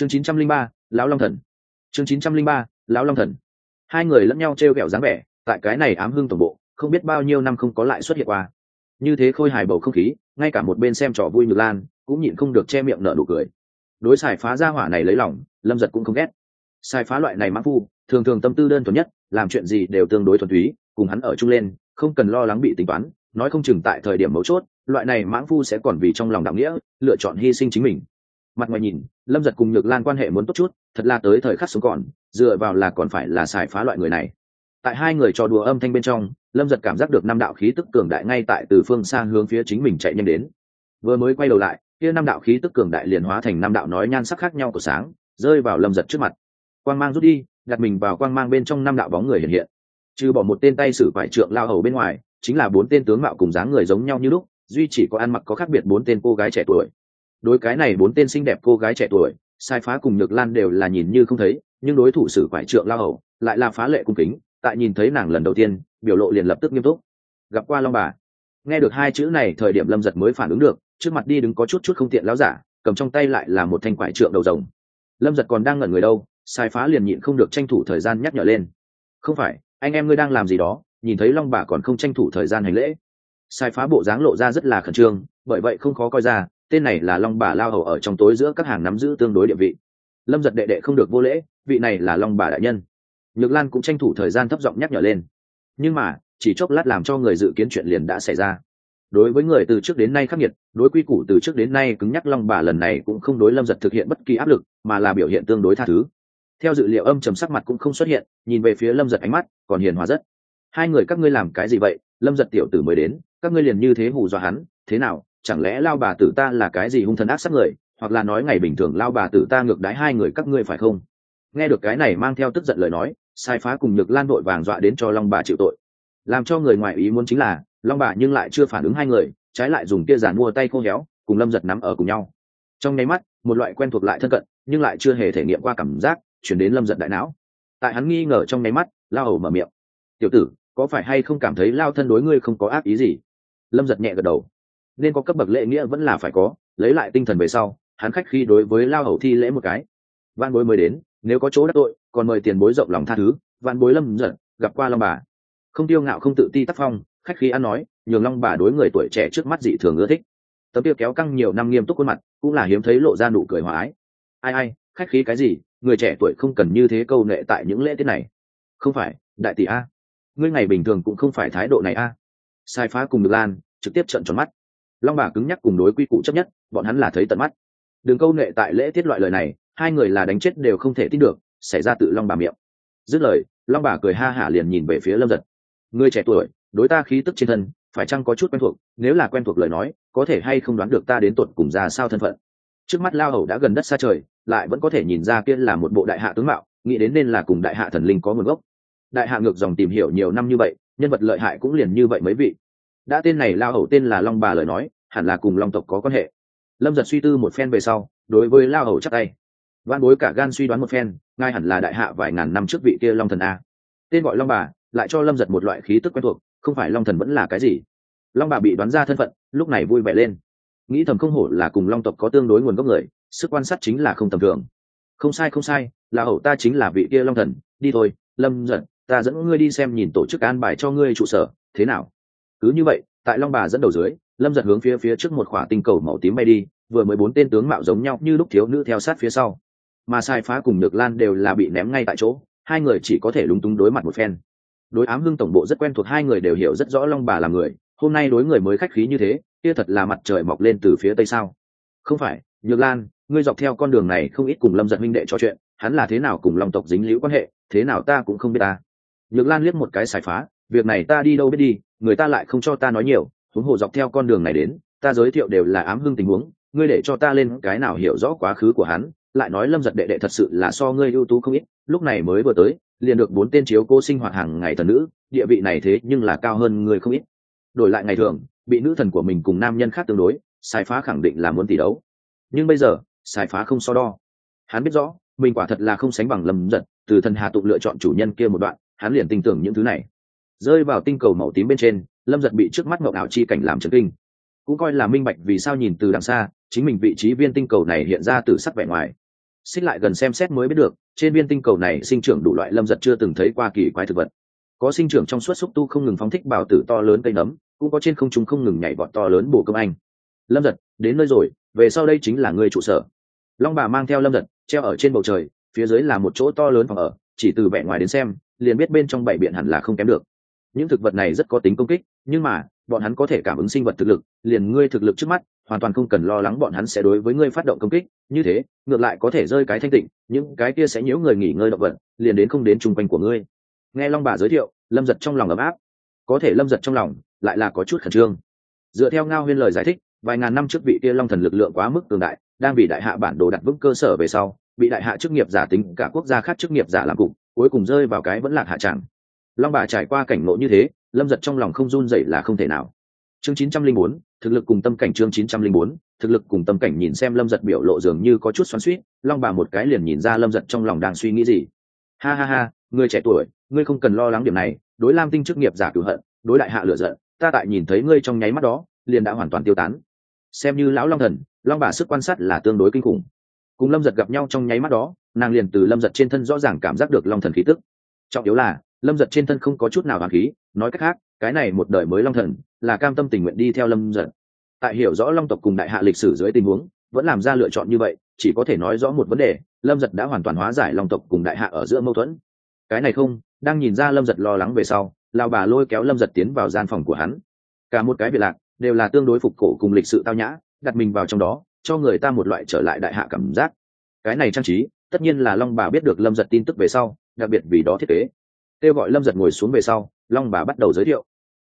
chương chín trăm linh ba, lão long thần. Chương chín trăm linh ba, lão long thần. Hai người lẫn nhau t r e o g ẹ o dáng vẻ, tại cái này ám hưng tổng bộ, không biết bao nhiêu năm không có lại xuất hiện qua. Như thế khôi hài bầu không khí, ngay cả một bên xem trò vui ngược lan, cũng nhịn không được che miệng nở nụ cười. Đối xài phá ra hỏa này lấy lòng, lâm giật cũng không ghét. Sai phá loại này mã phu, thường thường tâm tư đơn thuần nhất, làm chuyện gì đều tương đối thuần túy, cùng hắn ở chung lên, không cần lo lắng bị tính toán, nói không chừng tại thời điểm mấu chốt, loại này mãng phu sẽ còn vì trong lòng đạo nghĩa, lựa chọn hy sinh chính mình mặt ngoài nhìn, lâm giật cùng nhược lan quan hệ muốn tốt chút, thật là tới thời khắc sống còn, dựa vào là còn phải là xài phá loại người này. Tại hai người trò đùa âm thanh bên trong, lâm giật cảm giác được năm đạo khí tức cường đại ngay tại từ phương xa hướng phía chính mình chạy nhanh đến. Vừa mới quay đầu lại, kia năm đạo khí tức cường đại liền hóa thành năm đạo nói nhan sắc khác nhau của sáng, rơi vào lâm giật trước mặt. Quang mang rút đi, đặt mình vào quang mang bên trong năm đạo bóng người hiện hiện. Trừ bỏ một tên tay sử vải trượng lao hầu bên ngoài, chính là bốn tên tướng mạo cùng dáng người giống nhau như lúc, duy chỉ có ăn mặc có khác biệt bốn tên cô gái trẻ tuổi đối cái này bốn tên xinh đẹp cô gái trẻ tuổi, sai phá cùng nhược lan đều là nhìn như không thấy, nhưng đối thủ sử vải trượng lao hầu, lại là phá lệ cung kính, tại nhìn thấy nàng lần đầu tiên, biểu lộ liền lập tức nghiêm túc. Gặp qua long bà. Nghe được hai chữ này, thời điểm lâm giật mới phản ứng được, trước mặt đi đứng có chút chút không tiện láo giả, cầm trong tay lại là một thanh quải trượng đầu rồng. Lâm giật còn đang ngẩn người đâu, sai phá liền nhịn không được tranh thủ thời gian nhắc nhở lên. Không phải, anh em ngươi đang làm gì đó, nhìn thấy long bà còn không tranh thủ thời gian hành lễ. Sai phá bộ dáng lộ ra rất là khẩn trương, bởi vậy không khó coi ra tên này là long bà lao hầu ở trong tối giữa các hàng nắm giữ tương đối địa vị. Lâm giật đệ đệ không được vô lễ, vị này là long bà đại nhân. Nhược lan cũng tranh thủ thời gian thấp giọng nhắc nhở lên. Nhưng mà, chỉ chốc lát làm cho người dự kiến chuyện liền đã xảy ra. Đối với người từ trước đến nay khắc nghiệt, đối quy củ từ trước đến nay cứng nhắc long bà lần này cũng không đối lâm giật thực hiện bất kỳ áp lực, mà là biểu hiện tương đối tha thứ. Theo dự liệu âm trầm sắc mặt cũng không xuất hiện, nhìn về phía lâm giật ánh mắt còn hiền hòa rất. Hai người các ngươi làm cái gì vậy? Lâm giật tiểu tử mới đến, các ngươi liền như thế hù dọa hắn, thế nào? Chẳng lẽ lao bà tử ta là cái gì hung thần ác sắc người, hoặc là nói ngày bình thường lao bà tử ta ngược đái hai người các ngươi phải không? Nghe được cái này mang theo tức giận lời nói, sai phá cùng nhược lan vội vàng dọa đến cho long bà chịu tội. Làm cho người ngoài ý muốn chính là, long bà nhưng lại chưa phản ứng hai người, trái lại dùng kia giàn mua tay khô héo, cùng lâm giật nắm ở cùng nhau. Trong nháy mắt, một loại quen thuộc lại thân cận, nhưng lại chưa hề thể nghiệm qua cảm giác, chuyển đến lâm giật đại não. Tại hắn nghi ngờ trong nháy mắt, lao hầu mở miệng. Tiểu tử, có phải hay không cảm thấy lao thân đối ngươi không có ác ý gì? Lâm giật nhẹ gật đầu nên có cấp bậc lễ nghĩa vẫn là phải có, lấy lại tinh thần về sau, hắn khách khi đối với lao hầu thi lễ một cái. Văn bối mới đến, nếu có chỗ đắc tội, còn mời tiền bối rộng lòng tha thứ. Văn bối lâm giận, gặp qua long bà. Không tiêu ngạo không tự ti tác phong, khách khí ăn nói, nhường long bà đối người tuổi trẻ trước mắt dị thường ưa thích. Tấm tiêu kéo căng nhiều năm nghiêm túc khuôn mặt, cũng là hiếm thấy lộ ra nụ cười hòa ái. Ai ai, khách khí cái gì, người trẻ tuổi không cần như thế câu nệ tại những lễ tiết này. Không phải, đại tỷ a. Ngươi ngày bình thường cũng không phải thái độ này a. Sai phá cùng được lan, trực tiếp trận tròn mắt long bà cứng nhắc cùng đối quy củ chấp nhất, bọn hắn là thấy tận mắt. Đường câu nệ tại lễ tiết loại lời này, hai người là đánh chết đều không thể tin được, xảy ra tự long bà miệng. Dứt lời, long bà cười ha hả liền nhìn về phía lâm giật. Người trẻ tuổi, đối ta khí tức trên thân, phải chăng có chút quen thuộc, nếu là quen thuộc lời nói, có thể hay không đoán được ta đến tuột cùng ra sao thân phận. Trước mắt lao hầu đã gần đất xa trời, lại vẫn có thể nhìn ra kia là một bộ đại hạ tướng mạo, nghĩ đến nên là cùng đại hạ thần linh có nguồn gốc. Đại hạ ngược dòng tìm hiểu nhiều năm như vậy, nhân vật lợi hại cũng liền như vậy mấy vị đã tên này lao hầu tên là long bà lời nói, hẳn là cùng long tộc có quan hệ. Lâm giật suy tư một phen về sau, đối với lao hầu chắc tay. Văn bối cả gan suy đoán một phen ngay hẳn là đại hạ vài ngàn năm trước vị kia long thần a. Tên gọi long bà, lại cho lâm giật một loại khí tức quen thuộc, không phải long thần vẫn là cái gì. Long bà bị đoán ra thân phận, lúc này vui vẻ lên. Nghĩ thầm không hổ là cùng long tộc có tương đối nguồn gốc người, sức quan sát chính là không tầm thường. Không sai không sai là hậu ta chính là vị kia long thần, đi thôi, lâm giật, ta dẫn ngươi đi xem nhìn tổ chức an bài cho ngươi trụ sở, thế nào? Cứ như vậy, tại long bà dẫn đầu dưới, lâm giật hướng phía phía trước một khỏa tinh cầu màu tím bay đi, vừa mới bốn tên tướng mạo giống nhau như lúc thiếu nữ theo sát phía sau. Mà sai phá cùng nhược lan đều là bị ném ngay tại chỗ, hai người chỉ có thể lúng túng đối mặt một phen. Đối ám hưng tổng bộ rất quen thuộc, hai người đều hiểu rất rõ long bà là người, hôm nay đối người mới khách khí như thế, kia thật là mặt trời mọc lên từ phía tây sao? Không phải, nhược lan, ngươi dọc theo con đường này không ít cùng lâm giật minh đệ trò chuyện, hắn là thế nào cùng long tộc dính liễu quan hệ, thế nào ta cũng không biết ta. Nhược lan liếc một cái xài phá việc này ta đi đâu biết đi, người ta lại không cho ta nói nhiều, huống hồ dọc theo con đường này đến, ta giới thiệu đều là ám hưng tình huống, ngươi để cho ta lên cái nào hiểu rõ quá khứ của hắn, lại nói lâm giật đệ đệ thật sự là so ngươi ưu tú không ít, lúc này mới vừa tới, liền được bốn tên chiếu cô sinh hoạt hàng ngày thần nữ, địa vị này thế nhưng là cao hơn ngươi không ít. Đổi lại ngày thường, bị nữ thần của mình cùng nam nhân khác tương đối, sai phá khẳng định là muốn tỷ đấu. Nhưng bây giờ, sai phá không so đo. Hắn biết rõ, mình quả thật là không sánh bằng lâm giật, từ thần hà tụng lựa chọn chủ nhân kia một đoạn, hắn liền tin tưởng những thứ này rơi vào tinh cầu màu tím bên trên, lâm giật bị trước mắt ngọc ảo chi cảnh làm chấn kinh. Cũng coi là minh bạch vì sao nhìn từ đằng xa, chính mình vị trí viên tinh cầu này hiện ra từ sắc vẻ ngoài. Xích lại gần xem xét mới biết được, trên viên tinh cầu này sinh trưởng đủ loại lâm giật chưa từng thấy qua kỳ quái thực vật. Có sinh trưởng trong suốt xúc tu không ngừng phóng thích bào tử to lớn cây nấm, cũng có trên không chúng không ngừng nhảy vọt to lớn bổ công anh. Lâm giật, đến nơi rồi, về sau đây chính là người trụ sở. Long bà mang theo lâm giật, treo ở trên bầu trời, phía dưới là một chỗ to lớn phòng ở, chỉ từ vẻ ngoài đến xem, liền biết bên trong bảy biện hẳn là không kém được những thực vật này rất có tính công kích, nhưng mà, bọn hắn có thể cảm ứng sinh vật thực lực, liền ngươi thực lực trước mắt, hoàn toàn không cần lo lắng bọn hắn sẽ đối với ngươi phát động công kích. Như thế, ngược lại có thể rơi cái thanh tịnh, những cái kia sẽ nhiễu người nghỉ ngơi động vật, liền đến không đến chung quanh của ngươi. Nghe long bà giới thiệu, lâm giật trong lòng ấm áp. Có thể lâm giật trong lòng, lại là có chút khẩn trương. Dựa theo ngao huyên lời giải thích, vài ngàn năm trước vị kia long thần lực lượng quá mức cường đại, đang bị đại hạ bản đồ đặt vững cơ sở về sau, bị đại hạ chức nghiệp giả tính, cả quốc gia khác chức nghiệp giả làm cục, cuối cùng rơi vào cái vẫn lạc hạ tràng long bà trải qua cảnh ngộ như thế, lâm giật trong lòng không run dậy là không thể nào. Chương chín trăm linh bốn, thực lực cùng tâm cảnh chương chín trăm linh bốn, thực lực cùng tâm cảnh nhìn xem lâm giật biểu lộ dường như có chút xoắn suýt long bà một cái liền nhìn ra lâm giật trong lòng đang suy nghĩ gì. Ha ha ha, người trẻ tuổi, ngươi không cần lo lắng điểm này, đối lam tinh chức nghiệp giả cửu hận, đối đại hạ lựa giận, ta tại nhìn thấy ngươi trong nháy mắt đó, liền đã hoàn toàn tiêu tán. Xem như lão long thần, long bà sức quan sát là tương đối kinh khủng. Cùng lâm giật gặp nhau trong nháy mắt đó, nàng liền từ lâm giật trên thân rõ ràng cảm giác được long thần khí tức. Trọng yếu là lâm giật trên thân không có chút nào hoàng khí, nói cách khác, cái này một đời mới long thần, là cam tâm tình nguyện đi theo lâm giật. Tại hiểu rõ long tộc cùng đại hạ lịch sử dưới tình huống, vẫn làm ra lựa chọn như vậy, chỉ có thể nói rõ một vấn đề, lâm giật đã hoàn toàn hóa giải long tộc cùng đại hạ ở giữa mâu thuẫn. Cái này không, đang nhìn ra lâm giật lo lắng về sau lao bà lôi kéo lâm giật tiến vào gian phòng của hắn. Cả một cái biệt lạc đều là tương đối phục cổ cùng lịch sự tao nhã, đặt mình vào trong đó, cho người ta một loại trở lại đại hạ cảm giác. Cái này trang trí, tất nhiên là long bà biết được lâm giật tin tức về sau, đặc biệt vì đó thiết kế kêu gọi lâm giật ngồi xuống về sau, long bà bắt đầu giới thiệu.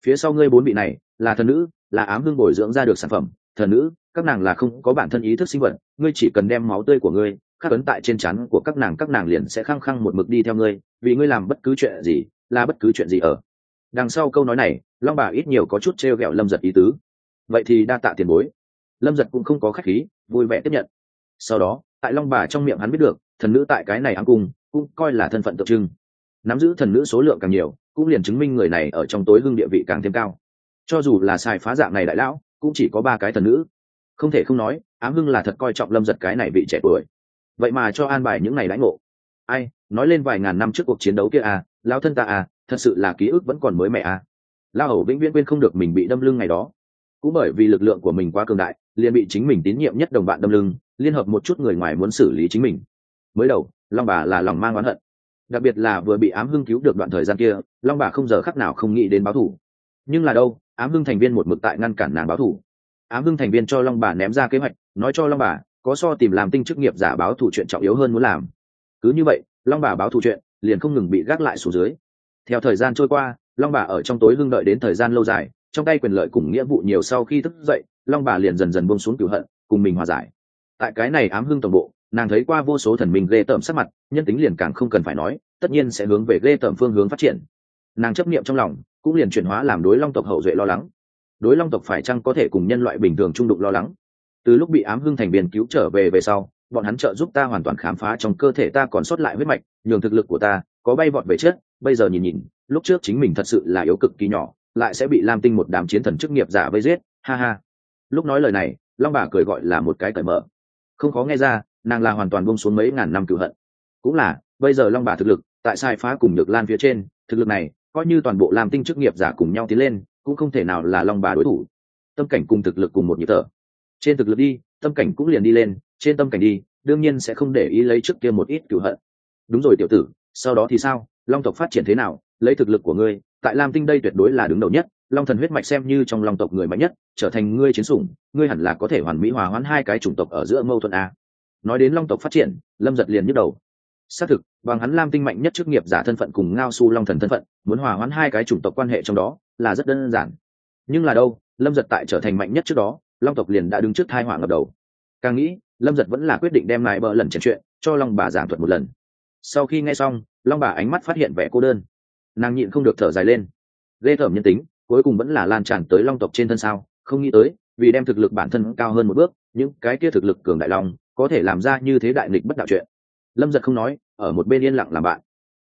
Phía sau ngươi bốn vị này, là thần nữ, là ám hương bồi dưỡng ra được sản phẩm. Thần nữ, các nàng là không có bản thân ý thức sinh vật, ngươi chỉ cần đem máu tươi của ngươi, khắc ấn tại trên chắn của các nàng các nàng liền sẽ khăng khăng một mực đi theo ngươi, vì ngươi làm bất cứ chuyện gì, là bất cứ chuyện gì ở. Đằng sau câu nói này, long bà ít nhiều có chút t r e o g ẹ o lâm giật ý tứ. Vậy thì đa tạ tiền bối. Lâm giật cũng không có k h á c h khí, vui vẻ tiếp nhận. Sau đó, tại long bà trong miệng hắn biết được, thần nữ tại cái này ám cung, cũng coi là thân phận tượng trưng nắm giữ thần nữ số lượng càng nhiều, cũng liền chứng minh người này ở trong tối hưng địa vị càng thêm cao. Cho dù là xài phá dạng này đại lão, cũng chỉ có ba cái thần nữ. Không thể không nói, ám hưng là thật coi trọng lâm giật cái này bị trẻ tuổi. Vậy mà cho an bài những này lãnh ngộ. Ai, nói lên vài ngàn năm trước cuộc chiến đấu kia à lao thân ta à thật sự là ký ức vẫn còn mới mẹ à. Lao hầu vĩnh viễn quên không được mình bị đâm lưng ngày đó. Cũng bởi vì lực lượng của mình quá cường đại, liền bị chính mình tín nhiệm nhất đồng bạn đâm lưng, liên hợp một chút người ngoài muốn xử lý chính mình. Mới đầu, long bà là lòng mang oán hận đặc biệt là vừa bị ám hưng cứu được đoạn thời gian kia, long bà không giờ khắc nào không nghĩ đến báo thủ. Nhưng là đâu, ám hưng thành viên một mực tại ngăn cản nàng báo thủ. Ám hưng thành viên cho long bà ném ra kế hoạch, nói cho long bà, có so tìm làm tinh chức nghiệp giả báo thủ chuyện trọng yếu hơn muốn làm. Cứ như vậy, long bà báo thủ chuyện, liền không ngừng bị gác lại xuống dưới. Theo thời gian trôi qua, long bà ở trong tối hưng đợi đến thời gian lâu dài, trong tay quyền lợi cùng nghĩa vụ nhiều sau khi thức dậy, long bà liền dần dần bông xuống cửu hận, cùng mình hòa giải. Tại cái này ám hưng tổng bộ nàng thấy qua vô số thần minh ghê tởm sắc mặt, nhân tính liền càng không cần phải nói, tất nhiên sẽ hướng về ghê tởm phương hướng phát triển. Nàng chấp niệm trong lòng, cũng liền chuyển hóa làm đối long tộc hậu duệ lo lắng. Đối long tộc phải chăng có thể cùng nhân loại bình thường trung đụng lo lắng? Từ lúc bị ám hưng thành viên cứu trở về về sau, bọn hắn trợ giúp ta hoàn toàn khám phá trong cơ thể ta còn sót lại huyết mạch, nhường thực lực của ta có bay vọt về chết bây giờ nhìn nhìn, lúc trước chính mình thật sự là yếu cực kỳ nhỏ, lại sẽ bị lam tinh một đám chiến thần chức nghiệp giả vây giết. Ha ha. Lúc nói lời này, long bà cười gọi là một cái cởi mở. Không khó nghe ra nàng là hoàn toàn bông xuống mấy ngàn năm cựu hận. Cũng là, bây giờ long bà thực lực, tại sai phá cùng được lan phía trên, thực lực này, coi như toàn bộ lam tinh chức nghiệp giả cùng nhau tiến lên, cũng không thể nào là long bà đối thủ. Tâm cảnh cùng thực lực cùng một nhịp thở. Trên thực lực đi, tâm cảnh cũng liền đi lên, trên tâm cảnh đi, đương nhiên sẽ không để ý lấy trước kia một ít cửu hận. Đúng rồi tiểu tử, sau đó thì sao? Long tộc phát triển thế nào? Lấy thực lực của ngươi, tại lam tinh đây tuyệt đối là đứng đầu nhất, long thần huyết mạch xem như trong long tộc người mạnh nhất, trở thành ngươi chiến sủng, ngươi hẳn là có thể hoàn mỹ hòa hoãn hai cái chủng tộc ở giữa mâu thuẫn a nói đến long tộc phát triển, lâm giật liền nhức đầu. Xác thực, bằng hắn lam tinh mạnh nhất chức nghiệp giả thân phận cùng ngao su long thần thân phận, muốn hòa hoãn hai cái chủng tộc quan hệ trong đó, là rất đơn giản. Nhưng là đâu, lâm giật tại trở thành mạnh nhất trước đó, long tộc liền đã đứng trước thai họa ngập đầu. Càng nghĩ, lâm giật vẫn là quyết định đem lại bỡ lần trần chuyện, cho long bà giảng thuật một lần. Sau khi nghe xong, long bà ánh mắt phát hiện vẻ cô đơn. Nàng nhịn không được thở dài lên. Ghê thởm nhân tính, cuối cùng vẫn là lan tràn tới long tộc trên thân sao, không nghĩ tới, vì đem thực lực bản thân cao hơn một bước, những cái kia thực lực cường đại long có thể làm ra như thế đại nghịch bất đạo chuyện. Lâm giật không nói, ở một bên yên lặng làm bạn.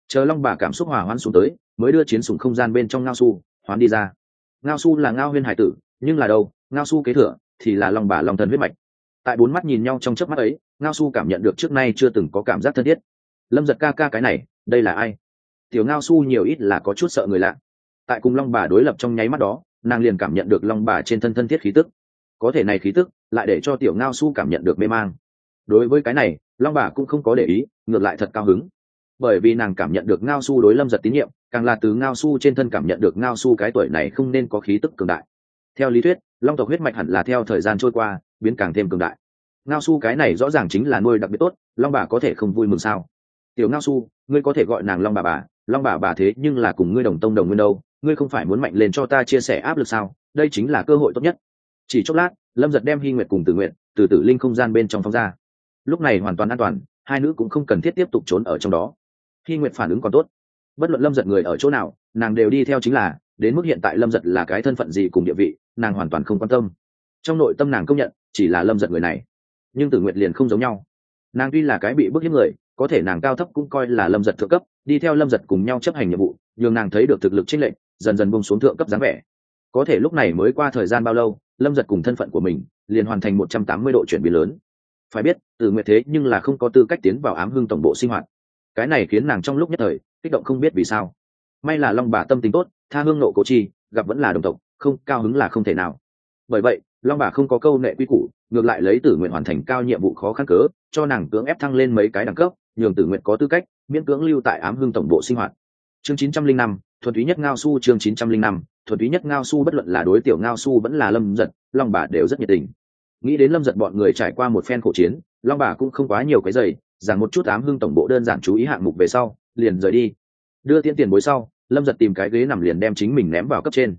Chờ long bà cảm xúc hòa hoãn xuống tới, mới đưa chiến sùng không gian bên trong ngao su, hoán đi ra. Ngao su là ngao huyên hải tử, nhưng là đâu, ngao su kế thừa, thì là long bà long thần huyết mạch. Tại bốn mắt nhìn nhau trong chớp mắt ấy, ngao su cảm nhận được trước nay chưa từng có cảm giác thân thiết. Lâm giật ca ca cái này, đây là ai? Tiểu ngao su nhiều ít là có chút sợ người lạ. Tại cùng long bà đối lập trong nháy mắt đó, nàng liền cảm nhận được long bà trên thân thân thiết khí tức. Có thể này khí tức, lại để cho tiểu ngao su cảm nhận được mê mang đối với cái này, long bà cũng không có để ý, ngược lại thật cao hứng. Bởi vì nàng cảm nhận được ngao su đối lâm giật tín nhiệm, càng là từ ngao su trên thân cảm nhận được ngao su cái tuổi này không nên có khí tức cường đại. Theo lý thuyết, long tộc huyết mạch hẳn là theo thời gian trôi qua, biến càng thêm cường đại. Ngao su cái này rõ ràng chính là nuôi đặc biệt tốt, long bà có thể không vui mừng sao? Tiểu ngao su, ngươi có thể gọi nàng long bà bà, long bà bà thế nhưng là cùng ngươi đồng tông đồng nguyên đâu, ngươi không phải muốn mạnh lên cho ta chia sẻ áp lực sao? Đây chính là cơ hội tốt nhất. Chỉ chốc lát, lâm giật đem hy nguyệt cùng tự nguyện từ tử linh không gian bên trong phóng ra lúc này hoàn toàn an toàn, hai nữ cũng không cần thiết tiếp tục trốn ở trong đó. Hy nguyệt phản ứng còn tốt, bất luận lâm giật người ở chỗ nào, nàng đều đi theo chính là, đến mức hiện tại lâm giật là cái thân phận gì cùng địa vị, nàng hoàn toàn không quan tâm. Trong nội tâm nàng công nhận, chỉ là lâm giật người này. Nhưng tử nguyệt liền không giống nhau. Nàng tuy là cái bị bức hiếp người, có thể nàng cao thấp cũng coi là lâm giật thượng cấp, đi theo lâm giật cùng nhau chấp hành nhiệm vụ, nhường nàng thấy được thực lực trích lệnh dần dần bông xuống thượng cấp dáng vẻ. Có thể lúc này mới qua thời gian bao lâu, lâm giật cùng thân phận của mình, liền hoàn thành một trăm tám mươi độ chuyển biến lớn phải biết, từ nguyệt thế nhưng là không có tư cách tiến vào ám hưng tổng bộ sinh hoạt. Cái này khiến nàng trong lúc nhất thời, kích động không biết vì sao. May là long bà tâm tính tốt, tha hương nộ cố chi, gặp vẫn là đồng tộc, không, cao hứng là không thể nào. Bởi vậy, long bà không có câu nệ quy củ, ngược lại lấy tử nguyện hoàn thành cao nhiệm vụ khó khăn cớ, cho nàng cưỡng ép thăng lên mấy cái đẳng cấp, nhường tử nguyện có tư cách, miễn cưỡng lưu tại ám hương tổng bộ sinh hoạt. Chương chín trăm linh năm, thuần túy nhất ngao su, chương chín trăm linh năm, thuần túy nhất ngao su bất luận là đối tiểu ngao su vẫn là lâm giật, long bà đều rất nhiệt tình nghĩ đến lâm giật bọn người trải qua một phen khổ chiến, long bà cũng không quá nhiều cái giày rằng một chút ám hưng tổng bộ đơn giản chú ý hạng mục về sau, liền rời đi. Đưa tiễn tiền bối sau, lâm giật tìm cái ghế nằm liền đem chính mình ném vào cấp trên.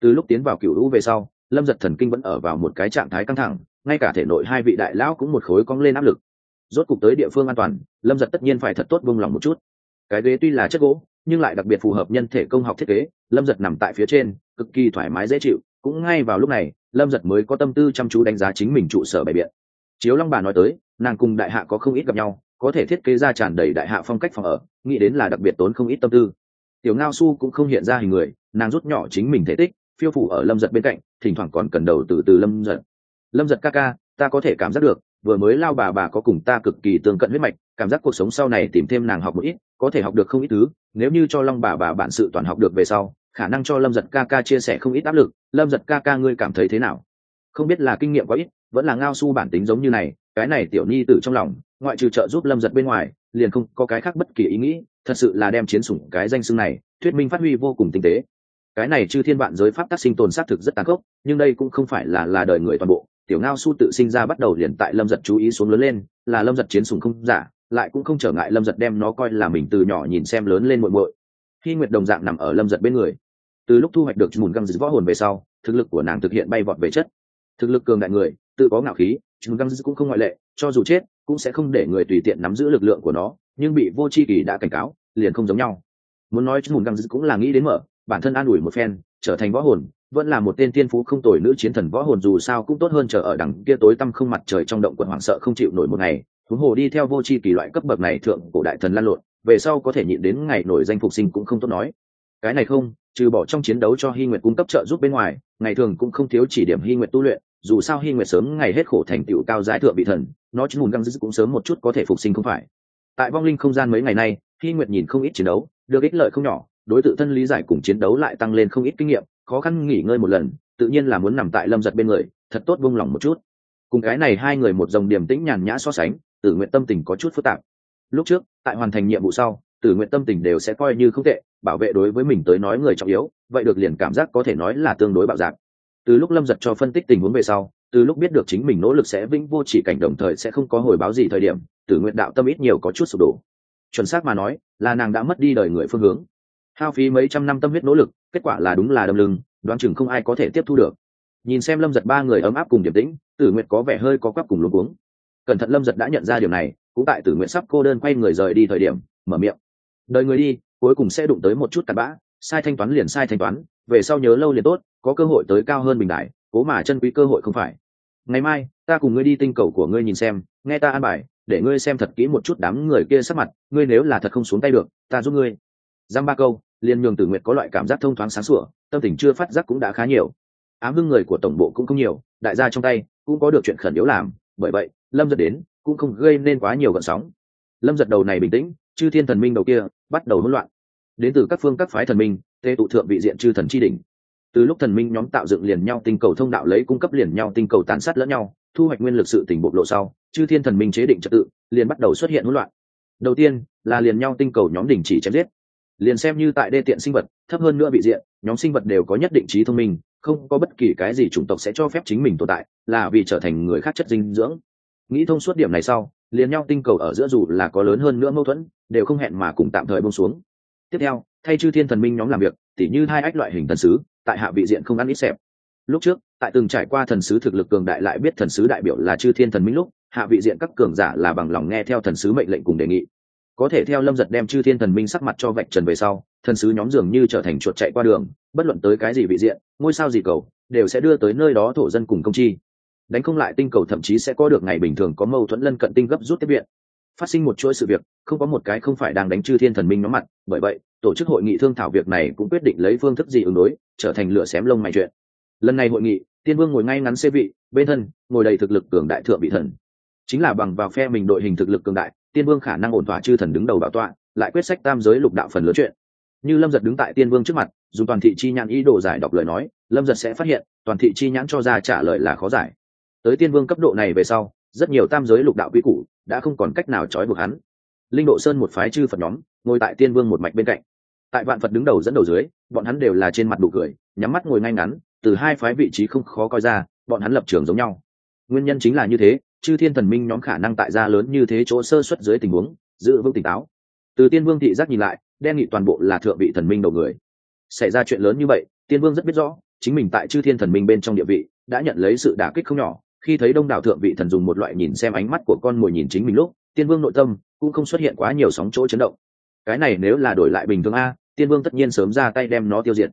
Từ lúc tiến vào cựu lũ về sau, lâm giật thần kinh vẫn ở vào một cái trạng thái căng thẳng, ngay cả thể nội hai vị đại lão cũng một khối cong lên áp lực. Rốt cục tới địa phương an toàn, lâm giật tất nhiên phải thật tốt vung lòng một chút. Cái ghế tuy là chất gỗ, nhưng lại đặc biệt phù hợp nhân thể công học thiết kế, lâm giật nằm tại phía trên, cực kỳ thoải mái dễ chịu cũng ngay vào lúc này, lâm giật mới có tâm tư chăm chú đánh giá chính mình trụ sở bày biện. Chiếu long bà nói tới, nàng cùng đại hạ có không ít gặp nhau, có thể thiết kế ra tràn đầy đại hạ phong cách phòng ở, nghĩ đến là đặc biệt tốn không ít tâm tư. Tiểu ngao su cũng không hiện ra hình người, nàng rút nhỏ chính mình thể tích, phiêu phủ ở lâm giật bên cạnh, thỉnh thoảng còn cần đầu từ từ lâm giật. Lâm giật ca ca, ta có thể cảm giác được, vừa mới lao bà bà có cùng ta cực kỳ tương cận huyết mạch, cảm giác cuộc sống sau này tìm thêm nàng học một ít, có thể học được không ít thứ, nếu như cho long bà bà bản sự toàn học được về sau khả năng cho lâm giật ca ca chia sẻ không ít áp lực. Lâm giật ca ca ngươi cảm thấy thế nào? Không biết là kinh nghiệm có ít, vẫn là ngao su bản tính giống như này, cái này tiểu nhi tử trong lòng, ngoại trừ trợ giúp lâm giật bên ngoài, liền không có cái khác bất kỳ ý nghĩ, thật sự là đem chiến sủng cái danh xưng này, thuyết minh phát huy vô cùng tinh tế. Cái này chư thiên vạn giới pháp tác sinh tồn xác thực rất tàn khốc, nhưng đây cũng không phải là là đời người toàn bộ. Tiểu ngao su tự sinh ra bắt đầu liền tại lâm giật chú ý xuống lớn lên, là lâm giật chiến sủng không giả, lại cũng không trở ngại lâm giật đem nó coi là mình từ nhỏ nhìn xem lớn lên muội muội khi nguyệt đồng dạng nằm ở lâm giật bên người. Từ lúc thu hoạch được mùn găng dứt võ hồn về sau, thực lực của nàng thực hiện bay vọt về chất. Thực lực cường đại người, tự có ngạo khí chúng găng dứt cũng không ngoại lệ, cho dù chết, cũng sẽ không để người tùy tiện nắm giữ lực lượng của nó, nhưng bị vô c h i kỳ đã cảnh cáo, liền không giống nhau. Muốn nói chúng mùn găng dứt cũng là nghĩ đến mở, bản thân an ủi một phen, trở thành võ hồn, vẫn là một tên tiên phú không tồi nữ chiến thần võ hồn dù sao cũng tốt hơn chờ ở đằng kia tối tăm không mặt trời trong động quận hoảng sợ không chịu nổi một ngày. Huống hồ đi theo vô c h i kỳ loại cấp bậc này thượng cổ đại thần lan lộn về sau có thể nhịn đến ngày nổi danh phục sinh cũng không tốt nói. Cái này không, trừ bỏ trong chiến đấu cho hy nguyệt cung cấp trợ giúp bên ngoài, ngày thường cũng không thiếu chỉ điểm hy nguyệt tu luyện, dù sao hy nguyệt sớm ngày hết khổ thành tựu cao giải thượng bị thần, nó chứ mùn găng dứt cũng sớm một chút có thể phục sinh không phải. Tại vong linh không gian mấy ngày nay, hy nguyệt nhìn không ít chiến đấu, được ích lợi không nhỏ, đối tự thân lý giải cùng chiến đấu lại tăng lên không ít kinh nghiệm, khó khăn nghỉ ngơi một lần, tự nhiên là muốn nằm tại lâm giật bên người, thật tốt vung lòng một chút. Cùng cái này hai người một dòng điềm tĩnh nhàn nhã so sánh, tử nguyện tâm tình có chút phức tạp lúc trước, tại hoàn thành nhiệm vụ sau, tử nguyện tâm tình đều sẽ coi như không tệ, bảo vệ đối với mình tới nói người trọng yếu, vậy được liền cảm giác có thể nói là tương đối bạo dạng từ lúc lâm giật cho phân tích tình huống về sau, từ lúc biết được chính mình nỗ lực sẽ vĩnh vô chỉ cảnh đồng thời sẽ không có hồi báo gì thời điểm, tử nguyện đạo tâm ít nhiều có chút sụp đổ. Chuẩn xác mà nói, là nàng đã mất đi đời người phương hướng. Hao phí mấy trăm năm tâm huyết nỗ lực, kết quả là đúng là đâm lưng, đoán chừng không ai có thể tiếp thu được. Nhìn xem lâm giật ba người ấm áp cùng điểm tĩnh, tử nguyện có vẻ hơi có quắp cùng luống cuống. Cẩn thận lâm giật đã nhận ra điều này cũng tại tử nguyện sắp cô đơn quay người rời đi thời điểm, mở miệng. Đời người đi, cuối cùng sẽ đụng tới một chút cặn bã, sai thanh toán liền sai thanh toán, về sau nhớ lâu liền tốt, có cơ hội tới cao hơn bình đại, cố mà chân quý cơ hội không phải. Ngày mai, ta cùng ngươi đi tinh cầu của ngươi nhìn xem, nghe ta an bài, để ngươi xem thật kỹ một chút đám người kia sắc mặt, ngươi nếu là thật không xuống tay được, ta giúp ngươi. Giang ba câu, liền nhường tử nguyệt có loại cảm giác thông thoáng sáng sủa, tâm tình chưa phát giác cũng đã khá nhiều. Ám hưng người của tổng bộ cũng không nhiều, đại gia trong tay, cũng có được chuyện khẩn yếu làm bởi vậy, lâm giật đến cũng không gây nên quá nhiều gợn sóng. Lâm giật đầu này bình tĩnh, chư thiên thần minh đầu kia bắt đầu hỗn loạn. Đến từ các phương các phái thần minh, tê tụ thượng vị diện chư thần chi h từ lúc thần minh nhóm tạo dựng liền nhau tinh cầu thông đạo lấy cung cấp liền nhau tinh cầu tàn sát lẫn nhau, thu hoạch nguyên lực sự tỉnh bộc lộ sau, chư thiên thần minh chế định trật tự, liền bắt đầu xuất hiện hỗn loạn. Đầu tiên là liền nhau tinh cầu nhóm đỉnh chỉ chém giết. Liền xem như tại đê tiện sinh vật, thấp hơn nữa bị diện, nhóm sinh vật đều có nhất định trí thông minh không có bất kỳ cái gì chủng tộc sẽ cho phép chính mình tồn tại, là vì trở thành người khác chất dinh dưỡng. Nghĩ thông suốt điểm này sau, liền nhau tinh cầu ở giữa dù là có lớn hơn nữa mâu thuẫn, đều không hẹn mà cùng tạm thời bông xuống. Tiếp theo, thay chư thiên thần minh nhóm làm việc, tỉ như hai ách loại hình thần sứ, tại hạ vị diện không ăn ít xẹp. Lúc trước, tại từng trải qua thần sứ thực lực cường đại lại biết thần sứ đại biểu là chư thiên thần minh lúc, hạ vị diện các cường giả là bằng lòng nghe theo thần sứ mệnh lệnh cùng đề nghị. Có thể theo lâm giật đem chư thiên thần minh sắc mặt cho vạch trần về sau thần sứ nhóm dường như trở thành chuột chạy qua đường, bất luận tới cái gì vị diện, ngôi sao gì cầu, đều sẽ đưa tới nơi đó thổ dân cùng công chi. Đánh không lại tinh cầu thậm chí sẽ có được ngày bình thường có mâu thuẫn lân cận tinh gấp rút tiếp viện. Phát sinh một chuỗi sự việc, không có một cái không phải đang đánh chư thiên thần minh nhóm mặt, bởi vậy, tổ chức hội nghị thương thảo việc này cũng quyết định lấy phương thức gì ứng đối, trở thành lửa xém lông mày chuyện. Lần này hội nghị, tiên vương ngồi ngay ngắn xê vị, bên thân, ngồi đầy thực lực cường đại thượng vị thần. Chính là bằng vào phe mình đội hình thực lực cường đại, tiên vương khả năng ổn thỏa chư thần đứng đầu bảo tọa, lại quyết sách tam giới lục đạo phần lớn chuyện như lâm giật đứng tại tiên vương trước mặt, dùng toàn thị chi nhãn ý đồ giải đọc lời nói, lâm giật sẽ phát hiện, toàn thị chi nhãn cho ra trả lời là khó giải. Tới tiên vương cấp độ này về sau, rất nhiều tam giới lục đạo quy củ đã không còn cách nào trói buộc hắn. Linh độ sơn một phái chư phật nhóm, ngồi tại tiên vương một mạch bên cạnh. Tại vạn phật đứng đầu dẫn đầu dưới, bọn hắn đều là trên mặt đủ cười, nhắm mắt ngồi ngay ngắn, từ hai phái vị trí không khó coi ra, bọn hắn lập trường giống nhau. Nguyên nhân chính là như thế, chư thiên thần minh nhóm khả năng tại gia lớn như thế chỗ sơ xuất dưới tình huống, giữ vững tỉnh táo. Từ tiên vương thị giác nhìn lại đen nghị toàn bộ là thượng vị thần minh đầu người. Xảy ra chuyện lớn như vậy, tiên vương rất biết rõ, chính mình tại chư thiên thần minh bên trong địa vị, đã nhận lấy sự đả kích không nhỏ. Khi thấy đông đảo thượng vị thần dùng một loại nhìn xem ánh mắt của con mồi nhìn chính mình lúc, tiên vương nội tâm cũng không xuất hiện quá nhiều sóng chỗ chấn động. Cái này nếu là đổi lại bình thường a, tiên vương tất nhiên sớm ra tay đem nó tiêu diệt.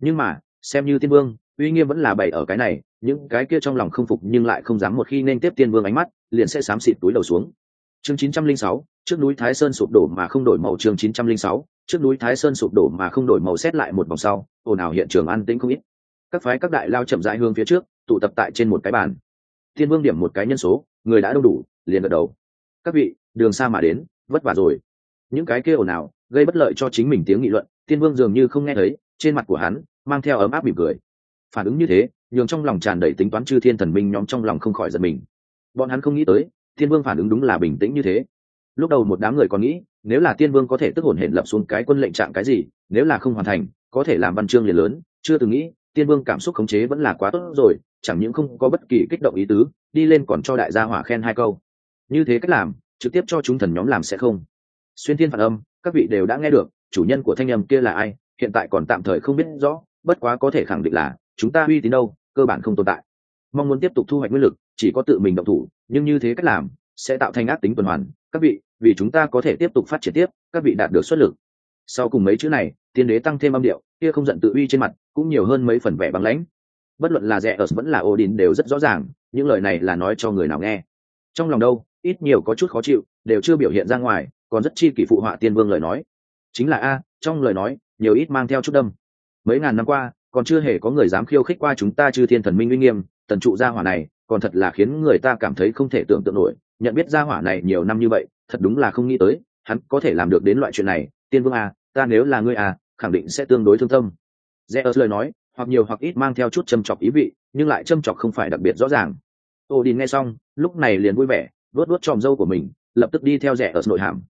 Nhưng mà, xem như tiên vương, uy nghiêm vẫn là bày ở cái này, những cái kia trong lòng không phục nhưng lại không dám một khi nên tiếp tiên vương ánh mắt, liền sẽ xám xịt túi đầu xuống chương 906, trước núi thái sơn sụp đổ mà không đổi màu chương 906, trước núi thái sơn sụp đổ mà không đổi màu xét lại một vòng sau ồn ào hiện trường an tĩnh không ít. Các phái các đại lao chậm rãi hướng phía trước tụ tập tại trên một cái bàn. Tiên vương điểm một cái nhân số người đã đông đủ liền gật đầu. Các vị đường xa mà đến vất vả rồi. Những cái kia ồn ào gây bất lợi cho chính mình tiếng nghị luận tiên vương dường như không nghe thấy trên mặt của hắn mang theo ấm áp mỉm cười. Phản ứng như thế nhường trong lòng tràn đầy tính toán chư thiên thần minh nhóm trong lòng không khỏi giật mình. Bọn hắn không nghĩ tới tiên vương phản ứng đúng là bình tĩnh như thế. Lúc đầu một đám người còn nghĩ, nếu là tiên vương có thể tức hồn hển lập xuống cái quân lệnh trạng cái gì, nếu là không hoàn thành, có thể làm văn chương liền lớn. Chưa từng nghĩ, tiên vương cảm xúc khống chế vẫn là quá tốt rồi, chẳng những không có bất kỳ kích động ý tứ, đi lên còn cho đại gia hỏa khen hai câu. Như thế cách làm, trực tiếp cho chúng thần nhóm làm sẽ không. Xuyên thiên phản âm, các vị đều đã nghe được, chủ nhân của thanh âm kia là ai, hiện tại còn tạm thời không biết rõ, bất quá có thể khẳng định là, chúng ta uy tín đâu, cơ bản không tồn tại. Mong muốn tiếp tục thu hoạch nguyên lực chỉ có tự mình động thủ, nhưng như thế cách làm, sẽ tạo thành ác tính tuần hoàn. Các vị, vì chúng ta có thể tiếp tục phát triển tiếp, các vị đạt được xuất lực. Sau cùng mấy chữ này, tiên đế tăng thêm âm điệu, kia không giận tự uy trên mặt, cũng nhiều hơn mấy phần vẻ băng lãnh. Bất luận là rẻ ở vẫn là odin đều rất rõ ràng, những lời này là nói cho người nào nghe. Trong lòng đâu, ít nhiều có chút khó chịu, đều chưa biểu hiện ra ngoài, còn rất chi kỷ phụ họa tiên vương lời nói. Chính là a, trong lời nói, nhiều ít mang theo chút đâm. Mấy ngàn năm qua, còn chưa hề có người dám khiêu khích qua chúng ta chư thiên thần minh uy nghiêm, tần trụ gia hỏa này còn thật là khiến người ta cảm thấy không thể tưởng tượng nổi, nhận biết gia hỏa này nhiều năm như vậy, thật đúng là không nghĩ tới, hắn có thể làm được đến loại chuyện này, tiên vương à ta nếu là ngươi à khẳng định sẽ tương đối thương tâm. Rẽ ớt lời nói, hoặc nhiều hoặc ít mang theo chút châm chọc ý vị, nhưng lại châm chọc không phải đặc biệt rõ ràng. Ô đi nghe xong, lúc này liền vui vẻ vớt vớt tròm dâu của mình, lập tức đi theo rẻ ở nội hàm.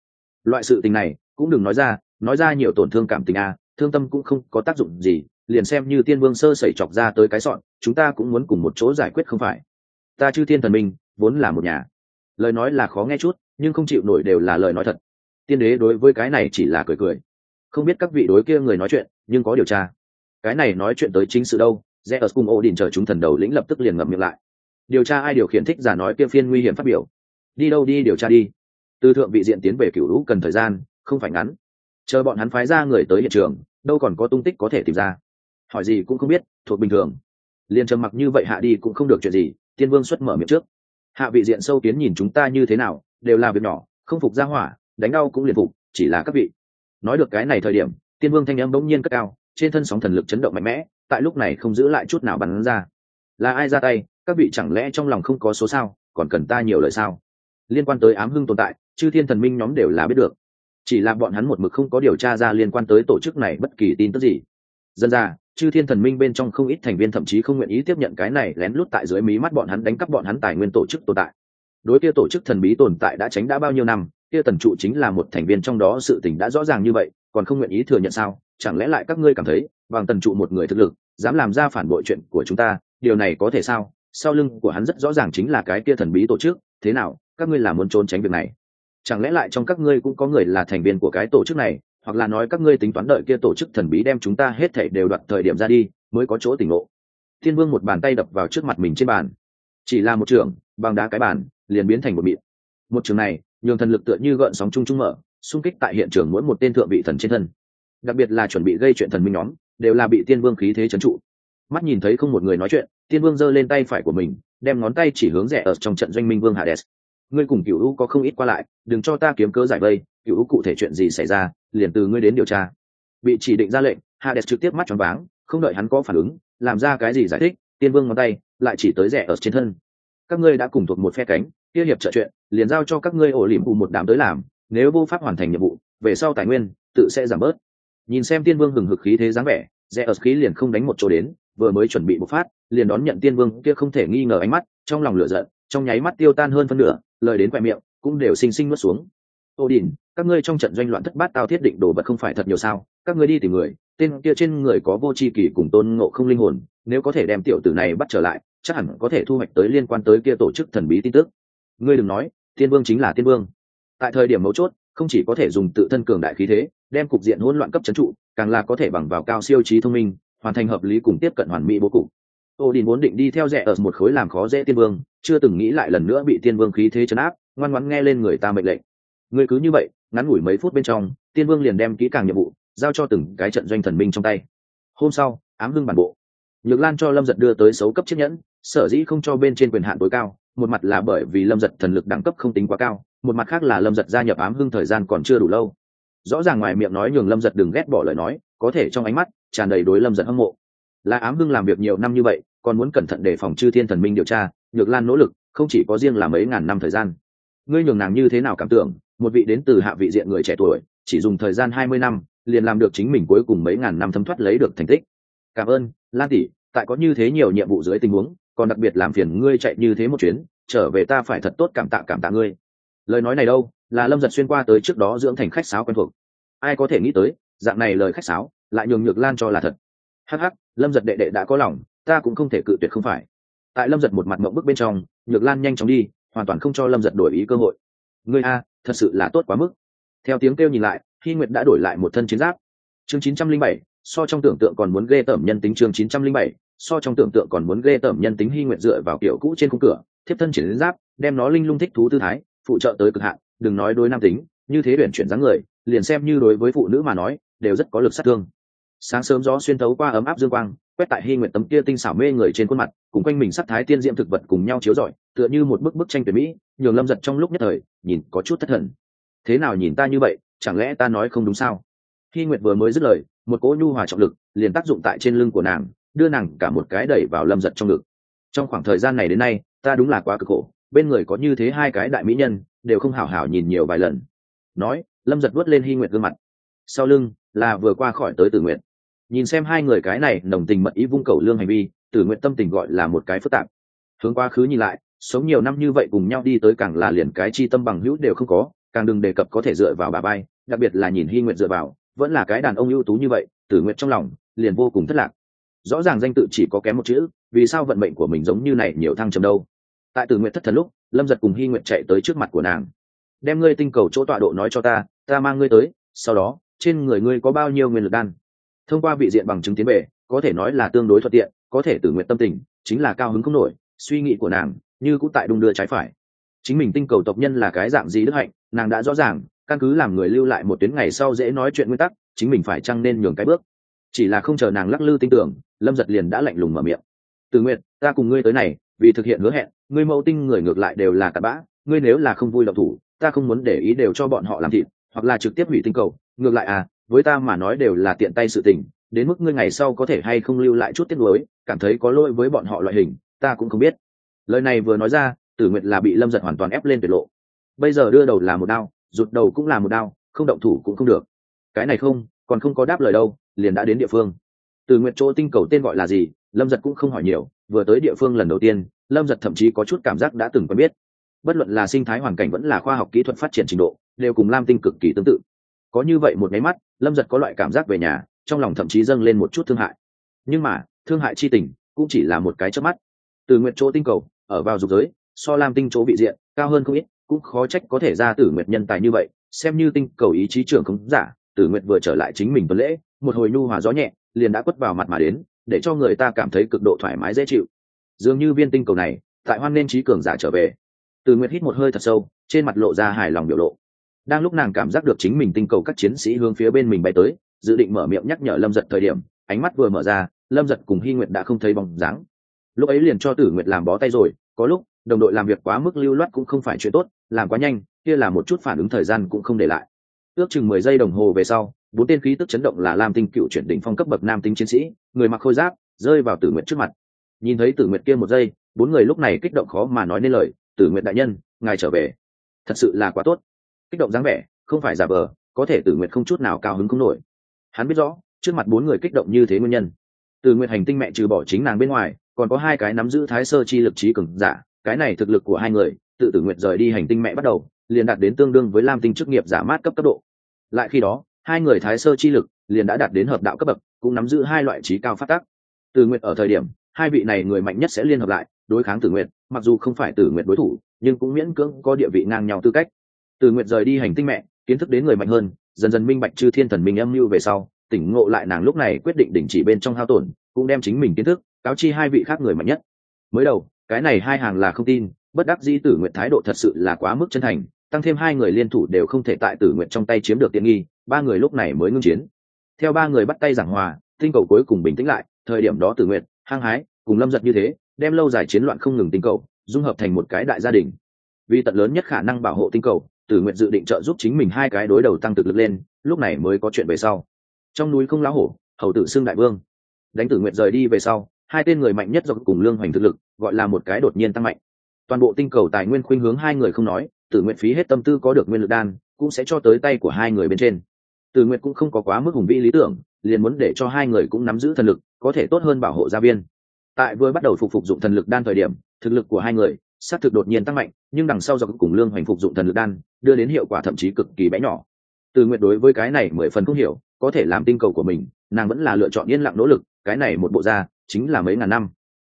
Loại sự tình này, cũng đừng nói ra nói ra nhiều tổn thương cảm tình à thương tâm cũng không có tác dụng gì, liền xem như tiên vương sơ sẩy chọc ra tới cái sọn, chúng ta cũng muốn cùng một chỗ giải quyết không phải ta chư thiên thần minh, vốn là một nhà. Lời nói là khó nghe chút, nhưng không chịu nổi đều là lời nói thật. Tiên đế đối với cái này chỉ là cười cười. Không biết các vị đối kia người nói chuyện, nhưng có điều tra. Cái này nói chuyện tới chính sự đâu rẽ ở cùng ô đình chờ chúng thần đầu lĩnh lập tức liền ngậm miệng lại. Điều tra ai điều khiển thích giả nói kia phiên nguy hiểm phát biểu. Đi đâu đi điều tra đi. Từ thượng vị diện tiến về cựu lũ cần thời gian, không phải ngắn. Chờ bọn hắn phái ra người tới hiện trường, đâu còn có tung tích có thể tìm ra. Hỏi gì cũng không biết, thuộc bình thường. Liền trầm mặc như vậy hạ đi cũng không được chuyện gì tiên vương xuất mở miệng trước. Hạ vị diện sâu tiến nhìn chúng ta như thế nào, đều là việc nhỏ, không phục ra hỏa, đánh đau cũng liền phục, chỉ là các vị. Nói được cái này thời điểm, tiên vương thanh âm bỗng nhiên cất cao, trên thân sóng thần lực chấn động mạnh mẽ, tại lúc này không giữ lại chút nào bắn ra. Là ai ra tay, các vị chẳng lẽ trong lòng không có số sao, còn cần ta nhiều lời sao? Liên quan tới ám hưng tồn tại, chư thiên thần minh nhóm đều là biết được. Chỉ là bọn hắn một mực không có điều tra ra liên quan tới tổ chức này bất kỳ tin tức gì. Dân ra chư thiên thần minh bên trong không ít thành viên thậm chí không nguyện ý tiếp nhận cái này lén lút tại dưới mí mắt bọn hắn đánh cắp bọn hắn tài nguyên tổ chức tồn tại. Đối kia tổ chức thần bí tồn tại đã tránh đã bao nhiêu năm, kia tần trụ chính là một thành viên trong đó sự tình đã rõ ràng như vậy, còn không nguyện ý thừa nhận sao? Chẳng lẽ lại các ngươi cảm thấy, bằng tần trụ một người thực lực, dám làm ra phản bội chuyện của chúng ta, điều này có thể sao? Sau lưng của hắn rất rõ ràng chính là cái kia thần bí tổ chức, thế nào, các ngươi là muốn trốn tránh việc này? Chẳng lẽ lại trong các ngươi cũng có người là thành viên của cái tổ chức này hoặc là nói các ngươi tính toán đợi kia tổ chức thần bí đem chúng ta hết thể đều đoạt thời điểm ra đi, mới có chỗ tỉnh ngộ. Thiên vương một bàn tay đập vào trước mặt mình trên bàn. Chỉ là một trường, bằng đá cái bàn, liền biến thành một mịn. Một trường này, nhường thần lực tựa như gợn sóng chung chung mở, xung kích tại hiện trường mỗi một tên thượng vị thần trên thân. Đặc biệt là chuẩn bị gây chuyện thần minh nhóm, đều là bị tiên vương khí thế trấn trụ. Mắt nhìn thấy không một người nói chuyện tiên vương giơ lên tay phải của mình, đem ngón tay chỉ hướng rẻ ở trong trận doanh minh vương hades. Ngươi cùng cựu u có không ít qua lại, đừng cho ta kiếm cớ giải vây cựu u cụ thể chuyện gì xảy ra liền từ ngươi đến điều tra. Bị chỉ định ra lệnh, hades trực tiếp mắt tròn váng, không đợi hắn có phản ứng, làm ra cái gì giải thích, tiên vương ngón tay lại chỉ tới rẻ ở trên thân. Các ngươi đã cùng thuộc một phe cánh, kia hiệp trợ chuyện, liền giao cho các ngươi ổ liềm hù một đám tới làm, nếu vô pháp hoàn thành nhiệm vụ, về sau tài nguyên, tự sẽ giảm bớt. Nhìn xem tiên vương hừng hực khí thế dáng vẻ, rẽ ở khí liền không đánh một chỗ đến, vừa mới chuẩn bị bộc phát, liền đón nhận tiên vương kia không thể nghi ngờ ánh mắt, trong lòng lửa giận, trong nháy mắt tiêu tan hơn phân nửa, lời đến quẹ miệng, cũng đều xinh xinh nuốt xuống ô đình các ngươi trong trận doanh loạn thất bát tao thiết định đồ vật không phải thật nhiều sao? Các ngươi đi tìm người, tên kia trên người có vô chi kỳ cùng tôn ngộ không linh hồn, nếu có thể đem tiểu tử này bắt trở lại, chắc hẳn có thể thu hoạch tới liên quan tới kia tổ chức thần bí tin tức. Ngươi đừng nói tiên vương chính là tiên vương. Tại thời điểm mấu chốt, không chỉ có thể dùng tự thân cường đại khí thế, đem cục diện hỗn loạn cấp c trụ, càng là có thể bằng vào cao siêu trí thông minh, hoàn thành hợp lý cùng tiếp cận hoàn mỹ bố cục. Ô đình muốn định đi theo rẻ ở một khối làm khó dễ tiên vương, chưa từng nghĩ lại lần nữa bị tiên vương khí thế chấn áp, ngoan ngoãn nghe lên người ta mệnh lệnh người cứ như vậy, ngắn ngủi mấy phút bên trong, tiên vương liền đem kỹ càng nhiệm vụ giao cho từng cái trận doanh thần minh trong tay. Hôm sau, ám hưng bản bộ. Nhược lan cho lâm giật đưa tới xấu cấp chiếc nhẫn, sở dĩ không cho bên trên quyền hạn tối cao, một mặt là bởi vì lâm giật thần lực đẳng cấp không tính quá cao, một mặt khác là lâm giật gia nhập ám hưng thời gian còn chưa đủ lâu. Rõ ràng ngoài miệng nói nhường lâm giật đừng ghét bỏ lời nói, có thể trong ánh mắt tràn đầy đối lâm giật hâm mộ. Là ám hưng làm việc nhiều năm như vậy, còn muốn cẩn thận đề phòng chư thiên thần minh điều tra, nhược lan nỗ lực, không chỉ có riêng là mấy ngàn năm thời gian. Ngươi nhường nàng như thế nào cảm tưởng một vị đến từ hạ vị diện người trẻ tuổi, chỉ dùng thời gian hai mươi năm, liền làm được chính mình cuối cùng mấy ngàn năm thấm thoát lấy được thành tích. Cảm ơn, lan tỷ, tại có như thế nhiều nhiệm vụ dưới tình huống, còn đặc biệt làm phiền ngươi chạy như thế một chuyến, trở về ta phải thật tốt cảm tạ cảm tạ ngươi. Lời nói này đâu, là lâm giật xuyên qua tới trước đó dưỡng thành khách sáo quen thuộc. Ai có thể nghĩ tới, dạng này lời khách sáo, lại nhường nhược lan cho là thật. Hh lâm giật đệ đệ đã có lòng, ta cũng không thể cự tuyệt không phải. Tại lâm giật một mặt mộng bức bên trong, nhược lan nhanh chóng đi, hoàn toàn không cho lâm giật đổi ý cơ hội. Ngươi a thật sự là tốt quá mức. Theo tiếng kêu nhìn lại Hi nguyệt đã đổi lại một thân chiến giáp. Chương chín trăm linh bảy, so trong tưởng tượng còn muốn ghê tởm nhân tính chương chín trăm linh bảy, so trong tưởng tượng còn muốn ghê tởm nhân tính hy Nguyệt dựa vào kiểu cũ trên khung cửa, thiếp thân triển giáp, đem nó linh lung thích thú tư thái, phụ trợ tới cực hạn, đừng nói đối nam tính, như thế tuyển chuyển dáng người, liền xem như đối với phụ nữ mà nói, đều rất có lực sát thương sáng sớm gió xuyên thấu qua ấm áp dương quang, quét tại hy nguyện tấm kia tinh xảo mê người trên khuôn mặt, cùng quanh mình sắc thái tiên diệm thực vật cùng nhau chiếu rọi, tựa như một bức bức tranh tuyển mỹ, nhường lâm giật trong lúc nhất thời, nhìn có chút thất thần. Thế nào nhìn ta như vậy, chẳng lẽ ta nói không đúng sao? Hy nguyệt vừa mới dứt lời, một cỗ nhu hòa trọng lực liền tác dụng tại trên lưng của nàng, đưa nàng cả một cái đẩy vào lâm giật trong ngực. Trong khoảng thời gian này đến nay, ta đúng là quá cực khổ, bên người có như thế hai cái đại mỹ nhân, đều không hảo hảo nhìn nhiều vài lần. Nói, lâm giật vuốt lên hy nguyệt gương mặt. Sau lưng là vừa qua khỏi tới tử nguyện nhìn xem hai người cái này nồng tình mật ý vung cầu lương hành vi, tử nguyện tâm tình gọi là một cái phức tạp. Hướng quá khứ nhìn lại, sống nhiều năm như vậy cùng nhau đi tới càng là liền cái chi tâm bằng hữu đều không có, càng đừng đề cập có thể dựa vào bà bay, đặc biệt là nhìn hy nguyện dựa vào, vẫn là cái đàn ông ưu tú như vậy, tử nguyện trong lòng liền vô cùng thất lạc. Rõ ràng danh tự chỉ có kém một chữ, vì sao vận mệnh của mình giống như này nhiều thăng trầm đâu. Tại tử nguyện thất thần lúc, lâm giật cùng hy nguyện chạy tới trước mặt của nàng. Đem ngươi tinh cầu chỗ tọa độ nói cho ta ta mang ngươi tới, sau đó, trên người ngươi có bao nhiêu nguyên lực đan? Thông qua vị diện bằng chứng tiến về, có thể nói là tương đối thuận tiện, có thể tử nguyện tâm tình, chính là cao hứng không nổi, suy nghĩ của nàng như cũng tại đung đưa trái phải. Chính mình tinh cầu tộc nhân là cái dạng gì đức hạnh, nàng đã rõ ràng, căn cứ làm người lưu lại một tuyến ngày sau dễ nói chuyện nguyên tắc, chính mình phải chăng nên nhường cái bước. Chỉ là không chờ nàng lắc lư tin tưởng, lâm giật liền đã lạnh lùng mở miệng. Từ nguyện ta cùng ngươi tới này, vì thực hiện hứa hẹn, ngươi mẫu tinh người ngược lại đều là cặn bã, ngươi nếu là không vui độc thủ, ta không muốn để ý đều cho bọn họ làm thịt, hoặc là trực tiếp hủy tinh cầu, ngược lại à với ta mà nói đều là tiện tay sự tình, đến mức ngươi ngày sau có thể hay không lưu lại chút tiếc nuối, cảm thấy có lỗi với bọn họ loại hình, ta cũng không biết. Lời này vừa nói ra, tử nguyệt là bị lâm giật hoàn toàn ép lên tuyệt lộ. Bây giờ đưa đầu là một đao, rụt đầu cũng là một đao, không động thủ cũng không được. Cái này không, còn không có đáp lời đâu, liền đã đến địa phương. Từ nguyện chỗ tinh cầu tên gọi là gì, lâm giật cũng không hỏi nhiều, vừa tới địa phương lần đầu tiên, lâm giật thậm chí có chút cảm giác đã từng quen biết. Bất luận là sinh thái hoàn cảnh vẫn là khoa học kỹ thuật phát triển trình độ, đều cùng lam tinh cực kỳ tương tự có như vậy một máy mắt, lâm giật có loại cảm giác về nhà, trong lòng thậm chí dâng lên một chút thương hại. Nhưng mà, thương hại chi tình cũng chỉ là một cái chớp mắt. Từ nguyện chỗ tinh cầu, ở vào dục giới, so lam tinh chỗ vị diện, cao hơn không ít, cũng khó trách có thể ra tử nguyện nhân tài như vậy, xem như tinh cầu ý chí trưởng không giả, tử nguyện vừa trở lại chính mình tuần lễ, một hồi nhu hòa gió nhẹ, liền đã quất vào mặt mà đến, để cho người ta cảm thấy cực độ thoải mái dễ chịu. Dường như viên tinh cầu này, tại hoan nên trí cường giả trở về. Từ nguyện hít một hơi thật sâu, trên mặt lộ ra hài lòng biểu lộ đang lúc nàng cảm giác được chính mình tinh cầu các chiến sĩ hướng phía bên mình bay tới, dự định mở miệng nhắc nhở lâm giật thời điểm, ánh mắt vừa mở ra, lâm giật cùng hy nguyệt đã không thấy bóng dáng. Lúc ấy liền cho tử nguyệt làm bó tay rồi, có lúc, đồng đội làm việc quá mức lưu loát cũng không phải chuyện tốt, làm quá nhanh, kia là một chút phản ứng thời gian cũng không để lại. Ước chừng mười giây đồng hồ về sau, bốn tên khí tức chấn động là lam tinh cựu chuyển đỉnh phong cấp bậc nam tinh chiến sĩ, người mặc khôi giáp, rơi vào tử nguyệt trước mặt. Nhìn thấy tử nguyệt kia một giây, bốn người lúc này kích động khó mà nói nên lời, tử nguyệt đại nhân, ngài trở về. Thật sự là quá tốt kích động dáng vẻ, không phải giả vờ, có thể tử nguyện không chút nào cao hứng không nổi. Hắn biết rõ, trước mặt bốn người kích động như thế nguyên nhân. Tử nguyện hành tinh mẹ trừ bỏ chính nàng bên ngoài, còn có hai cái nắm giữ thái sơ chi lực trí cường giả, cái này thực lực của hai người, tự tử nguyện rời đi hành tinh mẹ bắt đầu, liền đạt đến tương đương với lam tinh chức nghiệp giả mát cấp cấp độ. Lại khi đó, hai người thái sơ chi lực liền đã đạt đến hợp đạo cấp bậc, cũng nắm giữ hai loại trí cao phát tác. Từ nguyện ở thời điểm, hai vị này người mạnh nhất sẽ liên hợp lại, đối kháng tử nguyện mặc dù không phải tử nguyện đối thủ, nhưng cũng miễn cưỡng có địa vị ngang nhau tư cách từ nguyện rời đi hành tinh mẹ, kiến thức đến người mạnh hơn, dần dần minh bạch chư thiên thần minh âm mưu về sau, tỉnh ngộ lại nàng lúc này quyết định đình chỉ bên trong hao tổn, cũng đem chính mình kiến thức, cáo chi hai vị khác người mạnh nhất. Mới đầu, cái này hai hàng là không tin, bất đắc dĩ tử nguyện thái độ thật sự là quá mức chân thành, tăng thêm hai người liên thủ đều không thể tại tử nguyện trong tay chiếm được tiện nghi, ba người lúc này mới ngưng chiến. Theo ba người bắt tay giảng hòa, tinh cầu cuối cùng bình tĩnh lại, thời điểm đó tử nguyện hăng hái, cùng lâm giật như thế, đem lâu dài chiến loạn không ngừng tinh cầu, dung hợp thành một cái đại gia đình. Vì tận lớn nhất khả năng bảo hộ tinh cầu tử nguyện dự định trợ giúp chính mình hai cái đối đầu tăng thực lực lên, lúc này mới có chuyện về sau. Trong núi không lá hổ, hầu tử xưng đại vương. Đánh tử nguyện rời đi về sau, hai tên người mạnh nhất do cùng lương hoành thực lực, gọi là một cái đột nhiên tăng mạnh. Toàn bộ tinh cầu tài nguyên khuynh hướng hai người không nói, tử nguyện phí hết tâm tư có được nguyên lực đan, cũng sẽ cho tới tay của hai người bên trên. Tử nguyện cũng không có quá mức hùng vĩ lý tưởng, liền muốn để cho hai người cũng nắm giữ thần lực, có thể tốt hơn bảo hộ gia viên. Tại vừa bắt đầu phục phục dụng thần lực đan thời điểm, thực lực của hai người sát thực đột nhiên tăng mạnh, nhưng đằng sau do cùng lương hoành phục dụng thần lực đan, đưa đến hiệu quả thậm chí cực kỳ bé nhỏ. Từ nguyện đối với cái này mười phần không hiểu, có thể làm tinh cầu của mình, nàng vẫn là lựa chọn yên lặng nỗ lực, cái này một bộ da, chính là mấy ngàn năm.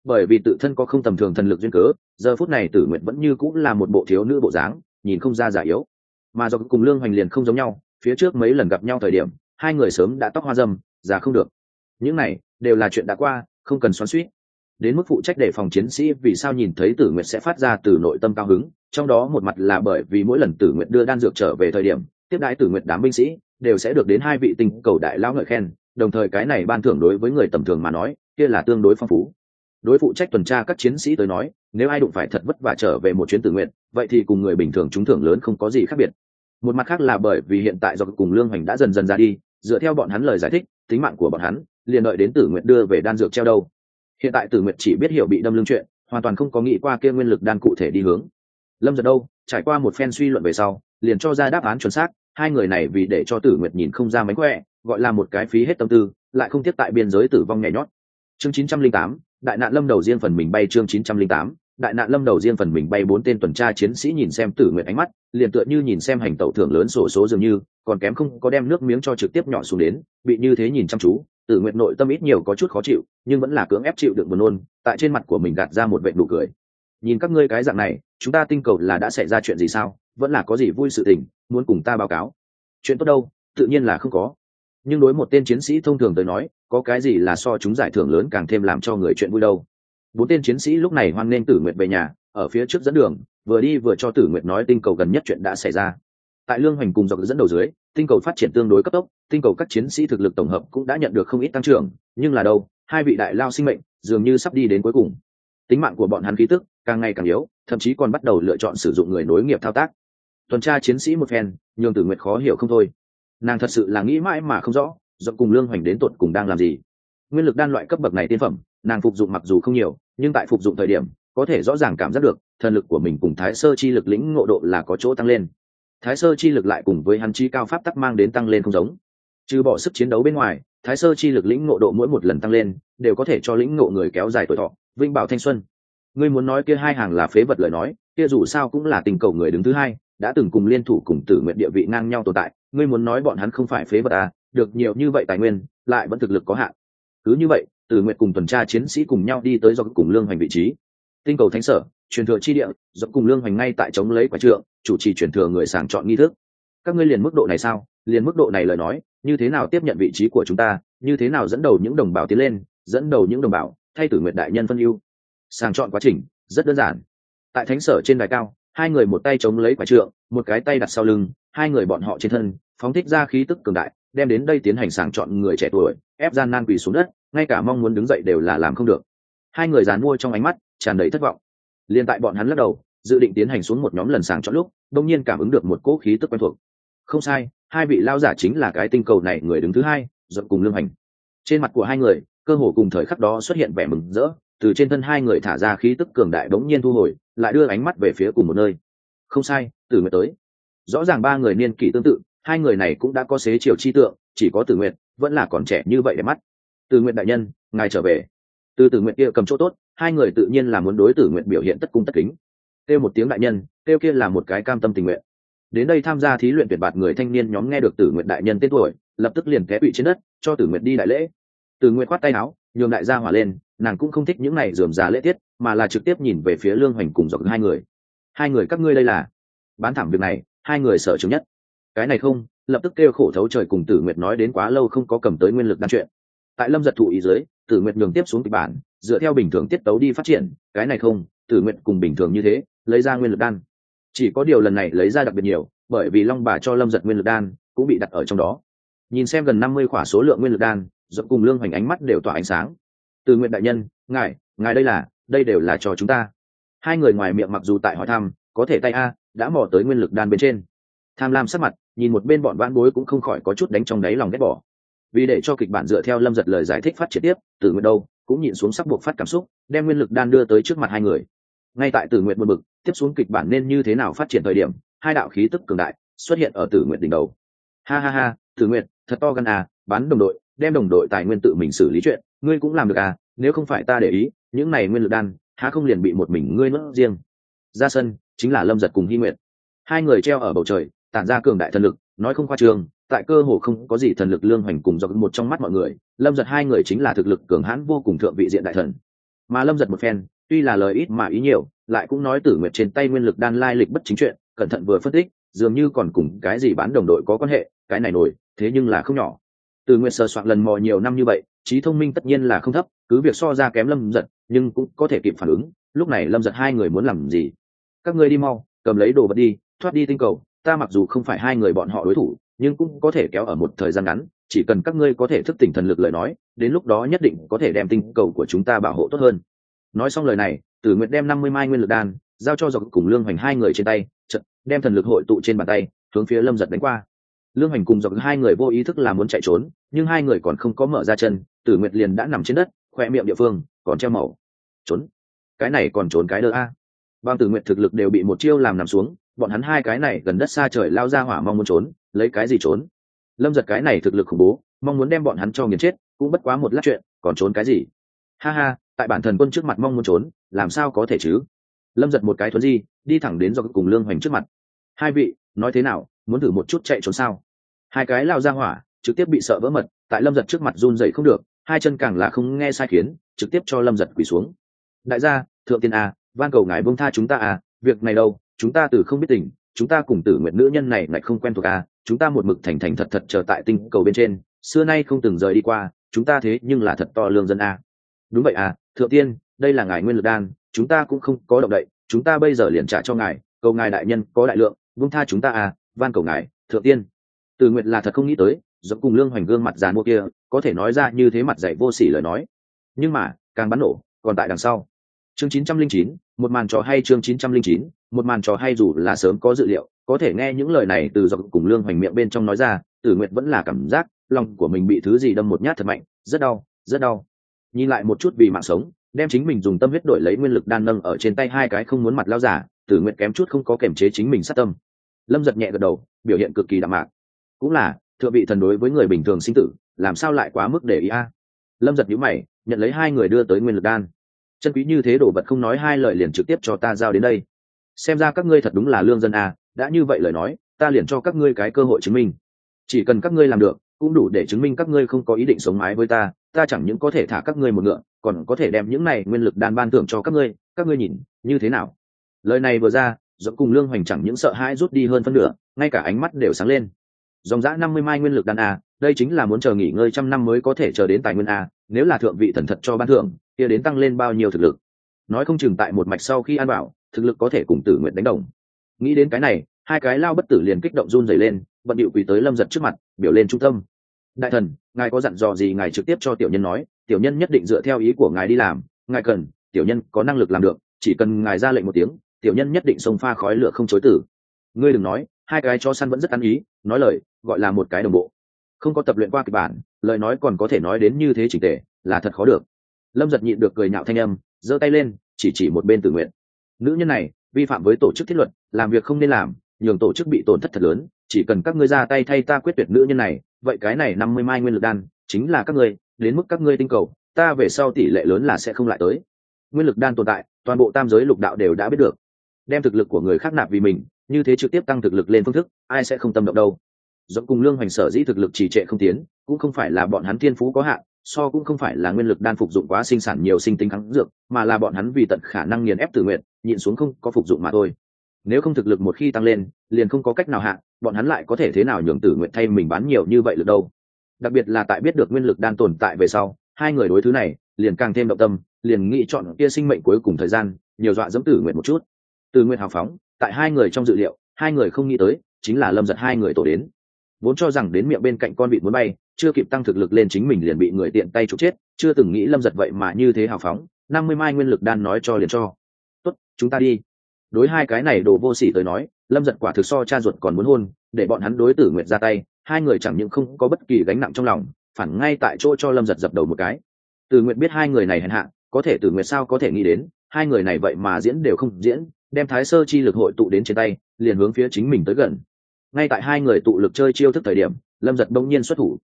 Bởi vì tự thân có không tầm thường thần lực duyên cớ, giờ phút này tử nguyện vẫn như cũng là một bộ thiếu nữ bộ dáng, nhìn không ra giả yếu. Mà do cùng lương hoành liền không giống nhau, phía trước mấy lần gặp nhau thời điểm, hai người sớm đã tóc hoa dâm, già không được. Những này đều là chuyện đã qua, không cần xoắn suýt đến mức phụ trách để phòng chiến sĩ vì sao nhìn thấy tử nguyện sẽ phát ra từ nội tâm cao hứng, trong đó một mặt là bởi vì mỗi lần tử nguyện đưa đan dược trở về thời điểm, tiếp đãi tử nguyện đám binh sĩ đều sẽ được đến hai vị tinh cầu đại lão ngợi khen, đồng thời cái này ban thưởng đối với người tầm thường mà nói, kia là tương đối phong phú. Đối phụ trách tuần tra các chiến sĩ tới nói, nếu ai đụng phải thật vất vả trở về một chuyến tự nguyện vậy thì cùng người bình thường trúng thưởng lớn không có gì khác biệt. Một mặt khác là bởi vì hiện tại do cùng lương hoành đã dần dần ra đi, dựa theo bọn hắn lời giải thích, tính mạng của bọn hắn, liền đợi đến tử nguyện đưa về đan dược treo đâu hiện tại tử nguyệt chỉ biết hiểu bị đâm lưng chuyện hoàn toàn không có nghĩ qua kia nguyên lực đan cụ thể đi hướng. Lâm giật đâu trải qua một phen suy luận về sau liền cho ra đáp án chuẩn xác hai người này vì để cho tử nguyệt nhìn không ra mánh khỏe gọi là một cái phí hết tâm tư lại không tiếp tại biên giới tử vong nhảy nhót. Chương 908, đại nạn lâm đầu riêng phần mình bay chương 908, đại nạn lâm đầu riêng phần mình bay bốn tên tuần tra chiến sĩ nhìn xem tử nguyệt ánh mắt liền tựa như nhìn xem hành tẩu thưởng lớn sổ số dường như còn kém không có đem nước miếng cho trực tiếp nhỏ xuống đến bị như thế nhìn chăm chú tử nguyện nội tâm ít nhiều có chút khó chịu, nhưng vẫn là cưỡng ép chịu đựng buồn nôn, tại trên mặt của mình gạt ra một vệ nụ cười. Nhìn các ngươi cái dạng này, chúng ta tinh cầu là đã xảy ra chuyện gì sao? Vẫn là có gì vui sự tình, muốn cùng ta báo cáo? Chuyện tốt đâu, tự nhiên là không có. Nhưng đối một tên chiến sĩ thông thường tới nói, có cái gì là so chúng giải thưởng lớn càng thêm làm cho người chuyện vui đâu. Bốn tên chiến sĩ lúc này hoan nghênh tử nguyệt về nhà, ở phía trước dẫn đường, vừa đi vừa cho tử nguyệt nói tinh cầu gần nhất chuyện đã xảy ra. Tại lương hoành cùng dọc dẫn đầu dưới tinh cầu phát triển tương đối cấp tốc, tinh cầu các chiến sĩ thực lực tổng hợp cũng đã nhận được không ít tăng trưởng, nhưng là đâu, hai vị đại lao sinh mệnh dường như sắp đi đến cuối cùng. Tính mạng của bọn hắn khí tức càng ngày càng yếu, thậm chí còn bắt đầu lựa chọn sử dụng người nối nghiệp thao tác. Tuần tra chiến sĩ một phen, nhường tử nguyệt khó hiểu không thôi. Nàng thật sự là nghĩ mãi mà không rõ dọc cùng lương hoành đến tột cùng đang làm gì. Nguyên lực đan loại cấp bậc này tiên phẩm, nàng phục dụng mặc dù không nhiều, nhưng tại phục dụng thời điểm, có thể rõ ràng cảm giác được, thần lực của mình cùng thái sơ chi lực lĩnh ngộ độ là có chỗ tăng lên thái sơ chi lực lại cùng với hắn chi cao pháp tắc mang đến tăng lên không giống. Trừ bỏ sức chiến đấu bên ngoài, thái sơ chi lực lĩnh ngộ độ mỗi một lần tăng lên, đều có thể cho lĩnh ngộ người kéo dài tuổi thọ. Vinh bảo thanh xuân. Ngươi muốn nói kia hai hàng là phế vật lời nói, kia dù sao cũng là tình cầu người đứng thứ hai, đã từng cùng liên thủ cùng tử nguyện địa vị ngang nhau tồn tại. Ngươi muốn nói bọn hắn không phải phế vật à được nhiều như vậy tài nguyên, lại vẫn thực lực có hạn. Cứ như vậy, tử nguyện cùng tuần tra chiến sĩ cùng nhau đi tới do cùng lương hoành vị trí. Tinh cầu thánh sở, truyền thừa chi địa do cùng lương hoành ngay tại chống lấy quả trượng chủ trì truyền thừa người sàng chọn nghi thức. Các ngươi liền mức độ này sao? Liền mức độ này lời nói, như thế nào tiếp nhận vị trí của chúng ta? Như thế nào dẫn đầu những đồng bào tiến lên? Dẫn đầu những đồng bào, thay tử nguyện đại nhân phân ưu. Sàng chọn quá trình, rất đơn giản. Tại thánh sở trên đài cao, hai người một tay chống lấy quả trượng, một cái tay đặt sau lưng, hai người bọn họ trên thân, phóng thích ra khí tức cường đại, đem đến đây tiến hành sàng chọn người trẻ tuổi, ép gian nan quỳ xuống đất, ngay cả mong muốn đứng dậy đều là làm không được. Hai người dàn mua trong ánh mắt, tràn đầy thất vọng. Liền tại bọn hắn lắc đầu dự định tiến hành xuống một nhóm lần sàng chọn lúc, đông nhiên cảm ứng được một cỗ khí tức quen thuộc. Không sai, hai vị lao giả chính là cái tinh cầu này người đứng thứ hai dọn cùng lương hành. Trên mặt của hai người, cơ hồ cùng thời khắc đó xuất hiện vẻ mừng rỡ, từ trên thân hai người thả ra khí tức cường đại bỗng nhiên thu hồi, lại đưa ánh mắt về phía cùng một nơi. Không sai, tử nguyệt tới. Rõ ràng ba người niên kỷ tương tự, hai người này cũng đã có xế chiều chi tượng, chỉ có tử nguyệt, vẫn là còn trẻ như vậy để mắt. Tử nguyệt đại nhân, ngài trở về. Từ tử nguyệt kia cầm chỗ tốt, hai người tự nhiên là muốn đối tử nguyệt biểu hiện tất cung tất kính kêu một tiếng đại nhân, kêu kia là một cái cam tâm tình nguyện. Đến đây tham gia thí luyện tuyển bạt người thanh niên nhóm nghe được tử nguyện đại nhân tên tuổi, lập tức liền té bị trên đất, cho tử nguyện đi đại lễ. Tử nguyện khoát tay áo, nhường đại gia hỏa lên, nàng cũng không thích những này dườm già lễ tiết, mà là trực tiếp nhìn về phía lương hoành cùng dọc hai người. Hai người, các ngươi đây là? Bán thảm việc này, hai người sợ chứng nhất. Cái này không, lập tức kêu khổ thấu trời cùng tử nguyệt nói đến quá lâu không có cầm tới nguyên lực đan chuyện. Tại lâm giật thụ ý dưới, tử nguyệt nhường tiếp xuống kịch bản dựa theo bình thường tiết tấu đi phát triển, cái này không, tử nguyện cùng bình thường như thế, lấy ra nguyên lực đan. Chỉ có điều lần này lấy ra đặc biệt nhiều, bởi vì long bà cho lâm giật nguyên lực đan cũng bị đặt ở trong đó. Nhìn xem gần năm mươi khỏa số lượng nguyên lực đan dọc cùng lương hoành ánh mắt đều tỏa ánh sáng. Từ nguyện đại nhân, ngài ngài đây là, đây đều là cho chúng ta. Hai người ngoài miệng mặc dù tại hỏi thăm, có thể tay a, đã mò tới nguyên lực đan bên trên. Tham lam sắc mặt, nhìn một bên bọn vãn bối cũng không khỏi có chút đánh trong đáy lòng ghét bỏ. Vì để cho kịch bản dựa theo lâm giật lời giải thích phát triển tiếp từ nguyện đâu? Cũng nhìn xuống sắc buộc phát cảm xúc, đem nguyên lực đan đưa tới trước mặt hai người. Ngay tại tử nguyện buồn bực, tiếp xuống kịch bản nên như thế nào phát triển thời điểm, hai đạo khí tức cường đại xuất hiện ở tử nguyện đỉnh đầu. Ha ha ha, tử nguyện thật to gan à bán đồng đội, đem đồng đội tài nguyên tự mình xử lý chuyện, ngươi cũng làm được à nếu không phải ta để ý, những này nguyên lực đan, há không liền bị một mình ngươi nuốt riêng. Ra sân, chính là lâm giật cùng hy nguyện hai người treo ở bầu trời, tản ra cường đại thần lực, nói không khoa trường tại cơ hồ không có gì thần lực lương hoành cùng do một trong mắt mọi người, lâm giật hai người chính là thực lực cường hãn vô cùng thượng vị diện đại thần. Mà lâm giật một phen, tuy là lời ít mà ý nhiều, lại cũng nói tử nguyệt trên tay nguyên lực đan lai lịch bất chính chuyện, cẩn thận vừa phân tích, dường như còn cùng cái gì bán đồng đội có quan hệ, cái này nổi, thế nhưng là không nhỏ. Tử nguyệt sờ soạn lần mò nhiều năm như vậy, trí thông minh tất nhiên là không thấp, cứ việc so ra kém lâm giật, nhưng cũng có thể kịp phản ứng, lúc này lâm giật hai người muốn làm gì? Các ngươi đi mau, cầm lấy đồ vật đi, thoát đi tinh cầu, ta mặc dù không phải hai người bọn họ đối thủ nhưng cũng có thể kéo ở một thời gian ngắn, chỉ cần các ngươi có thể thức tỉnh thần lực lời nói, đến lúc đó nhất định có thể đem tinh cầu của chúng ta bảo hộ tốt hơn. Nói xong lời này, tử nguyệt đem năm mươi mai nguyên lực đan giao cho dọc cùng lương hoành hai người trên tay trận đem thần lực hội tụ trên bàn tay, hướng phía lâm giật đánh qua. Lương hoành cùng dọc hai người vô ý thức là muốn chạy trốn, nhưng hai người còn không có mở ra chân, tử nguyệt liền đã nằm trên đất, khoe miệng địa phương còn treo màu. Trốn? Cái này còn trốn cái đỡ a? Bằng tử nguyệt thực lực đều bị một chiêu làm nằm xuống bọn hắn hai cái này gần đất xa trời lao ra hỏa mong muốn trốn, lấy cái gì trốn? Lâm giật cái này thực lực khủng bố, mong muốn đem bọn hắn cho nghiền chết, cũng bất quá một lát chuyện, còn trốn cái gì? Ha ha, tại bản thần quân trước mặt mong muốn trốn, làm sao có thể chứ? Lâm giật một cái thuấn di, đi thẳng đến do cùng lương hoành trước mặt. Hai vị, nói thế nào, muốn thử một chút chạy trốn sao? Hai cái lao ra hỏa, trực tiếp bị sợ vỡ mật, tại lâm giật trước mặt run dậy không được, hai chân càng là không nghe sai khiến, trực tiếp cho lâm giật quỳ xuống. Đại gia, thượng tiên a van cầu ngài bông tha chúng ta à việc này đâu? Chúng ta từ không biết tình chúng ta cùng tử nguyện nữ nhân này lại không quen thuộc à chúng ta một mực thành thành thật thật chờ tại tinh cầu bên trên xưa nay không từng rời đi qua chúng ta thế nhưng là thật to lương dân à. đúng vậy à thượng tiên đây là ngài nguyên lực đan chúng ta cũng không có động đậy chúng ta bây giờ liền trả cho ngài cầu ngài đại nhân có đại lượng vung tha chúng ta à van cầu ngài thượng tiên. Từ nguyện là thật không nghĩ tới giống cùng lương hoành gương mặt giàn mua kia có thể nói ra như thế mặt dạy vô sỉ lời nói. Nhưng mà càng bắn nổ còn tại đằng sau. Chương 909, một màn trò hay chương 909, một màn trò hay dù là sớm có dự liệu, có thể nghe những lời này từ dọc cùng lương hoành miệng bên trong nói ra, tử nguyện vẫn là cảm giác lòng của mình bị thứ gì đâm một nhát thật mạnh, rất đau rất đau. Nhìn lại một chút vì mạng sống, đem chính mình dùng tâm huyết đổi lấy nguyên lực đan nâng ở trên tay hai cái không muốn mặt lao giả, tử nguyện kém chút không có kềm chế chính mình sát tâm. Lâm giật nhẹ gật đầu, biểu hiện cực kỳ đạm mạc. Cũng là, thượng vị thần đối với người bình thường sinh tử, làm sao lại quá mức để ý a? Lâm giật nhữ mày, nhận lấy hai người đưa tới nguyên lực đan. Chân quý như thế đồ vật không nói hai lời liền trực tiếp cho ta giao đến đây xem ra các ngươi thật đúng là lương dân a, đã như vậy lời nói, ta liền cho các ngươi cái cơ hội chứng minh. Chỉ cần các ngươi làm được, cũng đủ để chứng minh các ngươi không có ý định sống mái với ta ta chẳng những có thể thả các ngươi một ngựa, còn có thể đem những này nguyên lực đan ban thưởng cho các ngươi các ngươi nhìn, như thế nào? Lời này vừa ra dẫu cùng lương hoành chẳng những sợ hãi rút đi hơn phân nửa, ngay cả ánh mắt đều sáng lên. Dòng giã năm mươi mai nguyên lực đan a, đây chính là muốn chờ nghỉ ngơi trăm năm mới có thể chờ đến tài nguyên a, nếu là thượng vị thần thật cho ban thưởng, kia đến tăng lên bao nhiêu thực lực? Nói không chừng tại một mạch sau khi an bảo thực lực có thể cùng tử nguyện đánh đồng. Nghĩ đến cái này, hai cái lao bất tử liền kích động run dày lên, bận điệu quỳ tới lâm giật trước mặt, biểu lên trung tâm. Đại thần, ngài có dặn dò gì ngài trực tiếp cho tiểu nhân nói, tiểu nhân nhất định dựa theo ý của ngài đi làm, ngài cần, tiểu nhân có năng lực làm được, chỉ cần ngài ra lệnh một tiếng, tiểu nhân nhất định xông pha khói lửa không chối tử. Ngươi đừng nói, hai cái cho săn vẫn rất ăn ý, nói lời, gọi là một cái đồng bộ. Không có tập luyện qua kịch bản, lời nói còn có thể nói đến như thế chỉnh tề, là thật khó được. Lâm giật nhịn được cười nhạo thanh âm, giơ tay lên, chỉ chỉ một bên tự nguyện nữ nhân này, vi phạm với tổ chức thiết luật, làm việc không nên làm, nhường tổ chức bị tổn thất thật lớn, chỉ cần các ngươi ra tay thay ta quyết tuyệt nữ nhân này, vậy cái này năm mươi mai nguyên lực đan, chính là các ngươi, đến mức các ngươi tinh cầu, ta về sau tỷ lệ lớn là sẽ không lại tới. Nguyên lực đan tồn tại, toàn bộ tam giới lục đạo đều đã biết được. Đem thực lực của người khác nạp vì mình, như thế trực tiếp tăng thực lực lên phương thức, ai sẽ không tâm động đâu. Dẫu cùng lương hoành sở dĩ thực lực trì trệ không tiến, cũng không phải là bọn hắn thiên phú có hạn so cũng không phải là nguyên lực đan phục dụng quá sinh sản nhiều sinh tính kháng dược, mà là bọn hắn vì tận khả năng nghiền ép tự nguyện, nhịn xuống không có phục dụng mà thôi. Nếu không thực lực một khi tăng lên, liền không có cách nào hạ, bọn hắn lại có thể thế nào nhường tử nguyện thay mình bán nhiều như vậy được đâu? Đặc biệt là tại biết được nguyên lực đan tồn tại về sau, hai người đối thứ này, liền càng thêm động tâm, liền nghĩ chọn kia sinh mệnh cuối cùng thời gian, nhiều dọa dẫm tử nguyện một chút. Tử nguyện hào phóng, tại hai người trong dự liệu, hai người không nghĩ tới, chính là lâm giật hai người tổ đến. Vốn cho rằng đến miệng bên cạnh con vịt muốn bay chưa kịp tăng thực lực lên chính mình liền bị người tiện tay trục chết, chưa từng nghĩ lâm giật vậy mà như thế hào phóng, năm mươi mai nguyên lực đan nói cho liền cho. Tốt, chúng ta đi. Đối hai cái này đồ vô sỉ tới nói, lâm giật quả thực so cha ruột còn muốn hôn, để bọn hắn đối tử nguyệt ra tay, hai người chẳng những không có bất kỳ gánh nặng trong lòng, phản ngay tại chỗ cho lâm giật dập đầu một cái. Tử nguyệt biết hai người này hèn hạ, có thể tử nguyệt sao có thể nghĩ đến, hai người này vậy mà diễn đều không diễn, đem thái sơ chi lực hội tụ đến trên tay, liền hướng phía chính mình tới gần. Ngay tại hai người tụ lực chơi chiêu thức thời điểm, lâm giật bỗng nhiên xuất thủ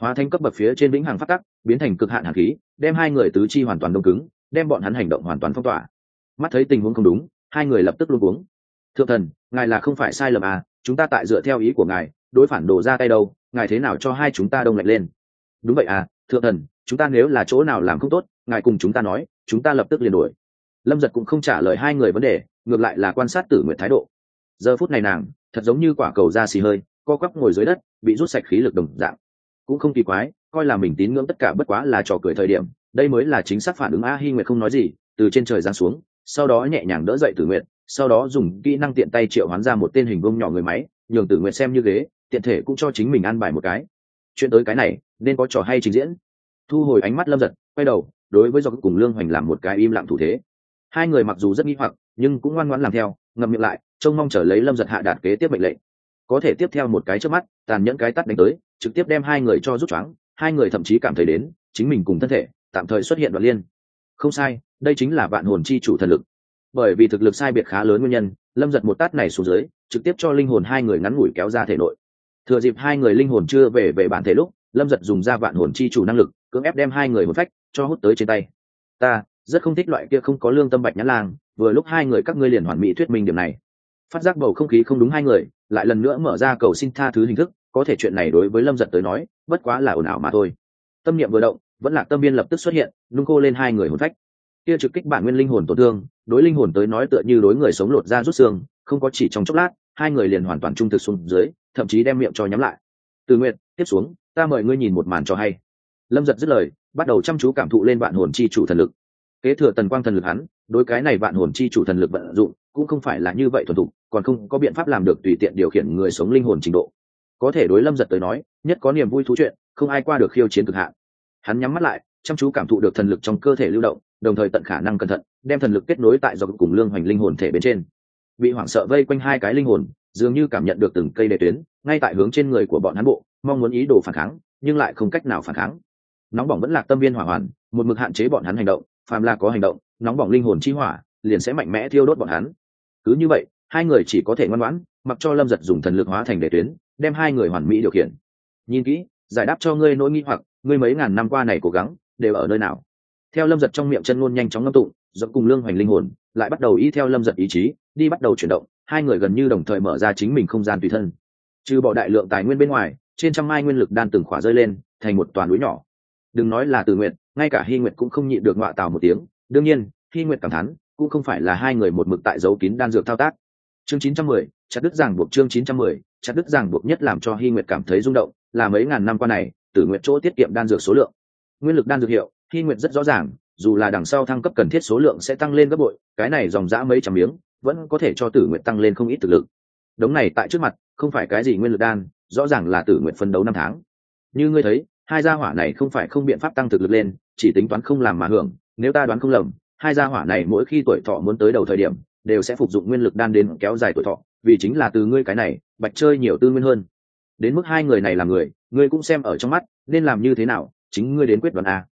hóa thanh cấp bậc phía trên vĩnh hằng phát tắc, biến thành cực hạn hàn khí, đem hai người tứ chi hoàn toàn đông cứng, đem bọn hắn hành động hoàn toàn phong tỏa. Mắt thấy tình huống không đúng, hai người lập tức luôn uống thượng thần, ngài là không phải sai lầm à chúng ta tại dựa theo ý của ngài, đối phản đồ ra tay đâu, ngài thế nào cho hai chúng ta đông lạnh lên? Đúng vậy à thượng thần, chúng ta nếu là chỗ nào làm không tốt, ngài cùng chúng ta nói, chúng ta lập tức liền đuổi. Lâm giật cũng không trả lời hai người vấn đề, ngược lại là quan sát tử nguyện thái độ. Giờ phút này nàng, thật giống như quả cầu da xì hơi, co quắp ngồi dưới đất, bị rút sạch khí lực đồng dạng cũng không kỳ quái, coi là mình tín ngưỡng tất cả bất quá là trò cười thời điểm, đây mới là chính xác phản ứng a hi nguyệt không nói gì, từ trên trời giáng xuống, sau đó nhẹ nhàng đỡ dậy tử nguyện sau đó dùng kỹ năng tiện tay triệu hoán ra một tên hình vông nhỏ người máy, nhường tử nguyện xem như ghế, tiện thể cũng cho chính mình ăn bài một cái. Chuyện tới cái này, nên có trò hay trình diễn. Thu hồi ánh mắt lâm giật quay đầu, đối với do cùng lương hoành làm một cái im lặng thủ thế. Hai người mặc dù rất nghi hoặc, nhưng cũng ngoan ngoãn làm theo, ngậm miệng lại, trông mong chờ lấy lâm giật hạ đạt kế tiếp mệnh lệnh. Có thể tiếp theo một cái trước mắt, tàn nhẫn cái tắt đánh tới trực tiếp đem hai người cho rút choáng, hai người thậm chí cảm thấy đến, chính mình cùng thân thể, tạm thời xuất hiện đoạn liên. Không sai, đây chính là vạn hồn chi chủ thần lực. Bởi vì thực lực sai biệt khá lớn nguyên nhân, lâm giật một tát này xuống dưới, trực tiếp cho linh hồn hai người ngắn ngủi kéo ra thể nội. Thừa dịp hai người linh hồn chưa về về bản thể lúc, lâm giật dùng ra vạn hồn chi chủ năng lực, cưỡng ép đem hai người một phách, cho hút tới trên tay. Ta, rất không thích loại kia không có lương tâm bạch nhãn lang, vừa lúc hai người các ngươi liền hoàn mỹ thuyết minh điểm này. Phát giác bầu không khí không đúng hai người, lại lần nữa mở ra cầu xin tha thứ hình thức có thể chuyện này đối với lâm giật tới nói, bất quá là ồn ào mà thôi. Tâm niệm vừa động, vẫn là tâm biên lập tức xuất hiện, nung cô lên hai người hồn phách. Kia trực kích bản nguyên linh hồn tổn thương, đối linh hồn tới nói tựa như đối người sống lột ra rút xương, không có chỉ trong chốc lát, hai người liền hoàn toàn trung thực xuống dưới, thậm chí đem miệng cho nhắm lại. Từ nguyện tiếp xuống, ta mời ngươi nhìn một màn cho hay. Lâm giật dứt lời, bắt đầu chăm chú cảm thụ lên vạn hồn chi chủ thần lực. Kế thừa tần quang thần lực hắn, đối cái này vạn hồn chi chủ thần lực vận dụng, cũng không phải là như vậy thuần thục, còn không có biện pháp làm được tùy tiện điều khiển người sống linh hồn trình độ có thể đối lâm giật tới nói, nhất có niềm vui thú chuyện, không ai qua được khiêu chiến cực hạn. Hắn nhắm mắt lại, chăm chú cảm thụ được thần lực trong cơ thể lưu động, đồng thời tận khả năng cẩn thận, đem thần lực kết nối tại dọc cùng lương hoành linh hồn thể bên trên. Bị hoảng sợ vây quanh hai cái linh hồn, dường như cảm nhận được từng cây đệ tuyến, ngay tại hướng trên người của bọn hắn bộ, mong muốn ý đồ phản kháng, nhưng lại không cách nào phản kháng. Nóng bỏng vẫn là tâm viên hỏa hoàn, một mực hạn chế bọn hắn hành động, phàm là có hành động, nóng bỏng linh hồn chi hỏa, liền sẽ mạnh mẽ thiêu đốt bọn hắn. Cứ như vậy, hai người chỉ có thể ngoan ngoãn, mặc cho lâm giật dùng thần lực hóa thành đệ tuyến đem hai người hoàn mỹ điều khiển. Nhìn kỹ giải đáp cho ngươi nỗi nghi hoặc ngươi mấy ngàn năm qua này cố gắng đều ở nơi nào? Theo lâm giật trong miệng chân ngôn nhanh chóng ngâm tụng dẫn cùng lương hoành linh hồn lại bắt đầu y theo lâm giật ý chí đi bắt đầu chuyển động hai người gần như đồng thời mở ra chính mình không gian tùy thân. Trừ bỏ đại lượng tài nguyên bên ngoài trên trăm mai nguyên lực đan từng khỏa rơi lên thành một toàn núi nhỏ. Đừng nói là từ nguyện ngay cả hy nguyện cũng không nhịn được ngọa tào một tiếng. Đương nhiên hy nguyện cảm thán cũng không phải là hai người một mực tại dấu kín đan dược thao tác. Chương 910, chặt đứt giảng buộc chương 910, chặt đứt giảng buộc nhất làm cho hi nguyệt cảm thấy rung động là mấy ngàn năm qua này tử nguyện chỗ tiết kiệm đan dược số lượng. Nguyên lực đan dược hiệu hi nguyệt rất rõ ràng dù là đằng sau thăng cấp cần thiết số lượng sẽ tăng lên gấp bội cái này dòng dã mấy trăm miếng vẫn có thể cho tử nguyện tăng lên không ít thực lực. Đống này tại trước mặt không phải cái gì nguyên lực đan rõ ràng là tử nguyện phân đấu năm tháng. Như ngươi thấy hai gia hỏa này không phải không biện pháp tăng thực lực lên chỉ tính toán không làm mà hưởng nếu ta đoán không lầm hai gia hỏa này mỗi khi tuổi thọ muốn tới đầu thời điểm đều sẽ phục dụng nguyên lực đan đến kéo dài tuổi thọ vì chính là từ ngươi cái này, bạch chơi nhiều tư nguyên hơn. Đến mức hai người này là người, ngươi cũng xem ở trong mắt, nên làm như thế nào, chính ngươi đến quyết đoán a.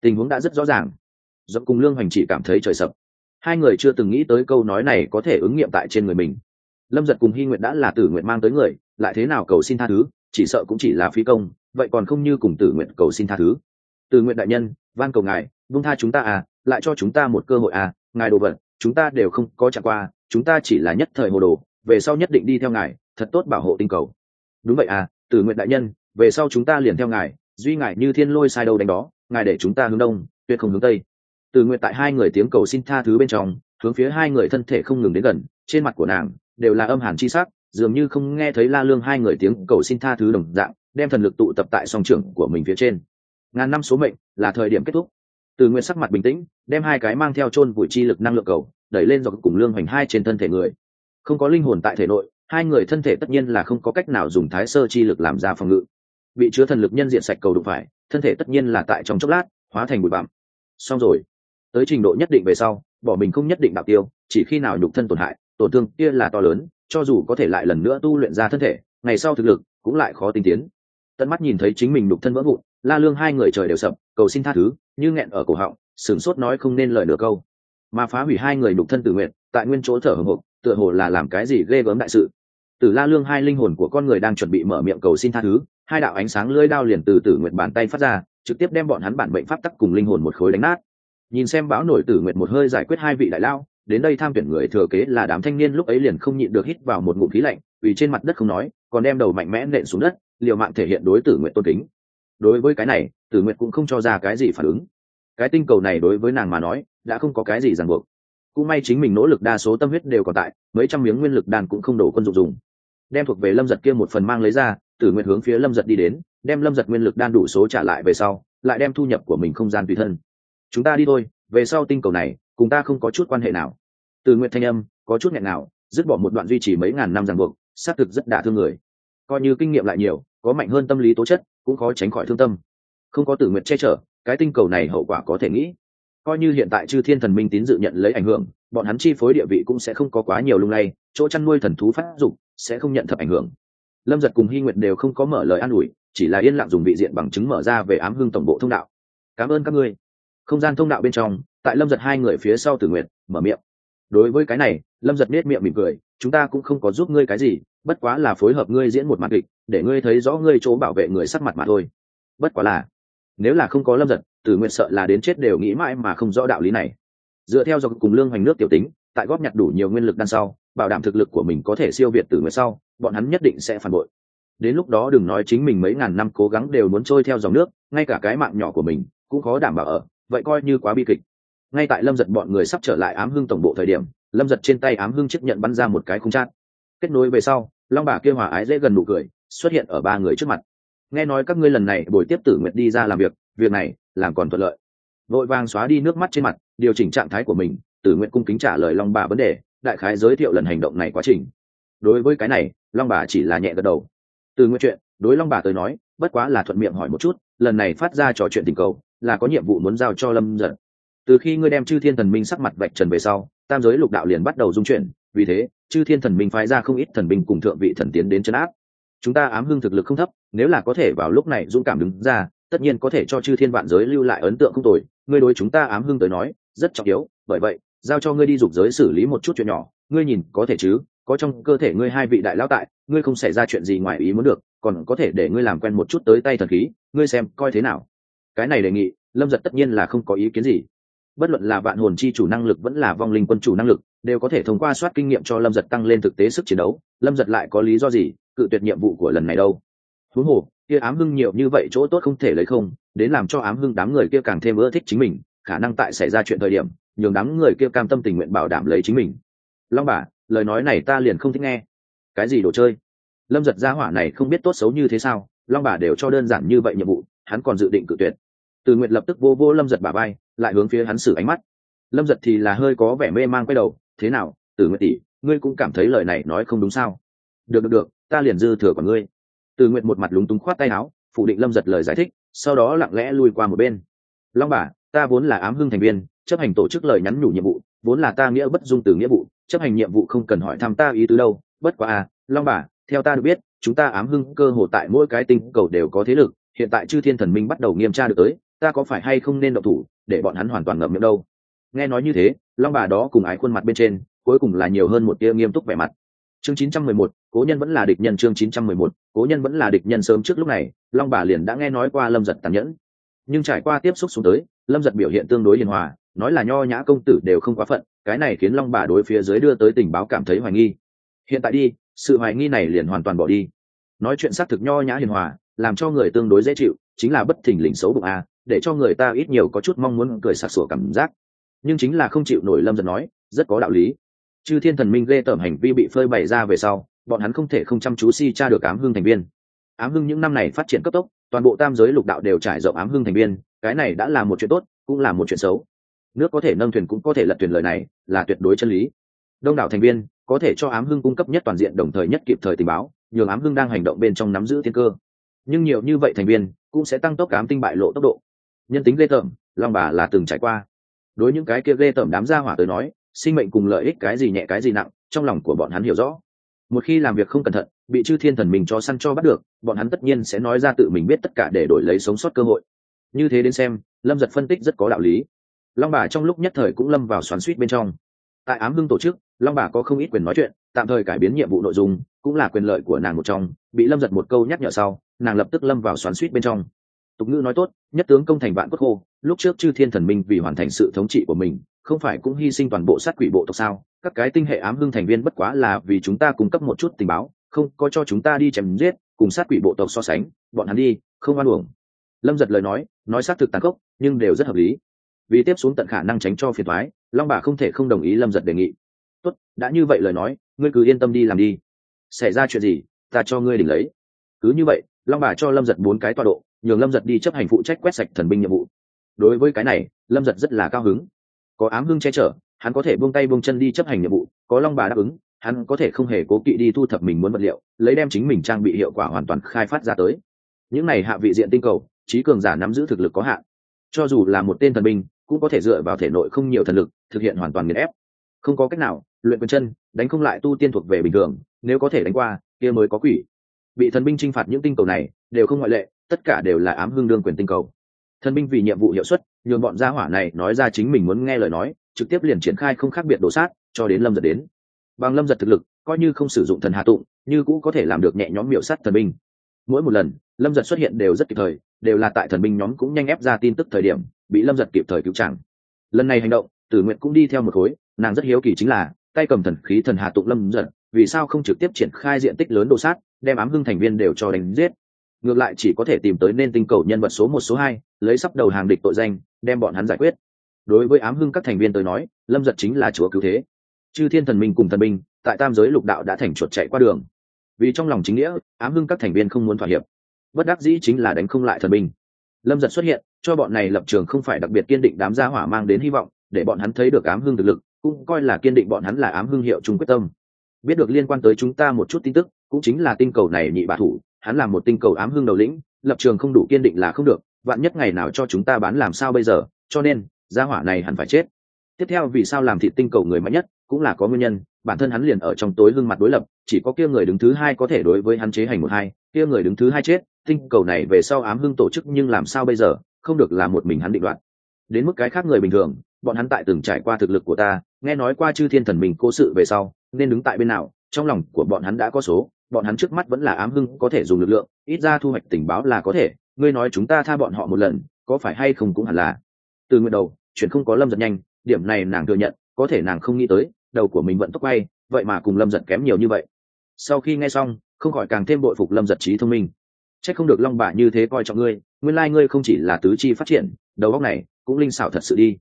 Tình huống đã rất rõ ràng. Do cùng lương hoành chỉ cảm thấy trời sập. Hai người chưa từng nghĩ tới câu nói này có thể ứng nghiệm tại trên người mình. Lâm giật cùng hy nguyện đã là tử nguyện mang tới người, lại thế nào cầu xin tha thứ, chỉ sợ cũng chỉ là phi công, vậy còn không như cùng tử nguyện cầu xin tha thứ. Tử nguyện đại nhân, van cầu ngài, vung tha chúng ta à lại cho chúng ta một cơ hội à ngài đồ vật, chúng ta đều không có trả qua, chúng ta chỉ là nhất thời hồ đồ về sau nhất định đi theo ngài, thật tốt bảo hộ tinh cầu. Đúng vậy à tử nguyện đại nhân, về sau chúng ta liền theo ngài, duy ngài như thiên lôi sai đâu đánh đó, ngài để chúng ta hướng đông, tuyệt không hướng tây. Tử nguyện tại hai người tiếng cầu xin tha thứ bên trong, hướng phía hai người thân thể không ngừng đến gần, trên mặt của nàng đều là âm hàn chi sắc, dường như không nghe thấy la lương hai người tiếng cầu xin tha thứ đồng dạng, đem thần lực tụ tập tại song trưởng của mình phía trên. Ngàn năm số mệnh là thời điểm kết thúc. Từ nguyện sắc mặt bình tĩnh, đem hai cái mang theo chôn vùi chi lực năng lượng cầu đẩy lên dọc cùng lương hoành hai trên thân thể người không có linh hồn tại thể nội, hai người thân thể tất nhiên là không có cách nào dùng thái sơ chi lực làm ra phòng ngự. Bị chứa thần lực nhân diện sạch cầu đụng phải, thân thể tất nhiên là tại trong chốc lát, hóa thành bụi bặm. Xong rồi, tới trình độ nhất định về sau, bỏ mình không nhất định đạo tiêu, chỉ khi nào nhục thân tổn hại, tổn thương kia là to lớn, cho dù có thể lại lần nữa tu luyện ra thân thể, ngày sau thực lực cũng lại khó tinh tiến. Tận mắt nhìn thấy chính mình nhục thân vỡ vụn, la lương hai người trời đều sập, cầu xin tha thứ, như nghẹn ở cổ họng, sửng sốt nói không nên lời nửa câu. Mà phá hủy hai người nhục thân tự nguyện, tại nguyên chỗ thở hồng hộc tựa hồ là làm cái gì ghê gớm đại sự. Từ la lương hai linh hồn của con người đang chuẩn bị mở miệng cầu xin tha thứ, hai đạo ánh sáng lưỡi đao liền từ tử Nguyệt bàn tay phát ra, trực tiếp đem bọn hắn bản bệnh pháp tắc cùng linh hồn một khối đánh nát. Nhìn xem báo nổi tử Nguyệt một hơi giải quyết hai vị đại lao, đến đây tham tuyển người thừa kế là đám thanh niên lúc ấy liền không nhịn được hít vào một ngụm khí lạnh, vì trên mặt đất không nói, còn đem đầu mạnh mẽ nện xuống đất, liều mạng thể hiện đối tử nguyện tôn kính. Đối với cái này, tử nguyện cũng không cho ra cái gì phản ứng. Cái tinh cầu này đối với nàng mà nói, đã không có cái gì ràng buộc cũng may chính mình nỗ lực đa số tâm huyết đều còn tại, mấy trăm miếng nguyên lực đàn cũng không đổ quân dụng dùng. Đem thuộc về lâm giật kia một phần mang lấy ra, tử nguyện hướng phía lâm giật đi đến, đem lâm giật nguyên lực đan đủ số trả lại về sau, lại đem thu nhập của mình không gian tùy thân. Chúng ta đi thôi, về sau tinh cầu này, cùng ta không có chút quan hệ nào. Từ nguyện thanh âm, có chút nghẹn nào dứt bỏ một đoạn duy trì mấy ngàn năm ràng buộc, xác thực rất đả thương người. Coi như kinh nghiệm lại nhiều, có mạnh hơn tâm lý tố chất, cũng khó tránh khỏi thương tâm. Không có tử nguyện che chở, cái tinh cầu này hậu quả có thể nghĩ coi như hiện tại chư thiên thần minh tín dự nhận lấy ảnh hưởng, bọn hắn chi phối địa vị cũng sẽ không có quá nhiều lung lay, chỗ chăn nuôi thần thú phát dục sẽ không nhận thập ảnh hưởng. Lâm giật cùng hy nguyệt đều không có mở lời an ủi, chỉ là yên lặng dùng vị diện bằng chứng mở ra về ám hưng tổng bộ thông đạo. Cảm ơn các ngươi. Không gian thông đạo bên trong, tại lâm giật hai người phía sau tử nguyện mở miệng. Đối với cái này, lâm giật nết miệng mỉm cười, chúng ta cũng không có giúp ngươi cái gì, bất quá là phối hợp ngươi diễn một mặt kịch, để ngươi thấy rõ ngươi chỗ bảo vệ người sắc mặt mà thôi. Bất quá là, nếu là không có lâm giật tử nguyện sợ là đến chết đều nghĩ mãi mà không rõ đạo lý này. Dựa theo do cùng lương hoành nước tiểu tính, tại góp nhặt đủ nhiều nguyên lực đằng sau, bảo đảm thực lực của mình có thể siêu việt tử nguyện sau, bọn hắn nhất định sẽ phản bội. Đến lúc đó đừng nói chính mình mấy ngàn năm cố gắng đều muốn trôi theo dòng nước, ngay cả cái mạng nhỏ của mình cũng khó đảm bảo ở, vậy coi như quá bi kịch. Ngay tại lâm giật bọn người sắp trở lại ám hưng tổng bộ thời điểm, lâm giật trên tay ám hưng chấp nhận bắn ra một cái khung chát. Kết nối về sau, long bà kêu hòa ái dễ gần nụ cười, xuất hiện ở ba người trước mặt. Nghe nói các ngươi lần này buổi tiếp tử nguyện đi ra làm việc việc này làm còn thuận lợi. Vội vàng xóa đi nước mắt trên mặt, điều chỉnh trạng thái của mình tử nguyện cung kính trả lời long bà vấn đề, đại khái giới thiệu lần hành động này quá trình. Đối với cái này, long bà chỉ là nhẹ gật đầu. Từ nguyện chuyện, đối long bà tới nói, bất quá là thuận miệng hỏi một chút, lần này phát ra trò chuyện tình cầu, là có nhiệm vụ muốn giao cho lâm giật từ khi ngươi đem chư thiên thần minh sắc mặt vạch trần về sau, tam giới lục đạo liền bắt đầu dung chuyển, vì thế, chư thiên thần minh phái ra không ít thần minh cùng thượng vị thần tiến đến chấn áp. Chúng ta ám hưng thực lực không thấp, nếu là có thể vào lúc này dũng cảm đứng ra tất nhiên có thể cho chư thiên vạn giới lưu lại ấn tượng không tồi, ngươi đối chúng ta ám hưng tới nói, rất trọng yếu, bởi vậy, giao cho ngươi đi dục giới xử lý một chút chuyện nhỏ, ngươi nhìn, có thể chứ, có trong cơ thể ngươi hai vị đại lão tại, ngươi không xảy ra chuyện gì ngoài ý muốn được, còn có thể để ngươi làm quen một chút tới tay thần khí, ngươi xem, coi thế nào. Cái này đề nghị, lâm giật tất nhiên là không có ý kiến gì. Bất luận là vạn hồn chi chủ năng lực vẫn là vong linh quân chủ năng lực, đều có thể thông qua soát kinh nghiệm cho lâm giật tăng lên thực tế sức chiến đấu, lâm giật lại có lý do gì, cự tuyệt nhiệm vụ của lần này đâu? Huống hồ, kia ám hưng nhiều như vậy chỗ tốt không thể lấy không, đến làm cho ám hưng đám người kia càng thêm ưa thích chính mình, khả năng tại xảy ra chuyện thời điểm, nhường đám người kia cam tâm tình nguyện bảo đảm lấy chính mình. Long bà, lời nói này ta liền không thích nghe. Cái gì đồ chơi? Lâm giật gia hỏa này không biết tốt xấu như thế sao, long bà đều cho đơn giản như vậy nhiệm vụ, hắn còn dự định cự tuyệt. Từ nguyện lập tức vô vô lâm giật bà bay lại hướng phía hắn xử ánh mắt. Lâm giật thì là hơi có vẻ mê mang quay đầu, thế nào, từ nguyện tỷ, ngươi cũng cảm thấy lời này nói không đúng sao? Được được được, ta liền dư thừa của ngươi từ nguyện một mặt lúng túng khoát tay áo, phủ định lâm giật lời giải thích, sau đó lặng lẽ lui qua một bên. Long bà, ta vốn là ám hưng thành viên, chấp hành tổ chức lời nhắn nhủ nhiệm vụ, vốn là ta nghĩa bất dung từ nghĩa vụ, chấp hành nhiệm vụ không cần hỏi thăm ta ý tứ đâu, bất quá à long bà, theo ta được biết, chúng ta ám hưng cơ hồ tại mỗi cái tinh cầu đều có thế lực, hiện tại chư thiên thần minh bắt đầu nghiêm tra được tới, ta có phải hay không nên độc thủ, để bọn hắn hoàn toàn ngậm miệng đâu? Nghe nói như thế, long bà đó cùng ái khuôn mặt bên trên, cuối cùng là nhiều hơn một tia nghiêm túc vẻ mặt chương 911, cố nhân vẫn là địch nhân chương 911, cố nhân vẫn là địch nhân sớm trước lúc này long bà liền đã nghe nói qua lâm Dật tàn nhẫn. Nhưng trải qua tiếp xúc xuống tới lâm Dật biểu hiện tương đối hiền hòa nói là nho nhã công tử đều không quá phận cái này khiến long bà đối phía dưới đưa tới tình báo cảm thấy hoài nghi. Hiện tại đi sự hoài nghi này liền hoàn toàn bỏ đi. Nói chuyện xác thực nho nhã hiền hòa làm cho người tương đối dễ chịu chính là bất thình lình xấu bụng a để cho người ta ít nhiều có chút mong muốn cười sặc sủa cảm giác. Nhưng chính là không chịu nổi lâm Dật nói rất có đạo lý chư thiên thần minh ghê tởm hành vi bị phơi bày ra về sau, bọn hắn không thể không chăm chú si tra được ám hưng thành viên. Ám hưng những năm này phát triển cấp tốc, toàn bộ tam giới lục đạo đều trải rộng ám hưng thành viên, cái này đã là một chuyện tốt, cũng là một chuyện xấu. Nước có thể nâng thuyền cũng có thể lật thuyền lời này, là tuyệt đối chân lý. Đông đảo thành viên, có thể cho ám hưng cung cấp nhất toàn diện đồng thời nhất kịp thời tình báo, nhường ám hưng đang hành động bên trong nắm giữ thiên cơ. Nhưng nhiều như vậy thành viên, cũng sẽ tăng tốc ám tinh bại lộ tốc độ. Nhân tính ghê tởm, long bà là từng trải qua. Đối những cái kia ghê tởm đám gia hỏa tới nói sinh mệnh cùng lợi ích cái gì nhẹ cái gì nặng, trong lòng của bọn hắn hiểu rõ. Một khi làm việc không cẩn thận, bị chư thiên thần mình cho săn cho bắt được, bọn hắn tất nhiên sẽ nói ra tự mình biết tất cả để đổi lấy sống sót cơ hội. Như thế đến xem, lâm giật phân tích rất có đạo lý. Long bà trong lúc nhất thời cũng lâm vào xoắn suýt bên trong. Tại ám hưng tổ chức, long bà có không ít quyền nói chuyện, tạm thời cải biến nhiệm vụ nội dung, cũng là quyền lợi của nàng một trong, bị lâm giật một câu nhắc nhở sau, nàng lập tức lâm vào xoắn suýt bên trong. Tục ngữ nói tốt, nhất tướng công thành vạn quốc khô, lúc trước chư thiên thần minh vì hoàn thành sự thống trị của mình không phải cũng hy sinh toàn bộ sát quỷ bộ tộc sao? Các cái tinh hệ ám hưng thành viên bất quá là vì chúng ta cung cấp một chút tình báo, không, có cho chúng ta đi chém giết, cùng sát quỷ bộ tộc so sánh, bọn hắn đi, không ăn uổng. Lâm giật lời nói nói xác thực tàn khốc, nhưng đều rất hợp lý. Vì tiếp xuống tận khả năng tránh cho phiền thoái long bà không thể không đồng ý lâm giật đề nghị. Tốt, đã như vậy lời nói, ngươi cứ yên tâm đi làm đi. Xảy ra chuyện gì, ta cho ngươi đỉnh lấy. Cứ như vậy, long bà cho lâm giật bốn cái tọa độ, nhường lâm giật đi chấp hành phụ trách quét sạch thần binh nhiệm vụ. Đối với cái này, lâm giật rất là cao hứng có ám hưng che chở, hắn có thể buông tay buông chân đi chấp hành nhiệm vụ, có long bà đáp ứng, hắn có thể không hề cố kỵ đi thu thập mình muốn vật liệu, lấy đem chính mình trang bị hiệu quả hoàn toàn khai phát ra tới. Những này hạ vị diện tinh cầu, trí cường giả nắm giữ thực lực có hạn. Cho dù là một tên thần binh, cũng có thể dựa vào thể nội không nhiều thần lực, thực hiện hoàn toàn nghiền ép. Không có cách nào, luyện quyền chân, đánh không lại tu tiên thuộc về bình thường, nếu có thể đánh qua, kia mới có quỷ. Bị thần binh t r i n h phạt những tinh cầu này, đều không ngoại lệ, tất cả đều là ám hương đương quyền tinh cầu thần binh vì nhiệm vụ hiệu suất, nhường bọn gia hỏa này nói ra chính mình muốn nghe lời nói, trực tiếp liền triển khai không khác biệt đổ sát, cho đến lâm giật đến. Bằng lâm giật thực lực, coi như không sử dụng thần hạ tụng, như cũng có thể làm được nhẹ nhóm miểu sát thần binh. Mỗi một lần, lâm giật xuất hiện đều rất kịp thời, đều là tại thần binh nhóm cũng nhanh ép ra tin tức thời điểm, bị lâm giật kịp thời cứu chẳng lần này hành động, tử nguyện cũng đi theo một khối, nàng rất hiếu kỳ chính là, tay cầm thần khí thần hạ tụng lâm giật, vì sao không trực tiếp triển khai diện tích lớn đồ sát, đem ám hưng thành viên đều cho đánh giết ngược lại chỉ có thể tìm tới nên tinh cầu nhân vật số một, số hai, lấy sắp đầu hàng địch tội danh, đem bọn hắn giải quyết. Đối với ám hưng các thành viên tới nói, lâm giật chính là chúa cứu thế. Chư thiên thần minh cùng thần minh, tại tam giới lục đạo đã thành chuột chạy qua đường. Vì trong lòng chính nghĩa, ám hưng các thành viên không muốn thỏa hiệp. Bất đắc dĩ chính là đánh không lại thần minh. Lâm giật xuất hiện, cho bọn này lập trường không phải đặc biệt kiên định đám gia hỏa mang đến hy vọng, để bọn hắn thấy được ám hưng thực lực, cũng coi là kiên định bọn hắn là ám hưng hiệu chung quyết tâm. Biết được liên quan tới chúng ta một chút tin tức, cũng chính là tinh cầu này nhị bà thủ hắn là một tinh cầu ám hưng đầu lĩnh, lập trường không đủ kiên định là không được, vạn nhất ngày nào cho chúng ta bán làm sao bây giờ, cho nên, gia hỏa này hẳn phải chết. Tiếp theo vì sao làm thịt tinh cầu người mạnh nhất, cũng là có nguyên nhân, bản thân hắn liền ở trong tối hưng mặt đối lập, chỉ có kia người đứng thứ hai có thể đối với hắn chế hành một hai, kia người đứng thứ hai chết, tinh cầu này về sau ám hưng tổ chức nhưng làm sao bây giờ, không được là một mình hắn định đoạt. Đến mức cái khác người bình thường, bọn hắn tại từng trải qua thực lực của ta, nghe nói qua chư thiên thần mình cố sự về sau, nên đứng tại bên nào, trong lòng của bọn hắn đã có số bọn hắn trước mắt vẫn là ám hưng, có thể dùng lực lượng, ít ra thu hoạch tình báo là có thể. Ngươi nói chúng ta tha bọn họ một lần, có phải hay không cũng hẳn là. Từ nguyện đầu, chuyện không có lâm giật nhanh, điểm này nàng thừa nhận, có thể nàng không nghĩ tới, đầu của mình vẫn tốc bay, vậy mà cùng lâm giật kém nhiều như vậy. Sau khi nghe xong, không khỏi càng thêm bội phục lâm giật trí thông minh. C h ắ c không được long bả như thế coi trọng ngươi, nguyên lai ngươi không chỉ là tứ chi phát triển, đầu óc này cũng linh xảo thật sự đi.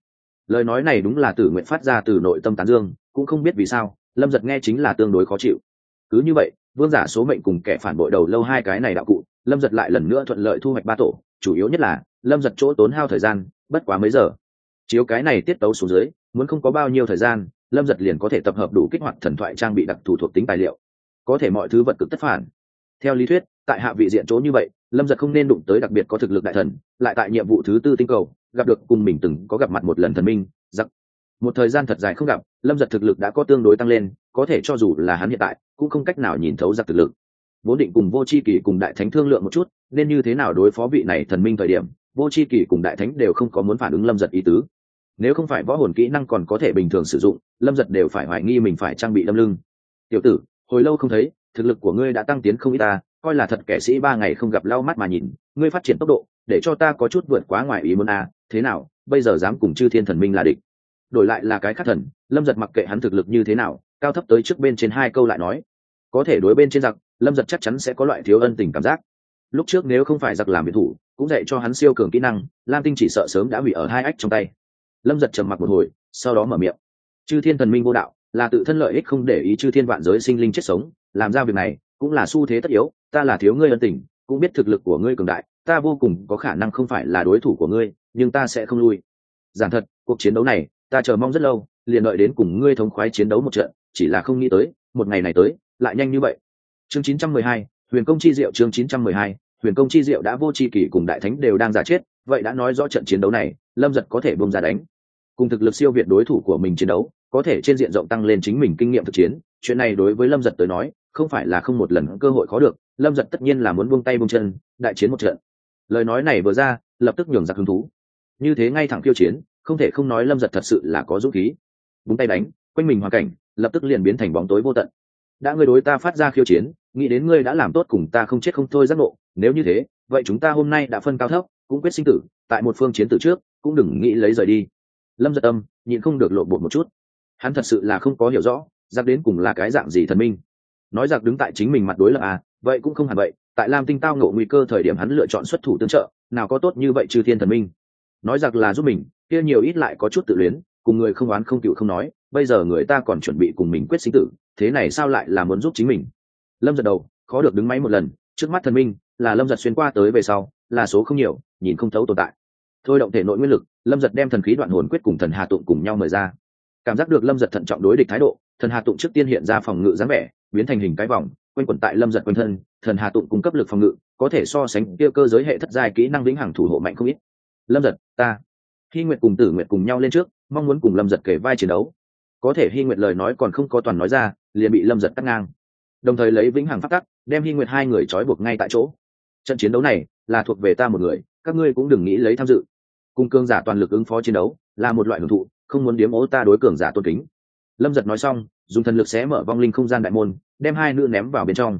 Lời nói này đúng là tử nguyện phát ra từ nội tâm tán dương, cũng không biết vì sao, lâm giật nghe chính là tương đối khó chịu. Cứ như vậy vương giả số mệnh cùng kẻ phản bội đầu lâu hai cái này đạo cụ, lâm giật lại lần nữa thuận lợi thu hoạch ba tổ, chủ yếu nhất là, lâm giật chỗ tốn hao thời gian, bất quá mấy giờ. Chiếu cái này tiết tấu xuống dưới, muốn không có bao nhiêu thời gian, lâm giật liền có thể tập hợp đủ kích hoạt thần thoại trang bị đặc thù thuộc tính tài liệu. Có thể mọi thứ vật cực tất phản. Theo lý thuyết, tại hạ vị diện chỗ như vậy, lâm giật không nên đụng tới đặc biệt có thực lực đại thần, lại tại nhiệm vụ thứ tư tinh cầu, gặp được cùng mình từng có gặp mặt một lần thần minh, giặc một thời gian thật dài không gặp, lâm giật thực lực đã có tương đối tăng lên, có thể cho dù là hắn hiện tại, cũng không cách nào nhìn thấu giặc thực lực. Vốn định cùng vô c h i kỳ cùng đại thánh thương lượng một chút, nên như thế nào đối phó vị này thần minh thời điểm, vô c h i kỳ cùng đại thánh đều không có muốn phản ứng lâm giật ý tứ. Nếu không phải võ hồn kỹ năng còn có thể bình thường sử dụng, lâm giật đều phải hoài nghi mình phải trang bị lâm lưng. Tiểu tử, hồi lâu không thấy, thực lực của ngươi đã tăng tiến không ít ta, coi là thật kẻ sĩ ba ngày không gặp lau mắt mà nhìn, ngươi phát triển tốc độ, để cho ta có chút vượt quá ngoài ý muốn a à. thế nào, bây giờ dám cùng chư thiên thần minh là địch? Đổi lại là cái khác thần, lâm giật mặc kệ hắn thực lực như thế nào, cao thấp tới trước bên trên hai câu lại nói. Có thể đối bên trên giặc, lâm giật chắc chắn sẽ có loại thiếu ân tình cảm giác. Lúc trước nếu không phải giặc làm biệt thủ, cũng dạy cho hắn siêu cường kỹ năng, lam tinh chỉ sợ sớm đã hủy ở hai ách trong tay. Lâm giật trầm mặc một hồi, sau đó mở miệng. Chư thiên thần minh vô đạo, là tự thân lợi ích không để ý chư thiên vạn giới sinh linh chết sống, làm ra việc này, cũng là xu thế tất yếu, ta là thiếu ngươi ân tình, cũng biết thực lực của ngươi cường đại, ta vô cùng có khả năng không phải là đối thủ của ngươi, nhưng ta sẽ không lui. Giản thật, cuộc chiến đấu này ta chờ mong rất lâu liền đợi đến cùng ngươi thống khoái chiến đấu một trận chỉ là không nghĩ tới một ngày này tới lại nhanh như vậy. Chương 912, huyền công chi diệu chương 912, huyền công chi diệu đã vô chi kỷ cùng đại thánh đều đang giả chết vậy đã nói rõ trận chiến đấu này lâm giật có thể bông ra đánh. Cùng thực lực siêu việt đối thủ của mình chiến đấu có thể trên diện rộng tăng lên chính mình kinh nghiệm thực chiến chuyện này đối với lâm giật tới nói không phải là không một lần cơ hội khó được lâm giật tất nhiên là muốn buông tay buông chân đại chiến một trận. Lời nói này vừa ra lập tức nhường giặc hứng thú. Như thế ngay thẳng khiêu chiến không thể không nói lâm giật thật sự là có dũng khí. Búng tay đánh, quanh mình hoàn cảnh, lập tức liền biến thành bóng tối vô tận. Đã ngươi đối ta phát ra khiêu chiến, nghĩ đến ngươi đã làm tốt cùng ta không chết không thôi giác ngộ, nếu như thế, vậy chúng ta hôm nay đã phân cao thấp, cũng quyết sinh tử, tại một phương chiến tử trước, cũng đừng nghĩ lấy rời đi. Lâm giật âm, nhịn không được lộ bột một chút. Hắn thật sự là không có hiểu rõ, giặc đến cùng là cái dạng gì thần minh. Nói giặc đứng tại chính mình mặt đối lập à vậy cũng không hẳn vậy, tại lam tinh tao ngộ nguy cơ thời điểm hắn lựa chọn xuất thủ tương trợ, nào có tốt như vậy trừ thiên thần minh. Nói giặc là giúp mình kia nhiều ít lại có chút tự luyến, cùng người không oán không cựu không nói, bây giờ người ta còn chuẩn bị cùng mình quyết sinh tử, thế này sao lại là muốn giúp chính mình? Lâm giật đầu, khó được đứng máy một lần, trước mắt thần minh, là lâm giật xuyên qua tới về sau, là số không nhiều, nhìn không thấu tồn tại. Thôi động thể nội nguyên lực, lâm giật đem thần khí đoạn hồn quyết cùng thần hà tụng cùng nhau mời ra. Cảm giác được lâm giật thận trọng đối địch thái độ, thần hà tụng trước tiên hiện ra phòng ngự dáng vẻ, biến thành hình cái vòng, quanh quẩn tại lâm giật quanh thân, thần hà tụng cung cấp lực phòng ngự, có thể so sánh kia cơ giới hệ thất giai kỹ năng vĩnh hằng thủ hộ mạnh không ít. Lâm giật, ta hy nguyệt cùng tử nguyệt cùng nhau lên trước, mong muốn cùng lâm giật kể vai chiến đấu. Có thể hy nguyệt lời nói còn không có toàn nói ra, liền bị lâm giật cắt ngang. Đồng thời lấy vĩnh hằng phát tắc, đem hy nguyệt hai người trói buộc ngay tại chỗ. Trận chiến đấu này là thuộc về ta một người, các ngươi cũng đừng nghĩ lấy tham dự. Cung cương giả toàn lực ứng phó chiến đấu là một loại hưởng thụ, không muốn điếm ố ta đối cường giả tôn kính. Lâm giật nói xong, dùng thần lực xé mở vong linh không gian đại môn, đem hai nữ ném vào bên trong.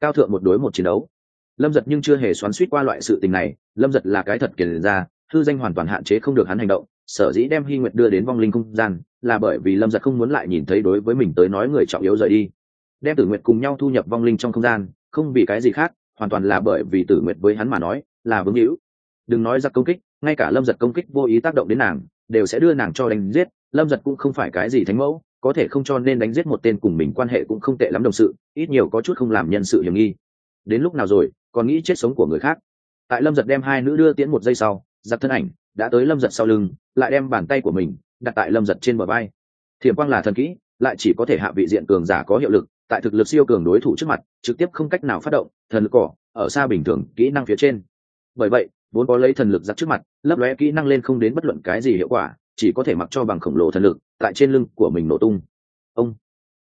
Cao thượng một đối một chiến đấu. Lâm giật nhưng chưa hề xoắn suýt qua loại sự tình này, lâm giật là cái thật kiền ra thư danh hoàn toàn hạn chế không được hắn hành động, sở dĩ đem hy nguyệt đưa đến vong linh không gian, là bởi vì lâm giật không muốn lại nhìn thấy đối với mình tới nói người trọng yếu rời đi. Đem tử nguyệt cùng nhau thu nhập vong linh trong không gian, không vì cái gì khác, hoàn toàn là bởi vì tử nguyệt với hắn mà nói, là vương hữu. Đừng nói giặc công kích, ngay cả lâm giật công kích vô ý tác động đến nàng, đều sẽ đưa nàng cho đánh giết, lâm giật cũng không phải cái gì thánh mẫu, có thể không cho nên đánh giết một tên cùng mình quan hệ cũng không tệ lắm đồng sự, ít nhiều có chút không làm nhân sự hiểm nghi. Đến lúc nào rồi, còn nghĩ chết sống của người khác. Tại lâm giật đem hai nữ đưa tiễn một giây sau giặc thân ảnh, đã tới lâm giật sau lưng, lại đem bàn tay của mình đặt tại lâm giật trên bờ vai. Thiểm quang là thần kỹ, lại chỉ có thể hạ vị diện cường giả có hiệu lực, tại thực lực siêu cường đối thủ trước mặt, trực tiếp không cách nào phát động, thần lực cỏ ở xa bình thường, kỹ năng phía trên. Bởi vậy, vốn có lấy thần lực giặc trước mặt, lấp lóe kỹ năng lên không đến bất luận cái gì hiệu quả, chỉ có thể mặc cho bằng khổng lồ thần lực tại trên lưng của mình nổ tung. Ông,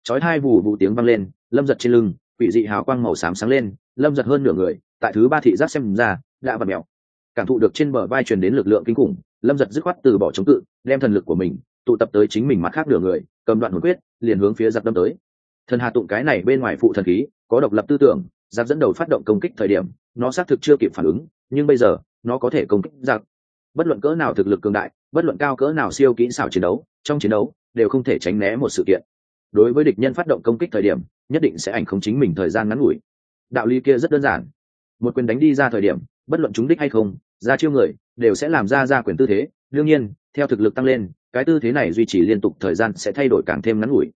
chói hai vù vù tiếng vang lên, lâm giật trên lưng, quỷ dị hào quang màu xám sáng lên, lâm giật hơn nửa người, tại thứ ba thị giác xem ra, đã và mèo cảm thụ được trên bờ vai truyền đến lực lượng kinh khủng, lâm giật dứt khoát từ bỏ chống cự, đem thần lực của mình tụ tập tới chính mình mặt khác nửa người, cầm đoạn hồn quyết, liền hướng phía giặc đâm tới. Thần hà tụng cái này bên ngoài phụ thần khí, có độc lập tư tưởng, giặc dẫn đầu phát động công kích thời điểm, nó xác thực chưa kịp phản ứng, nhưng bây giờ, nó có thể công kích giặc. Bất luận cỡ nào thực lực cường đại, bất luận cao cỡ nào siêu kỹ xảo chiến đấu, trong chiến đấu, đều không thể tránh né một sự kiện. Đối với địch nhân phát động công kích thời điểm, nhất định sẽ ảnh không chính mình thời gian ngắn ngủi. Đạo lý kia rất đơn giản. Một quyền đánh đi ra thời điểm bất luận chúng đích hay không ra chiêu người, đều sẽ làm ra ra quyền tư thế. Đương nhiên, theo thực lực tăng lên, cái tư thế này duy trì liên tục thời gian sẽ thay đổi càng thêm ngắn ngủi.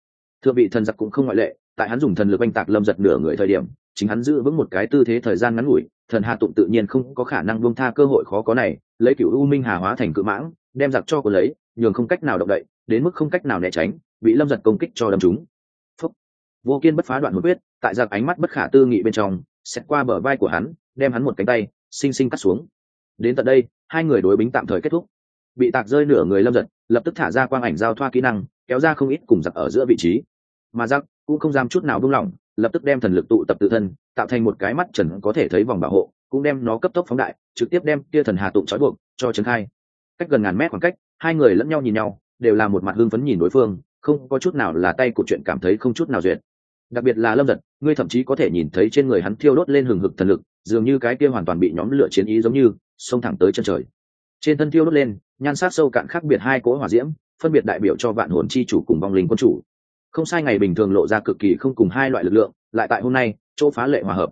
Thượng vị thần giặc cũng không ngoại lệ, tại hắn dùng thần lực oanh tạc lâm giật nửa người thời điểm, chính hắn giữ vững một cái tư thế thời gian ngắn ngủi, thần hạ tụng tự nhiên không có khả năng buông tha cơ hội khó có này, lấy cựu u minh hà hóa thành cự mãng, đem giặc cho của lấy, nhường không cách nào động đậy, đến mức không cách nào né tránh, bị lâm giật công kích cho đâm chúng Phúc. vô kiên bất phá đoạn một quyết, tại giặc ánh mắt bất khả tư nghị bên trong xét qua bờ vai của hắn, đem hắn một cánh tay sinh sinh cắt xuống. Đến tận đây, hai người đối bính tạm thời kết thúc. Bị tạc rơi nửa người lâm giật, lập tức thả ra quang ảnh giao thoa kỹ năng, kéo ra không ít cùng giặc ở giữa vị trí. Mà giặc cũng không dám chút nào buông lỏng, lập tức đem thần lực tụ tập tự thân, tạo thành một cái mắt trần có thể thấy vòng bảo hộ, cũng đem nó cấp tốc phóng đại, trực tiếp đem kia thần hà tụng trói buộc, cho trấn khai. Cách gần ngàn mét khoảng cách, hai người lẫn nhau nhìn nhau, đều là một mặt hưng phấn nhìn đối phương, không có chút nào là tay của chuyện cảm thấy không chút nào duyệt. Đặc biệt là lâm giật, ngươi thậm chí có thể nhìn thấy trên người hắn thiêu đốt lên hừng hực thần lực dường như cái kia hoàn toàn bị nhóm lửa chiến ý giống như, xông thẳng tới chân trời. Trên thân thiêu đốt lên, nhan sát sâu cạn khác biệt hai cỗ hỏa diễm, phân biệt đại biểu cho vạn hồn chi chủ cùng vong linh quân chủ. Không sai, ngày bình thường lộ ra cực kỳ không cùng hai loại lực lượng, lại tại hôm nay, chỗ phá lệ hòa hợp.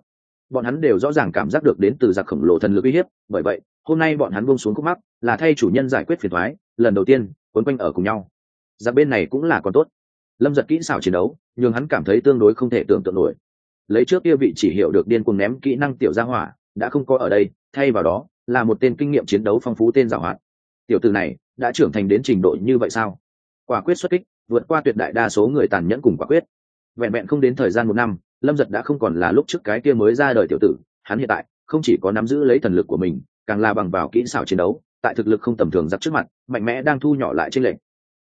Bọn hắn đều rõ ràng cảm giác được đến từ giặc khổng lồ thần lực uy hiếp, bởi vậy, hôm nay bọn hắn buông xuống khúc mắc, là thay chủ nhân giải quyết phiền thoái lần đầu tiên, quấn quanh ở cùng nhau. Giặc bên này cũng là còn tốt. Lâm giật kỹ xảo chiến đấu nhưng hắn cảm thấy tương đối không thể tưởng tượng nổi lấy trước kia vị chỉ hiểu được điên cuồng ném kỹ năng tiểu gia hỏa, đã không có ở đây, thay vào đó, là một tên kinh nghiệm chiến đấu phong phú tên giảo hoạt. Tiểu từ này, đã trưởng thành đến trình độ như vậy sao? Quả quyết xuất kích, vượt qua tuyệt đại đa số người tàn nhẫn cùng quả quyết. Vẹn vẹn không đến thời gian một năm, lâm giật đã không còn là lúc trước cái kia mới ra đời tiểu tử, hắn hiện tại, không chỉ có nắm giữ lấy thần lực của mình, càng là bằng vào kỹ xảo chiến đấu, tại thực lực không tầm thường giặc trước mặt, mạnh mẽ đang thu nhỏ lại trên lệnh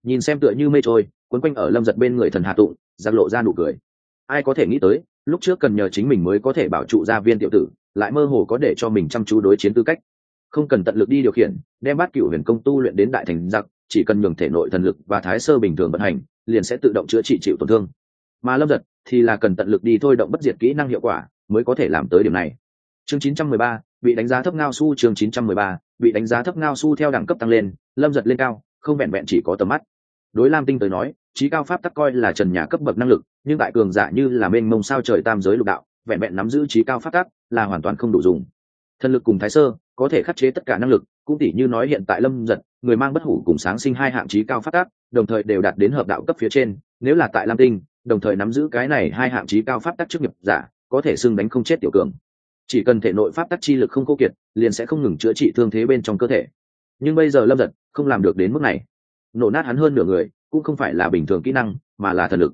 nhìn xem tựa như mây trôi, quấn quanh ở lâm giật bên người thần hà tụng, giặc lộ ra nụ cười. Ai có thể nghĩ tới lúc trước cần nhờ chính mình mới có thể bảo trụ gia viên tiểu tử lại mơ hồ có để cho mình chăm chú đối chiến tư cách. Không cần tận lực đi điều khiển đem bát cựu huyền công tu luyện đến đại thành giặc chỉ cần nhường thể nội thần lực và thái sơ bình thường vận hành liền sẽ tự động chữa trị chịu tổn thương. Mà lâm giật thì là cần tận lực đi thôi động bất diệt kỹ năng hiệu quả mới có thể làm tới điểm này. Chương 913, bị đánh giá thấp ngao su chương 913, bị đánh giá thấp ngao su theo đẳng cấp tăng lên lâm giật lên cao không vẹn vẹn chỉ có tầm mắt đối lam tinh tới nói, trí cao pháp tắc coi là trần nhà cấp bậc năng lực, nhưng tại cường giả như là mênh mông sao trời tam giới lục đạo, vẹn vẹn nắm giữ trí cao pháp tắc, là hoàn toàn không đủ dùng. Thần lực cùng thái sơ, có thể khắc chế tất cả năng lực, cũng tỷ như nói hiện tại lâm giật người mang bất hủ cùng sáng sinh hai hạng trí cao pháp tắc, đồng thời đều đạt đến hợp đạo cấp phía trên, nếu là tại lam tinh, đồng thời nắm giữ cái này hai hạng trí cao pháp tắc trước nghiệp giả, có thể xưng đánh không chết tiểu cường. Chỉ cần thể nội pháp tắc chi lực không khô kiệt, liền sẽ không ngừng chữa trị thương thế bên trong cơ thể. Nhưng bây giờ lâm giật không làm được đến mức này nổ nát hắn hơn nửa người, cũng không phải là bình thường kỹ năng, mà là thần lực.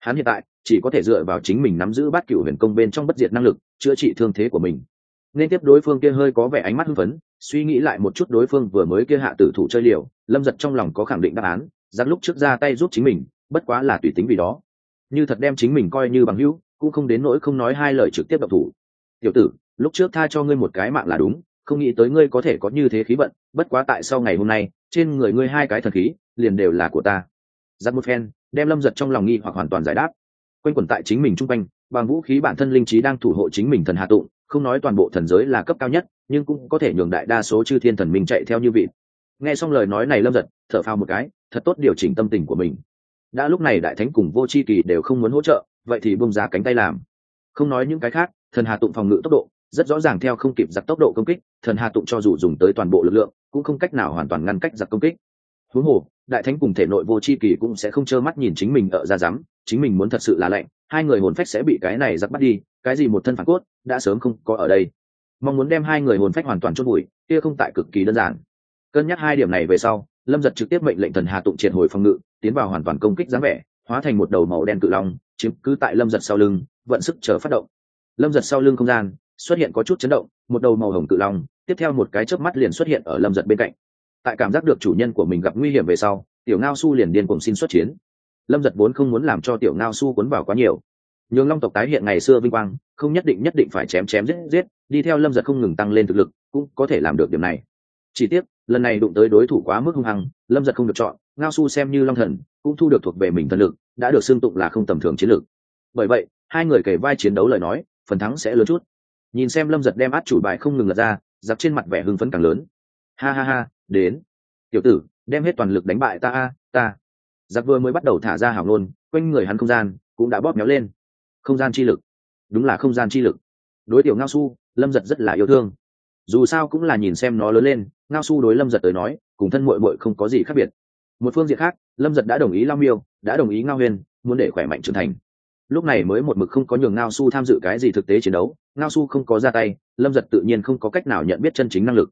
Hắn hiện tại, chỉ có thể dựa vào chính mình nắm giữ bát cựu huyền công bên trong bất diệt năng lực, chữa trị thương thế của mình. Nên tiếp đối phương kia hơi có vẻ ánh mắt hưng phấn, suy nghĩ lại một chút đối phương vừa mới kia hạ tử thủ chơi liều, lâm giật trong lòng có khẳng định đáp án giang lúc trước ra tay giúp chính mình, bất quá là tùy tính vì đó. Như thật đem chính mình coi như bằng hữu, cũng không đến nỗi không nói hai lời trực tiếp độc thủ. Tiểu tử, lúc trước tha cho ngươi một cái mạng là đúng không nghĩ tới ngươi có thể có như thế khí vận, bất quá tại sau ngày hôm nay, trên người ngươi hai cái thần khí, liền đều là của ta. Giáp một phen, đem lâm giật trong lòng nghi hoặc hoàn toàn giải đáp. Quanh quẩn tại chính mình chung quanh, bằng vũ khí bản thân linh trí đang thủ hộ chính mình thần hạ tụng, không nói toàn bộ thần giới là cấp cao nhất, nhưng cũng có thể nhường đại đa số chư thiên thần minh chạy theo như vị nghe xong lời nói này lâm giật, thở phào một cái, thật tốt điều chỉnh tâm tình của mình. Đã lúc này đại thánh cùng vô c h i kỳ đều không muốn hỗ trợ, vậy thì bông ra cánh tay làm. Không nói những cái khác, thần hà tụng phòng ngự tốc độ rất rõ ràng theo không kịp giặc tốc độ công kích, thần hà tụng cho dù dùng tới toàn bộ lực lượng, cũng không cách nào hoàn toàn ngăn cách giặc công kích. Huống hồ, đại thánh cùng thể nội vô c h i kỳ cũng sẽ không trơ mắt nhìn chính mình ở ra rắm chính mình muốn thật sự là lạnh, hai người hồn phách sẽ bị cái này giặc bắt đi, cái gì một thân phản cốt, đã sớm không có ở đây. Mong muốn đem hai người hồn phách hoàn toàn chốt bụi kia không tại cực kỳ đơn giản. Cân nhắc hai điểm này về sau, lâm giật trực tiếp mệnh lệnh thần hà tụng triệt hồi phòng ngự, tiến vào hoàn toàn công kích dáng vẻ, hóa thành một đầu màu đen cự long, chiếm cứ tại lâm giật sau lưng, vận sức chờ phát động. Lâm giật sau lưng không gian xuất hiện có chút chấn động, một đầu màu hồng cự long, tiếp theo một cái chớp mắt liền xuất hiện ở lâm giật bên cạnh. Tại cảm giác được chủ nhân của mình gặp nguy hiểm về sau, tiểu ngao su liền điên cùng xin xuất chiến. Lâm giật vốn không muốn làm cho tiểu ngao su cuốn vào quá nhiều. Nhường long tộc tái hiện ngày xưa vinh quang, không nhất định nhất định phải chém chém giết giết, đi theo lâm giật không ngừng tăng lên thực lực, cũng có thể làm được điểm này. Chỉ tiếc, lần này đụng tới đối thủ quá mức hung hăng, lâm giật không được chọn, ngao su xem như long thần, cũng thu được thuộc về mình thần lực, đã được xưng tụng là không tầm thường chiến lược. Bởi vậy, hai người kể vai chiến đấu lời nói, phần thắng sẽ lớn chút nhìn xem lâm giật đem át chủ bài không ngừng lật ra, giặc trên mặt vẻ hưng phấn càng lớn. Ha ha ha, đến. Tiểu tử, đem hết toàn lực đánh bại ta a, ta. Giặc vừa mới bắt đầu thả ra hảo nôn quanh người hắn không gian cũng đã bóp méo lên. Không gian chi lực. Đúng là không gian chi lực. Đối tiểu ngao su, lâm giật rất là yêu thương. Dù sao cũng là nhìn xem nó lớn lên, ngao su đối lâm giật tới nói, cùng thân mội mội không có gì khác biệt. Một phương diện khác, lâm giật đã đồng ý lao miêu, đã đồng ý ngao huyền, muốn để khỏe mạnh trưởng thành lúc này mới một mực không có nhường ngao su tham dự cái gì thực tế chiến đấu, ngao su không có ra tay, lâm giật tự nhiên không có cách nào nhận biết chân chính năng lực.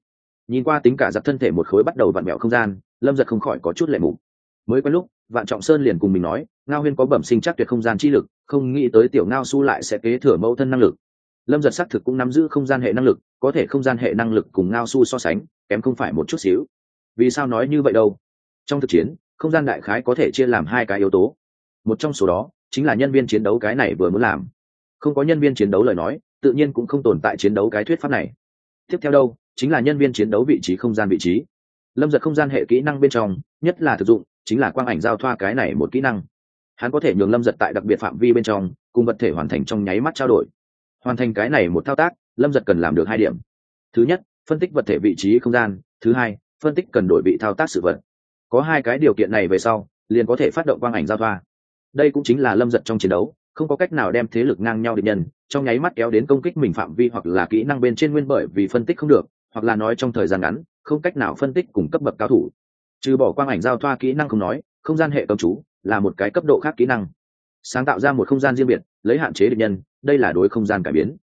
Nhìn qua tính cả giặc thân thể một khối bắt đầu vặn mẹo không gian, lâm giật không khỏi có chút lệ mục. Mới quen lúc, vạn trọng sơn liền cùng mình nói, ngao huyên có bẩm sinh chắc tuyệt không gian chi lực, không nghĩ tới tiểu ngao su lại sẽ kế thừa mẫu thân năng lực. Lâm giật xác thực cũng nắm giữ không gian hệ năng lực, có thể không gian hệ năng lực cùng ngao su so sánh, kém không phải một chút xíu. Vì sao nói như vậy đâu? Trong thực chiến, không gian đại khái có thể chia làm hai cái yếu tố. Một trong số đó chính là nhân viên chiến đấu cái này vừa muốn làm. Không có nhân viên chiến đấu lời nói, tự nhiên cũng không tồn tại chiến đấu cái thuyết pháp này. Tiếp theo đâu, chính là nhân viên chiến đấu vị trí không gian vị trí. Lâm giật không gian hệ kỹ năng bên trong, nhất là thực dụng, chính là quang ảnh giao thoa cái này một kỹ năng. Hắn có thể nhường lâm giật tại đặc biệt phạm vi bên trong, cùng vật thể hoàn thành trong nháy mắt trao đổi. Hoàn thành cái này một thao tác, lâm giật cần làm được hai điểm. Thứ nhất, phân tích vật thể vị trí không gian. Thứ hai, phân tích cần đổi vị thao tác sự vật. Có hai cái điều kiện này về sau, liền có thể phát động quang ảnh giao thoa đây cũng chính là lâm giật trong chiến đấu, không có cách nào đem thế lực ngang nhau định nhân, trong nháy mắt kéo đến công kích mình phạm vi hoặc là kỹ năng bên trên nguyên bởi vì phân tích không được, hoặc là nói trong thời gian ngắn, không cách nào phân tích cùng cấp bậc cao thủ. Trừ bỏ quang ảnh giao thoa kỹ năng không nói, không gian hệ cầm chú là một cái cấp độ khác kỹ năng. Sáng tạo ra một không gian riêng biệt, lấy hạn chế định nhân, đây là đối không gian cải biến.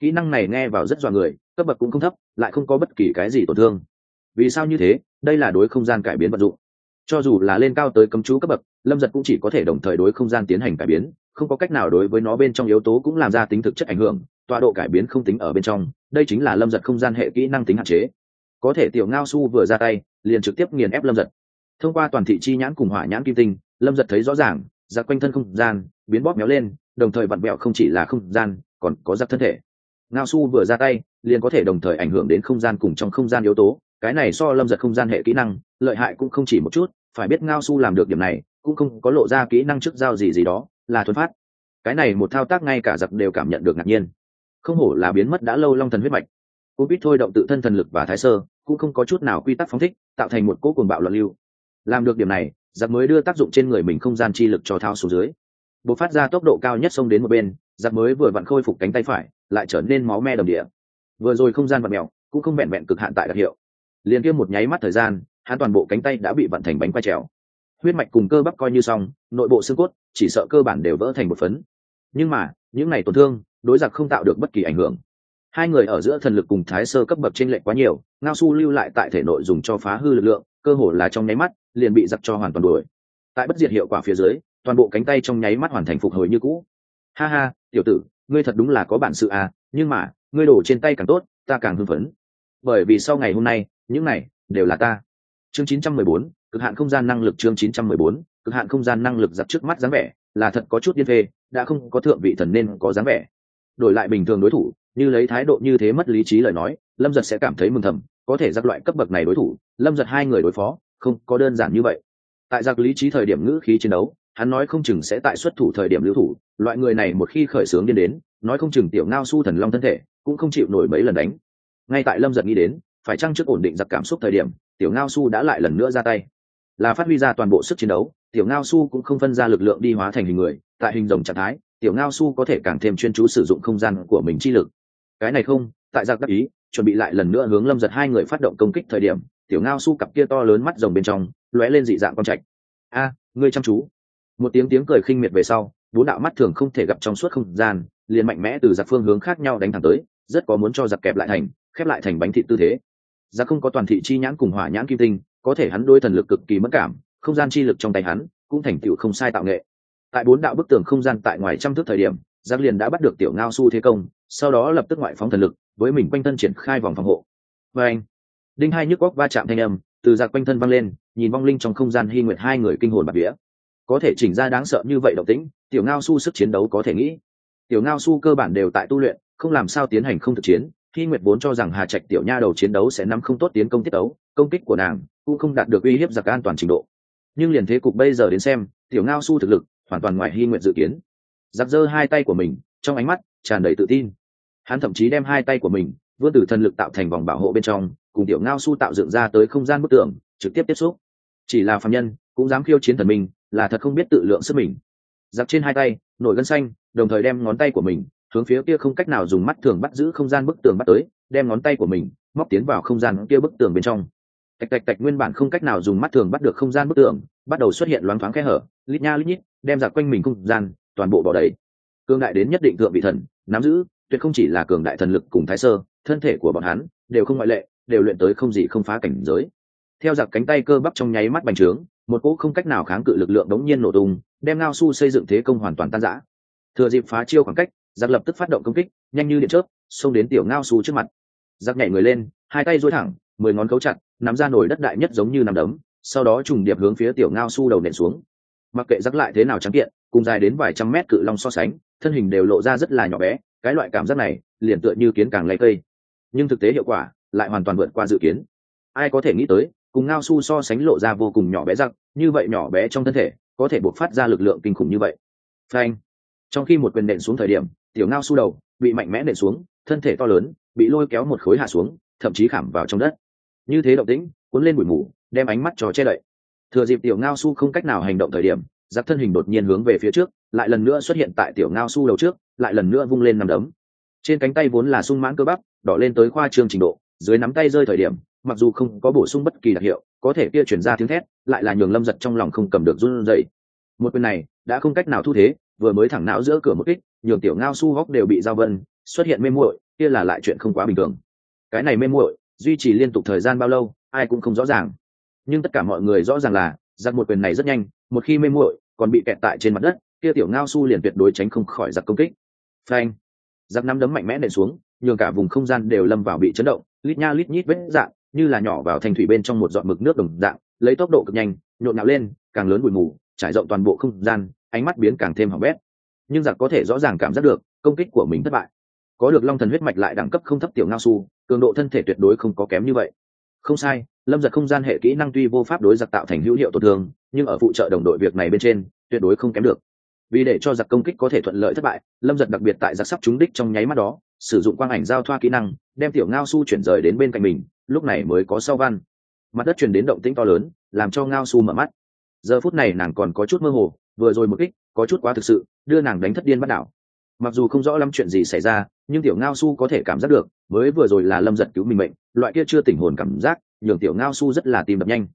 Kỹ năng này nghe vào rất dọa người, cấp bậc cũng không thấp, lại không có bất kỳ cái gì tổn thương. Vì sao như thế? Đây là đối không gian cải biến vận dụng cho dù là lên cao tới cấm chú cấp bậc, lâm giật cũng chỉ có thể đồng thời đối không gian tiến hành cải biến, không có cách nào đối với nó bên trong yếu tố cũng làm ra tính thực chất ảnh hưởng, tọa độ cải biến không tính ở bên trong, đây chính là lâm giật không gian hệ kỹ năng tính hạn chế. Có thể tiểu ngao su vừa ra tay, liền trực tiếp nghiền ép lâm giật. Thông qua toàn thị chi nhãn cùng hỏa nhãn kim tinh, lâm giật thấy rõ ràng, giặc quanh thân không gian biến bóp méo lên, đồng thời vặn vẹo không chỉ là không gian, còn có giặc thân thể. Ngao su vừa ra tay, liền có thể đồng thời ảnh hưởng đến không gian cùng trong không gian yếu tố cái này so lâm giật không gian hệ kỹ năng, lợi hại cũng không chỉ một chút, phải biết ngao su làm được điểm này, cũng không có lộ ra kỹ năng trước giao gì gì đó, là thuần phát. Cái này một thao tác ngay cả giặc đều cảm nhận được ngạc nhiên. Không hổ là biến mất đã lâu long thần huyết mạch. Cô biết thôi động tự thân thần lực và thái sơ, cũng không có chút nào quy tắc phóng thích, tạo thành một cỗ cuồng bạo loạn lưu. Làm được điểm này, giặc mới đưa tác dụng trên người mình không gian chi lực cho thao xuống dưới. B ộ c phát ra tốc độ cao nhất xông đến một bên, giặc mới vừa vặn khôi phục cánh tay phải, lại trở nên máu me đồng địa. Vừa rồi không gian vặn mèo, cũng không vẹn vẹn cực hạn tại đặc hiệu liền kia một nháy mắt thời gian, hắn toàn bộ cánh tay đã bị vận thành bánh quay trèo. Huyết mạch cùng cơ bắp coi như xong, nội bộ xương cốt, chỉ sợ cơ bản đều vỡ thành một phấn. Nhưng mà, những này tổn thương, đối giặc không tạo được bất kỳ ảnh hưởng. Hai người ở giữa thần lực cùng thái sơ cấp bậc trên lệ quá nhiều, ngao su lưu lại tại thể nội dùng cho phá hư lực lượng, cơ hồ là trong nháy mắt, liền bị giặc cho hoàn toàn đuổi. Tại bất diệt hiệu quả phía dưới, toàn bộ cánh tay trong nháy mắt hoàn thành phục hồi như cũ. Ha ha, tiểu tử, ngươi thật đúng là có bản sự à nhưng mà, ngươi đổ trên tay càng tốt, ta càng hưng phấn. Bởi vì sau ngày hôm nay những này đều là ta. Chương 914, cực hạn không gian năng lực chương 914, cực hạn không gian năng lực giặc trước mắt dáng vẻ là thật có chút điên phê đã không có thượng vị thần nên có dáng vẻ. Đổi lại bình thường đối thủ như lấy thái độ như thế mất lý trí lời nói lâm giật sẽ cảm thấy mừng thầm có thể giặc loại cấp bậc này đối thủ lâm giật hai người đối phó không có đơn giản như vậy. Tại giặc lý trí thời điểm ngữ khí chiến đấu hắn nói không chừng sẽ tại xuất thủ thời điểm lưu thủ loại người này một khi khởi xướng điên đến nói không chừng tiểu ngao su thần long thân thể cũng không chịu nổi mấy lần đánh. Ngay tại lâm giật nghĩ đến phải chăng trước ổn định giặc cảm xúc thời điểm, tiểu ngao su đã lại lần nữa ra tay? Là phát huy ra toàn bộ sức chiến đấu, tiểu ngao su cũng không phân ra lực lượng đi hóa thành hình người, tại hình rồng trạng thái, tiểu ngao su có thể càng thêm chuyên chú sử dụng không gian của mình chi lực. Cái này không, tại giặc đắc ý, chuẩn bị lại lần nữa hướng lâm giật hai người phát động công kích thời điểm, tiểu ngao su cặp kia to lớn mắt rồng bên trong, lóe lên dị dạng con trạch. A, ngươi chăm chú. Một tiếng tiếng cười khinh miệt về sau, bốn đạo mắt thường không thể gặp trong suốt không gian, liền mạnh mẽ từ giặc phương hướng khác nhau đánh thẳng tới, rất có muốn cho giặc kẹp lại thành, khép lại thành bánh thịt tư thế giặc không có toàn thị chi nhãn cùng hỏa nhãn kim tinh, có thể hắn đôi thần lực cực kỳ mất cảm, không gian chi lực trong tay hắn cũng thành tựu không sai tạo nghệ. Tại bốn đạo bức tường không gian tại ngoài trăm thước thời điểm, giác liền đã bắt được tiểu ngao su thế công, sau đó lập tức ngoại phóng thần lực, với mình quanh thân triển khai vòng phòng hộ. Và anh, đinh hai nhức góc va chạm thanh âm từ giặc quanh thân văng lên, nhìn vong linh trong không gian hy nguyệt hai người kinh hồn bạc vía. Có thể chỉnh ra đáng sợ như vậy động tĩnh, tiểu ngao su sức chiến đấu có thể nghĩ. Tiểu ngao su cơ bản đều tại tu luyện, không làm sao tiến hành không thực chiến khi nguyệt vốn cho rằng hà trạch tiểu nha đầu chiến đấu sẽ nắm không tốt tiến công tiết đấu công kích của nàng cũng không đạt được uy hiếp giặc an toàn trình độ. Nhưng liền thế cục bây giờ đến xem, tiểu ngao su thực lực hoàn toàn ngoài hy nguyện dự kiến. Giặc giơ hai tay của mình, trong ánh mắt tràn đầy tự tin. Hắn thậm chí đem hai tay của mình vươn từ thần lực tạo thành vòng bảo hộ bên trong, cùng tiểu ngao su tạo dựng ra tới không gian bức tường, trực tiếp tiếp xúc. Chỉ là phạm nhân cũng dám khiêu chiến thần mình, là thật không biết tự lượng sức mình. Giặc trên hai tay, nổi gân xanh, đồng thời đem ngón tay của mình hướng phía kia không cách nào dùng mắt thường bắt giữ không gian bức tường bắt tới, đem ngón tay của mình móc tiến vào không gian kia bức tường bên trong. Tạch tạch tạch, nguyên bản không cách nào dùng mắt thường bắt được không gian bức tường, bắt đầu xuất hiện loáng thoáng khe hở, lít nha lít nhít, đem giặc quanh mình không gian toàn bộ bỏ đầy. Cương đại đến nhất định thượng vị thần, nắm giữ, tuyệt không chỉ là cường đại thần lực cùng thái sơ, thân thể của bọn hắn đều không ngoại lệ, đều luyện tới không gì không phá cảnh giới. Theo giặc cánh tay cơ bắp trong nháy mắt bành trướng, một cỗ không cách nào kháng cự lực lượng đống nhiên nổ tung, đem ngao su xây dựng thế công hoàn toàn tan rã. Thừa dịp phá chiêu khoảng cách giặc lập tức phát động công kích, nhanh như điện chớp, xông đến tiểu ngao su trước mặt. Giặc nhảy người lên, hai tay dối thẳng, mười ngón cấu chặt, nắm ra nổi đất đại nhất giống như nằm đấm, sau đó trùng điệp hướng phía tiểu ngao su đầu nện xuống. Mặc kệ giặc lại thế nào trắng kiện, cùng dài đến vài trăm mét cự long so sánh, thân hình đều lộ ra rất là nhỏ bé, cái loại cảm giác này liền tựa như kiến càng lấy cây. Nhưng thực tế hiệu quả lại hoàn toàn vượt qua dự kiến. Ai có thể nghĩ tới, cùng ngao su so sánh lộ ra vô cùng nhỏ bé giặc, như vậy nhỏ bé trong thân thể, có thể buộc phát ra lực lượng kinh khủng như vậy. Phanh. Trong khi một quyền nện xuống thời điểm tiểu ngao su đầu, bị mạnh mẽ nện xuống, thân thể to lớn, bị lôi kéo một khối hạ xuống, thậm chí khảm vào trong đất. Như thế động tĩnh, cuốn lên bụi mù, đem ánh mắt trò che đậy. Thừa dịp tiểu ngao su không cách nào hành động thời điểm, giặc thân hình đột nhiên hướng về phía trước, lại lần nữa xuất hiện tại tiểu ngao su đầu trước, lại lần nữa vung lên nằm đấm. Trên cánh tay vốn là sung mãn cơ bắp, đỏ lên tới khoa trương trình độ, dưới nắm tay rơi thời điểm, mặc dù không có bổ sung bất kỳ đặc hiệu, có thể kia chuyển ra tiếng thét, lại là nhường lâm giật trong lòng không cầm được run dậy một bên này, đã không cách nào thu thế vừa mới thẳng não giữa cửa một kích, nhường tiểu ngao su góc đều bị giao vân, xuất hiện mê muội, kia là lại chuyện không quá bình thường. Cái này mê muội, duy trì liên tục thời gian bao lâu, ai cũng không rõ ràng. Nhưng tất cả mọi người rõ ràng là, giặc một quyền này rất nhanh, một khi mê muội, còn bị kẹt tại trên mặt đất, kia tiểu ngao su liền tuyệt đối tránh không khỏi giặc công kích. Phanh! Giặc nắm đấm mạnh mẽ nện xuống, nhường cả vùng không gian đều lâm vào bị chấn động, lít nha lít nhít vết dạng, như là nhỏ vào thành thủy bên trong một giọt mực nước đồng dạng, lấy tốc độ cực nhanh, nhộn nhạo lên, càng lớn bụi mù, trải rộng toàn bộ không gian ánh mắt biến càng thêm hỏng bét. Nhưng giặc có thể rõ ràng cảm giác được, công kích của mình thất bại. Có được long thần huyết mạch lại đẳng cấp không thấp tiểu ngao su, cường độ thân thể tuyệt đối không có kém như vậy. Không sai, lâm giật không gian hệ kỹ năng tuy vô pháp đối giặc tạo thành hữu hiệu tổn thương, nhưng ở phụ trợ đồng đội việc này bên trên, tuyệt đối không kém được. Vì để cho giặc công kích có thể thuận lợi thất bại, lâm giật đặc biệt tại giặc sắp trúng đích trong nháy mắt đó, sử dụng quang ảnh giao thoa kỹ năng, đem tiểu ngao su chuyển rời đến bên cạnh mình, lúc này mới có sau văn. Mặt đất chuyển đến động tĩnh to lớn, làm cho ngao su mở mắt. Giờ phút này nàng còn có chút mơ hồ vừa rồi một kích, có chút quá thực sự, đưa nàng đánh thất điên bắt đảo. Mặc dù không rõ lắm chuyện gì xảy ra, nhưng tiểu ngao su có thể cảm giác được, mới vừa rồi là lâm giật cứu mình mệnh, loại kia chưa tỉnh hồn cảm giác, nhường tiểu ngao su rất là tìm đập nhanh.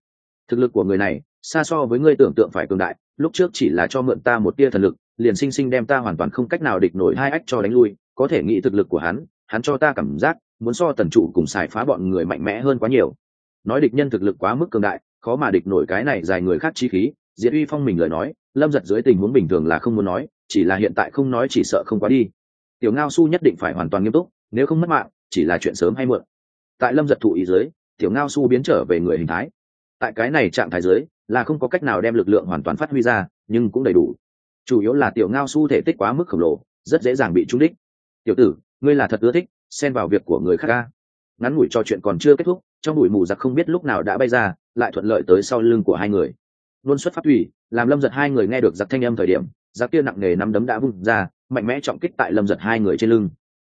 Thực lực của người này, xa so với ngươi tưởng tượng phải cường đại, lúc trước chỉ là cho mượn ta một tia thần lực, liền sinh sinh đem ta hoàn toàn không cách nào địch nổi hai ách cho đánh lui, có thể nghĩ thực lực của hắn hắn cho ta cảm giác, muốn so tần trụ cùng xài phá bọn người mạnh mẽ hơn quá nhiều. Nói địch nhân thực lực quá mức cường đại, khó mà địch nổi cái này dài người khác chi khí diệt uy phong mình lời nói lâm giật dưới tình huống bình thường là không muốn nói, chỉ là hiện tại không nói chỉ sợ không quá đi. Tiểu ngao su nhất định phải hoàn toàn nghiêm túc, nếu không mất mạng, chỉ là chuyện sớm hay muộn. Tại lâm giật thụ ý dưới, tiểu ngao su biến trở về người hình thái. Tại cái này trạng thái dưới, là không có cách nào đem lực lượng hoàn toàn phát huy ra, nhưng cũng đầy đủ. Chủ yếu là tiểu ngao su thể tích quá mức khổng lồ, rất dễ dàng bị trúng đích. Tiểu tử, ngươi là thật ưa thích, xen vào việc của người khác ca ngắn ngủi trò chuyện còn chưa kết thúc, trong bụi mù giặc không biết lúc nào đã bay ra, lại thuận lợi tới sau lưng của hai người luôn xuất phát thủy làm lâm giật hai người nghe được giặc thanh âm thời điểm giặc kia nặng nề nắm đấm đã vung ra mạnh mẽ trọng kích tại lâm giật hai người trên lưng.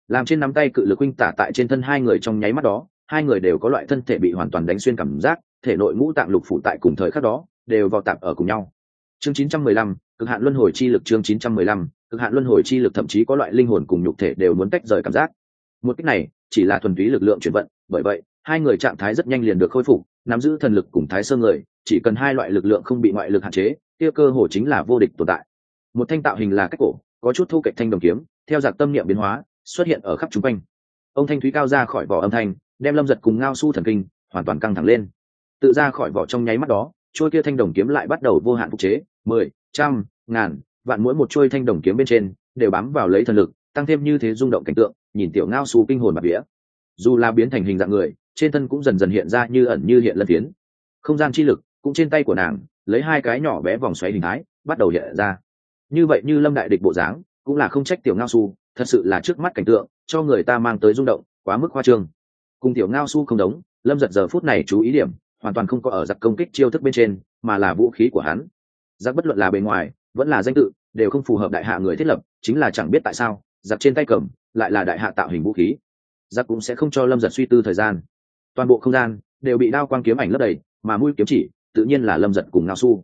Làm trên nắm tay cự lực huynh tả tại trên thân hai người trong nháy mắt đó hai người đều có loại thân thể bị hoàn toàn đánh xuyên cảm giác thể nội ngũ tạng lục phủ tại cùng thời khắc đó đều vào tạm ở cùng nhau. Chương 915, cực hạn luân hồi chi lực chương 915, cực hạn luân hồi chi lực thậm chí có loại linh hồn cùng nhục thể đều muốn tách rời cảm giác. Một cách này chỉ là thuần túy lực lượng chuyển vận bởi vậy hai người trạng thái rất nhanh liền được khôi phục nắm giữ thần lực cùng thái sơ người, chỉ cần hai loại lực lượng không bị ngoại lực hạn chế, kia cơ hồ chính là vô địch tồn tại. Một thanh tạo hình là cách cổ, có chút thu cạnh thanh đồng kiếm, theo giặc tâm niệm biến hóa, xuất hiện ở khắp chung quanh. Ông thanh thúy cao ra khỏi vỏ âm thanh, đem lâm giật cùng ngao su thần kinh, hoàn toàn căng thẳng lên. Tự ra khỏi vỏ trong nháy mắt đó trôi kia thanh đồng kiếm lại bắt đầu vô hạn phục chế, mười, trăm, ngàn, vạn mỗi một trôi thanh đồng kiếm bên trên, đều bám vào lấy thần lực, tăng thêm như thế rung động cảnh tượng, nhìn tiểu ngao su kinh hồn bạc vía. Dù là biến thành hình dạng người trên thân cũng dần dần hiện ra như ẩn như hiện lân phiến. Không gian chi lực cũng trên tay của nàng, lấy hai cái nhỏ bé vòng xoáy hình thái, bắt đầu hiện ra. Như vậy như lâm đại địch bộ dáng, cũng là không trách tiểu ngao su, thật sự là trước mắt cảnh tượng, cho người ta mang tới rung động, quá mức khoa trương. Cùng tiểu ngao su không đống lâm giật giờ phút này chú ý điểm, hoàn toàn không có ở giặc công kích chiêu thức bên trên, mà là vũ khí của hắn. Giặc bất luận là bề ngoài, vẫn là danh tự, đều không phù hợp đại hạ người thiết lập, chính là chẳng biết tại sao, giặc trên tay cầm, lại là đại hạ tạo hình vũ khí. Giặc cũng sẽ không cho lâm giật suy tư thời gian toàn bộ không gian đều bị đao quang kiếm ảnh lấp đầy, mà mũi kiếm chỉ tự nhiên là lâm giật cùng ngao su.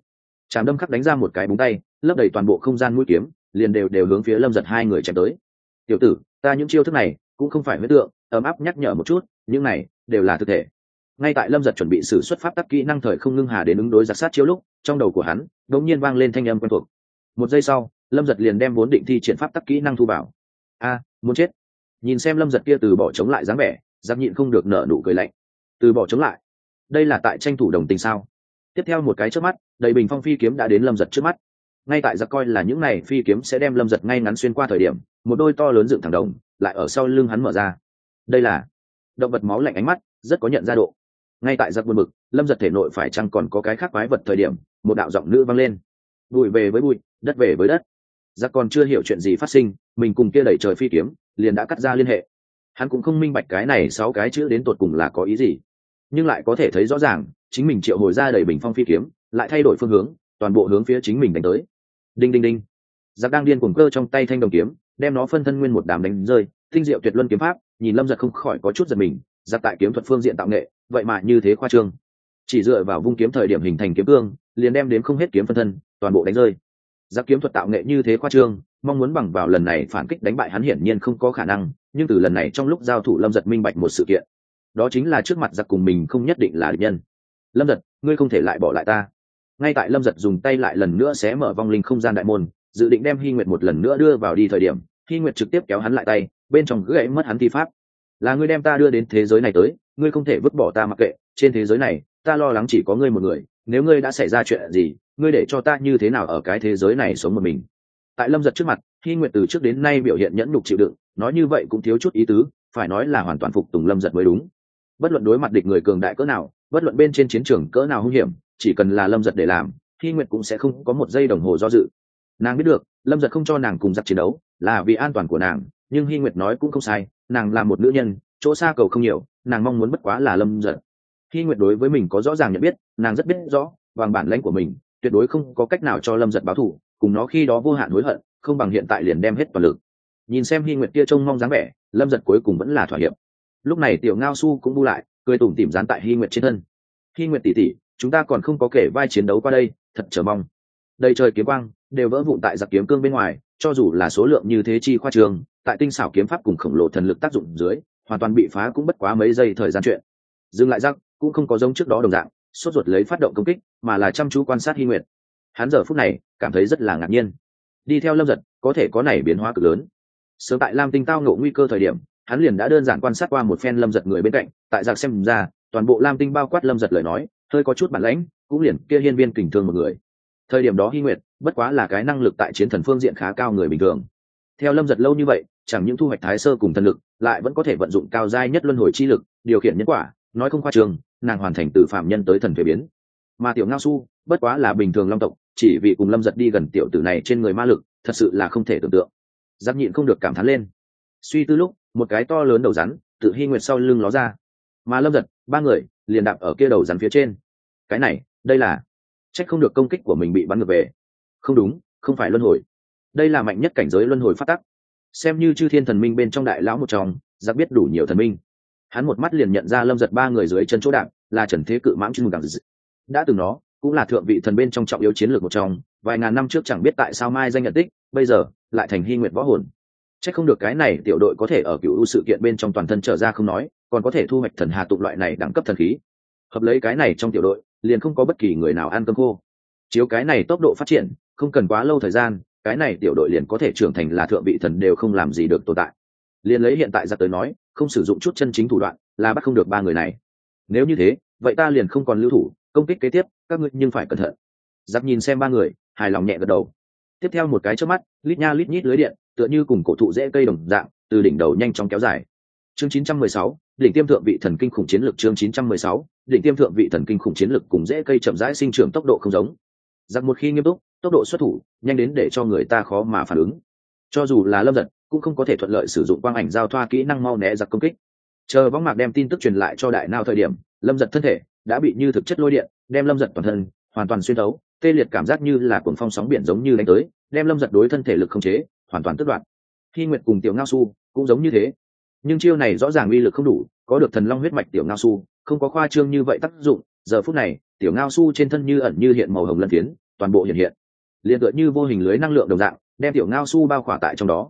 Tràm đâm khắc đánh ra một cái búng tay, lấp đầy toàn bộ không gian mũi kiếm, liền đều đều hướng phía lâm giật hai người chém tới. Tiểu tử, ta những chiêu thức này cũng không phải huyết tượng, ấm áp nhắc nhở một chút, những này đều là thực thể. Ngay tại lâm giật chuẩn bị xử xuất pháp tắc kỹ năng thời không ngưng hà đến ứng đối giặc sát chiếu lúc, trong đầu của hắn đ ỗ n g nhiên vang lên thanh âm quen thuộc. Một giây sau, lâm giật liền đem vốn định thi triển pháp tắc kỹ năng thu vào. A, muốn chết. Nhìn xem lâm giật kia từ bỏ chống lại dáng vẻ, giặc nhịn không được nở nụ cười lạnh từ bỏ chống lại. Đây là tại tranh thủ đồng tình sao? Tiếp theo một cái trước mắt, đầy bình phong phi kiếm đã đến lâm giật trước mắt. Ngay tại giặc coi là những này phi kiếm sẽ đem lâm giật ngay ngắn xuyên qua thời điểm, một đôi to lớn dựng thẳng đồng lại ở sau lưng hắn mở ra. Đây là động vật máu lạnh ánh mắt, rất có nhận ra độ. Ngay tại giặc buồn bực, lâm giật thể nội phải chăng còn có cái khác quái vật thời điểm, một đạo giọng nữ vang lên. Bụi về với bụi, đất về với đất. Giặc còn chưa hiểu chuyện gì phát sinh, mình cùng kia đẩy trời phi kiếm, liền đã cắt ra liên hệ. Hắn cũng không minh bạch cái này sáu cái chữ đến tột cùng là có ý gì nhưng lại có thể thấy rõ ràng, chính mình triệu hồi ra đầy bình phong phi kiếm, lại thay đổi phương hướng, toàn bộ hướng phía chính mình đánh tới. Đinh đinh đinh. Giặc đang điên cuồng cơ trong tay thanh đồng kiếm, đem nó phân thân nguyên một đám đánh rơi. Tinh diệu tuyệt luân kiếm pháp, nhìn lâm giật không khỏi có chút giật mình, giặc tại kiếm thuật phương diện tạo nghệ, vậy mà như thế khoa trương. Chỉ dựa vào vung kiếm thời điểm hình thành kiếm cương, liền đem đến không hết kiếm phân thân, toàn bộ đánh rơi. Giặc kiếm thuật tạo nghệ như thế khoa trương, mong muốn bằng vào lần này phản kích đánh bại hắn hiển nhiên không có khả năng, nhưng từ lần này trong lúc giao thủ lâm giật minh bạch một sự kiện đó chính là trước mặt giặc cùng mình không nhất định là địch nhân. Lâm giật, ngươi không thể lại bỏ lại ta. Ngay tại lâm giật dùng tay lại lần nữa sẽ mở vong linh không gian đại môn, dự định đem hy nguyệt một lần nữa đưa vào đi thời điểm hy nguyệt trực tiếp kéo hắn lại tay, bên trong gãy mất hắn thi pháp. Là ngươi đem ta đưa đến thế giới này tới, ngươi không thể vứt bỏ ta mặc kệ, trên thế giới này, ta lo lắng chỉ có ngươi một người, nếu ngươi đã xảy ra chuyện gì, ngươi để cho ta như thế nào ở cái thế giới này sống một mình? Tại lâm giật trước mặt hy nguyệt từ trước đến nay biểu hiện nhẫn nhục chịu đựng, nói như vậy cũng thiếu chút ý tứ, phải nói là hoàn toàn phục tùng lâm giật mới đúng bất luận đối mặt địch người cường đại cỡ nào, bất luận bên trên chiến trường cỡ nào hung hiểm, chỉ cần là lâm giật để làm hy nguyệt cũng sẽ không có một giây đồng hồ do dự. Nàng biết được, lâm giật không cho nàng cùng giặc chiến đấu, là vì an toàn của nàng, nhưng hy nguyệt nói cũng không sai, nàng là một nữ nhân, chỗ xa cầu không nhiều, nàng mong muốn bất quá là lâm giật. Hy nguyệt đối với mình có rõ ràng nhận biết, nàng rất biết rõ vàng bản lãnh của mình, tuyệt đối không có cách nào cho lâm giật báo thù, cùng nó khi đó vô hạn hối hận, không bằng hiện tại liền đem hết toàn lực. Nhìn xem hy nguyệt kia trông mong dáng vẻ, lâm giật cuối cùng vẫn là thỏa hiệp lúc này tiểu ngao su cũng bu lại, cười tủm tỉm dán tại hy nguyệt trên thân. Hy nguyệt tỉ tỉ chúng ta còn không có kể vai chiến đấu qua đây, thật chờ mong. Đầy trời kiếm quang, đều vỡ vụn tại giặc kiếm cương bên ngoài, cho dù là số lượng như thế chi khoa trường, tại tinh xảo kiếm pháp cùng khổng lồ thần lực tác dụng dưới, hoàn toàn bị phá cũng bất quá mấy giây thời gian chuyện. Dừng lại giặc, cũng không có giống trước đó đồng dạng, sốt ruột lấy phát động công kích, mà là chăm chú quan sát hy nguyệt. Hắn giờ phút này, cảm thấy rất là ngạc nhiên. Đi theo lâm giật, có thể có này biến hóa cực lớn. Sớm tại lam tinh tao ngộ nguy cơ thời điểm hắn liền đã đơn giản quan sát qua một phen lâm giật người bên cạnh, tại giặc xem ra, toàn bộ lam tinh bao quát lâm giật lời nói, hơi có chút bản lãnh, cũng liền kia hiên viên kình thương một người. Thời điểm đó hy nguyệt, bất quá là cái năng lực tại chiến thần phương diện khá cao người bình thường. Theo lâm giật lâu như vậy, chẳng những thu hoạch thái sơ cùng thần lực, lại vẫn có thể vận dụng cao giai nhất luân hồi chi lực, điều khiển nhân quả, nói không khoa trường, nàng hoàn thành từ phạm nhân tới thần thuế biến. Mà tiểu ngao su, bất quá là bình thường long tộc, chỉ vì cùng lâm giật đi gần tiểu tử này trên người ma lực, thật sự là không thể tưởng tượng. Giáp nhịn không được cảm thán lên. Suy tư lúc một cái to lớn đầu rắn tự hy nguyệt sau lưng ló ra. Mà lâm giật, ba người, liền đạp ở kia đầu rắn phía trên. Cái này, đây là trách không được công kích của mình bị bắn ngược về. Không đúng, không phải luân hồi. Đây là mạnh nhất cảnh giới luân hồi phát tắc. Xem như chư thiên thần minh bên trong đại lão một trong, giặc biết đủ nhiều thần minh. Hắn một mắt liền nhận ra lâm giật ba người dưới chân chỗ đạp là trần thế cự mãng chuyên mục đẳng đã từng nó cũng là thượng vị thần bên trong trọng yếu chiến lược một trong, vài ngàn năm trước chẳng biết tại sao mai danh nhận tích, bây giờ, lại thành hy nguyện võ hồn. Chắc không được cái này tiểu đội có thể ở cựu sự kiện bên trong toàn thân trở ra không nói, còn có thể thu hoạch thần hà tụ loại này đẳng cấp thần khí. Hợp lấy cái này trong tiểu đội, liền không có bất kỳ người nào ăn cơm khô. Chiếu cái này tốc độ phát triển, không cần quá lâu thời gian, cái này tiểu đội liền có thể trưởng thành là thượng vị thần đều không làm gì được tồn tại. Liền lấy hiện tại ra tới nói, không sử dụng chút chân chính thủ đoạn, là bắt không được ba người này. Nếu như thế, vậy ta liền không còn lưu thủ, công kích kế tiếp, các ngươi nhưng phải cẩn thận. Giáp nhìn xem ba người, hài lòng nhẹ gật đầu tiếp theo một cái trước mắt lít nha lít nhít lưới điện tựa như cùng cổ thụ dễ cây đồng dạng từ đỉnh đầu nhanh chóng kéo dài. Chương 916, đỉnh tiêm thượng vị thần kinh khủng chiến lược chương 916, đỉnh tiêm thượng vị thần kinh khủng chiến lược cùng dễ cây chậm rãi sinh trưởng tốc độ không giống. Giặc một khi nghiêm túc tốc độ xuất thủ nhanh đến để cho người ta khó mà phản ứng. Cho dù là lâm giật cũng không có thể thuận lợi sử dụng quang ảnh giao thoa kỹ năng mau né giặc công kích. Chờ võng mạc đem tin tức truyền lại cho đại nao thời điểm lâm giật thân thể đã bị như thực chất lôi điện đem lâm giật toàn thân hoàn toàn xuyên thấu tê liệt cảm giác như là cuồng phong sóng biển giống như đánh tới, đem lâm giật đối thân thể lực không chế, hoàn toàn tước đoạn khi nguyệt cùng tiểu ngao su cũng giống như thế. Nhưng chiêu này rõ ràng uy lực không đủ, có được thần long huyết mạch tiểu ngao su, không có khoa trương như vậy tác dụng, giờ phút này, tiểu ngao su trên thân như ẩn như hiện màu hồng lân phiến, toàn bộ hiện hiện. Liền tựa như vô hình lưới năng lượng đồng dạng, đem tiểu ngao su bao khỏa tại trong đó.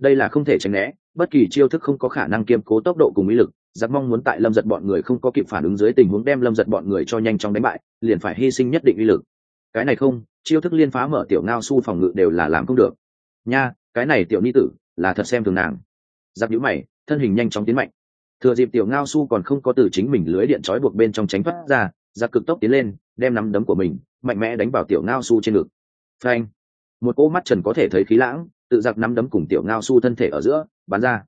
Đây là không thể tránh né, bất kỳ chiêu thức không có khả năng kiêm cố tốc độ cùng ý lực, giặc mong muốn tại lâm giật bọn người không có kịp phản ứng dưới tình huống đem lâm giật bọn người cho nhanh chóng đánh bại, liền phải hy sinh nhất định uy lực cái này không, chiêu thức liên phá mở tiểu ngao su phòng ngự đều là làm không được. Nha, cái này tiểu ni tử, là thật xem thường nàng. Giặc nhũ mày, thân hình nhanh chóng tiến mạnh. Thừa dịp tiểu ngao su còn không có từ chính mình lưới điện trói buộc bên trong tránh thoát ra, giặc cực tốc tiến lên, đem nắm đấm của mình, mạnh mẽ đánh vào tiểu ngao su trên ngực. Phanh. Một cỗ mắt trần có thể thấy khí lãng, tự giặc nắm đấm cùng tiểu ngao su thân thể ở giữa, bắn ra.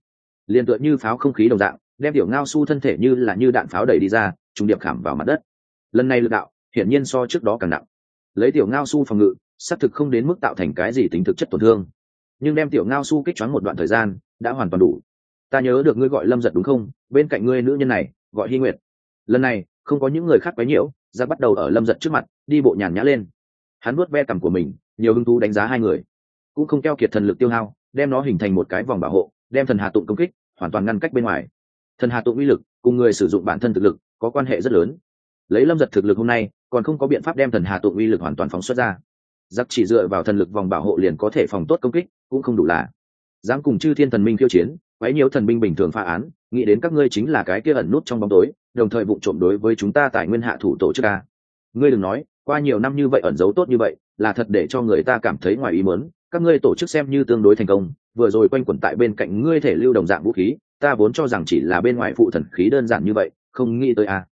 Liền tựa như pháo không khí đồng dạng, đem tiểu ngao su thân thể như là như đạn pháo đẩy đi ra, trùng điệp khảm vào mặt đất. Lần này lực đạo, hiển nhiên so trước đó càng nặng lấy tiểu ngao su phòng ngự, xác thực không đến mức tạo thành cái gì tính thực chất tổn thương. Nhưng đem tiểu ngao su kích choáng một đoạn thời gian, đã hoàn toàn đủ. Ta nhớ được ngươi gọi lâm giật đúng không? Bên cạnh ngươi nữ nhân này, gọi hy nguyệt. Lần này, không có những người khác quấy nhiễu ra bắt đầu ở lâm giật trước mặt, đi bộ nhàn nhã lên. Hắn vuốt ve cằm của mình, nhiều hứng thú đánh giá hai người. Cũng không keo kiệt thần lực tiêu hao, đem nó hình thành một cái vòng bảo hộ, đem thần hà tụng công kích, hoàn toàn ngăn cách bên ngoài. Thần hà tụng uy lực, cùng người sử dụng bản thân thực lực, có quan hệ rất lớn. Lấy lâm giật thực lực hôm nay còn không có biện pháp đem thần hà tụng uy lực hoàn toàn phóng xuất ra. Giặc chỉ dựa vào thần lực vòng bảo hộ liền có thể phòng tốt công kích, cũng không đủ là. Dám cùng chư thiên thần minh khiêu chiến, quấy nhiều thần minh bình thường phá án, nghĩ đến các ngươi chính là cái kia ẩn nút trong bóng tối, đồng thời vụ trộm đối với chúng ta tài nguyên hạ thủ tổ chức ta ngươi đừng nói, qua nhiều năm như vậy ẩn giấu tốt như vậy, là thật để cho người ta cảm thấy ngoài ý muốn, các ngươi tổ chức xem như tương đối thành công, vừa rồi quanh quẩn tại bên cạnh ngươi thể lưu đồng dạng vũ khí, ta vốn cho rằng chỉ là bên ngoài phụ thần khí đơn giản như vậy, không nghĩ tới à.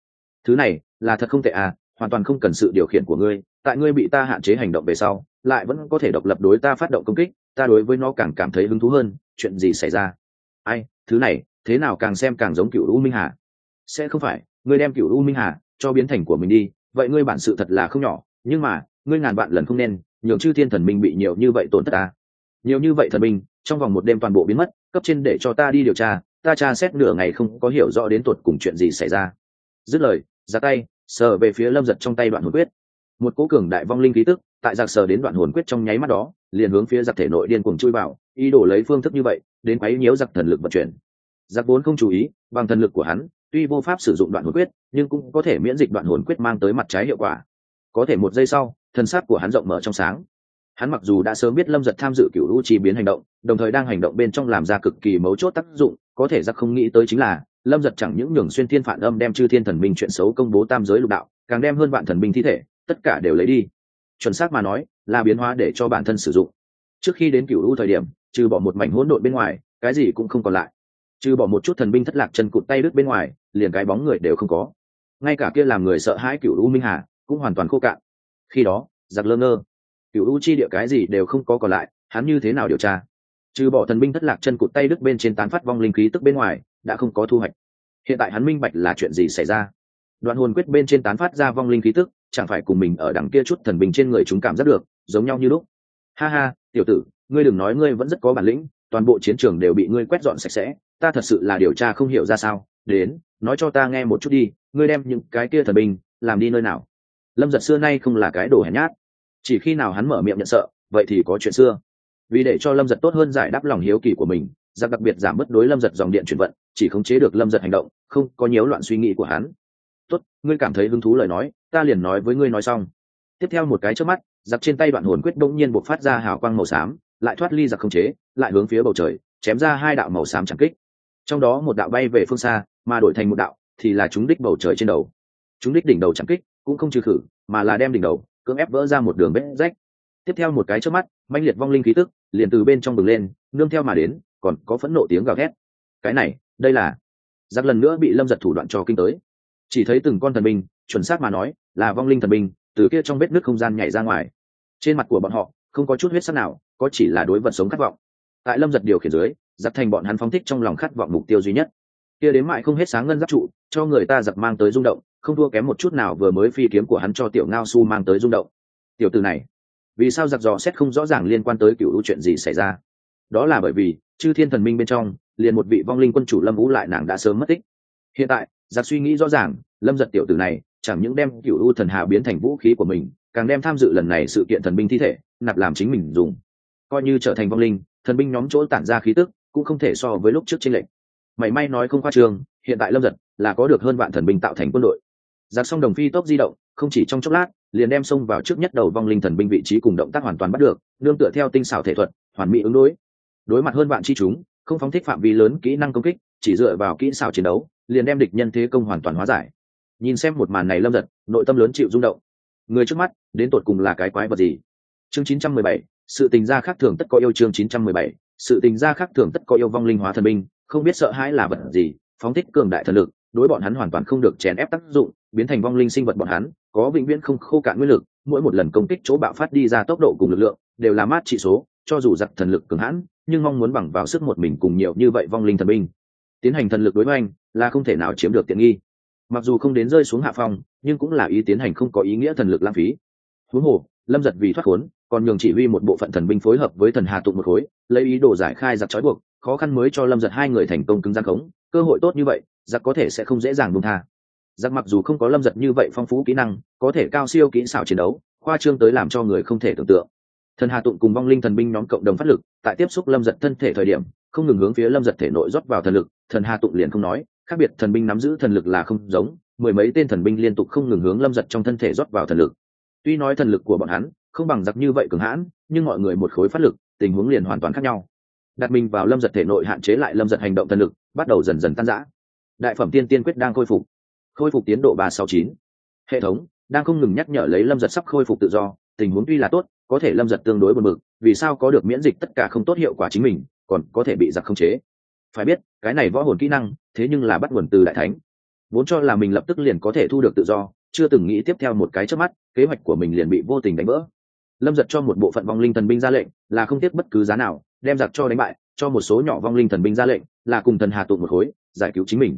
thứ này, là thật không tệ à hoàn toàn không cần sự điều khiển của ngươi, tại ngươi bị ta hạn chế hành động về sau, lại vẫn có thể độc lập đối ta phát động công kích, ta đối với nó càng cảm thấy hứng thú hơn, chuyện gì xảy ra? Ai, thứ này, thế nào càng xem càng giống cựu u minh hà? Sẽ không phải, ngươi đem cựu u minh hà cho biến thành của mình đi, vậy ngươi bản sự thật là không nhỏ, nhưng mà, ngươi ngàn vạn lần không nên, nhường chư thiên thần minh bị nhiều như vậy tổn thất ta. Nhiều như vậy thần minh, trong vòng một đêm toàn bộ biến mất, cấp trên để cho ta đi điều tra, ta tra xét nửa ngày không có hiểu rõ đến tột cùng chuyện gì xảy ra. Dứt lời ra tay sờ về phía lâm giật trong tay đoạn hồn quyết. Một cố cường đại vong linh khí tức, tại giặc sờ đến đoạn hồn quyết trong nháy mắt đó, liền hướng phía giặc thể nội điên cuồng chui vào, ý đồ lấy phương thức như vậy, đến quấy nhiễu giặc thần lực vận chuyển. Giặc vốn không chú ý, bằng thần lực của hắn, tuy vô pháp sử dụng đoạn hồn quyết, nhưng cũng có thể miễn dịch đoạn hồn quyết mang tới mặt trái hiệu quả. Có thể một giây sau thân xác của hắn rộng mở trong sáng. Hắn mặc dù đã sớm biết lâm giật tham dự cựu u chi biến hành động, đồng thời đang hành động bên trong làm ra cực kỳ mấu chốt tác dụng, có thể giặc không nghĩ tới chính là lâm giật chẳng những nhường xuyên thiên phản âm đem chư thiên thần minh chuyện xấu công bố tam giới lục đạo, càng đem hơn vạn thần minh thi thể, tất cả đều lấy đi. Chuẩn xác mà nói, là biến hóa để cho bản thân sử dụng. Trước khi đến cựu u thời điểm, trừ bỏ một mảnh hỗn độn bên ngoài, cái gì cũng không còn lại. Trừ bỏ một chút thần binh thất lạc chân cụt tay đứt bên ngoài, liền cái bóng người đều không có. Ngay cả kia làm người sợ hãi cựu u minh hà, cũng hoàn toàn khô cạn. Khi đó, giặc lơ ngơ. Cựu u chi địa cái gì đều không có còn lại, hắn như thế nào điều tra? Trừ bỏ thần binh thất lạc chân cụt tay đứt bên trên tán phát vong linh khí tức bên ngoài đã không có thu hoạch. Hiện tại hắn minh bạch là chuyện gì xảy ra. Đoạn hồn quyết bên trên tán phát ra vong linh khí tức, chẳng phải cùng mình ở đằng kia chút thần bình trên người chúng cảm giác được, giống nhau như lúc. Ha ha, tiểu tử, ngươi đừng nói ngươi vẫn rất có bản lĩnh, toàn bộ chiến trường đều bị ngươi quét dọn sạch sẽ, ta thật sự là điều tra không hiểu ra sao. Đến, nói cho ta nghe một chút đi, ngươi đem những cái kia thần bình làm đi nơi nào? Lâm giật xưa nay không là cái đồ hèn nhát. Chỉ khi nào hắn mở miệng nhận sợ, vậy thì có chuyện xưa. Vì để cho lâm giật tốt hơn giải đáp lòng hiếu kỳ của mình giặc đặc biệt giảm mất đối lâm giật dòng điện chuyển vận, chỉ khống chế được lâm giật hành động, không có nhiễu loạn suy nghĩ của hắn. Tốt, ngươi cảm thấy hứng thú lời nói, ta liền nói với ngươi nói xong. Tiếp theo một cái trước mắt, giặc trên tay đoạn hồn quyết bỗng nhiên buộc phát ra hào quang màu xám, lại thoát ly giặc không chế, lại hướng phía bầu trời, chém ra hai đạo màu xám chẳng kích. Trong đó một đạo bay về phương xa, mà đổi thành một đạo thì là chúng đích bầu trời trên đầu. Chúng đích đỉnh đầu chẳng kích cũng không trừ khử, mà là đem đỉnh đầu cưỡng ép vỡ ra một đường vết rách. Tiếp theo một cái trước mắt manh liệt vong linh khí tức liền từ bên trong bừng lên, nương theo mà đến còn có phẫn nộ tiếng gào thét. Cái này, đây là giặc lần nữa bị lâm giật thủ đoạn cho kinh tới. Chỉ thấy từng con thần binh, chuẩn xác mà nói, là vong linh thần binh, từ kia trong vết nước không gian nhảy ra ngoài. Trên mặt của bọn họ, không có chút huyết sắc nào, có chỉ là đối vật sống khát vọng. Tại lâm giật điều khiển dưới, giặc thành bọn hắn phóng thích trong lòng khát vọng mục tiêu duy nhất. Kia đến mại không hết sáng ngân giáp trụ, cho người ta giặc mang tới rung động, không thua kém một chút nào vừa mới phi kiếm của hắn cho tiểu ngao su mang tới rung động. Tiểu từ này, vì sao giặc dò xét không rõ ràng liên quan tới cựu chuyện gì xảy ra? Đó là bởi vì chư thiên thần minh bên trong, liền một vị vong linh quân chủ lâm vũ lại nàng đã sớm mất tích. Hiện tại, giặc suy nghĩ rõ ràng, lâm giật tiểu tử này chẳng những đem cựu u thần hà biến thành vũ khí của mình, càng đem tham dự lần này sự kiện thần binh thi thể nạp làm chính mình dùng. Coi như trở thành vong linh, thần binh nhóm chỗ tản ra khí tức cũng không thể so với lúc trước trên lệnh mảy may nói không khoa trường hiện tại lâm giật là có được hơn vạn thần binh tạo thành quân đội. Giặc xong đồng phi tốc di động, không chỉ trong chốc lát, liền đem xông vào trước nhất đầu vong linh thần binh vị trí cùng động tác hoàn toàn bắt được, nương tựa theo tinh xảo thể thuật, hoàn mỹ ứng đối đối mặt hơn bạn chi chúng không phóng thích phạm vi lớn kỹ năng công kích chỉ dựa vào kỹ xảo chiến đấu liền đem địch nhân thế công hoàn toàn hóa giải. Nhìn xem một màn này lâm giật nội tâm lớn chịu rung động. Người trước mắt đến tột cùng là cái quái vật gì? Chương 917, sự tình gia khác thường tất có yêu chương 917, sự tình gia khác thường tất có yêu vong linh hóa thần binh không biết sợ hãi là vật gì phóng thích cường đại thần lực đối bọn hắn hoàn toàn không được chèn ép tác dụng biến thành vong linh sinh vật bọn hắn có vĩnh viễn không khô cạn nguyên lực mỗi một lần công kích chỗ bạo phát đi ra tốc độ cùng lực lượng đều là mát trị số cho dù giặc thần lực cường hãn, nhưng mong muốn bằng vào sức một mình cùng nhiều như vậy vong linh thần binh. Tiến hành thần lực đối với anh là không thể nào chiếm được tiện nghi. Mặc dù không đến rơi xuống hạ phong, nhưng cũng là ý tiến hành không có ý nghĩa thần lực lãng phí. Huống hồ, lâm giật vì thoát khốn, còn nhường chỉ huy một bộ phận thần binh phối hợp với thần hà tụng một khối, lấy ý đồ giải khai giặc trói buộc, khó khăn mới cho lâm giật hai người thành công cứng gian khống. Cơ hội tốt như vậy, giặc có thể sẽ không dễ dàng buông tha. Giặc mặc dù không có lâm giật như vậy phong phú kỹ năng, có thể cao siêu kỹ xảo chiến đấu, khoa trương tới làm cho người không thể tưởng tượng thần hà tụng cùng vong linh thần binh nhóm cộng đồng phát lực, tại tiếp xúc lâm giật thân thể thời điểm, không ngừng hướng phía lâm giật thể nội rót vào thần lực, thần hà tụng liền không nói, khác biệt thần binh nắm giữ thần lực là không giống, mười mấy tên thần binh liên tục không ngừng hướng lâm giật trong thân thể rót vào thần lực. Tuy nói thần lực của bọn hắn không bằng giặc như vậy cường hãn, nhưng mọi người một khối phát lực, tình huống liền hoàn toàn khác nhau. Đặt mình vào lâm giật thể nội hạn chế lại lâm giật hành động thần lực, bắt đầu dần dần tan rã. Đại phẩm tiên tiên quyết đang khôi phục. Khôi phục tiến độ ba sáu chín. Hệ thống đang không ngừng nhắc nhở lấy lâm giật sắp khôi phục tự do, tình huống tuy là tốt có thể lâm giật tương đối buồn bực, vì sao có được miễn dịch tất cả không tốt hiệu quả chính mình, còn có thể bị giặc khống chế? Phải biết, cái này võ hồn kỹ năng, thế nhưng là bắt nguồn từ đại thánh. Vốn cho là mình lập tức liền có thể thu được tự do, chưa từng nghĩ tiếp theo một cái trước mắt, kế hoạch của mình liền bị vô tình đánh vỡ. Lâm giật cho một bộ phận vong linh thần binh ra lệnh, là không tiếc bất cứ giá nào, đem giặc cho đánh bại, cho một số nhỏ vong linh thần binh ra lệnh, là cùng thần hà tụ một khối, giải cứu chính mình.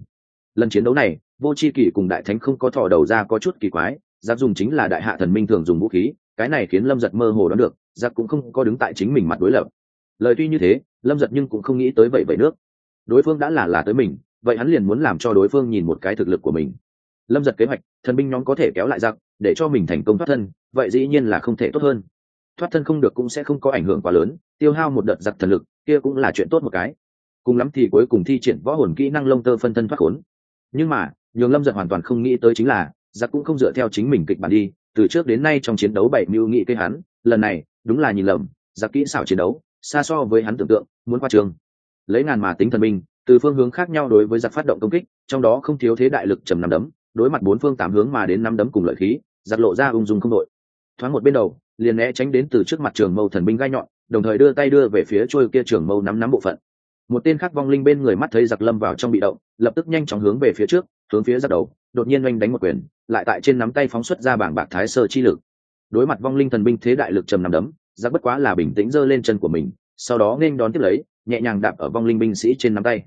Lần chiến đấu này, vô c h i kỷ cùng đại thánh không có thò đầu ra có chút kỳ quái, giặc dùng chính là đại hạ thần minh thường dùng vũ khí cái này khiến lâm giật mơ hồ đoán được, giặc cũng không có đứng tại chính mình mặt đối lập. Lời tuy như thế, lâm giật nhưng cũng không nghĩ tới vậy vậy nước. Đối phương đã là là tới mình, vậy hắn liền muốn làm cho đối phương nhìn một cái thực lực của mình. Lâm giật kế hoạch, thần binh nhóm có thể kéo lại giặc, để cho mình thành công thoát thân, vậy dĩ nhiên là không thể tốt hơn. Thoát thân không được cũng sẽ không có ảnh hưởng quá lớn, tiêu hao một đợt giặc thần lực, kia cũng là chuyện tốt một cái. Cùng lắm thì cuối cùng thi triển võ hồn kỹ năng lông tơ phân thân thoát khốn. Nhưng mà, nhường lâm giật hoàn toàn không nghĩ tới chính là, giặc cũng không dựa theo chính mình kịch bản đi từ trước đến nay trong chiến đấu bảy mưu nghị cây hắn, lần này, đúng là nhìn lầm, giặc kỹ xảo chiến đấu, xa so với hắn tưởng tượng, muốn qua trường. Lấy ngàn mà tính thần minh, từ phương hướng khác nhau đối với giặc phát động công kích, trong đó không thiếu thế đại lực trầm nằm đấm, đối mặt bốn phương tám hướng mà đến năm đấm cùng lợi khí, giặc lộ ra ung dung không đội. Thoáng một bên đầu, liền né tránh đến từ trước mặt trường mâu thần binh gai nhọn, đồng thời đưa tay đưa về phía trôi kia trường mâu nắm nắm bộ phận. Một tên khác vong linh bên người mắt thấy giặc lâm vào trong bị động, lập tức nhanh chóng hướng về phía trước, hướng phía giặc đầu, đột nhiên oanh đánh một quyền lại tại trên nắm tay phóng xuất ra bảng bạc thái sơ chi lực. Đối mặt vong linh thần binh thế đại lực trầm nằm đấm giặc bất quá là bình tĩnh giơ lên chân của mình, sau đó nên đón tiếp lấy, nhẹ nhàng đạp ở vong linh binh sĩ trên nắm tay.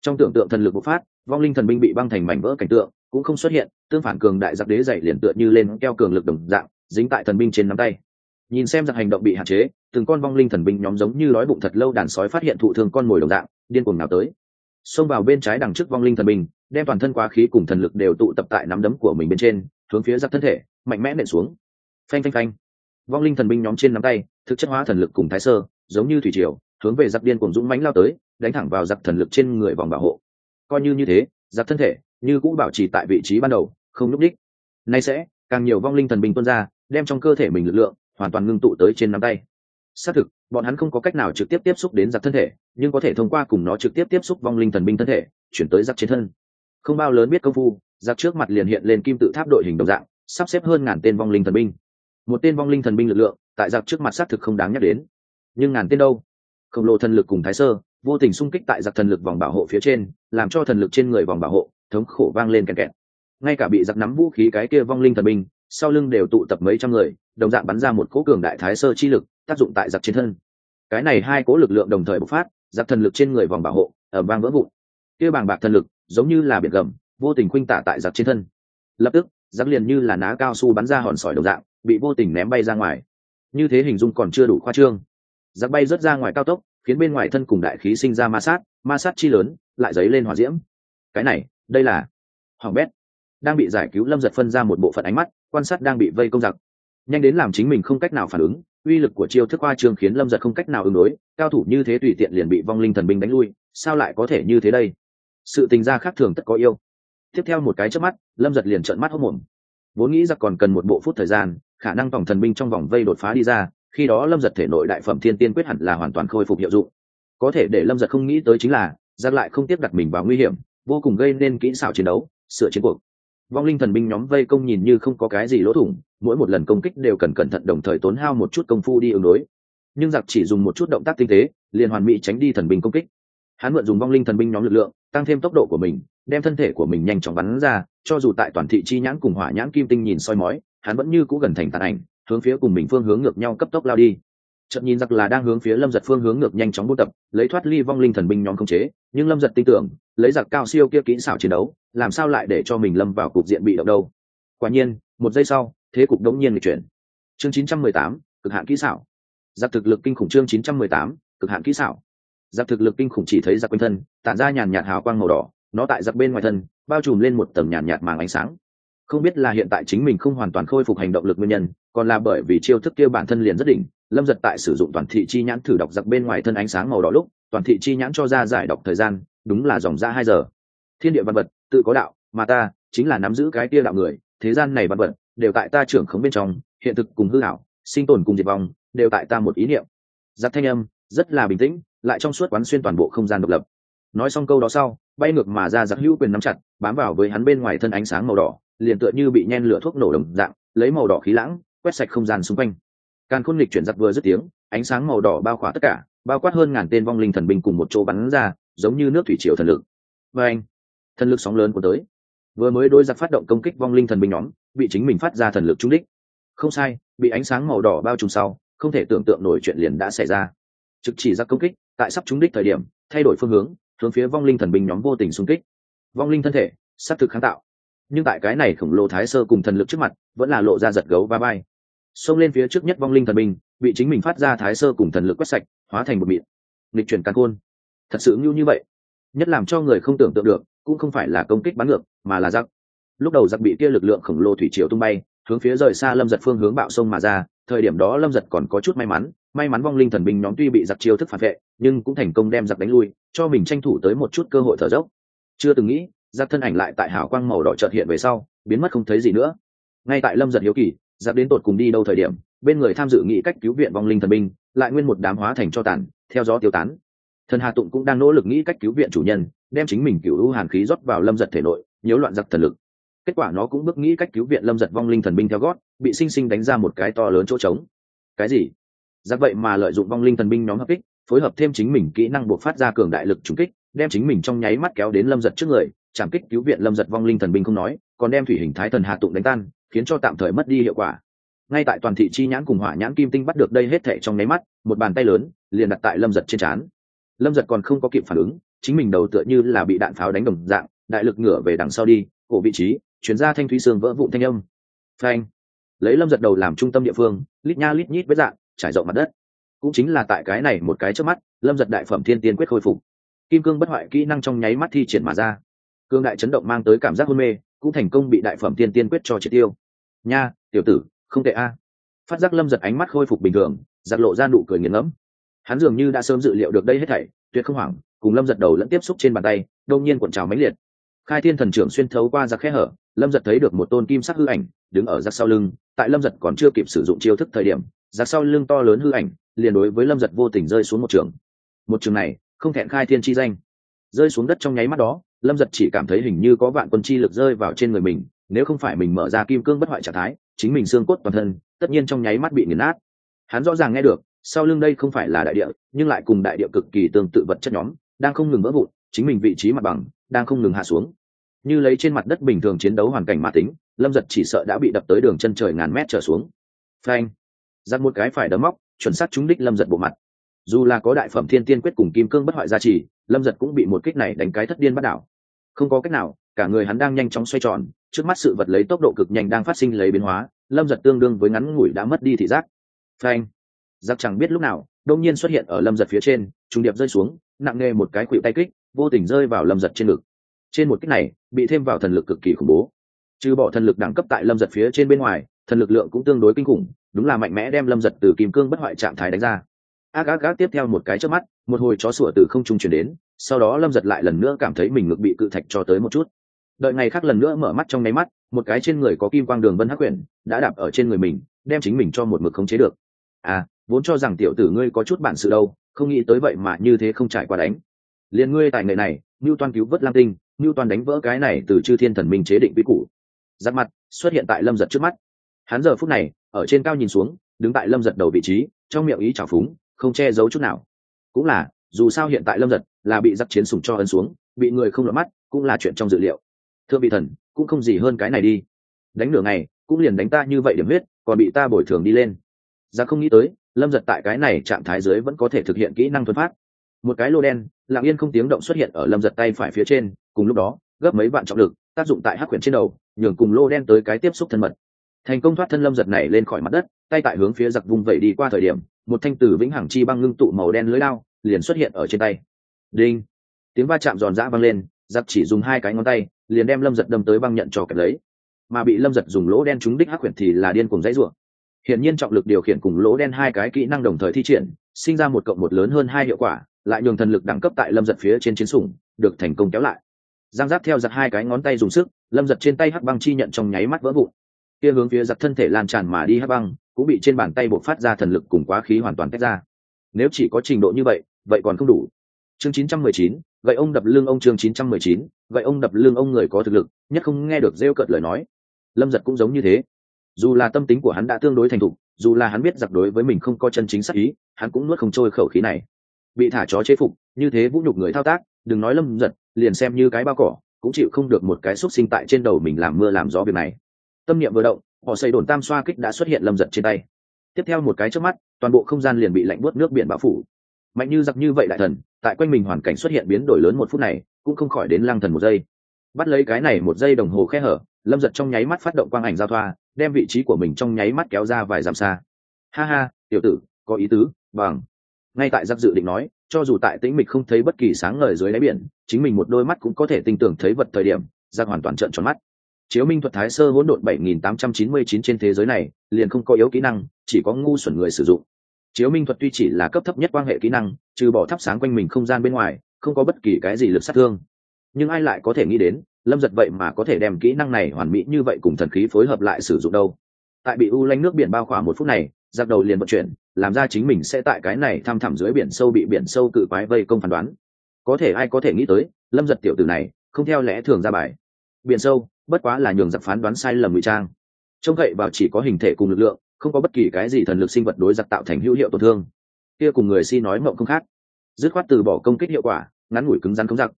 Trong tưởng tượng thần lực bộc phát, vong linh thần binh bị băng thành mảnh vỡ cảnh tượng, cũng không xuất hiện, tương phản cường đại giặc đế dậy liền tựa như lên keo cường lực đồng dạng, dính tại thần binh trên nắm tay. Nhìn xem giặc hành động bị hạn chế, từng con vong linh thần binh nhóm giống như đói bụng thật lâu đàn sói phát hiện thụ thương con mồi đồng dạng, điên cuồng nào tới. Xông vào bên trái đằng trước vong linh thần binh đem toàn thân quá khí cùng thần lực đều tụ tập tại nắm đấm của mình bên trên, hướng phía giặc thân thể, mạnh mẽ nện xuống. Phanh phanh phanh. Vong linh thần binh nhóm trên nắm tay, thực chất hóa thần lực cùng thái sơ, giống như thủy triều, hướng về giặc điên cuồng dũng mãnh lao tới, đánh thẳng vào giặc thần lực trên người vòng bảo hộ. Coi như như thế giặc thân thể, như cũng bảo trì tại vị trí ban đầu, không núp đích nay sẽ, càng nhiều vong linh thần binh tuôn ra, đem trong cơ thể mình lực lượng, hoàn toàn ngưng tụ tới trên nắm tay. Xác thực, bọn hắn không có cách nào trực tiếp tiếp xúc đến giặc thân thể, nhưng có thể thông qua cùng nó trực tiếp tiếp xúc vong linh thần binh thân thể, chuyển tới giặc trên thân không bao lớn biết công phu, giặc trước mặt liền hiện lên kim tự tháp đội hình đồng dạng, sắp xếp hơn ngàn tên vong linh thần binh. Một tên vong linh thần binh lực lượng, tại giặc trước mặt xác thực không đáng nhắc đến. Nhưng ngàn tên đâu? Khổng lồ thần lực cùng thái sơ, vô tình xung kích tại giặc thần lực vòng bảo hộ phía trên, làm cho thần lực trên người vòng bảo hộ, thống khổ vang lên kèn kẹt. Ngay cả bị giặc nắm vũ khí cái kia vong linh thần binh, sau lưng đều tụ tập mấy trăm người, đồng dạng bắn ra một cỗ cường đại thái sơ chi lực, tác dụng tại giặc trên thân. Cái này hai cỗ lực lượng đồng thời bộc phát, giặc thần lực trên người vòng bảo hộ ở vang vỡ vụn. Kia bàng bạc thần lực giống như là biển gầm, vô tình khuynh tả tại giặc trên thân. Lập tức, giặc liền như là ná cao su bắn ra hòn sỏi đồng dạng, bị vô tình ném bay ra ngoài. Như thế hình dung còn chưa đủ khoa trương. Giặc bay rớt ra ngoài cao tốc, khiến bên ngoài thân cùng đại khí sinh ra ma sát ma sát chi lớn, lại dấy lên hỏa diễm. Cái này, đây là hoàng bét, đang bị giải cứu lâm giật phân ra một bộ phận ánh mắt, quan sát đang bị vây công giặc. Nhanh đến làm chính mình không cách nào phản ứng, uy lực của chiêu thức hoa trường khiến lâm giật không cách nào ứng đối, cao thủ như thế tùy tiện liền bị vong linh thần binh đánh lui, sao lại có thể như thế đây? Sự tình gia khác thường tất có yêu. Tiếp theo một cái chớp mắt, lâm giật liền trợn mắt hốc mồm vốn nghĩ giặc còn cần một bộ phút thời gian, khả năng tổng thần binh trong vòng vây đột phá đi ra, khi đó lâm giật thể nội đại phẩm thiên tiên quyết hẳn là hoàn toàn khôi phục hiệu dụng. Có thể để lâm giật không nghĩ tới chính là, giặc lại không tiếp đặt mình vào nguy hiểm, vô cùng gây nên kỹ xảo chiến đấu, sửa chiến cuộc. Vong linh thần binh nhóm vây công nhìn như không có cái gì lỗ thủng, mỗi một lần công kích đều cần cẩn thận đồng thời tốn hao một chút công phu đi ứng đối. Nhưng giặc chỉ dùng một chút động tác tinh tế, liền hoàn mỹ tránh đi thần binh công kích. Hắn mượn dùng vong linh thần binh nhóm lực lượng tăng thêm tốc độ của mình đem thân thể của mình nhanh chóng bắn ra cho dù tại toàn thị chi nhãn cùng hỏa nhãn kim tinh nhìn soi mói hắn vẫn như cũ gần thành tàn ảnh hướng phía cùng mình phương hướng ngược nhau cấp tốc lao đi. Chợt nhìn giặc là đang hướng phía lâm giật phương hướng ngược nhanh chóng buôn tập lấy thoát ly vong linh thần binh nhóm không chế nhưng lâm giật tin tưởng lấy giặc cao siêu kia kỹ xảo chiến đấu làm sao lại để cho mình lâm vào cục diện bị động đâu? Quả nhiên một giây sau thế cục đống nhiên lịch chuyển. Chương 918, cực hạn kỹ xảo. Giặc thực lực kinh khủng chương 918, cực hạn kỹ xảo giặc thực lực kinh khủng chỉ thấy giặc quanh thân, tản ra nhàn nhạt hào quang màu đỏ, nó tại giặc bên ngoài thân, bao trùm lên một tầng nhàn nhạt màng ánh sáng. Không biết là hiện tại chính mình không hoàn toàn khôi phục hành động lực nguyên nhân, còn là bởi vì chiêu thức kia bản thân liền rất đỉnh, lâm giật tại sử dụng toàn thị chi nhãn thử đọc giặc bên ngoài thân ánh sáng màu đỏ lúc, toàn thị chi nhãn cho ra giải đọc thời gian, đúng là dòng ra hai giờ. Thiên địa văn vật, tự có đạo, mà ta chính là nắm giữ cái kia đạo người, thế gian này văn vật đều tại ta trưởng khống bên trong, hiện thực cùng hư hảo sinh tồn cùng diệt vong, đều tại ta một ý niệm. Giặc thanh âm rất là bình tĩnh lại trong suốt quán xuyên toàn bộ không gian độc lập. Nói xong câu đó sau, bay ngược mà ra giặc hữu quyền nắm chặt, bám vào với hắn bên ngoài thân ánh sáng màu đỏ, liền tựa như bị nhen lửa thuốc nổ đồng dạng, lấy màu đỏ khí lãng, quét sạch không gian xung quanh. Càn khôn lịch chuyển giặc vừa dứt tiếng, ánh sáng màu đỏ bao khỏa tất cả, bao quát hơn ngàn tên vong linh thần binh cùng một chỗ bắn ra, giống như nước thủy triều thần lực. Và anh, thần lực sóng lớn của tới. Vừa mới đôi giặc phát động công kích vong linh thần binh nhóm, bị chính mình phát ra thần lực trúng đích. Không sai, bị ánh sáng màu đỏ bao trùm sau, không thể tưởng tượng nổi chuyện liền đã xảy ra. Trực chỉ ra công kích tại sắp trúng đích thời điểm, thay đổi phương hướng hướng phía vong linh thần binh nhóm vô tình xung kích. Vong linh thân thể s á c thực kháng tạo. Nhưng tại cái này khổng lồ thái sơ cùng thần lực trước mặt, vẫn là lộ ra giật gấu và bay xông lên phía trước nhất vong linh thần binh, bị chính mình phát ra thái sơ cùng thần lực quét sạch, hóa thành một mịn lịch chuyển căn côn thật sự như như vậy. Nhất làm cho người không tưởng tượng được, cũng không phải là công kích bắn ngược, mà là giặc. Lúc đầu giặc bị kia lực lượng khổng lồ thủy triều tung bay, hướng phía rời xa lâm giật phương hướng bạo sông mà ra, thời điểm đó lâm giật còn có chút may mắn may mắn vong linh thần binh nhóm tuy bị giặc chiêu thức phản vệ, nhưng cũng thành công đem giặc đánh lui, cho mình tranh thủ tới một chút cơ hội thở dốc. Chưa từng nghĩ, giặc thân ảnh lại tại hảo quang màu đỏ trợt hiện về sau, biến mất không thấy gì nữa. Ngay tại lâm giật hiếu kỳ, giặc đến tột cùng đi đâu thời điểm, bên người tham dự nghị cách cứu viện vong linh thần binh, lại nguyên một đám hóa thành cho tàn, theo gió tiêu tán. Thần hà tụng cũng đang nỗ lực nghĩ cách cứu viện chủ nhân, đem chính mình cựu u hàn khí rót vào lâm giật thể nội, nhiễu loạn giặc thần lực. Kết quả nó cũng bước nghĩ cách cứu viện lâm giật vong linh thần binh theo gót, bị sinh sinh đánh ra một cái to lớn chỗ trống. Cái gì? Giặc vậy mà lợi dụng vong linh thần binh nhóm hợp kích, phối hợp thêm chính mình kỹ năng buộc phát ra cường đại lực trúng kích, đem chính mình trong nháy mắt kéo đến lâm giật trước người chạm kích cứu viện lâm giật vong linh thần binh không nói, còn đem thủy hình thái thần hạ tụng đánh tan, khiến cho tạm thời mất đi hiệu quả. Ngay tại toàn thị chi nhãn cùng hỏa nhãn kim tinh bắt được đây hết thệ trong nháy mắt, một bàn tay lớn, liền đặt tại lâm giật trên trán. Lâm giật còn không có kịp phản ứng, chính mình đầu tựa như là bị đạn pháo đánh đồng dạng, đại lực ngửa về đằng sau đi, cổ vị trí, chuyển ra thanh thúy xương vỡ vụn thanh âm. Phanh! Lấy lâm giật đầu làm trung tâm địa phương, lít nha lít nhít với dạng trải rộng mặt đất. Cũng chính là tại cái này một cái trước mắt, lâm giật đại phẩm thiên tiên quyết khôi phục. Kim cương bất hoại kỹ năng trong nháy mắt thi triển mà ra. Cương đại chấn động mang tới cảm giác hôn mê, cũng thành công bị đại phẩm thiên tiên quyết cho triệt tiêu. Nha, tiểu tử, không tệ a. Phát giác lâm giật ánh mắt khôi phục bình thường giặt lộ ra nụ cười nghiền ngẫm. Hắn dường như đã sớm dự liệu được đây hết thảy, tuyệt không hoảng, cùng lâm giật đầu lẫn tiếp xúc trên bàn tay đông nhiên cuộn trào mãnh liệt. Khai thiên thần trưởng xuyên thấu qua giặc khe hở, lâm giật thấy được một tôn kim sắc hư ảnh, đứng ở giặc sau lưng, tại lâm giật còn chưa kịp sử dụng chiêu thức thời điểm giặc sau lưng to lớn hư ảnh, liền đối với lâm giật vô tình rơi xuống một trường. Một trường này, không thẹn khai thiên chi danh. Rơi xuống đất trong nháy mắt đó, lâm giật chỉ cảm thấy hình như có vạn quân chi lực rơi vào trên người mình, nếu không phải mình mở ra kim cương bất hoại trạng thái, chính mình xương cốt toàn thân, tất nhiên trong nháy mắt bị nghiền nát. Hắn rõ ràng nghe được, sau lưng đây không phải là đại địa, nhưng lại cùng đại địa cực kỳ tương tự vật chất nhóm, đang không ngừng vỡ vụn, chính mình vị trí mặt bằng, đang không ngừng hạ xuống. Như lấy trên mặt đất bình thường chiến đấu hoàn cảnh mà tính, lâm giật chỉ sợ đã bị đập tới đường chân trời ngàn mét trở xuống. Phanh! Giặt một cái phải đấm móc, chuẩn xác trúng đích lâm giật bộ mặt. Dù là có đại phẩm thiên tiên quyết cùng kim cương bất hoại gia trì, lâm giật cũng bị một kích này đánh cái thất điên bắt đảo. Không có cách nào, cả người hắn đang nhanh chóng xoay tròn, trước mắt sự vật lấy tốc độ cực nhanh đang phát sinh lấy biến hóa, lâm giật tương đương với ngắn ngủi đã mất đi thị giác. Phanh! Giặc chẳng biết lúc nào đông nhiên xuất hiện ở lâm giật phía trên trung điệp rơi xuống, nặng nề một cái khuỵu tay kích, vô tình rơi vào lâm giật trên ngực. Trên một kích này, bị thêm vào thần lực cực kỳ khủng bố. Trừ bỏ thần lực đẳng cấp tại lâm giật phía trên bên ngoài thần lực lượng cũng tương đối kinh khủng, đúng là mạnh mẽ đem lâm giật từ kim cương bất hoại trạng thái đánh ra. Ác ác ác, tiếp theo một cái trước mắt, một hồi chó sủa từ không trung chuyển đến, sau đó lâm giật lại lần nữa cảm thấy mình ngực bị cự thạch cho tới một chút. Đợi ngày khác lần nữa mở mắt trong nháy mắt, một cái trên người có kim quang đường vân hắc quyển đã đạp ở trên người mình, đem chính mình cho một mực khống chế được. À vốn cho rằng tiểu tử ngươi có chút bản sự đâu, không nghĩ tới vậy mà như thế không trải qua đánh. Liền ngươi tại nghệ này như toàn cứu vớt lam tinh như toàn đánh vỡ cái này từ chư thiên thần minh chế định quy củ. Giáp mặt, xuất hiện tại lâm giật trước mắt hắn giờ phút này, ở trên cao nhìn xuống, đứng tại lâm giật đầu vị trí, trong miệng ý trào phúng, không che giấu chút nào. Cũng là, dù sao hiện tại lâm giật là bị giặc chiến sùng cho ấn xuống, bị người không lọt mắt, cũng là chuyện trong dự liệu. Thưa vị thần, cũng không gì hơn cái này đi. Đánh nửa ngày, cũng liền đánh ta như vậy điểm huyết, còn bị ta bồi thường đi lên. Giặc không nghĩ tới, lâm giật tại cái này trạng thái dưới vẫn có thể thực hiện kỹ năng thuần phát. Một cái lô đen, lặng yên không tiếng động xuất hiện ở lâm giật tay phải phía trên, cùng lúc đó, gấp mấy vạn trọng lực, tác dụng tại hắc quyển trên đầu, nhường cùng lô đen tới cái tiếp xúc thân mật thành công thoát thân lâm giật này lên khỏi mặt đất, tay tại hướng phía giặc vung vẩy đi qua thời điểm, một thanh tử vĩnh hằng chi băng ngưng tụ màu đen lưới lao liền xuất hiện ở trên tay. Đinh! Tiếng va chạm giòn giã vang lên, giặc chỉ dùng hai cái ngón tay, liền đem lâm giật đâm tới băng nhận trò kẹp lấy. Mà bị lâm giật dùng lỗ đen trúng đích hắc quyển thì là điên cùng dãy ruộng hiển nhiên trọng lực điều khiển cùng lỗ đen hai cái kỹ năng đồng thời thi triển, sinh ra một cộng một lớn hơn hai hiệu quả, lại nhường thần lực đẳng cấp tại lâm giật phía trên chiến sủng, được thành công kéo lại. Giang giáp theo giật hai cái ngón tay dùng sức, lâm giật trên tay hắc băng chi nhận trong nháy mắt vỡ vụn kia hướng phía giặc thân thể lan tràn mà đi hắc băng cũng bị trên bàn tay buộc phát ra thần lực cùng quá khí hoàn toàn tách ra. Nếu chỉ có trình độ như vậy vậy còn không đủ. Chương 919, vậy ông đập lưng ông chương 919, vậy ông đập lưng ông người có thực lực nhất không nghe được rêu cợt lời nói. Lâm giật cũng giống như thế. Dù là tâm tính của hắn đã tương đối thành thục dù là hắn biết giặc đối với mình không có chân chính sắc ý hắn cũng nuốt không trôi khẩu khí này. Bị thả chó chế phục như thế vũ nhục người thao tác đừng nói lâm giật liền xem như cái bao cỏ cũng chịu không được một cái xúc sinh tại trên đầu mình làm mưa làm gió việc này tâm niệm vừa động, họ xây đồn tam xoa kích đã xuất hiện lâm giật trên tay. Tiếp theo một cái trước mắt, toàn bộ không gian liền bị lạnh bớt nước biển bão phủ. Mạnh như giặc như vậy đại thần, tại quanh mình hoàn cảnh xuất hiện biến đổi lớn một phút này, cũng không khỏi đến lăng thần một giây. Bắt lấy cái này một giây đồng hồ khe hở, lâm giật trong nháy mắt phát động quang ảnh giao thoa, đem vị trí của mình trong nháy mắt kéo ra vài dặm xa. Ha ha, tiểu tử, có ý tứ, bằng. Ngay tại giặc dự định nói, cho dù tại tĩnh mịch không thấy bất kỳ sáng ngời dưới đáy biển, chính mình một đôi mắt cũng có thể tin tưởng thấy vật thời điểm, giặc hoàn toàn trợn tròn mắt chiếu minh thuật thái sơ hỗn độn 7899 trên thế giới này, liền không có yếu kỹ năng, chỉ có ngu xuẩn người sử dụng. Chiếu minh thuật tuy chỉ là cấp thấp nhất quan hệ kỹ năng, trừ bỏ thắp sáng quanh mình không gian bên ngoài, không có bất kỳ cái gì lực sát thương. Nhưng ai lại có thể nghĩ đến, lâm giật vậy mà có thể đem kỹ năng này hoàn mỹ như vậy cùng thần khí phối hợp lại sử dụng đâu? Tại bị u lanh nước biển bao khỏa một phút này, giặc đầu liền vận chuyển, làm ra chính mình sẽ tại cái này thăm thẳm dưới biển sâu bị biển sâu cự quái vây công phán đoán. Có thể ai có thể nghĩ tới, lâm giật tiểu tử này, không theo lẽ thường ra bài. Biển sâu bất quá là nhường giặc phán đoán sai lầm ngụy trang. Trông cậy vào chỉ có hình thể cùng lực lượng, không có bất kỳ cái gì thần lực sinh vật đối giặc tạo thành hữu hiệu tổn thương. Kia cùng người si nói mộng không khác. Dứt khoát từ bỏ công kích hiệu quả, ngắn ngủi cứng rắn cứng giặc.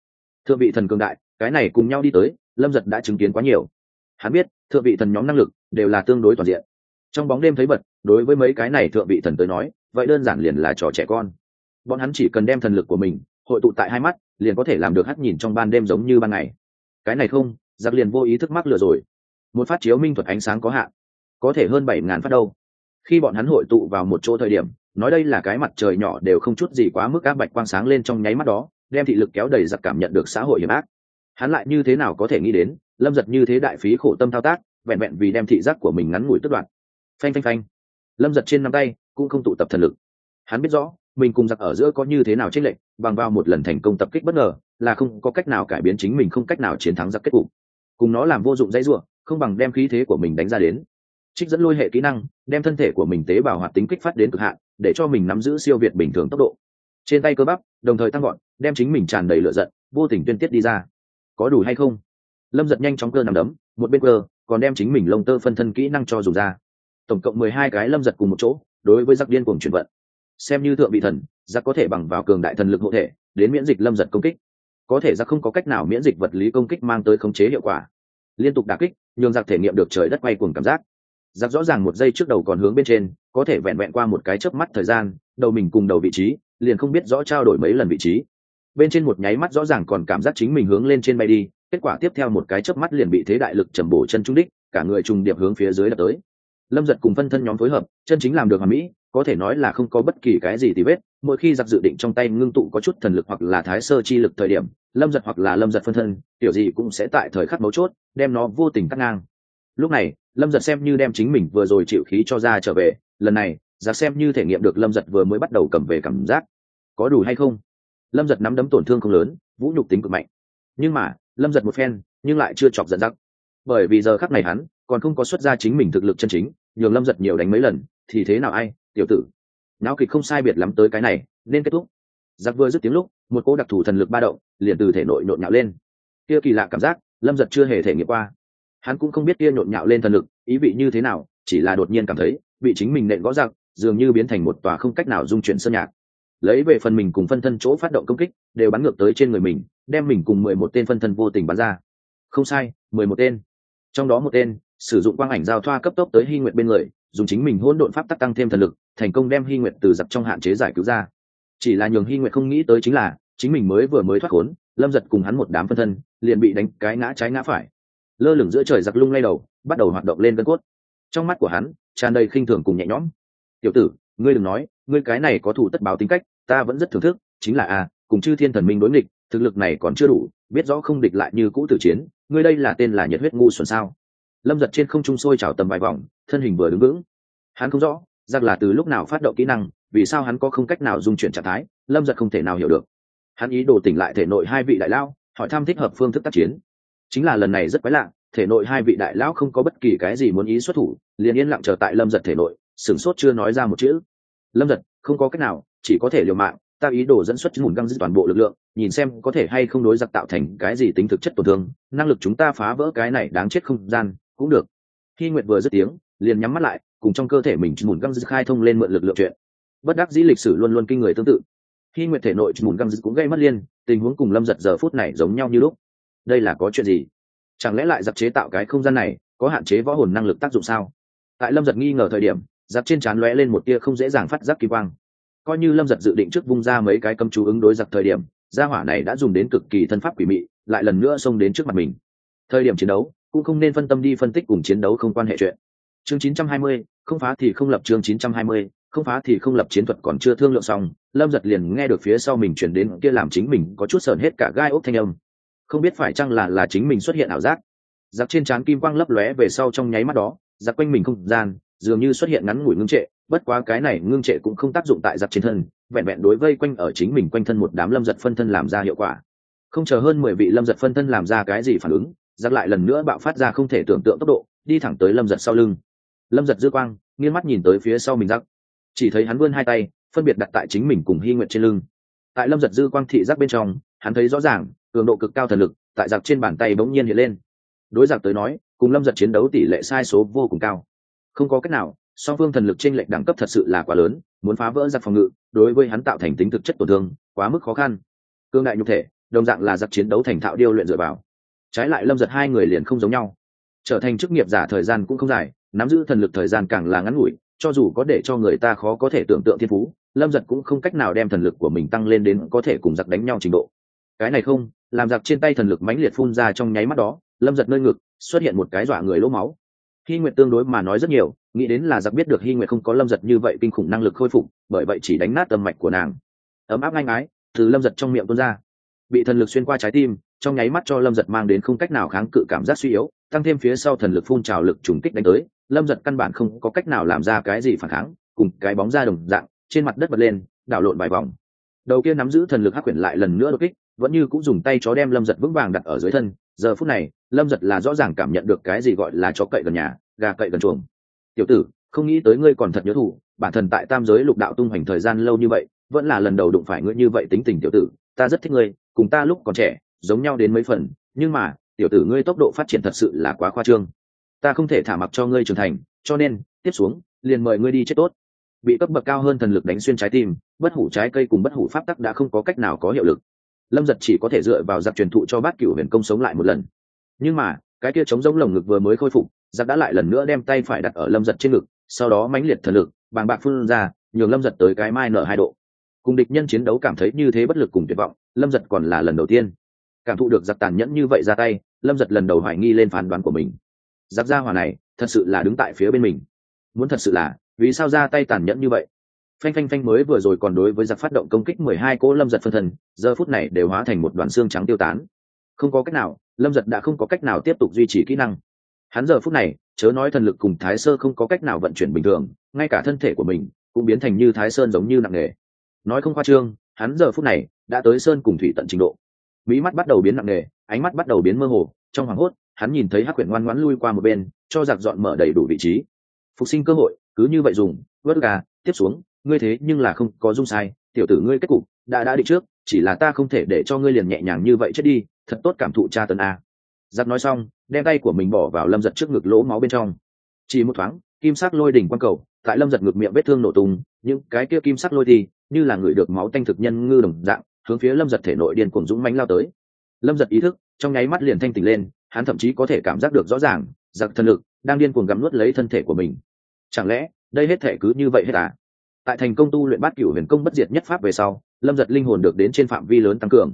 Thượng vị thần cường đại, cái này cùng nhau đi tới, lâm giật đã chứng kiến quá nhiều. Hắn biết, thượng vị thần nhóm năng lực đều là tương đối toàn diện. Trong bóng đêm thấy bật, đối với mấy cái này thượng vị thần tới nói, vậy đơn giản liền là trò trẻ con. Bọn hắn chỉ cần đem thần lực của mình hội tụ tại hai mắt, liền có thể làm được hắt nhìn trong ban đêm giống như ban ngày. Cái này không giặc liền vô ý thức mắc lừa rồi. Một phát chiếu minh thuật ánh sáng có hạn có thể hơn bảy ngàn phát đâu. Khi bọn hắn hội tụ vào một chỗ thời điểm nói đây là cái mặt trời nhỏ đều không chút gì quá mức áp bạch quang sáng lên trong nháy mắt đó đem thị lực kéo đầy giặc cảm nhận được xã hội hiểm ác. Hắn lại như thế nào có thể nghĩ đến lâm giật như thế đại phí khổ tâm thao tác vẹn vẹn vì đem thị giác của mình ngắn ngủi tức đoạn phanh phanh phanh. Lâm giật trên năm tay cũng không tụ tập thần lực. Hắn biết rõ mình cùng giặc ở giữa có như thế nào tranh lệ, bằng vào một lần thành công tập kích bất ngờ là không có cách nào cải biến chính mình không cách nào chiến thắng giặc kết cục cùng nó làm vô dụng dãy ruộng không bằng đem khí thế của mình đánh ra đến. Trích dẫn lôi hệ kỹ năng, đem thân thể của mình tế bào hoạt tính kích phát đến cực hạn, để cho mình nắm giữ siêu việt bình thường tốc độ. Trên tay cơ bắp, đồng thời tăng gọn, đem chính mình tràn đầy lửa giận, vô tình tuyên tiết đi ra. Có đủ hay không? Lâm giật nhanh chóng cơ nằm đấm, một bên cơ, còn đem chính mình lông tơ phân thân kỹ năng cho dùng ra. Tổng cộng mười hai cái lâm giật cùng một chỗ, đối với giặc điên cuồng chuyển vận. Xem như thượng vị thần giặc có thể bằng vào cường đại thần lực hộ thể, đến miễn dịch lâm giật công kích có thể giặc không có cách nào miễn dịch vật lý công kích mang tới khống chế hiệu quả. Liên tục đà kích, nhường giặc thể nghiệm được trời đất quay cuồng cảm giác. Giặc rõ ràng một giây trước đầu còn hướng bên trên, có thể vẹn vẹn qua một cái chớp mắt thời gian, đầu mình cùng đầu vị trí, liền không biết rõ trao đổi mấy lần vị trí. Bên trên một nháy mắt rõ ràng còn cảm giác chính mình hướng lên trên bay đi, kết quả tiếp theo một cái chớp mắt liền bị thế đại lực trầm bổ chân trung đích, cả người trùng điệp hướng phía dưới đập tới. Lâm giật cùng phân thân nhóm phối hợp, chân chính làm được hà mỹ, có thể nói là không có bất kỳ cái gì tì vết mỗi khi giặc dự định trong tay ngưng tụ có chút thần lực hoặc là thái sơ chi lực thời điểm, lâm giật hoặc là lâm giật phân thân, kiểu gì cũng sẽ tại thời khắc mấu chốt, đem nó vô tình cắt ngang. Lúc này, lâm giật xem như đem chính mình vừa rồi chịu khí cho ra trở về, lần này, giặc xem như thể nghiệm được lâm giật vừa mới bắt đầu cầm về cảm giác. Có đủ hay không? Lâm giật nắm đấm tổn thương không lớn, vũ nhục tính cực mạnh. Nhưng mà, lâm giật một phen, nhưng lại chưa chọc giận giặc. Bởi vì giờ khắc này hắn, còn không có xuất ra chính mình thực lực chân chính, nhường lâm giật nhiều đánh mấy lần, thì thế nào ai, tiểu tử náo kịch không sai biệt lắm tới cái này, nên kết thúc. Giặc vừa dứt tiếng lúc, một cô đặc thù thần lực ba động, liền từ thể nội nhộn nhạo lên. Kia kỳ lạ cảm giác, lâm giật chưa hề thể nghiệm qua. Hắn cũng không biết kia nhộn nhạo lên thần lực, ý vị như thế nào, chỉ là đột nhiên cảm thấy, bị chính mình nện gõ giặc, dường như biến thành một tòa không cách nào dung chuyển sơn nhạc. Lấy về phần mình cùng phân thân chỗ phát động công kích, đều bắn ngược tới trên người mình, đem mình cùng mười một tên phân thân vô tình bắn ra. Không sai, mười một tên. Trong đó một tên, sử dụng quang ảnh giao thoa cấp tốc tới hy nguyện bên người, dùng chính mình hỗn độn pháp tắc tăng thêm thần lực thành công đem hy nguyện từ giặc trong hạn chế giải cứu ra. Chỉ là nhường hy nguyện không nghĩ tới chính là, chính mình mới vừa mới thoát khốn, lâm giật cùng hắn một đám phân thân, liền bị đánh cái ngã trái ngã phải. Lơ lửng giữa trời giặc lung lay đầu, bắt đầu hoạt động lên gân cốt. Trong mắt của hắn, tràn đầy khinh thường cùng nhẹ nhõm. Tiểu tử, ngươi đừng nói, ngươi cái này có thủ tất báo tính cách, ta vẫn rất thưởng thức, chính là a cùng chư thiên thần minh đối nghịch, thực lực này còn chưa đủ, biết rõ không địch lại như cũ tử chiến, ngươi đây là tên là nhiệt huyết ngu xuẩn sao? Lâm giật trên không trung sôi trào tầm vài vòng, thân hình vừa đứng vững. Hắn không rõ giặc là từ lúc nào phát động kỹ năng, vì sao hắn có không cách nào dung chuyển trạng thái, lâm giật không thể nào hiểu được. Hắn ý đồ tỉnh lại thể nội hai vị đại lao hỏi thăm thích hợp phương thức tác chiến. Chính là lần này rất quái lạ, thể nội hai vị đại lão không có bất kỳ cái gì muốn ý xuất thủ, liền yên lặng chờ tại lâm giật thể nội, sửng sốt chưa nói ra một chữ. Lâm giật, không có cách nào, chỉ có thể liều mạng, ta ý đồ dẫn xuất mùn găng dứt toàn bộ lực lượng, nhìn xem có thể hay không đối giặc tạo thành cái gì tính thực chất tổn thương, năng lực chúng ta phá vỡ cái này đáng chết không gian, cũng được. Khi nguyệt vừa dứt tiếng, liền nhắm mắt lại cùng trong cơ thể mình mùn găng dứt khai thông lên mượn lực lượng chuyện. Bất đắc dĩ lịch sử luôn luôn kinh người tương tự. Khi nguyệt thể nội mùn găng dứt cũng gây mất liên, tình huống cùng lâm giật giờ phút này giống nhau như lúc. Đây là có chuyện gì? Chẳng lẽ lại giặc chế tạo cái không gian này, có hạn chế võ hồn năng lực tác dụng sao? Tại lâm giật nghi ngờ thời điểm, giặc trên trán lóe lên một tia không dễ dàng phát giác kỳ quang. Coi như lâm giật dự định trước vung ra mấy cái cấm chú ứng đối giặc thời điểm, gia hỏa này đã dùng đến cực kỳ thân pháp quỷ mị, lại lần nữa xông đến trước mặt mình. Thời điểm chiến đấu, cũng không nên phân tâm đi phân tích cùng chiến đấu không quan hệ chuyện chương 920, không phá thì không lập chương 920, không phá thì không lập chiến thuật còn chưa thương lượng xong lâm giật liền nghe được phía sau mình chuyển đến kia làm chính mình có chút sờn hết cả gai ốc thanh âm. Không biết phải chăng là là chính mình xuất hiện ảo giác. Giặc trên trán kim quang lấp lóe về sau trong nháy mắt đó giặc quanh mình không gian dường như xuất hiện ngắn ngủi ngưng trệ bất quá cái này ngưng trệ cũng không tác dụng tại giặc trên thân vẹn vẹn đối vây quanh ở chính mình quanh thân một đám lâm giật phân thân làm ra hiệu quả. Không chờ hơn mười vị lâm giật phân thân làm ra cái gì phản ứng giặc lại lần nữa bạo phát ra không thể tưởng tượng tốc độ đi thẳng tới lâm giật sau lưng lâm giật dư quang nghiêng mắt nhìn tới phía sau mình rắc, chỉ thấy hắn vươn hai tay phân biệt đặt tại chính mình cùng hy nguyện trên lưng. Tại lâm giật dư quang thị giác bên trong hắn thấy rõ ràng cường độ cực cao thần lực tại giặc trên bàn tay bỗng nhiên hiện lên. Đối giặc tới nói cùng lâm giật chiến đấu tỷ lệ sai số vô cùng cao. Không có cách nào song phương thần lực trên lệnh đẳng cấp thật sự là quá lớn muốn phá vỡ giặc phòng ngự đối với hắn tạo thành tính thực chất tổn thương quá mức khó khăn. Cương đại nhục thể đồng dạng là giặc chiến đấu thành thạo điêu luyện dựa vào. Trái lại lâm giật hai người liền không giống nhau trở thành chức nghiệp giả thời gian cũng không dài, nắm giữ thần lực thời gian càng là ngắn ngủi, cho dù có để cho người ta khó có thể tưởng tượng thiên phú, lâm giật cũng không cách nào đem thần lực của mình tăng lên đến có thể cùng giặc đánh nhau trình độ. Cái này không, làm giặc trên tay thần lực mãnh liệt phun ra trong nháy mắt đó, lâm giật nơi ngực xuất hiện một cái dọa người lỗ máu. Hy nguyệt tương đối mà nói rất nhiều, nghĩ đến là giặc biết được hy nguyệt không có lâm giật như vậy kinh khủng năng lực khôi phục, bởi vậy chỉ đánh nát tâm mạch của nàng. Ấm áp ngang ái, từ lâm giật trong miệng tuôn ra. Bị thần lực xuyên qua trái tim trong nháy mắt cho lâm giật mang đến không cách nào kháng cự cảm giác suy yếu, tăng thêm phía sau thần lực phun trào lực trùng kích đánh tới, lâm giật căn bản không có cách nào làm ra cái gì phản kháng, cùng cái bóng ra đồng dạng, trên mặt đất bật lên, đảo lộn vài vòng. Đầu kia nắm giữ thần lực hắc quyển lại lần nữa đột kích, vẫn như cũng dùng tay chó đem lâm giật vững vàng đặt ở dưới thân, giờ phút này, lâm giật là rõ ràng cảm nhận được cái gì gọi là chó cậy gần nhà, gà cậy gần chuồng. Tiểu tử, không nghĩ tới ngươi còn thật nhớ thủ bản thân tại tam giới lục đạo tung hoành thời gian lâu như vậy, vẫn là lần đầu đụng phải ngươi như vậy tính tình tiểu tử, ta rất thích ngươi, cùng ta lúc còn trẻ giống nhau đến mấy phần, nhưng mà, tiểu tử ngươi tốc độ phát triển thật sự là quá khoa trương. Ta không thể thả mặc cho ngươi trưởng thành, cho nên, tiếp xuống, liền mời ngươi đi chết tốt. Bị cấp bậc cao hơn thần lực đánh xuyên trái tim, bất hủ trái cây cùng bất hủ pháp tắc đã không có cách nào có hiệu lực. Lâm giật chỉ có thể dựa vào giặc truyền thụ cho bát cửu huyền công sống lại một lần. Nhưng mà, cái kia chống giống lồng ngực vừa mới khôi phục, giặc đã lại lần nữa đem tay phải đặt ở lâm giật trên ngực, sau đó mãnh liệt thần lực, bàng bạc phun ra, nhường lâm giật tới cái mai nở hai độ. Cùng địch nhân chiến đấu cảm thấy như thế bất lực cùng tuyệt vọng, lâm giật còn là lần đầu tiên cảm thụ được giặc tàn nhẫn như vậy ra tay, lâm giật lần đầu hoài nghi lên phán đoán của mình. Giặc gia hòa này, thật sự là đứng tại phía bên mình. Muốn thật sự là, vì sao ra tay tàn nhẫn như vậy? Phanh phanh phanh mới vừa rồi còn đối với giặc phát động công kích mười hai cỗ lâm giật phân thân, giờ phút này đều hóa thành một đoàn xương trắng tiêu tán. Không có cách nào, lâm giật đã không có cách nào tiếp tục duy trì kỹ năng. Hắn giờ phút này, chớ nói thần lực cùng thái sơ không có cách nào vận chuyển bình thường, ngay cả thân thể của mình cũng biến thành như thái sơn giống như nặng nề. Nói không khoa trương, hắn giờ phút này đã tới sơn cùng thủy tận trình độ mỹ mắt bắt đầu biến nặng nề, ánh mắt bắt đầu biến mơ hồ. Trong hoảng hốt, hắn nhìn thấy hắc quyển ngoan ngoãn lui qua một bên, cho giặc dọn mở đầy đủ vị trí. Phục sinh cơ hội, cứ như vậy dùng vớt gà tiếp xuống, ngươi thế nhưng là không có dung sai, tiểu tử ngươi kết cục đã đã định trước, chỉ là ta không thể để cho ngươi liền nhẹ nhàng như vậy chết đi, thật tốt cảm thụ cha tấn a. Giặc nói xong, đem tay của mình bỏ vào lâm giật trước ngực lỗ máu bên trong. Chỉ một thoáng, kim sắc lôi đỉnh quang cầu, tại lâm giật ngực miệng vết thương nổ tung, những cái kia kim sắc lôi thì, như là người được máu tanh thực nhân ngư đồng dạng hướng phía lâm giật thể nội điên cuồng dũng mánh lao tới. Lâm giật ý thức, trong nháy mắt liền thanh tỉnh lên, hắn thậm chí có thể cảm giác được rõ ràng, giặc thần lực đang điên cuồng gắm nuốt lấy thân thể của mình. Chẳng lẽ, đây hết thể cứ như vậy hết à? Tại thành công tu luyện bát cửu huyền công bất diệt nhất pháp về sau, lâm giật linh hồn được đến trên phạm vi lớn tăng cường.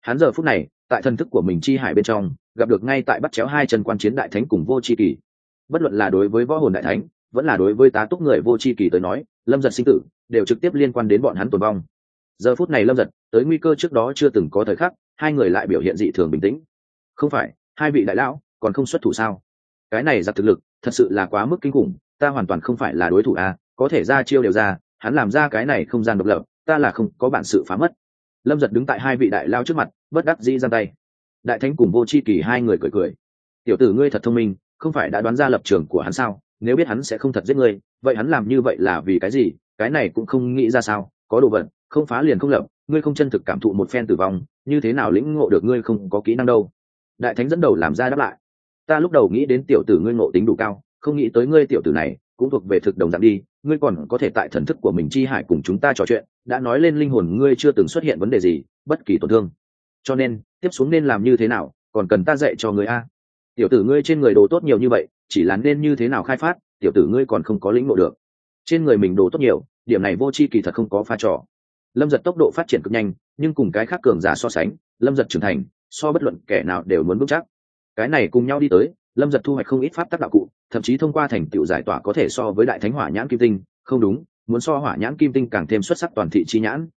Hắn giờ phút này, tại thần thức của mình chi hải bên trong, gặp được ngay tại bắt chéo hai chân quan chiến đại thánh cùng vô c h i kỳ. Bất luận là đối với võ hồn đại thánh, vẫn là đối với tá túc người vô c h i kỳ tới nói, lâm giật sinh tử đều trực tiếp liên quan đến bọn hắn tồn vong giờ phút này lâm giật, tới nguy cơ trước đó chưa từng có thời khắc, hai người lại biểu hiện dị thường bình tĩnh. Không phải, hai vị đại lão, còn không xuất thủ sao? Cái này giặc thực lực, thật sự là quá mức kinh khủng, ta hoàn toàn không phải là đối thủ à có thể ra chiêu đều ra, hắn làm ra cái này không gian độc lập, ta là không có bản sự phá mất. Lâm giật đứng tại hai vị đại lao trước mặt, bất đắc dĩ giang tay. Đại thánh cùng vô c h i kỳ hai người cười cười. Tiểu tử ngươi thật thông minh, không phải đã đoán ra lập trường của hắn sao? Nếu biết hắn sẽ không thật giết ngươi, vậy hắn làm như vậy là vì cái gì? Cái này cũng không nghĩ ra sao, có đồ vật không phá liền không lập, ngươi không chân thực cảm thụ một phen tử vong, như thế nào lĩnh ngộ được ngươi không có kỹ năng đâu? Đại thánh dẫn đầu làm ra đáp lại. Ta lúc đầu nghĩ đến tiểu tử ngươi ngộ tính đủ cao, không nghĩ tới ngươi tiểu tử này cũng thuộc về thực đồng dạng đi, ngươi còn có thể tại thần thức của mình chi hải cùng chúng ta trò chuyện, đã nói lên linh hồn ngươi chưa từng xuất hiện vấn đề gì, bất kỳ tổn thương. Cho nên, tiếp xuống nên làm như thế nào, còn cần ta dạy cho người a? Tiểu tử ngươi trên người đồ tốt nhiều như vậy, chỉ là nên như thế nào khai phát, tiểu tử ngươi còn không có lĩnh ngộ được. Trên người mình đồ tốt nhiều, điểm này vô c h i kỳ thật không có pha trò lâm giật tốc độ phát triển cực nhanh, nhưng cùng cái khác cường giả so sánh, lâm giật trưởng thành, so bất luận kẻ nào đều muốn bước chắc. Cái này cùng nhau đi tới, lâm giật thu hoạch không ít pháp tác đạo cụ, thậm chí thông qua thành tựu giải tỏa có thể so với đại thánh hỏa nhãn kim tinh. Không đúng, muốn so hỏa nhãn kim tinh càng thêm xuất sắc toàn thị chi nhãn.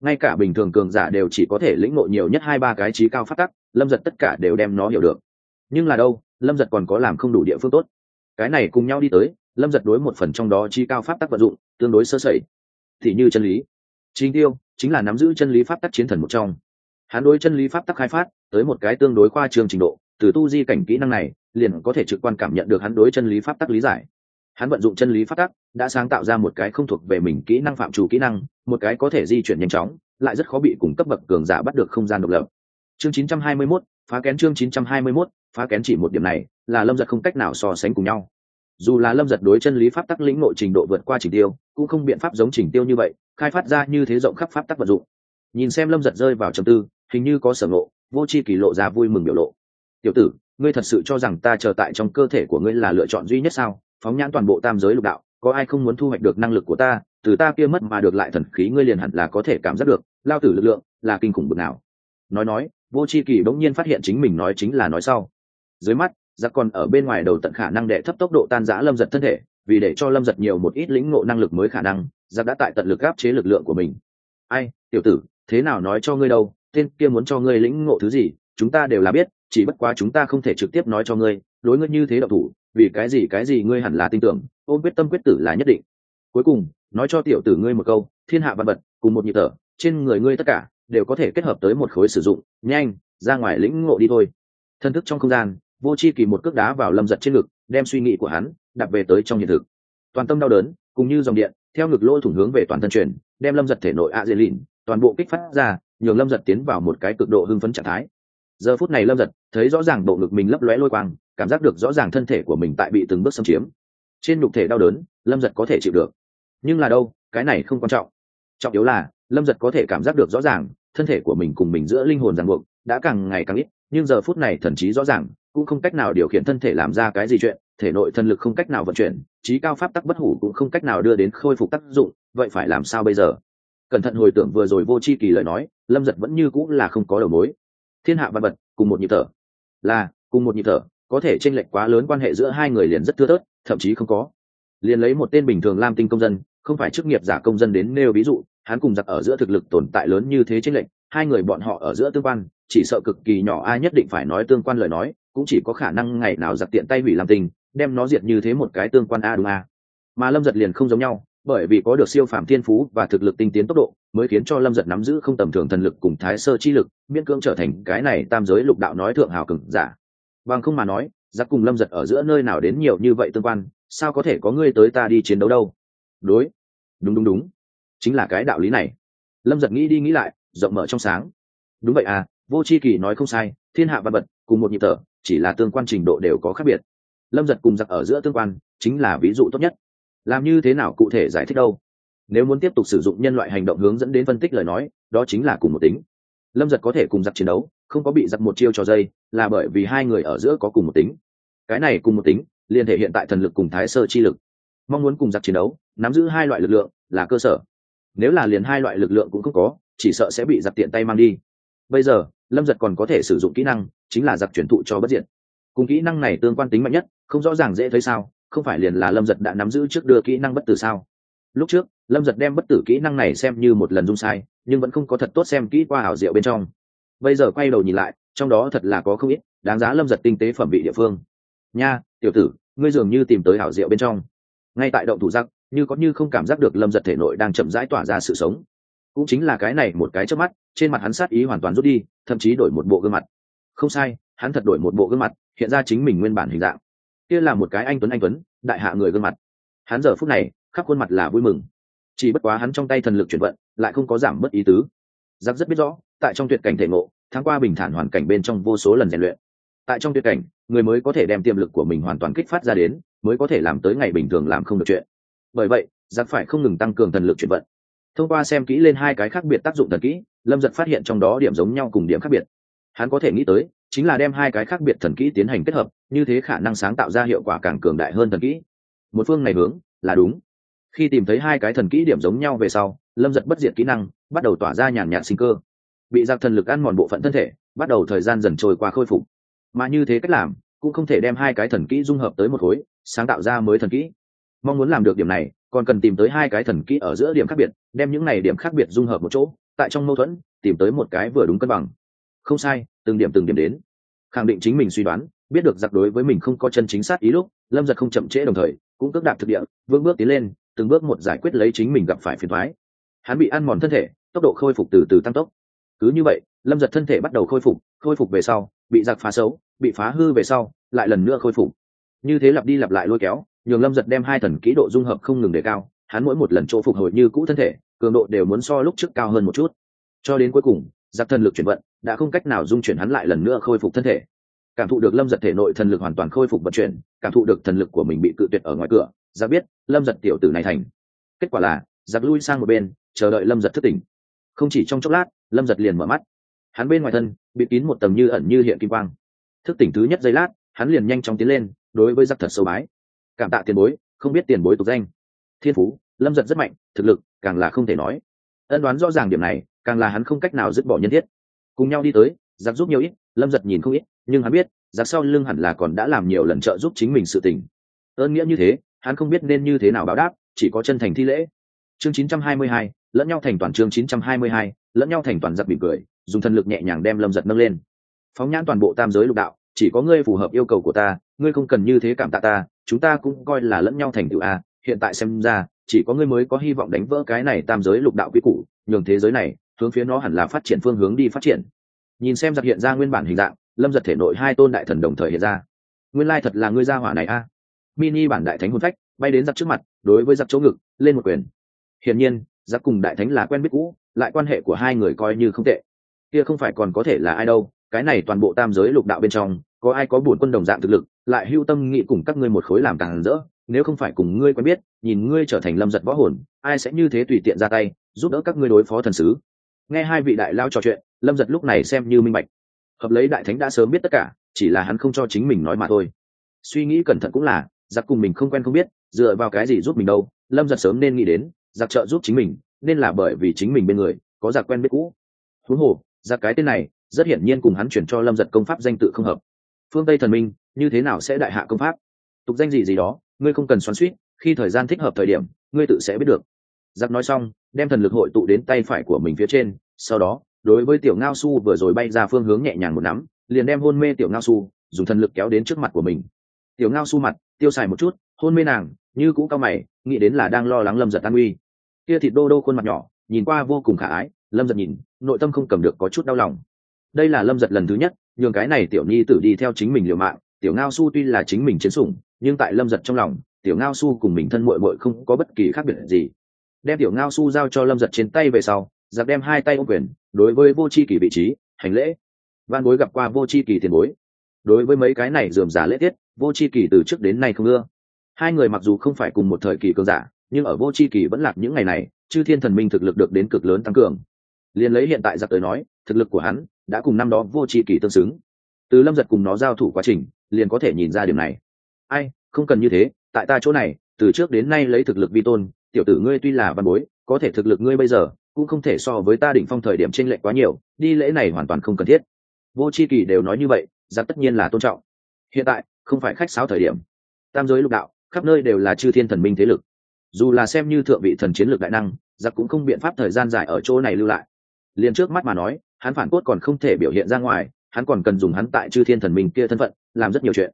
Ngay cả bình thường cường giả đều chỉ có thể lĩnh ngộ nhiều nhất hai ba cái trí cao phát tắc, lâm giật tất cả đều đem nó hiểu được. Nhưng là đâu, lâm giật còn có làm không đủ địa phương tốt. Cái này cùng nhau đi tới, lâm giật đối một phần trong đó trí cao pháp tắc vận dụng tương đối sơ sẩy. Thì như chân lý chính tiêu chính là nắm giữ chân lý pháp tắc chiến thần một trong. Hắn đối chân lý pháp tắc khai phát tới một cái tương đối khoa trương trình độ từ tu di cảnh kỹ năng này liền có thể trực quan cảm nhận được hắn đối chân lý pháp tắc lý giải. Hắn vận dụng chân lý pháp tắc đã sáng tạo ra một cái không thuộc về mình kỹ năng phạm chủ kỹ năng một cái có thể di chuyển nhanh chóng lại rất khó bị cùng cấp bậc cường giả bắt được không gian độc lập. Chương 921, phá kén chương 921, phá kén chỉ một điểm này là lâm giật không cách nào so sánh cùng nhau dù là lâm giật đối chân lý pháp tắc lĩnh nội trình độ vượt qua trình tiêu, cũng không biện pháp giống trình tiêu như vậy, khai phát ra như thế rộng khắp pháp tắc vật dụng. Nhìn xem lâm giật rơi vào trầm tư, hình như có sở ngộ, vô c h i kỳ lộ ra vui mừng biểu lộ. Tiểu tử, ngươi thật sự cho rằng ta chờ tại trong cơ thể của ngươi là lựa chọn duy nhất sao? Phóng nhãn toàn bộ tam giới lục đạo, có ai không muốn thu hoạch được năng lực của ta? Từ ta kia mất mà được lại thần khí ngươi liền hẳn là có thể cảm giác được, lao tử lực lượng là kinh khủng bực nào. Nói nói, vô c h i kỳ bỗng nhiên phát hiện chính mình nói chính là nói sau. Dưới mắt giặc còn ở bên ngoài đầu tận khả năng đệ thấp tốc độ tan giã lâm giật thân thể, vì để cho lâm giật nhiều một ít lĩnh ngộ năng lực mới khả năng giặc đã tại tận lực gáp chế lực lượng của mình. Ai, tiểu tử, thế nào nói cho ngươi đâu? Tên kia muốn cho ngươi lĩnh ngộ thứ gì, chúng ta đều là biết, chỉ bất quá chúng ta không thể trực tiếp nói cho ngươi, đối ngươi như thế độc thủ, vì cái gì cái gì ngươi hẳn là tin tưởng, ôm quyết tâm quyết tử là nhất định. Cuối cùng, nói cho tiểu tử ngươi một câu, thiên hạ văn vật, cùng một nhịp thở, trên người ngươi tất cả đều có thể kết hợp tới một khối sử dụng, nhanh, ra ngoài lĩnh ngộ đi thôi. Thân thức trong không gian vô c h i kỳ một cước đá vào lâm giật trên ngực, đem suy nghĩ của hắn đặt về tới trong hiện thực. Toàn tâm đau đớn, cùng như dòng điện, theo ngực lỗ thủng hướng về toàn thân truyền đem lâm giật thể nội a dễ lìn, toàn bộ kích phát ra, nhường lâm giật tiến vào một cái cực độ hưng phấn trạng thái. Giờ phút này lâm giật thấy rõ ràng bộ ngực mình lấp lóe lôi quang, cảm giác được rõ ràng thân thể của mình tại bị từng bước xâm chiếm. Trên nhục thể đau đớn, lâm giật có thể chịu được. Nhưng là đâu, cái này không quan trọng. Trọng yếu là, lâm giật có thể cảm giác được rõ ràng, thân thể của mình cùng mình giữa linh hồn ràng buộc, đã càng ngày càng ít, nhưng giờ phút này thần trí rõ ràng cũng không cách nào điều khiển thân thể làm ra cái gì chuyện thể nội thần lực không cách nào vận chuyển trí cao pháp tắc bất hủ cũng không cách nào đưa đến khôi phục tác dụng vậy phải làm sao bây giờ? Cẩn thận hồi tưởng vừa rồi vô c h i kỳ lời nói lâm giật vẫn như cũng là không có đầu mối. Thiên hạ văn vật cùng một nhịp thở. Là cùng một nhịp thở có thể tranh lệch quá lớn quan hệ giữa hai người liền rất thưa tớt, thậm chí không có. Liền lấy một tên bình thường lam tinh công dân không phải chức nghiệp giả công dân đến nêu ví dụ hắn cùng giặc ở giữa thực lực tồn tại lớn như thế trên lệnh hai người bọn họ ở giữa tương quan chỉ sợ cực kỳ nhỏ ai nhất định phải nói tương quan lời nói cũng chỉ có khả năng ngày nào giặc tiện tay hủy làm tình, đem nó diệt như thế một cái tương quan a đúng a. Mà lâm giật liền không giống nhau, bởi vì có được siêu phạm thiên phú và thực lực tinh tiến tốc độ, mới khiến cho lâm giật nắm giữ không tầm thường thần lực cùng thái sơ chi lực, miễn cưỡng trở thành cái này tam giới lục đạo nói thượng hào cừng giả. Bằng không mà nói, giặc cùng lâm giật ở giữa nơi nào đến nhiều như vậy tương quan, sao có thể có ngươi tới ta đi chiến đấu đâu? Đối. Đúng đúng đúng. Chính là cái đạo lý này. Lâm giật nghĩ đi nghĩ lại, rộng mở trong sáng. Đúng vậy à vô c h i kỳ nói không sai, thiên hạ văn vật, cùng một nhịp thở chỉ là tương quan trình độ đều có khác biệt. Lâm giật cùng giặc ở giữa tương quan, chính là ví dụ tốt nhất. Làm như thế nào cụ thể giải thích đâu? Nếu muốn tiếp tục sử dụng nhân loại hành động hướng dẫn đến phân tích lời nói, đó chính là cùng một tính. Lâm giật có thể cùng giặc chiến đấu, không có bị giặc một chiêu cho dây, là bởi vì hai người ở giữa có cùng một tính. Cái này cùng một tính liền thể hiện tại thần lực cùng thái sơ chi lực. Mong muốn cùng giặc chiến đấu, nắm giữ hai loại lực lượng, là cơ sở. Nếu là liền hai loại lực lượng cũng không có, chỉ sợ sẽ bị giặc tiện tay mang đi. Bây giờ, lâm giật còn có thể sử dụng kỹ năng chính là giặc truyền thụ cho bất diệt, cùng kỹ năng này tương quan tính mạnh nhất không rõ ràng dễ thấy sao không phải liền là lâm giật đã nắm giữ trước đưa kỹ năng bất tử sao? Lúc trước lâm giật đem bất tử kỹ năng này xem như một lần dung sai nhưng vẫn không có thật tốt xem kỹ qua ảo diệu bên trong. Bây giờ quay đầu nhìn lại trong đó thật là có không ít đáng giá lâm giật tinh tế phẩm vị địa phương. Nha tiểu tử ngươi dường như tìm tới ảo diệu bên trong. Ngay tại động thủ giặc như có như không cảm giác được lâm giật thể nội đang chậm rãi tỏa ra sự sống. Cũng chính là cái này một cái trước mắt trên mặt hắn sát ý hoàn toàn rút đi thậm chí đổi một bộ gương mặt không sai, hắn thật đổi một bộ gương mặt, hiện ra chính mình nguyên bản hình dạng. Kia là một cái anh tuấn anh tuấn, đại hạ người gương mặt. Hắn giờ phút này, khắp khuôn mặt là vui mừng. Chỉ bất quá hắn trong tay thần lực chuyển vận, lại không có giảm mất ý tứ. Giặc rất biết rõ, tại trong tuyệt cảnh thể ngộ tháng qua bình thản hoàn cảnh bên trong vô số lần rèn luyện. Tại trong tuyệt cảnh, người mới có thể đem tiềm lực của mình hoàn toàn kích phát ra đến, mới có thể làm tới ngày bình thường làm không được chuyện. Bởi vậy, giặc phải không ngừng tăng cường thần lực chuyển vận. Thông qua xem kỹ lên hai cái khác biệt tác dụng thần kỹ, lâm giật phát hiện trong đó điểm giống nhau cùng điểm khác biệt hắn có thể nghĩ tới, chính là đem hai cái khác biệt thần kỹ tiến hành kết hợp, như thế khả năng sáng tạo ra hiệu quả càng cường đại hơn thần kỹ. Một phương này hướng, là đúng. Khi tìm thấy hai cái thần kỹ điểm giống nhau về sau, lâm giật bất diệt kỹ năng, bắt đầu tỏa ra nhàn nhạt sinh cơ. Bị giặc thần lực ăn mòn bộ phận thân thể, bắt đầu thời gian dần trôi qua khôi phục. Mà như thế cách làm, cũng không thể đem hai cái thần kỹ dung hợp tới một khối, sáng tạo ra mới thần kỹ. Mong muốn làm được điểm này, còn cần tìm tới hai cái thần kỹ ở giữa điểm khác biệt, đem những này điểm khác biệt dung hợp một chỗ, tại trong mâu thuẫn, tìm tới một cái vừa đúng cân bằng không sai, từng điểm từng điểm đến. Khẳng định chính mình suy đoán, biết được giặc đối với mình không có chân chính sát ý lúc, lâm giật không chậm trễ đồng thời, cũng cước đạp thực địa, vững bước tiến lên, từng bước một giải quyết lấy chính mình gặp phải phiền thoái hắn bị ăn mòn thân thể, tốc độ khôi phục từ từ tăng tốc. Cứ như vậy, lâm giật thân thể bắt đầu khôi phục khôi phục về sau, bị giặc phá xấu, bị phá hư về sau, lại lần nữa khôi phục. Như thế lặp đi lặp lại lôi kéo, nhường lâm giật đem hai thần kỹ độ dung hợp không ngừng đề cao, hắn mỗi một lần chỗ phục hồi như cũ thân thể, cường độ đều muốn so lúc trước cao hơn một chút. Cho đến cuối cùng giặc thần lực chuyển vận, đã không cách nào dung chuyển hắn lại lần nữa khôi phục thân thể. Cảm thụ được lâm giật thể nội thần lực hoàn toàn khôi phục vận chuyển, cảm thụ được thần lực của mình bị cự tuyệt ở ngoài cửa, giặc biết lâm giật tiểu tử này thành. Kết quả là, giặc lui sang một bên, chờ đợi lâm giật thức tỉnh. Không chỉ trong chốc lát, lâm giật liền mở mắt. Hắn bên ngoài thân bị kín một tầng như ẩn như hiện kim quang. Thức tỉnh thứ nhất giây lát, hắn liền nhanh chóng tiến lên, đối với giặc thật sâu bái. Cảm tạ tiền bối, không biết tiền bối tục danh. Thiên phú, lâm giật rất mạnh, thực lực càng là không thể nói. Ân đoán rõ ràng điểm này càng là hắn không cách nào dứt bỏ nhân thiết. Cùng nhau đi tới giặc giúp nhiều ít lâm giật nhìn không ít nhưng hắn biết giặc sau lưng hẳn là còn đã làm nhiều lần trợ giúp chính mình sự tình. Ơn nghĩa như thế hắn không biết nên như thế nào báo đáp chỉ có chân thành thi lễ. Chương 922, lẫn nhau thành toàn chương 922, lẫn nhau thành toàn giặc bị cười dùng thần lực nhẹ nhàng đem lâm giật nâng lên. Phóng nhãn toàn bộ tam giới lục đạo chỉ có ngươi phù hợp yêu cầu của ta ngươi không cần như thế cảm tạ ta chúng ta cũng coi là lẫn nhau thành tựu a hiện tại xem ra chỉ có ngươi mới có hy vọng đánh vỡ cái này tam giới lục đạo quy củ nhường thế giới này hướng phía nó hẳn là phát triển phương hướng đi phát triển. Nhìn xem giặc hiện ra nguyên bản hình dạng, lâm giật thể nội hai tôn đại thần đồng thời hiện ra. Nguyên lai thật là ngươi gia hỏa này a. Mini bản đại thánh hôn phách, bay đến giặc trước mặt, đối với giặc chỗ ngực, lên một quyền. Hiển nhiên, giặc cùng đại thánh là quen biết cũ, lại quan hệ của hai người coi như không tệ. Kia không phải còn có thể là ai đâu, cái này toàn bộ tam giới lục đạo bên trong, có ai có bổn quân đồng dạng thực lực, lại hưu tâm nghị cùng các ngươi một khối làm càng rỡ, nếu không phải cùng ngươi quen biết, nhìn ngươi trở thành lâm giật võ hồn, ai sẽ như thế tùy tiện ra tay, giúp đỡ các ngươi đối phó thần sứ nghe hai vị đại lao trò chuyện, lâm giật lúc này xem như minh bạch. Hợp lấy đại thánh đã sớm biết tất cả, chỉ là hắn không cho chính mình nói mà thôi. Suy nghĩ cẩn thận cũng là, giặc cùng mình không quen không biết, dựa vào cái gì giúp mình đâu, lâm giật sớm nên nghĩ đến, giặc trợ giúp chính mình, nên là bởi vì chính mình bên người, có giặc quen biết cũ. Huống hồ, giặc cái tên này, rất hiển nhiên cùng hắn chuyển cho lâm giật công pháp danh tự không hợp. Phương tây thần minh, như thế nào sẽ đại hạ công pháp? Tục danh gì gì đó, ngươi không cần xoắn suýt khi thời gian thích hợp thời điểm, ngươi tự sẽ biết được. Giặc nói xong đem thần lực hội tụ đến tay phải của mình phía trên, sau đó, đối với tiểu ngao su vừa rồi bay ra phương hướng nhẹ nhàng một nắm, liền đem hôn mê tiểu ngao su, dùng thần lực kéo đến trước mặt của mình. Tiểu ngao su mặt, tiêu xài một chút, hôn mê nàng, như cũ cao mày, nghĩ đến là đang lo lắng lâm giật an uy. Kia thịt đô đô khuôn mặt nhỏ, nhìn qua vô cùng khả ái, lâm giật nhìn, nội tâm không cầm được có chút đau lòng. Đây là lâm giật lần thứ nhất, nhường cái này tiểu nhi tử đi theo chính mình liều mạng, tiểu ngao su tuy là chính mình chiến sủng, nhưng tại lâm giật trong lòng, tiểu ngao su cùng mình thân mội mội không có bất kỳ khác biệt gì đem tiểu ngao su giao cho lâm giật trên tay về sau, giặc đem hai tay ô quyền, đối với vô c h i kỳ vị trí, hành lễ. Văn bối gặp qua vô c h i kỳ tiền bối. Đối với mấy cái này dườm giả lễ tiết, vô c h i kỳ từ trước đến nay không ưa. Hai người mặc dù không phải cùng một thời kỳ cường giả, nhưng ở vô c h i kỳ vẫn lạc những ngày này, chư thiên thần minh thực lực được đến cực lớn tăng cường. Liền lấy hiện tại giặc tới nói, thực lực của hắn đã cùng năm đó vô c h i kỳ tương xứng. Từ lâm giật cùng nó giao thủ quá trình, liền có thể nhìn ra điểm này. Ai, không cần như thế, tại ta chỗ này, từ trước đến nay lấy thực lực vi tôn tiểu tử ngươi tuy là văn bối, có thể thực lực ngươi bây giờ cũng không thể so với ta đỉnh phong thời điểm t r ê n lệch quá nhiều, đi lễ này hoàn toàn không cần thiết. Vô c h i kỳ đều nói như vậy, giặc tất nhiên là tôn trọng. Hiện tại, không phải khách sáo thời điểm. Tam giới lục đạo, khắp nơi đều là chư thiên thần minh thế lực. Dù là xem như thượng vị thần chiến lược đại năng, giặc cũng không biện pháp thời gian dài ở chỗ này lưu lại. Liền trước mắt mà nói, hắn phản cốt còn không thể biểu hiện ra ngoài, hắn còn cần dùng hắn tại chư thiên thần minh kia thân phận, làm rất nhiều chuyện.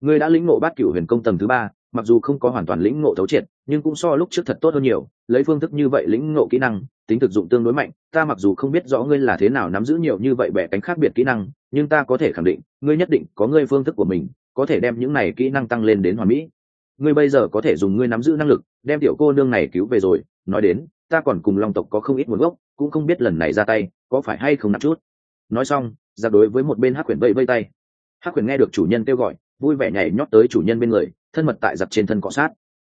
Ngươi đã lĩnh ngộ bát cửu huyền công tầng thứ ba mặc dù không có hoàn toàn lĩnh ngộ thấu triệt, nhưng cũng so lúc trước thật tốt hơn nhiều. Lấy phương thức như vậy lĩnh ngộ kỹ năng, tính thực dụng tương đối mạnh, ta mặc dù không biết rõ ngươi là thế nào nắm giữ nhiều như vậy bẻ cánh khác biệt kỹ năng, nhưng ta có thể khẳng định, ngươi nhất định có ngươi phương thức của mình, có thể đem những này kỹ năng tăng lên đến hoàn mỹ. Ngươi bây giờ có thể dùng ngươi nắm giữ năng lực, đem tiểu cô nương này cứu về rồi. Nói đến, ta còn cùng long tộc có không ít nguồn gốc, cũng không biết lần này ra tay, có phải hay không nặng chút. Nói xong ra đối với một bên hắc quyển vây vây tay. Hắc quyển nghe được chủ nhân kêu gọi, vui vẻ nhảy nhót tới chủ nhân bên người thân mật tại giặc trên thân cọ sát.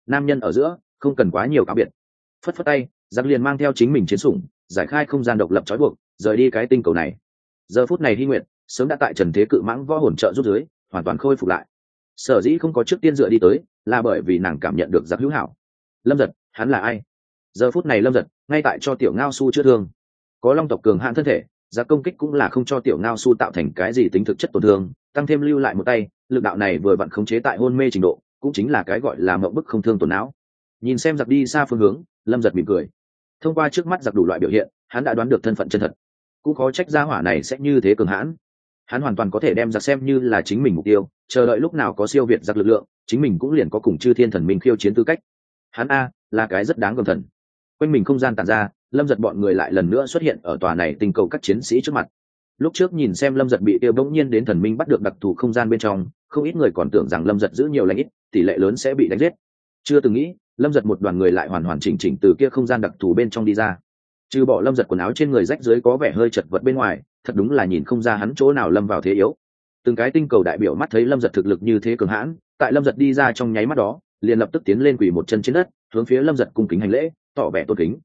Nam nhân ở giữa, không cần quá nhiều cá biệt. Phất phất tay, giặc liền mang theo chính mình chiến sủng, giải khai không gian độc lập trói buộc, rời đi cái tinh cầu này. Giờ phút này hy nguyện sớm đã tại trần thế cự mãng võ hồn trợ rút dưới, hoàn toàn khôi phục lại. Sở dĩ không có trước tiên dựa đi tới, là bởi vì nàng cảm nhận được giặc hữu hảo. Lâm giật, hắn là ai? Giờ phút này lâm giật, ngay tại cho tiểu ngao su chữa thương. Có long tộc cường hạn thân thể, giặc công kích cũng là không cho tiểu ngao su tạo thành cái gì tính thực chất tổn thương, tăng thêm lưu lại một tay, lực đạo này vừa vặn khống chế tại hôn mê trình độ cũng chính là cái gọi là mộng bức không thương tổn não. Nhìn xem giặc đi xa phương hướng, lâm giật mỉm cười. Thông qua trước mắt giặc đủ loại biểu hiện, hắn đã đoán được thân phận chân thật. Cũng khó trách gia hỏa này sẽ như thế cường hãn. Hắn hoàn toàn có thể đem giặc xem như là chính mình mục tiêu, chờ đợi lúc nào có siêu việt giặc lực lượng, chính mình cũng liền có cùng chư thiên thần minh khiêu chiến tư cách. Hắn a, là cái rất đáng gầm thần. Quanh mình không gian tàn ra, lâm giật bọn người lại lần nữa xuất hiện ở tòa này tình cầu các chiến sĩ trước mặt lúc trước nhìn xem lâm giật bị tiêu bỗng nhiên đến thần minh bắt được đặc thù không gian bên trong, không ít người còn tưởng rằng lâm giật giữ nhiều lãnh ít, tỷ lệ lớn sẽ bị đánh giết. Chưa từng nghĩ, lâm giật một đoàn người lại hoàn hoàn chỉnh chỉnh từ kia không gian đặc thù bên trong đi ra. Trừ bỏ lâm giật quần áo trên người rách dưới có vẻ hơi chật vật bên ngoài, thật đúng là nhìn không ra hắn chỗ nào lâm vào thế yếu. Từng cái tinh cầu đại biểu mắt thấy lâm giật thực lực như thế cường hãn, tại lâm giật đi ra trong nháy mắt đó, liền lập tức tiến lên quỳ một chân trên đất, hướng phía lâm giật cung kính hành lễ, tỏ vẻ tôn kính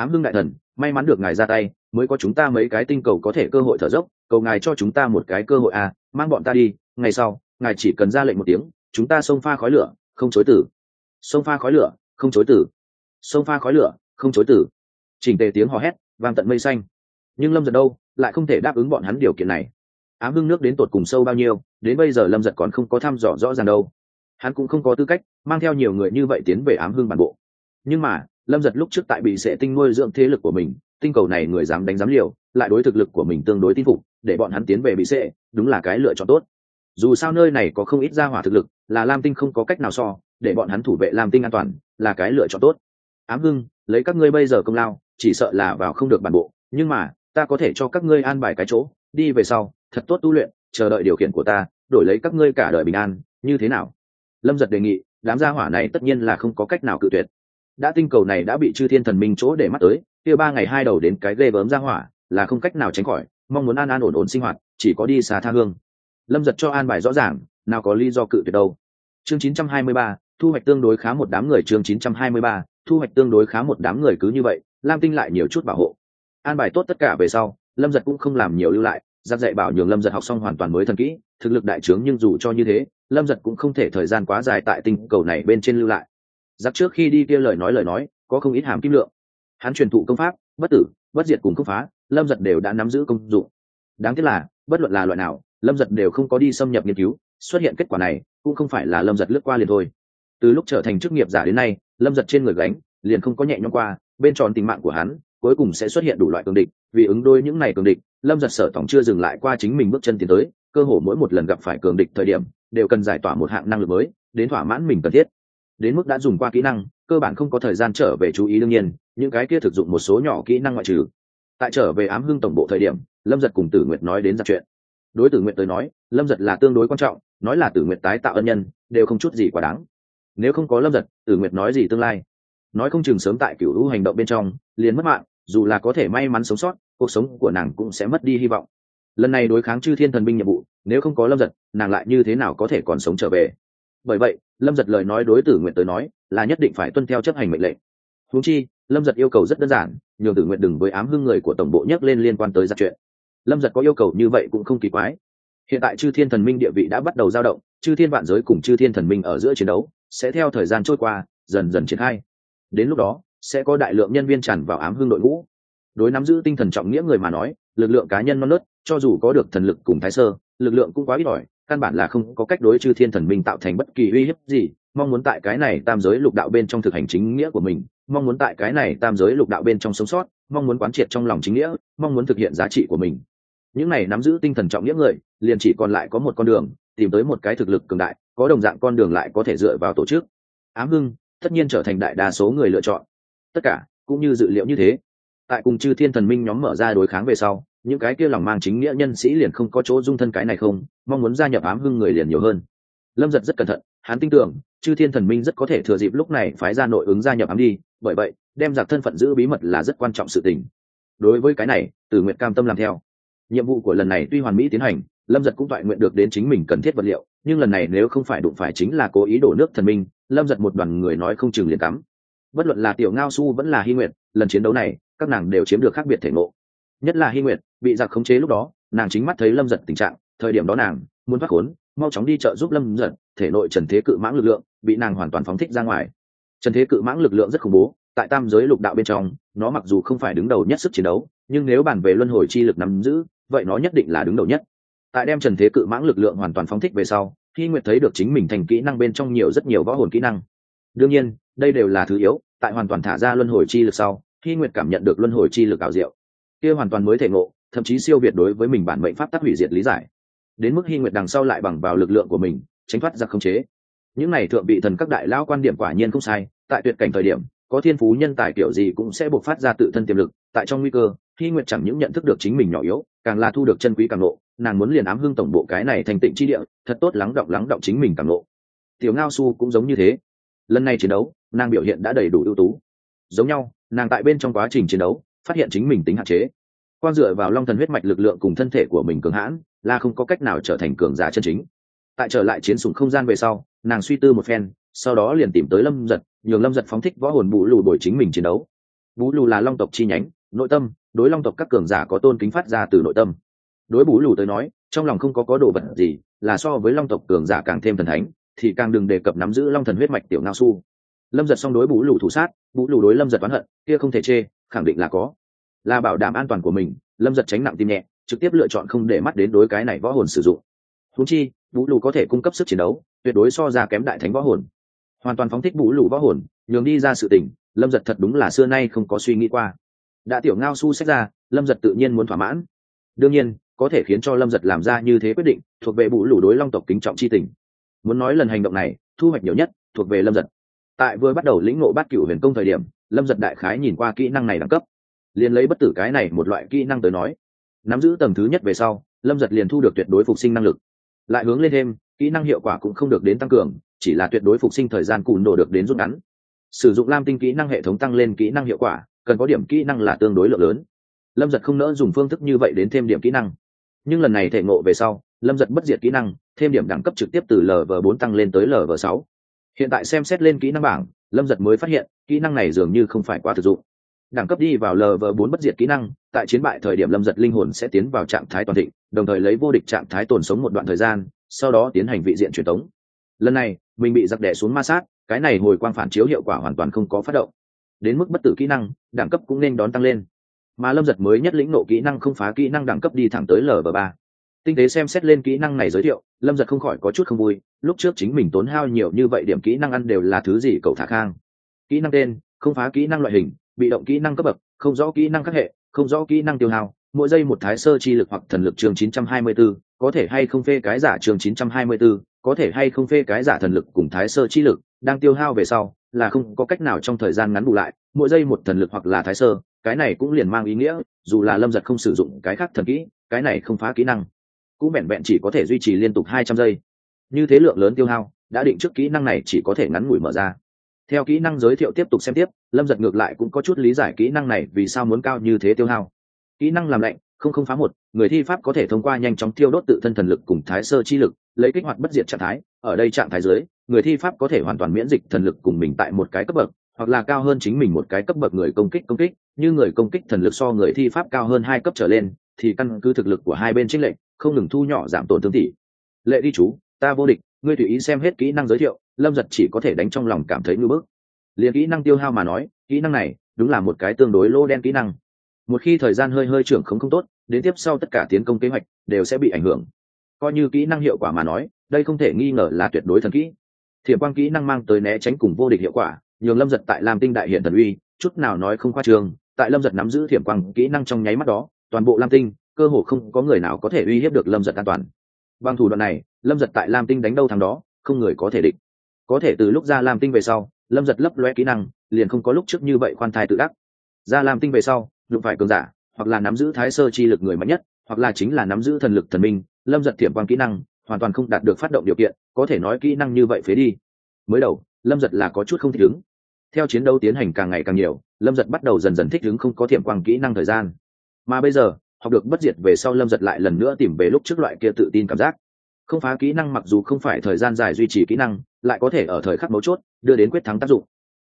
ám hưng đại thần, may mắn được ngài ra tay, mới có chúng ta mấy cái tinh cầu có thể cơ hội thở dốc, cầu ngài cho chúng ta một cái cơ hội à mang bọn ta đi, ngày sau, ngài chỉ cần ra lệnh một tiếng, chúng ta xông pha khói lửa, không chối tử xông pha khói lửa, không chối tử xông pha khói lửa, không chối tử chỉnh tề tiếng hò hét, vang tận mây xanh. Nhưng lâm giật đâu, lại không thể đáp ứng bọn hắn điều kiện này. Ám hưng nước đến tột cùng sâu bao nhiêu, đến bây giờ lâm giật còn không có thăm dò rõ ràng đâu. Hắn cũng không có tư cách, mang theo nhiều người như vậy tiến về ám hưng bản bộ. Nhưng mà lâm giật lúc trước tại bị sệ tinh nuôi dưỡng thế lực của mình, tinh cầu này người dám đánh dám liều, lại đối thực lực của mình tương đối tin phục, để bọn hắn tiến về bị sệ, đúng là cái lựa chọn tốt. Dù sao nơi này có không ít gia hỏa thực lực, là lam tinh không có cách nào so, để bọn hắn thủ vệ lam tinh an toàn, là cái lựa chọn tốt. Ám hưng, lấy các ngươi bây giờ công lao, chỉ sợ là vào không được bản bộ, nhưng mà, ta có thể cho các ngươi an bài cái chỗ, đi về sau, thật tốt tu luyện, chờ đợi điều kiện của ta, đổi lấy các ngươi cả đời bình an, như thế nào? Lâm giật đề nghị, đám gia hỏa này tất nhiên là không có cách nào cự tuyệt đã tinh cầu này đã bị chư thiên thần minh chỗ để mắt tới kia ba ngày hai đầu đến cái ghê bớm ra hỏa là không cách nào tránh khỏi mong muốn an an ổn ổn sinh hoạt chỉ có đi xa tha hương. Lâm giật cho an bài rõ ràng nào có lý do cự tuyệt đâu. Chương 923, thu hoạch tương đối khá một đám người chương 923, thu hoạch tương đối khá một đám người cứ như vậy lam tinh lại nhiều chút bảo hộ. An bài tốt tất cả về sau lâm giật cũng không làm nhiều lưu lại giáp dạy bảo nhường lâm giật học xong hoàn toàn mới thần kỹ thực lực đại trướng nhưng dù cho như thế lâm giật cũng không thể thời gian quá dài tại tinh cầu này bên trên lưu lại giặc trước khi đi kia lời nói lời nói, có không ít hàm kim lượng. Hắn truyền thụ công pháp, bất tử, bất diệt cùng công phá, lâm giật đều đã nắm giữ công dụng. Đáng tiếc là, bất luận là loại nào, lâm giật đều không có đi xâm nhập nghiên cứu, xuất hiện kết quả này, cũng không phải là lâm giật lướt qua liền thôi. Từ lúc trở thành chức nghiệp giả đến nay, lâm giật trên người gánh, liền không có nhẹ nhõm qua, bên tròn tình mạng của hắn, cuối cùng sẽ xuất hiện đủ loại cường địch, vì ứng đôi những này cường địch, lâm giật sở tổng chưa dừng lại qua chính mình bước chân tiến tới, cơ hồ mỗi một lần gặp phải cường địch thời điểm, đều cần giải tỏa một hạng năng lực mới, đến thỏa mãn mình cần thiết đến mức đã dùng qua kỹ năng, cơ bản không có thời gian trở về chú ý đương nhiên, những cái kia thực dụng một số nhỏ kỹ năng ngoại trừ. Tại trở về ám hưng tổng bộ thời điểm, lâm giật cùng tử nguyệt nói đến giặc chuyện. Đối tử nguyệt tới nói, lâm giật là tương đối quan trọng, nói là tử nguyệt tái tạo ân nhân, đều không chút gì quá đáng. Nếu không có lâm giật, tử nguyệt nói gì tương lai? Nói không chừng sớm tại cựu lũ hành động bên trong, liền mất mạng, dù là có thể may mắn sống sót, cuộc sống của nàng cũng sẽ mất đi hy vọng. Lần này đối kháng chư thiên thần binh nhiệm vụ, nếu không có lâm giật, nàng lại như thế nào có thể còn sống trở về? Bởi vậy, lâm giật lời nói đối tử nguyện tới nói là nhất định phải tuân theo chấp hành mệnh lệnh. Húng chi, lâm giật yêu cầu rất đơn giản, nhường tử nguyện đừng với ám hưng người của tổng bộ nhắc lên liên quan tới giặc chuyện. Lâm giật có yêu cầu như vậy cũng không kỳ quái. Hiện tại chư thiên thần minh địa vị đã bắt đầu dao động, chư thiên vạn giới cùng chư thiên thần minh ở giữa chiến đấu sẽ theo thời gian trôi qua, dần dần triển khai. Đến lúc đó, sẽ có đại lượng nhân viên tràn vào ám hưng đội ngũ. Đối nắm giữ tinh thần trọng nghĩa người mà nói, lực lượng cá nhân non nớt, cho dù có được thần lực cùng thái sơ, lực lượng cũng quá ít ỏi căn bản là không có cách đối chư thiên thần minh tạo thành bất kỳ uy hiếp gì, mong muốn tại cái này tam giới lục đạo bên trong thực hành chính nghĩa của mình, mong muốn tại cái này tam giới lục đạo bên trong sống sót, mong muốn quán triệt trong lòng chính nghĩa, mong muốn thực hiện giá trị của mình. Những này nắm giữ tinh thần trọng nghĩa người, liền chỉ còn lại có một con đường, tìm tới một cái thực lực cường đại, có đồng dạng con đường lại có thể dựa vào tổ chức. Ám hưng, tất nhiên trở thành đại đa số người lựa chọn. Tất cả, cũng như dự liệu như thế. Tại cùng chư thiên thần minh nhóm mở ra đối kháng về sau những cái kia lòng mang chính nghĩa nhân sĩ liền không có chỗ dung thân cái này không, mong muốn gia nhập ám hưng người liền nhiều hơn. Lâm giật rất cẩn thận, hắn tin tưởng, chư thiên thần minh rất có thể thừa dịp lúc này phái ra nội ứng gia nhập ám đi, bởi vậy, đem giặc thân phận giữ bí mật là rất quan trọng sự tình. Đối với cái này tử nguyện cam tâm làm theo. Nhiệm vụ của lần này tuy hoàn mỹ tiến hành, lâm giật cũng toại nguyện được đến chính mình cần thiết vật liệu, nhưng lần này nếu không phải đụng phải chính là cố ý đổ nước thần minh, lâm giật một đoàn người nói không chừng liền cắm. Bất luận là tiểu ngao su vẫn là hy nguyện lần chiến đấu này, các nàng đều chiếm được khác biệt thể ngộ nhất là hy Nguyệt, bị giặc khống chế lúc đó, nàng chính mắt thấy lâm giật tình trạng, thời điểm đó nàng muốn thoát khốn, mau chóng đi chợ giúp lâm giật, thể nội trần thế cự mãng lực lượng bị nàng hoàn toàn phóng thích ra ngoài. Trần thế cự mãng lực lượng rất khủng bố, tại tam giới lục đạo bên trong, nó mặc dù không phải đứng đầu nhất sức chiến đấu, nhưng nếu bàn về luân hồi chi lực nắm giữ, vậy nó nhất định là đứng đầu nhất. Tại đem trần thế cự mãng lực lượng hoàn toàn phóng thích về sau khi nguyệt thấy được chính mình thành kỹ năng bên trong nhiều rất nhiều võ hồn kỹ năng. Đương nhiên, đây đều là thứ yếu, tại hoàn toàn thả ra luân hồi chi lực sau khi nguyệt cảm nhận được luân hồi chi lực ảo diệu kia hoàn toàn mới thể ngộ, thậm chí siêu việt đối với mình bản mệnh pháp tác hủy diệt lý giải. Đến mức hy nguyệt đằng sau lại bằng vào lực lượng của mình, tránh thoát ra không chế. Những này thượng vị thần các đại lao quan điểm quả nhiên không sai, tại tuyệt cảnh thời điểm, có thiên phú nhân tài kiểu gì cũng sẽ buộc phát ra tự thân tiềm lực, tại trong nguy cơ hy nguyệt chẳng những nhận thức được chính mình nhỏ yếu, càng là thu được chân quý càng lộ nàng muốn liền ám hưng tổng bộ cái này thành tịnh chi địa, thật tốt lắng động lắng động chính mình càng lộ tiểu ngao su cũng giống như thế. Lần này chiến đấu, nàng biểu hiện đã đầy đủ ưu tú. Giống nhau, nàng tại bên trong quá trình chiến đấu phát hiện chính mình tính hạn chế. Quan dựa vào long thần huyết mạch lực lượng cùng thân thể của mình cường hãn, là không có cách nào trở thành cường giả chân chính. Tại trở lại chiến sủng không gian về sau, nàng suy tư một phen, sau đó liền tìm tới lâm giật, nhường lâm giật phóng thích võ hồn bù lù đổi chính mình chiến đấu. Bù lù là long tộc chi nhánh, nội tâm, đối long tộc các cường giả có tôn kính phát ra từ nội tâm. Đối bù lù tới nói, trong lòng không có có đồ vật gì, là so với long tộc cường giả càng thêm thần thánh, thì càng đừng đề cập nắm giữ long thần huyết mạch tiểu ngao su. Lâm giật song đối bù lù thủ sát, bù lù đối lâm giật oán hận, kia không thể chê khẳng định là có. Là bảo đảm an toàn của mình, lâm giật tránh nặng tim nhẹ, trực tiếp lựa chọn không để mắt đến đối cái này võ hồn sử dụng. Húng chi, vũ lù có thể cung cấp sức chiến đấu, tuyệt đối so ra kém đại thánh võ hồn. Hoàn toàn phóng thích vũ lù võ hồn, nhường đi ra sự tình, lâm giật thật đúng là xưa nay không có suy nghĩ qua. Đã tiểu ngao su xét ra, lâm giật tự nhiên muốn thỏa mãn. Đương nhiên, có thể khiến cho lâm giật làm ra như thế quyết định, thuộc về vũ lù đối long tộc kính trọng c h i tình. Muốn nói lần hành động này, thu hoạch nhiều nhất, thuộc về lâm giật. Tại vừa bắt đầu lĩnh ngộ bát cựu huyền công thời điểm lâm giật đại khái nhìn qua kỹ năng này đẳng cấp, liền lấy bất tử cái này một loại kỹ năng tới nói, nắm giữ tầng thứ nhất về sau, lâm giật liền thu được tuyệt đối phục sinh năng lực. Lại hướng lên thêm, kỹ năng hiệu quả cũng không được đến tăng cường, chỉ là tuyệt đối phục sinh thời gian cùn đổ được đến rút ngắn. Sử dụng lam tinh kỹ năng hệ thống tăng lên kỹ năng hiệu quả, cần có điểm kỹ năng là tương đối lượng lớn. Lâm giật không nỡ dùng phương thức như vậy đến thêm điểm kỹ năng. Nhưng lần này thể ngộ về sau, lâm giật bất diệt kỹ năng, thêm điểm đẳng cấp trực tiếp từ lv bốn tăng lên tới lv sáu. Hiện tại xem xét lên kỹ năng bảng lâm giật mới phát hiện, kỹ năng này dường như không phải quá thực dụng. Đẳng cấp đi vào lv bốn bất diệt kỹ năng, tại chiến bại thời điểm lâm giật linh hồn sẽ tiến vào trạng thái toàn thịnh, đồng thời lấy vô địch trạng thái tồn sống một đoạn thời gian, sau đó tiến hành vị diện truyền tống. Lần này, mình bị giặc đẻ xuống ma sát, cái này hồi quang phản chiếu hiệu quả hoàn toàn không có phát động. Đến mức bất tử kỹ năng, đẳng cấp cũng nên đón tăng lên. Mà lâm giật mới nhất lĩnh nộ kỹ năng không phá kỹ năng đẳng cấp đi thẳng tới lv ba tinh tế xem xét lên kỹ năng này giới thiệu lâm giật không khỏi có chút không vui lúc trước chính mình tốn hao nhiều như vậy điểm kỹ năng ăn đều là thứ gì cậu thả khang. Kỹ năng tên không phá kỹ năng loại hình bị động kỹ năng cấp bậc không rõ kỹ năng các hệ không rõ kỹ năng tiêu hao mỗi giây một thái sơ chi lực hoặc thần lực chương 924, có thể hay không phê cái giả chương 924, có thể hay không phê cái giả thần lực cùng thái sơ chi lực đang tiêu hao về sau là không có cách nào trong thời gian ngắn bù lại mỗi giây một thần lực hoặc là thái sơ cái này cũng liền mang ý nghĩa dù là lâm giật không sử dụng cái khác thần kỹ cái này không phá kỹ năng cũng vẹn vẹn chỉ có thể duy trì liên tục hai trăm giây. Như thế lượng lớn tiêu hao, đã định trước kỹ năng này chỉ có thể ngắn ngủi mở ra. Theo kỹ năng giới thiệu tiếp tục xem tiếp, lâm giật ngược lại cũng có chút lý giải kỹ năng này vì sao muốn cao như thế tiêu hao. Kỹ năng làm lạnh, không không phá một, người thi pháp có thể thông qua nhanh chóng tiêu đốt tự thân thần lực cùng thái sơ chi lực, lấy kích hoạt bất diệt trạng thái. Ở đây trạng thái dưới người thi pháp có thể hoàn toàn miễn dịch thần lực cùng mình tại một cái cấp bậc, hoặc là cao hơn chính mình một cái cấp bậc người công kích công kích. Như người công kích thần lực so người thi pháp cao hơn hai cấp trở lên, thì căn cứ thực lực của hai bên trích lệnh không ngừng thu nhỏ giảm tổn thương tỷ lệ đi chú, ta vô địch, ngươi tùy ý xem hết kỹ năng giới thiệu, lâm giật chỉ có thể đánh trong lòng cảm thấy ngưỡng bức. Liền kỹ năng tiêu hao mà nói, kỹ năng này đúng là một cái tương đối lô đen kỹ năng. Một khi thời gian hơi hơi trưởng không không tốt, đến tiếp sau tất cả tiến công kế hoạch đều sẽ bị ảnh hưởng. Coi như kỹ năng hiệu quả mà nói, đây không thể nghi ngờ là tuyệt đối thần kỹ. Thiểm quang kỹ năng mang tới né tránh cùng vô địch hiệu quả, nhường lâm giật tại lam tinh đại hiện thần uy, chút nào nói không khoa trường tại lâm giật nắm giữ thiểm quang kỹ năng trong nháy mắt đó, toàn bộ lam tinh cơ hồ không có người nào có thể uy hiếp được lâm giật an toàn. Bằng thủ đoạn này, lâm giật tại lam tinh đánh đâu thằng đó, không người có thể địch. Có thể từ lúc ra lam tinh về sau, lâm giật lấp loe kỹ năng, liền không có lúc trước như vậy khoan thai tự đắc. Ra lam tinh về sau, đụng phải cường giả, hoặc là nắm giữ thái sơ chi lực người mạnh nhất, hoặc là chính là nắm giữ thần lực thần minh, lâm giật thiểm quan kỹ năng, hoàn toàn không đạt được phát động điều kiện, có thể nói kỹ năng như vậy phế đi. Mới đầu, lâm giật là có chút không thích ứng. Theo chiến đấu tiến hành càng ngày càng nhiều, lâm giật bắt đầu dần dần thích ứng không có thiểm quang kỹ năng thời gian. Mà bây giờ học được bất diệt về sau lâm giật lại lần nữa tìm về lúc trước loại kia tự tin cảm giác. Không phá kỹ năng mặc dù không phải thời gian dài duy trì kỹ năng, lại có thể ở thời khắc mấu chốt, đưa đến quyết thắng tác dụng.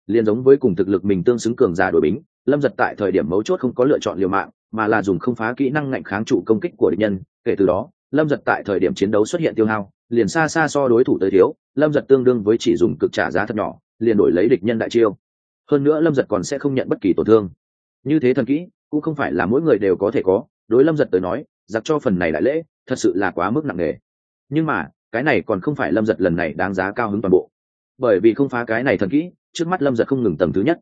Liền giống với cùng thực lực mình tương xứng cường giả đổi bính, lâm giật tại thời điểm mấu chốt không có lựa chọn liều mạng, mà là dùng không phá kỹ năng ngạnh kháng trụ công kích của địch nhân. Kể từ đó, lâm giật tại thời điểm chiến đấu xuất hiện tiêu hao, liền xa xa so đối thủ tới thiếu, lâm giật tương đương với chỉ dùng cực trả giá thật nhỏ, liền đổi lấy địch nhân đại chiêu. Hơn nữa lâm giật còn sẽ không nhận bất kỳ tổn thương. Như thế thần kỹ, cũng không phải là mỗi người đều có thể có đối lâm giật tới nói, giặc cho phần này đại lễ, thật sự là quá mức nặng nề. Nhưng mà, cái này còn không phải lâm giật lần này đáng giá cao hứng toàn bộ. Bởi vì không phá cái này thần kỹ, trước mắt lâm giật không ngừng tầng thứ nhất.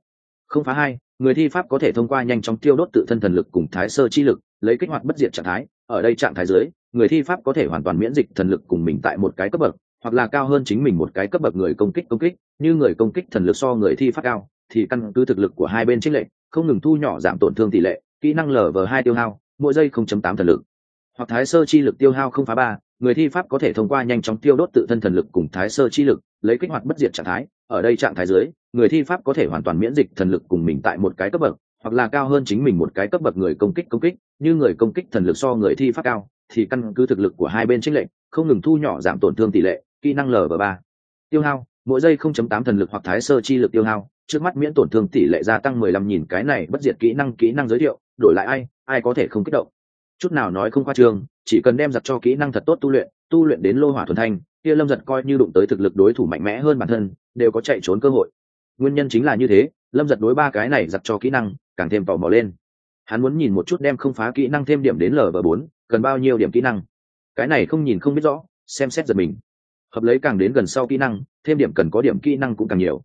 Không phá hai, người thi pháp có thể thông qua nhanh chóng tiêu đốt tự thân thần lực cùng thái sơ chi lực, lấy kích hoạt bất diệt trạng thái. Ở đây trạng thái dưới, người thi pháp có thể hoàn toàn miễn dịch thần lực cùng mình tại một cái cấp bậc, hoặc là cao hơn chính mình một cái cấp bậc người công kích công kích. Như người công kích thần lực so người thi pháp cao, thì căn cứ thực lực của hai bên trích lệ không ngừng thu nhỏ giảm tổn thương tỷ lệ, kỹ năng lv hai tiêu hao mỗi giây 0.8 thần lực. Hoặc thái sơ chi lực tiêu hao không phá ba, người thi pháp có thể thông qua nhanh chóng tiêu đốt tự thân thần lực cùng thái sơ chi lực, lấy kích hoạt bất diệt trạng thái. Ở đây trạng thái dưới, người thi pháp có thể hoàn toàn miễn dịch thần lực cùng mình tại một cái cấp bậc, hoặc là cao hơn chính mình một cái cấp bậc người công kích công kích. Như người công kích thần lực so người thi pháp cao, thì căn cứ thực lực của hai bên tranh lệnh không ngừng thu nhỏ giảm tổn thương tỷ lệ, kỹ năng lv ba. Tiêu hao, mỗi giây 0.8 thần lực hoặc thái sơ chi lực tiêu hao, trước mắt miễn tổn thương tỷ lệ gia tăng 15 nhìn cái này bất diệt kỹ năng kỹ năng giới thiệu, đổi lại ai ai có thể không kích động. Chút nào nói không khoa trương, chỉ cần đem giặt cho kỹ năng thật tốt tu luyện tu luyện đến lô hỏa thuần thanh, kia lâm giật coi như đụng tới thực lực đối thủ mạnh mẽ hơn bản thân, đều có chạy trốn cơ hội. Nguyên nhân chính là như thế, lâm giật đối ba cái này giặt cho kỹ năng, càng thêm tò mò lên. Hắn muốn nhìn một chút đem không phá kỹ năng thêm điểm đến lv bốn, cần bao nhiêu điểm kỹ năng. Cái này không nhìn không biết rõ, xem xét giật mình. Hợp lấy càng đến gần sau kỹ năng, thêm điểm cần có điểm kỹ năng cũng càng nhiều.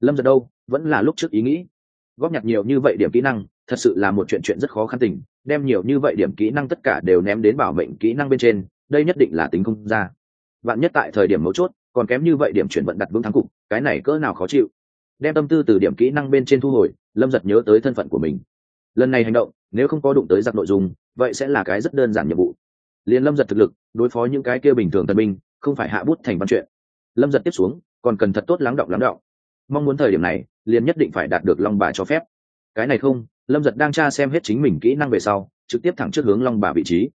Lâm giật đâu? Vẫn là lúc trước ý nghĩ. Góp nhặt nhiều như vậy điểm kỹ năng thật sự là một chuyện chuyện rất khó khăn tình, đem nhiều như vậy điểm kỹ năng tất cả đều ném đến bảo mệnh kỹ năng bên trên, đây nhất định là tính không ra. Bạn nhất tại thời điểm mấu chốt, còn kém như vậy điểm chuyển vận đặt vững thắng cục, cái này cỡ nào khó chịu. Đem tâm tư từ điểm kỹ năng bên trên thu hồi, lâm giật nhớ tới thân phận của mình. Lần này hành động, nếu không có đụng tới giặc nội dung, vậy sẽ là cái rất đơn giản nhiệm vụ. Liền lâm giật thực lực, đối phó những cái kia bình thường tân binh, không phải hạ bút thành văn chuyện. Lâm giật tiếp xuống, còn cần thật tốt lắng động lắng động. Mong muốn thời điểm này, liền nhất định phải đạt được long bà cho phép. Cái này không lâm giật đang tra xem hết chính mình kỹ năng về sau, trực tiếp thẳng trước hướng long bà vị trí.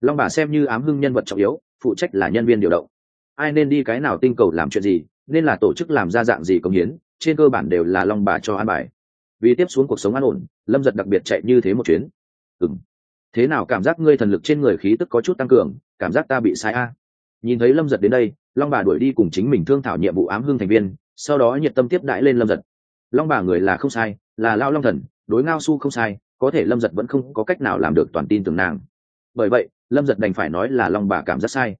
Long bà xem như ám hưng nhân vật trọng yếu, phụ trách là nhân viên điều động. Ai nên đi cái nào tinh cầu làm chuyện gì, nên là tổ chức làm ra dạng gì công hiến, trên cơ bản đều là long bà cho an bài. Vì tiếp xuống cuộc sống an ổn, lâm giật đặc biệt chạy như thế một chuyến. Ừng thế nào cảm giác ngươi thần lực trên người khí tức có chút tăng cường, cảm giác ta bị sai a? Nhìn thấy lâm giật đến đây, long bà đuổi đi cùng chính mình thương thảo nhiệm vụ ám hưng thành viên, sau đó nhiệt tâm tiếp đãi lên lâm giật. Long bà người là không sai, là lao long thần đối ngao su không sai, có thể lâm giật vẫn không có cách nào làm được toàn tin tưởng nàng. Bởi vậy, lâm giật đành phải nói là long bà cảm giác sai.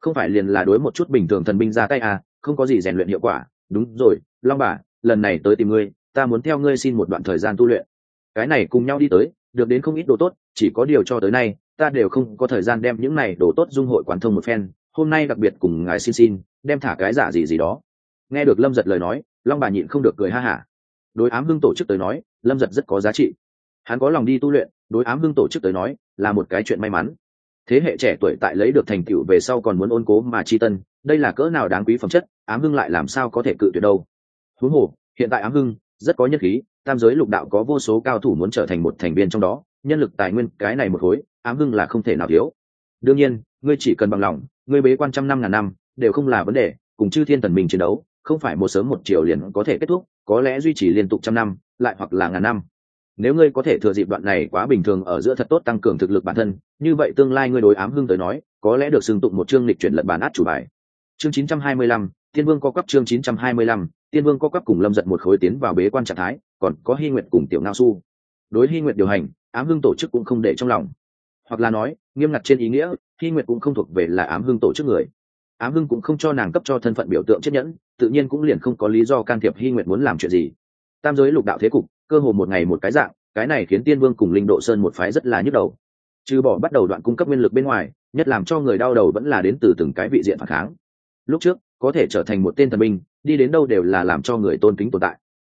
Không phải liền là đối một chút bình thường thần binh ra tay à không có gì rèn luyện hiệu quả. Đúng rồi, long bà, lần này tới tìm ngươi, ta muốn theo ngươi xin một đoạn thời gian tu luyện. Cái này cùng nhau đi tới, được đến không ít đồ tốt, chỉ có điều cho tới nay, ta đều không có thời gian đem những này đồ tốt dung hội quán thông một phen. Hôm nay đặc biệt cùng ngài xin xin, đem thả cái giả gì gì đó. Nghe được lâm giật lời nói, long bà nhịn không được cười ha hả. Đối ám hưng tổ chức tới nói lâm giật rất có giá trị. Hắn có lòng đi tu luyện, đối ám hưng tổ chức tới nói, là một cái chuyện may mắn. Thế hệ trẻ tuổi tại lấy được thành tựu về sau còn muốn ôn cố mà chi tân, đây là cỡ nào đáng quý phẩm chất, ám hưng lại làm sao có thể cự tuyệt đâu. Thú hồ, hiện tại ám hưng rất có nhất khí, tam giới lục đạo có vô số cao thủ muốn trở thành một thành viên trong đó, nhân lực tài nguyên, cái này một khối, ám hưng là không thể nào thiếu. Đương nhiên, ngươi chỉ cần bằng lòng, ngươi bế quan trăm năm ngàn năm, đều không là vấn đề, cùng chư thiên thần mình chiến đấu không phải một sớm một chiều liền có thể kết thúc có lẽ duy trì liên tục trăm năm lại hoặc là ngàn năm. Nếu ngươi có thể thừa dịp đoạn này quá bình thường ở giữa thật tốt tăng cường thực lực bản thân như vậy tương lai ngươi đối ám hưng tới nói có lẽ được xưng tụng một chương lịch chuyển lật bản át chủ bài. Chương 925, tiên vương co cấp chương 925, tiên vương co cấp cùng lâm giật một khối tiến vào bế quan trạng thái còn có hy nguyệt cùng tiểu ngao su. Đối hy nguyệt điều hành ám hưng tổ chức cũng không để trong lòng. Hoặc là nói nghiêm ngặt trên ý nghĩa hy nguyệt cũng không thuộc về là ám hưng tổ chức người ám hưng cũng không cho nàng cấp cho thân phận biểu tượng chiếc nhẫn tự nhiên cũng liền không có lý do can thiệp hy nguyệt muốn làm chuyện gì. Tam giới lục đạo thế cục cơ hồ một ngày một cái dạng cái này khiến tiên vương cùng linh độ sơn một phái rất là nhức đầu. Trừ bỏ bắt đầu đoạn cung cấp nguyên lực bên ngoài nhất làm cho người đau đầu vẫn là đến từ từng cái vị diện phản kháng. Lúc trước có thể trở thành một tên thần minh, đi đến đâu đều là làm cho người tôn kính tồn tại.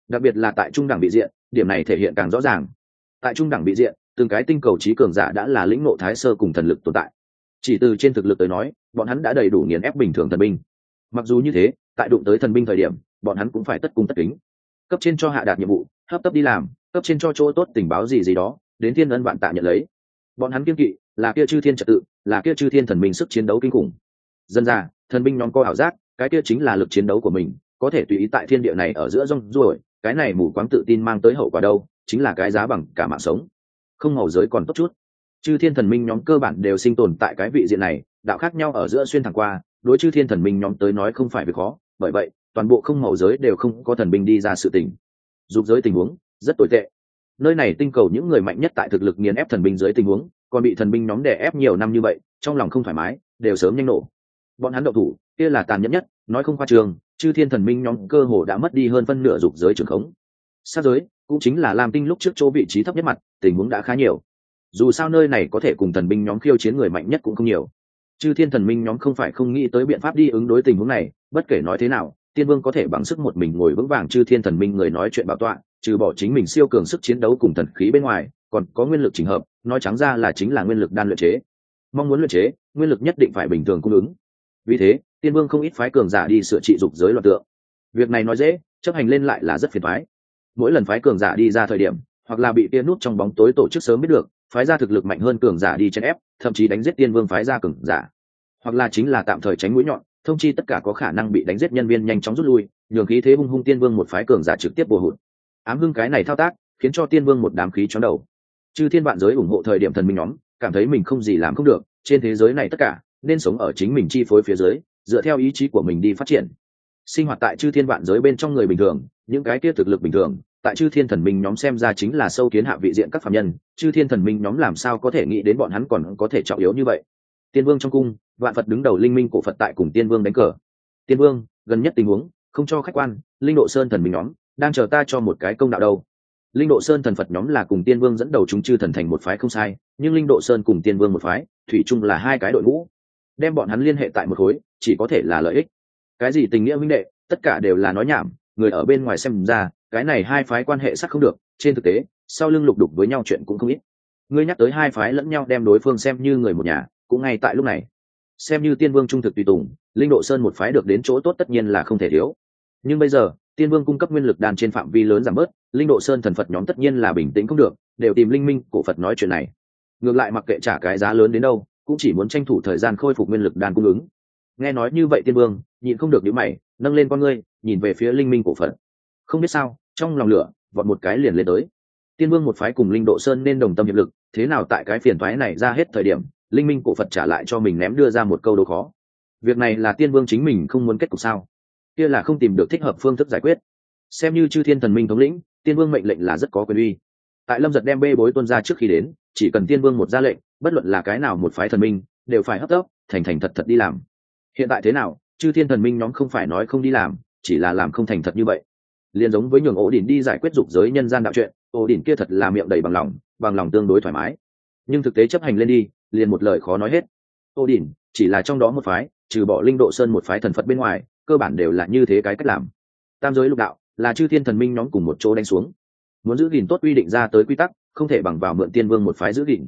Đặc biệt là tại trung đẳng vị diện điểm này thể hiện càng rõ ràng. Tại trung đẳng vị diện từng cái tinh cầu trí cường giả đã là lĩnh ngộ thái sơ cùng thần lực tồn tại. Chỉ từ trên thực lực tới nói bọn hắn đã đầy đủ nghiền ép bình thường thần binh. Mặc dù như thế, tại đụng tới thần binh thời điểm, bọn hắn cũng phải tất cung tất kính. Cấp trên cho hạ đạt nhiệm vụ, hấp tấp đi làm, cấp trên cho chỗ tốt tình báo gì gì đó, đến thiên ân vạn tạ nhận lấy. Bọn hắn kiên kỵ, là kia chư thiên trật tự, là kia chư thiên thần minh sức chiến đấu kinh khủng. Dân ra thần binh nhóm co ảo giác, cái kia chính là lực chiến đấu của mình, có thể tùy ý tại thiên địa này ở giữa rong ruổi, cái này mù quáng tự tin mang tới hậu quả đâu, chính là cái giá bằng cả mạng sống. Không hầu giới còn tốt chút chư thiên thần minh nhóm cơ bản đều sinh tồn tại cái vị diện này, đạo khác nhau ở giữa xuyên thẳng qua, đối chư thiên thần minh nhóm tới nói không phải việc khó, bởi vậy, toàn bộ không màu giới đều không có thần binh đi ra sự tình. Dục giới tình huống, rất tồi tệ. Nơi này tinh cầu những người mạnh nhất tại thực lực nghiền ép thần binh dưới tình huống, còn bị thần binh nhóm đè ép nhiều năm như vậy, trong lòng không thoải mái, đều sớm nhanh nổ. Bọn hắn đậu thủ, kia là tàn nhẫn nhất, nói không qua trường, chư thiên thần minh nhóm cơ hồ đã mất đi hơn phân nửa dục giới trường khống. Sát giới, cũng chính là lam tinh lúc trước chỗ vị trí thấp nhất mặt, tình huống đã khá nhiều dù sao nơi này có thể cùng thần binh nhóm khiêu chiến người mạnh nhất cũng không nhiều. Chư thiên thần minh nhóm không phải không nghĩ tới biện pháp đi ứng đối tình huống này, bất kể nói thế nào, tiên vương có thể bằng sức một mình ngồi vững vàng chư thiên thần minh người nói chuyện bảo tọa, trừ bỏ chính mình siêu cường sức chiến đấu cùng thần khí bên ngoài, còn có nguyên lực trình hợp, nói trắng ra là chính là nguyên lực đan luyện chế. Mong muốn luyện chế, nguyên lực nhất định phải bình thường cung ứng. Vì thế, tiên vương không ít phái cường giả đi sửa trị dục giới loạt tượng. Việc này nói dễ, chấp hành lên lại là rất phiền thoái mỗi lần phái cường giả đi ra thời điểm, hoặc là bị tiên nút trong bóng tối tổ chức sớm biết được phái ra thực lực mạnh hơn cường giả đi chèn ép, thậm chí đánh giết tiên vương phái ra cường giả. Hoặc là chính là tạm thời tránh mũi nhọn, thông chi tất cả có khả năng bị đánh giết nhân viên nhanh chóng rút lui, nhường khí thế hung hung tiên vương một phái cường giả trực tiếp bồ hụt. Ám hưng cái này thao tác, khiến cho tiên vương một đám khí chóng đầu. Chư thiên vạn giới ủng hộ thời điểm thần minh nhóm, cảm thấy mình không gì làm không được, trên thế giới này tất cả, nên sống ở chính mình chi phối phía dưới, dựa theo ý chí của mình đi phát triển. Sinh hoạt tại chư thiên vạn giới bên trong người bình thường, những cái kia thực lực bình thường tại chư thiên thần minh nhóm xem ra chính là sâu kiến hạ vị diện các phạm nhân, chư thiên thần minh nhóm làm sao có thể nghĩ đến bọn hắn còn có thể trọng yếu như vậy? Tiên vương trong cung, vạn phật đứng đầu linh minh cổ phật tại cùng tiên vương đánh cờ. Tiên vương, gần nhất tình huống, không cho khách quan, linh độ sơn thần minh nhóm, đang chờ ta cho một cái công đạo đâu. Linh độ sơn thần phật nhóm là cùng tiên vương dẫn đầu chúng chư thần thành một phái không sai, nhưng linh độ sơn cùng tiên vương một phái, thủy chung là hai cái đội ngũ. Đem bọn hắn liên hệ tại một khối, chỉ có thể là lợi ích. Cái gì tình nghĩa minh đệ, tất cả đều là nói nhảm, người ở bên ngoài xem ra cái này hai phái quan hệ sắc không được, trên thực tế, sau lưng lục đục với nhau chuyện cũng không ít. Ngươi nhắc tới hai phái lẫn nhau đem đối phương xem như người một nhà, cũng ngay tại lúc này. Xem như tiên vương trung thực tùy tùng, linh độ sơn một phái được đến chỗ tốt tất nhiên là không thể thiếu. Nhưng bây giờ, tiên vương cung cấp nguyên lực đan trên phạm vi lớn giảm bớt, linh độ sơn thần phật nhóm tất nhiên là bình tĩnh không được, đều tìm linh minh, cổ phật nói chuyện này. Ngược lại mặc kệ trả cái giá lớn đến đâu, cũng chỉ muốn tranh thủ thời gian khôi phục nguyên lực đan cung ứng. Nghe nói như vậy tiên vương, nhịn không được nhíu mày, nâng lên con ngươi, nhìn về phía linh minh, cổ phật. Không biết sao trong lòng lửa, vọt một cái liền lên tới. Tiên vương một phái cùng linh độ sơn nên đồng tâm hiệp lực, thế nào tại cái phiền thoái này ra hết thời điểm, linh minh cổ phật trả lại cho mình ném đưa ra một câu đố khó. Việc này là tiên vương chính mình không muốn kết cục sao? Kia là không tìm được thích hợp phương thức giải quyết. Xem như chư thiên thần minh thống lĩnh, tiên vương mệnh lệnh là rất có quyền uy. Tại lâm giật đem bê bối tuân ra trước khi đến, chỉ cần tiên vương một ra lệnh, bất luận là cái nào một phái thần minh, đều phải hấp tấp, thành thành thật thật đi làm. Hiện tại thế nào, chư thiên thần minh nhóm không phải nói không đi làm, chỉ là làm không thành thật như vậy liền giống với nhường ổ đỉnh đi giải quyết dục giới nhân gian đạo chuyện ổ đỉnh kia thật là miệng đầy bằng lòng bằng lòng tương đối thoải mái. Nhưng thực tế chấp hành lên đi, liền một lời khó nói hết. Ổ đỉnh chỉ là trong đó một phái, trừ bỏ linh độ sơn một phái thần phật bên ngoài, cơ bản đều là như thế cái cách làm. Tam giới lục đạo, là chư thiên thần minh nhóm cùng một chỗ đánh xuống. Muốn giữ gìn tốt quy định ra tới quy tắc, không thể bằng vào mượn tiên vương một phái giữ gìn.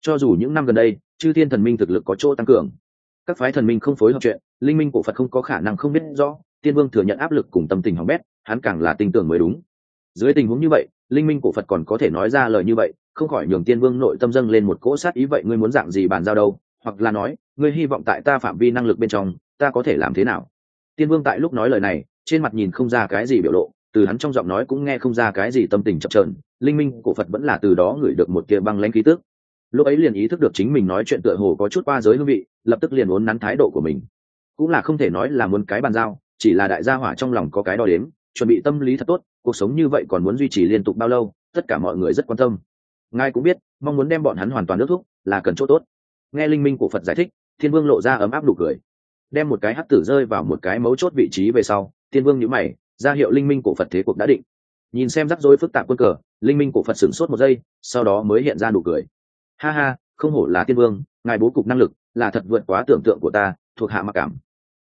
Cho dù những năm gần đây, chư thiên thần minh thực lực có chỗ tăng cường, các phái thần minh không phối hợp chuyện, linh minh cổ phật không có khả năng không biết rõ, tiên vương thừa nhận áp lực cùng tâm tình hỏng bét hắn càng là tin tưởng mới đúng. Dưới tình huống như vậy, linh minh cổ phật còn có thể nói ra lời như vậy, không khỏi nhường tiên vương nội tâm dâng lên một cỗ sát ý vậy ngươi muốn dạng gì bàn giao đâu, hoặc là nói, ngươi hy vọng tại ta phạm vi năng lực bên trong, ta có thể làm thế nào? Tiên vương tại lúc nói lời này, trên mặt nhìn không ra cái gì biểu lộ, từ hắn trong giọng nói cũng nghe không ra cái gì tâm tình chập trờn linh minh cổ phật vẫn là từ đó gửi được một kia băng lãnh khí tức. Lúc ấy liền ý thức được chính mình nói chuyện tựa hồ có chút qua giới hương vị, lập tức liền uốn nắn thái độ của mình. Cũng là không thể nói là muốn cái bàn giao, chỉ là đại gia hỏa trong lòng có cái đo đếm chuẩn bị tâm lý thật tốt, cuộc sống như vậy còn muốn duy trì liên tục bao lâu, tất cả mọi người rất quan tâm. Ngài cũng biết, mong muốn đem bọn hắn hoàn toàn nước thúc là cần chỗ tốt. Nghe linh minh của phật giải thích, thiên vương lộ ra ấm áp đủ cười. Đem một cái hắc tử rơi vào một cái mấu chốt vị trí về sau, thiên vương nhữ mày, ra hiệu linh minh của phật thế cuộc đã định. Nhìn xem rắc rối phức tạp quân cờ, linh minh của phật sửng sốt một giây, sau đó mới hiện ra nụ cười. Ha ha, không hổ là tiên vương, ngài bố cục năng lực là thật vượt quá tưởng tượng của ta, thuộc hạ mặc cảm.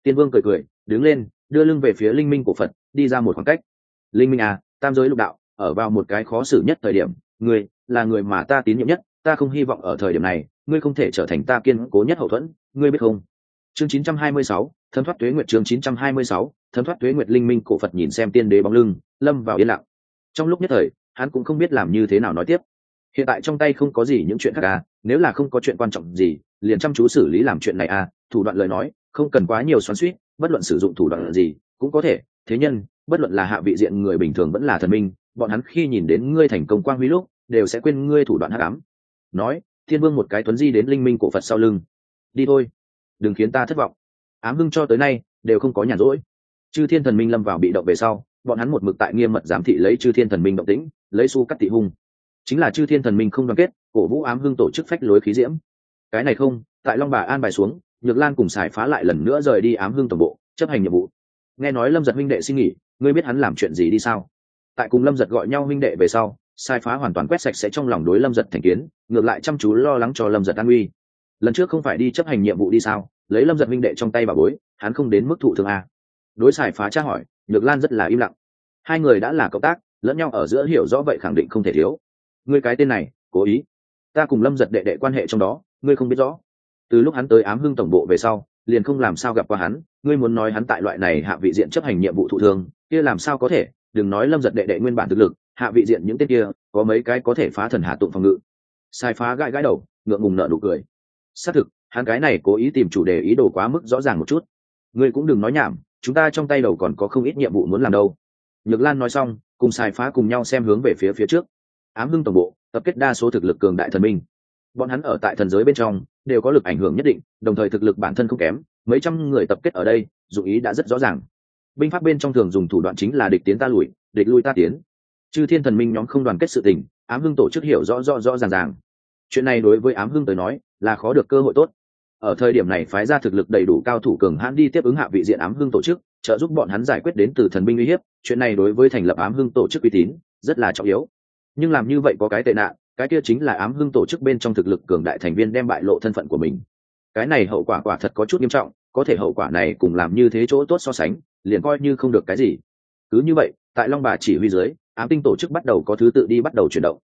Tiên vương cười cười, đứng lên, đưa lưng về phía linh minh của phật đi ra một khoảng cách. Linh minh à tam giới lục đạo ở vào một cái khó xử nhất thời điểm ngươi là người mà ta tín nhiệm nhất ta không hy vọng ở thời điểm này ngươi không thể trở thành ta kiên cố nhất hậu thuẫn ngươi biết không? Chương 926, thấm thoát tuế nguyệt chương 926, thấm thoát tuế nguyệt linh minh cổ phật nhìn xem tiên đế bóng lưng lâm vào yên lặng. Trong lúc nhất thời hắn cũng không biết làm như thế nào nói tiếp. Hiện tại trong tay không có gì những chuyện khác à nếu là không có chuyện quan trọng gì liền chăm chú xử lý làm chuyện này à thủ đoạn lời nói không cần quá nhiều xoắn suýt bất luận sử dụng thủ đoạn gì cũng có thể thế nhân, bất luận là hạ vị diện người bình thường vẫn là thần minh, bọn hắn khi nhìn đến ngươi thành công quang huy lúc, đều sẽ quên ngươi thủ đoạn hắc ám. Nói, thiên vương một cái tuấn di đến linh minh cổ phật sau lưng. Đi thôi. Đừng khiến ta thất vọng. Ám hưng cho tới nay, đều không có nhàn rỗi. Chư thiên thần minh lâm vào bị động về sau, bọn hắn một mực tại nghiêm mật giám thị lấy chư thiên thần minh động tĩnh, lấy su cắt thị hung. Chính là chư thiên thần minh không đoàn kết, cổ vũ ám hưng tổ chức phách lối khí diễm. Cái này không, tại long bà an bài xuống, nhược lan cùng xài phá lại lần nữa rời đi ám hưng tổng bộ, chấp hành nhiệm vụ nghe nói lâm giật huynh đệ xin nghỉ, ngươi biết hắn làm chuyện gì đi sao? Tại cùng lâm giật gọi nhau huynh đệ về sau, sai phá hoàn toàn quét sạch sẽ trong lòng đối lâm giật thành kiến, ngược lại chăm chú lo lắng cho lâm giật an uy. Lần trước không phải đi chấp hành nhiệm vụ đi sao? Lấy lâm giật huynh đệ trong tay bà bối, hắn không đến mức thụ thương a đối xài phá tra hỏi, nhược lan rất là im lặng. Hai người đã là cộng tác, lẫn nhau ở giữa hiểu rõ vậy khẳng định không thể thiếu. Ngươi cái tên này, cố ý. Ta cùng lâm giật đệ đệ quan hệ trong đó, ngươi không biết rõ. Từ lúc hắn tới ám hưng tổng bộ về sau liền không làm sao gặp qua hắn. Ngươi muốn nói hắn tại loại này hạ vị diện chấp hành nhiệm vụ thụ thương, kia làm sao có thể? Đừng nói lâm giật đệ đệ nguyên bản thực lực, hạ vị diện những tên kia, có mấy cái có thể phá thần hạ tụng phòng ngự. Sai phá gãi gãi đầu, ngượng ngùng nợ nụ cười. Xác thực, hắn cái này cố ý tìm chủ đề ý đồ quá mức rõ ràng một chút. Ngươi cũng đừng nói nhảm, chúng ta trong tay đầu còn có không ít nhiệm vụ muốn làm đâu. Nhược lan nói xong, cùng sai phá cùng nhau xem hướng về phía phía trước. Ám hưng tổng bộ, tập kết đa số thực lực cường đại thần minh. Bọn hắn ở tại thần giới bên trong đều có lực ảnh hưởng nhất định, đồng thời thực lực bản thân không kém, mấy trăm người tập kết ở đây dụng ý đã rất rõ ràng. Binh pháp bên trong thường dùng thủ đoạn chính là địch tiến ta lùi, địch lui ta tiến. Chư thiên thần minh nhóm không đoàn kết sự tình, ám hưng tổ chức hiểu rõ rõ rõ ràng ràng. Chuyện này đối với ám hưng tới nói, là khó được cơ hội tốt. Ở thời điểm này phái ra thực lực đầy đủ cao thủ cường hãn đi tiếp ứng hạ vị diện ám hưng tổ chức, trợ giúp bọn hắn giải quyết đến từ thần binh uy hiếp, chuyện này đối với thành lập ám hưng tổ chức uy tín, rất là trọng yếu. Nhưng làm như vậy có cái tệ nạn cái kia chính là ám hưng tổ chức bên trong thực lực cường đại thành viên đem bại lộ thân phận của mình. Cái này hậu quả quả thật có chút nghiêm trọng, có thể hậu quả này cùng làm như thế chỗ tốt so sánh, liền coi như không được cái gì. Cứ như vậy, tại long bà chỉ huy dưới, ám tinh tổ chức bắt đầu có thứ tự đi bắt đầu chuyển động.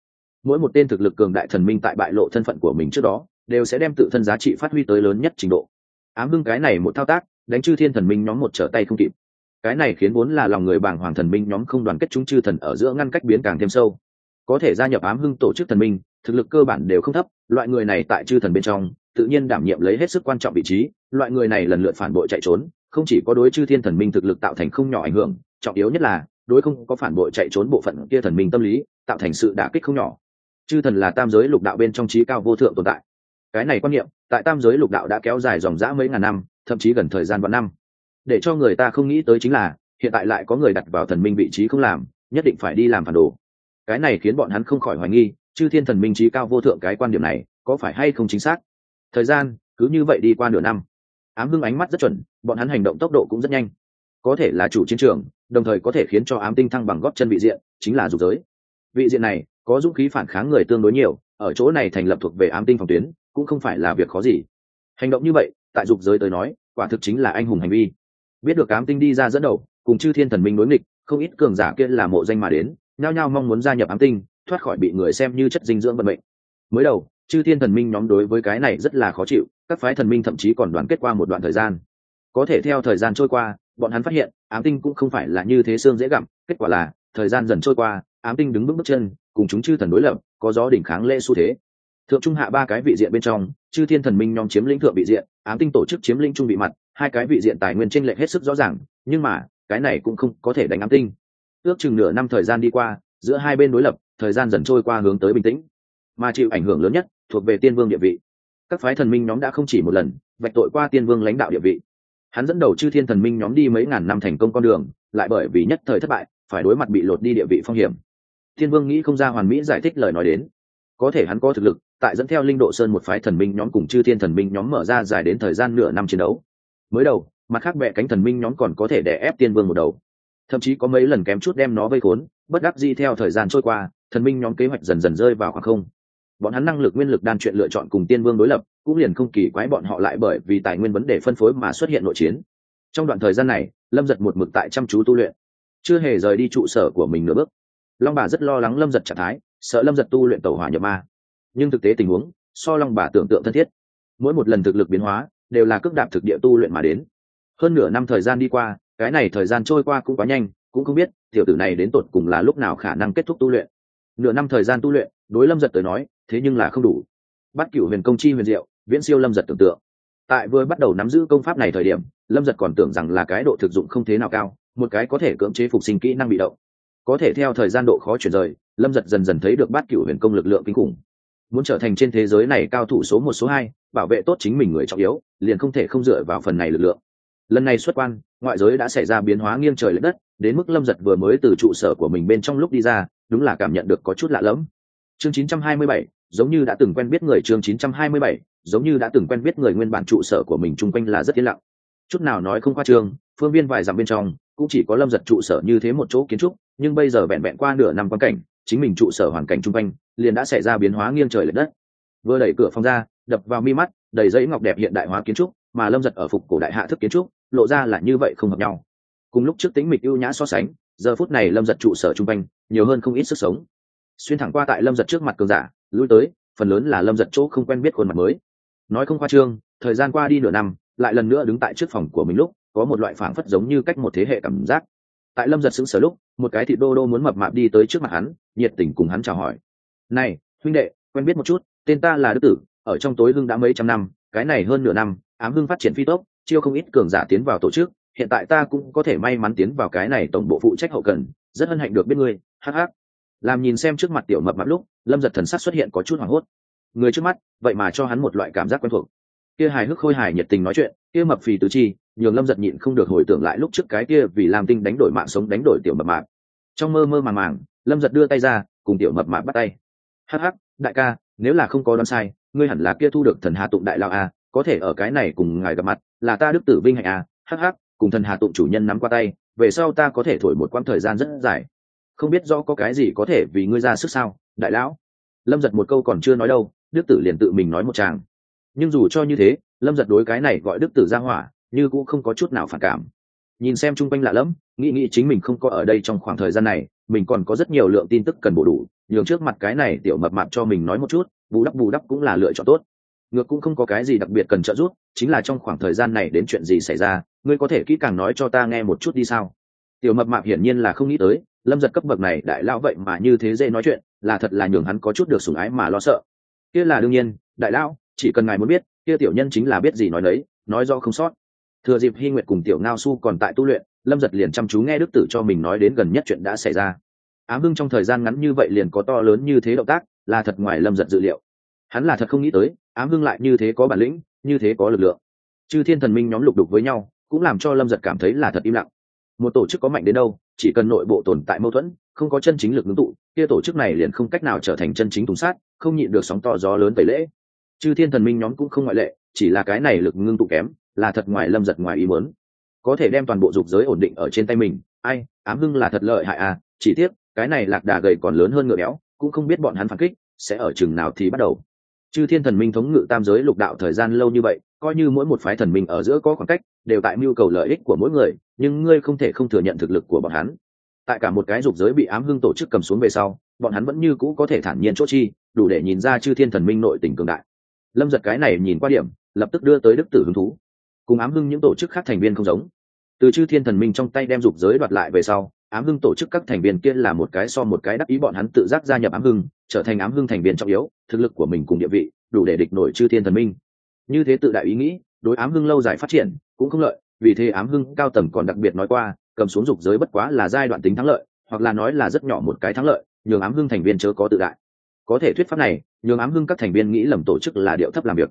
Mỗi một tên thực lực cường đại thần minh tại bại lộ thân phận của mình trước đó, đều sẽ đem tự thân giá trị phát huy tới lớn nhất trình độ. Ám hưng cái này một thao tác, đánh chư thiên thần minh nhóm một trở tay không kịp. Cái này khiến vốn là lòng người bàng hoàng thần minh nhóm không đoàn kết chúng chư thần ở giữa ngăn cách biến càng thêm sâu có thể gia nhập ám hưng tổ chức thần minh, thực lực cơ bản đều không thấp, loại người này tại chư thần bên trong, tự nhiên đảm nhiệm lấy hết sức quan trọng vị trí, loại người này lần lượt phản bội chạy trốn, không chỉ có đối chư thiên thần minh thực lực tạo thành không nhỏ ảnh hưởng, trọng yếu nhất là, đối không có phản bội chạy trốn bộ phận kia thần minh tâm lý, tạo thành sự đả kích không nhỏ. Chư thần là tam giới lục đạo bên trong trí cao vô thượng tồn tại. Cái này quan niệm, tại tam giới lục đạo đã kéo dài dòng dã mấy ngàn năm, thậm chí gần thời gian vạn năm. Để cho người ta không nghĩ tới chính là, hiện tại lại có người đặt vào thần minh vị trí không làm, nhất định phải đi làm phản đồ cái này khiến bọn hắn không khỏi hoài nghi, chư thiên thần minh trí cao vô thượng cái quan điểm này có phải hay không chính xác? Thời gian, cứ như vậy đi qua nửa năm. Ám hưng ánh mắt rất chuẩn, bọn hắn hành động tốc độ cũng rất nhanh. Có thể là chủ chiến trường, đồng thời có thể khiến cho ám tinh thăng bằng góp chân vị diện, chính là dục giới. Vị diện này, có dũng khí phản kháng người tương đối nhiều, ở chỗ này thành lập thuộc về ám tinh phòng tuyến, cũng không phải là việc khó gì. Hành động như vậy, tại dục giới tới nói, quả thực chính là anh hùng hành vi. Biết được ám tinh đi ra dẫn đầu, cùng chư thiên thần minh đối nghịch, không ít cường giả kia là mộ danh mà đến nhao nhao mong muốn gia nhập ám tinh, thoát khỏi bị người xem như chất dinh dưỡng vận mệnh. Mới đầu, chư thiên thần minh nhóm đối với cái này rất là khó chịu, các phái thần minh thậm chí còn đoàn kết qua một đoạn thời gian. Có thể theo thời gian trôi qua, bọn hắn phát hiện, ám tinh cũng không phải là như thế xương dễ gặm, kết quả là, thời gian dần trôi qua, ám tinh đứng bước bước chân, cùng chúng chư thần đối lập, có gió đỉnh kháng lễ xu thế. Thượng trung hạ ba cái vị diện bên trong, chư thiên thần minh nhóm chiếm lĩnh thượng vị diện, ám tinh tổ chức chiếm lĩnh trung vị mặt, hai cái vị diện tài nguyên tranh lệch hết sức rõ ràng, nhưng mà, cái này cũng không có thể đánh ám tinh ước chừng nửa năm thời gian đi qua, giữa hai bên đối lập, thời gian dần trôi qua hướng tới bình tĩnh. Mà chịu ảnh hưởng lớn nhất thuộc về tiên vương địa vị. Các phái thần minh nhóm đã không chỉ một lần, vạch tội qua tiên vương lãnh đạo địa vị. Hắn dẫn đầu chư thiên thần minh nhóm đi mấy ngàn năm thành công con đường, lại bởi vì nhất thời thất bại, phải đối mặt bị lột đi địa vị phong hiểm. Thiên vương nghĩ không ra hoàn mỹ giải thích lời nói đến. Có thể hắn có thực lực, tại dẫn theo linh độ sơn một phái thần minh nhóm cùng chư thiên thần minh nhóm mở ra dài đến thời gian nửa năm chiến đấu. Mới đầu, mặt khác bệ cánh thần minh nhóm còn có thể đè ép tiên vương một đầu thậm chí có mấy lần kém chút đem nó vây khốn, bất đắc di theo thời gian trôi qua, thần minh nhóm kế hoạch dần dần rơi vào khoảng không. Bọn hắn năng lực nguyên lực đan chuyện lựa chọn cùng tiên vương đối lập, cũng liền không kỳ quái bọn họ lại bởi vì tài nguyên vấn đề phân phối mà xuất hiện nội chiến. Trong đoạn thời gian này, lâm giật một mực tại chăm chú tu luyện. Chưa hề rời đi trụ sở của mình nửa bước. Long bà rất lo lắng lâm giật trạng thái, sợ lâm giật tu luyện tàu hỏa nhập ma. Nhưng thực tế tình huống, so long bà tưởng tượng thân thiết. Mỗi một lần thực lực biến hóa, đều là cước đạp thực địa tu luyện mà đến. Hơn nửa năm thời gian đi qua cái này thời gian trôi qua cũng quá nhanh, cũng không biết tiểu tử này đến tột cùng là lúc nào khả năng kết thúc tu luyện. Nửa năm thời gian tu luyện, đối lâm giật tới nói, thế nhưng là không đủ. Bắt cựu huyền công chi huyền diệu, viễn siêu lâm giật tưởng tượng. Tại vừa bắt đầu nắm giữ công pháp này thời điểm, lâm giật còn tưởng rằng là cái độ thực dụng không thế nào cao, một cái có thể cưỡng chế phục sinh kỹ năng bị động. Có thể theo thời gian độ khó chuyển rời, lâm giật dần dần thấy được bát cựu huyền công lực lượng kinh khủng. Muốn trở thành trên thế giới này cao thủ số một, số hai, bảo vệ tốt chính mình người trọng yếu, liền không thể không dựa vào phần này lực lượng lần này xuất quan ngoại giới đã xảy ra biến hóa nghiêng trời l ệ đất đến mức lâm giật vừa mới từ trụ sở của mình bên trong lúc đi ra đúng là cảm nhận được có chút lạ lẫm. Chương 927, giống như đã từng quen biết người chương 927, giống như đã từng quen biết người nguyên bản trụ sở của mình chung quanh là rất yên lặng. Chút nào nói không qua trương phương viên vài dặm bên trong cũng chỉ có lâm giật trụ sở như thế một chỗ kiến trúc nhưng bây giờ vẹn vẹn qua nửa năm quan cảnh chính mình trụ sở hoàn cảnh chung quanh liền đã xảy ra biến hóa nghiêng trời l ệ đất. Vừa đẩy cửa phòng ra đập vào mi mắt đầy dãy ngọc đẹp hiện đại hóa kiến trúc mà lâm giật ở phục cổ đại hạ thức kiến trúc lộ ra là như vậy không hợp nhau. Cùng lúc trước tính mịch ưu nhã so sánh, giờ phút này lâm giật trụ sở chung quanh, nhiều hơn không ít sức sống. Xuyên thẳng qua tại lâm giật trước mặt cường giả, lui tới, phần lớn là lâm giật chỗ không quen biết khuôn mặt mới. Nói không khoa trương, thời gian qua đi nửa năm, lại lần nữa đứng tại trước phòng của mình lúc, có một loại phảng phất giống như cách một thế hệ cảm giác. Tại lâm giật sững sờ lúc, một cái thị đô đô muốn mập mạp đi tới trước mặt hắn, nhiệt tình cùng hắn chào hỏi. Này, huynh đệ, quen biết một chút, tên ta là đức tử, ở trong tối hưng đã mấy trăm năm, cái này hơn nửa năm, ám hưng phát triển phi tốc chiêu không ít cường giả tiến vào tổ chức, hiện tại ta cũng có thể may mắn tiến vào cái này tổng bộ phụ trách hậu cần, rất hân hạnh được biết ngươi hh làm nhìn xem trước mặt tiểu mập mạp lúc, lâm giật thần sắc xuất hiện có chút hoảng hốt. Người trước mắt, vậy mà cho hắn một loại cảm giác quen thuộc. Kia hài hước khôi hài nhiệt tình nói chuyện, kia mập phì tứ chi, nhường lâm giật nhịn không được hồi tưởng lại lúc trước cái kia vì làm tinh đánh đổi mạng sống đánh đổi tiểu mập mạp. Trong mơ mơ màng màng, lâm giật đưa tay ra, cùng tiểu mập mạp bắt tay. Hh đại ca, nếu là không có đoán sai, ngươi hẳn là kia thu được thần hà tụng đại lao a, có thể ở cái này cùng ngài gặp mặt là ta đức tử vinh hạnh à, a hh cùng thần hà tụng chủ nhân nắm qua tay, về sau ta có thể thổi một quãng thời gian rất dài. Không biết do có cái gì có thể vì ngươi ra sức sao, đại lão. Lâm giật một câu còn chưa nói đâu, đức tử liền tự mình nói một chàng nhưng dù cho như thế, lâm giật đối cái này gọi đức tử ra hỏa, như cũng không có chút nào phản cảm. Nhìn xem chung quanh lạ lẫm, nghĩ nghĩ chính mình không có ở đây trong khoảng thời gian này, mình còn có rất nhiều lượng tin tức cần bổ đủ, nhường trước mặt cái này tiểu mập mạp cho mình nói một chút, bù đắp bù đắp cũng là lựa chọn tốt ngược cũng không có cái gì đặc biệt cần trợ giúp, chính là trong khoảng thời gian này đến chuyện gì xảy ra, ngươi có thể kỹ càng nói cho ta nghe một chút đi sao? Tiểu mập mạp hiển nhiên là không nghĩ tới, lâm giật cấp bậc này đại lão vậy mà như thế dễ nói chuyện, là thật là nhường hắn có chút được sủng ái mà lo sợ. Kia là đương nhiên, đại lão, chỉ cần ngài muốn biết, kia tiểu nhân chính là biết gì nói đấy nói do không sót. Thừa dịp hy nguyệt cùng tiểu ngao su còn tại tu luyện, lâm giật liền chăm chú nghe đức tử cho mình nói đến gần nhất chuyện đã xảy ra. Ám hưng trong thời gian ngắn như vậy liền có to lớn như thế động tác, là thật ngoài lâm giật dự liệu. Hắn là thật không nghĩ tới ám hưng lại như thế có bản lĩnh, như thế có lực lượng. Chư thiên thần minh nhóm lục đục với nhau, cũng làm cho lâm giật cảm thấy là thật im lặng. Một tổ chức có mạnh đến đâu, chỉ cần nội bộ tồn tại mâu thuẫn, không có chân chính lực ngưng tụ, kia tổ chức này liền không cách nào trở thành chân chính tùng sát, không nhịn được sóng to gió lớn tẩy lễ. Chư thiên thần minh nhóm cũng không ngoại lệ, chỉ là cái này lực ngưng tụ kém, là thật ngoài lâm giật ngoài ý muốn. Có thể đem toàn bộ dục giới ổn định ở trên tay mình, ai, ám hưng là thật lợi hại à chỉ tiếc, cái này lạc đà gầy còn lớn hơn ngựa béo, cũng không biết bọn hắn phản kích, sẽ ở chừng nào thì bắt đầu chư thiên thần minh thống ngự tam giới lục đạo thời gian lâu như vậy, coi như mỗi một phái thần minh ở giữa có khoảng cách, đều tại mưu cầu lợi ích của mỗi người, nhưng ngươi không thể không thừa nhận thực lực của bọn hắn. Tại cả một cái dục giới bị ám hưng tổ chức cầm xuống về sau, bọn hắn vẫn như cũ có thể thản nhiên chỗ chi, đủ để nhìn ra chư thiên thần minh nội tình cường đại. Lâm giật cái này nhìn qua điểm, lập tức đưa tới đức tử hứng thú. Cùng ám hưng những tổ chức khác thành viên không giống. Từ chư thiên thần minh trong tay đem dục giới đoạt lại về sau, ám hưng tổ chức các thành viên kia là một cái so một cái đắc ý bọn hắn tự giác gia nhập ám hưng trở thành ám hưng thành viên trọng yếu thực lực của mình cùng địa vị, đủ để địch nổi chư thiên thần minh. Như thế tự đại ý nghĩ, đối ám hưng lâu dài phát triển cũng không lợi, vì thế ám hưng cao tầng còn đặc biệt nói qua, cầm xuống dục giới bất quá là giai đoạn tính thắng lợi, hoặc là nói là rất nhỏ một cái thắng lợi, nhường ám hưng thành viên chớ có tự đại. Có thể thuyết pháp này, nhường ám hưng các thành viên nghĩ lầm tổ chức là điệu thấp làm việc.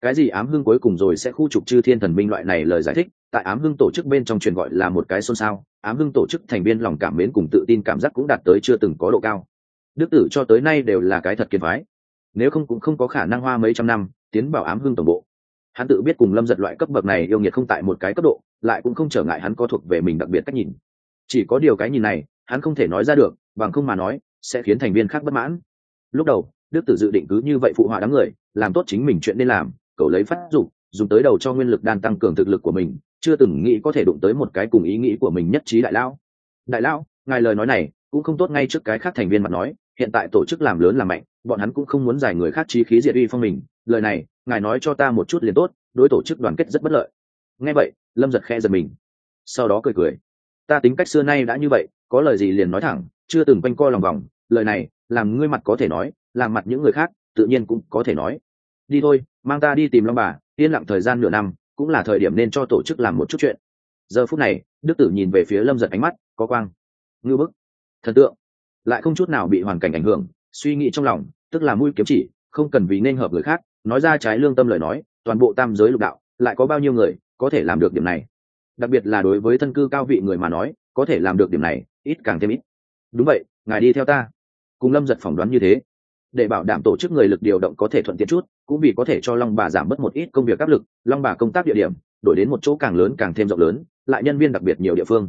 Cái gì ám hưng cuối cùng rồi sẽ khu trục chư thiên thần minh loại này lời giải thích, tại ám hưng tổ chức bên trong truyền gọi là một cái xôn xao, ám hưng tổ chức thành viên lòng cảm mến cùng tự tin cảm giác cũng đạt tới chưa từng có độ cao. Đức tử cho tới nay đều là cái thật kiên phái nếu không cũng không có khả năng hoa mấy trăm năm, tiến vào ám hưng tổng bộ. Hắn tự biết cùng lâm giật loại cấp bậc này yêu nghiệt không tại một cái cấp độ, lại cũng không trở ngại hắn có thuộc về mình đặc biệt cách nhìn. Chỉ có điều cái nhìn này, hắn không thể nói ra được, bằng không mà nói, sẽ khiến thành viên khác bất mãn. Lúc đầu, đức tử dự định cứ như vậy phụ họa đám người, làm tốt chính mình chuyện nên làm cậu lấy phát dụng dùng tới đầu cho nguyên lực đan tăng cường thực lực của mình, chưa từng nghĩ có thể đụng tới một cái cùng ý nghĩ của mình nhất trí đại lão. Đại lão, ngài lời nói này, cũng không tốt ngay trước cái khác thành viên mặt nói hiện tại tổ chức làm lớn làm mạnh, bọn hắn cũng không muốn giải người khác trí khí diệt uy phong mình. Lời này, ngài nói cho ta một chút liền tốt, đối tổ chức đoàn kết rất bất lợi. Nghe vậy, lâm giật khe giật mình. Sau đó cười cười. Ta tính cách xưa nay đã như vậy, có lời gì liền nói thẳng, chưa từng quanh co lòng vòng. Lời này, làm ngươi mặt có thể nói, làm mặt những người khác, tự nhiên cũng có thể nói. Đi thôi, mang ta đi tìm long bà, yên lặng thời gian nửa năm, cũng là thời điểm nên cho tổ chức làm một chút chuyện. Giờ phút này, đức tử nhìn về phía lâm giật ánh mắt, có quang. Ngư bức. Thần tượng lại không chút nào bị hoàn cảnh ảnh hưởng, suy nghĩ trong lòng, tức là mũi kiếm chỉ, không cần vì nên hợp người khác, nói ra trái lương tâm lời nói, toàn bộ tam giới lục đạo, lại có bao nhiêu người có thể làm được điểm này? Đặc biệt là đối với thân cư cao vị người mà nói, có thể làm được điểm này, ít càng thêm ít. Đúng vậy, ngài đi theo ta. Cùng lâm giật phỏng đoán như thế. Để bảo đảm tổ chức người lực điều động có thể thuận tiện chút, cũng vì có thể cho long bà giảm bớt một ít công việc áp lực, long bà công tác địa điểm, đổi đến một chỗ càng lớn càng thêm rộng lớn, lại nhân viên đặc biệt nhiều địa phương.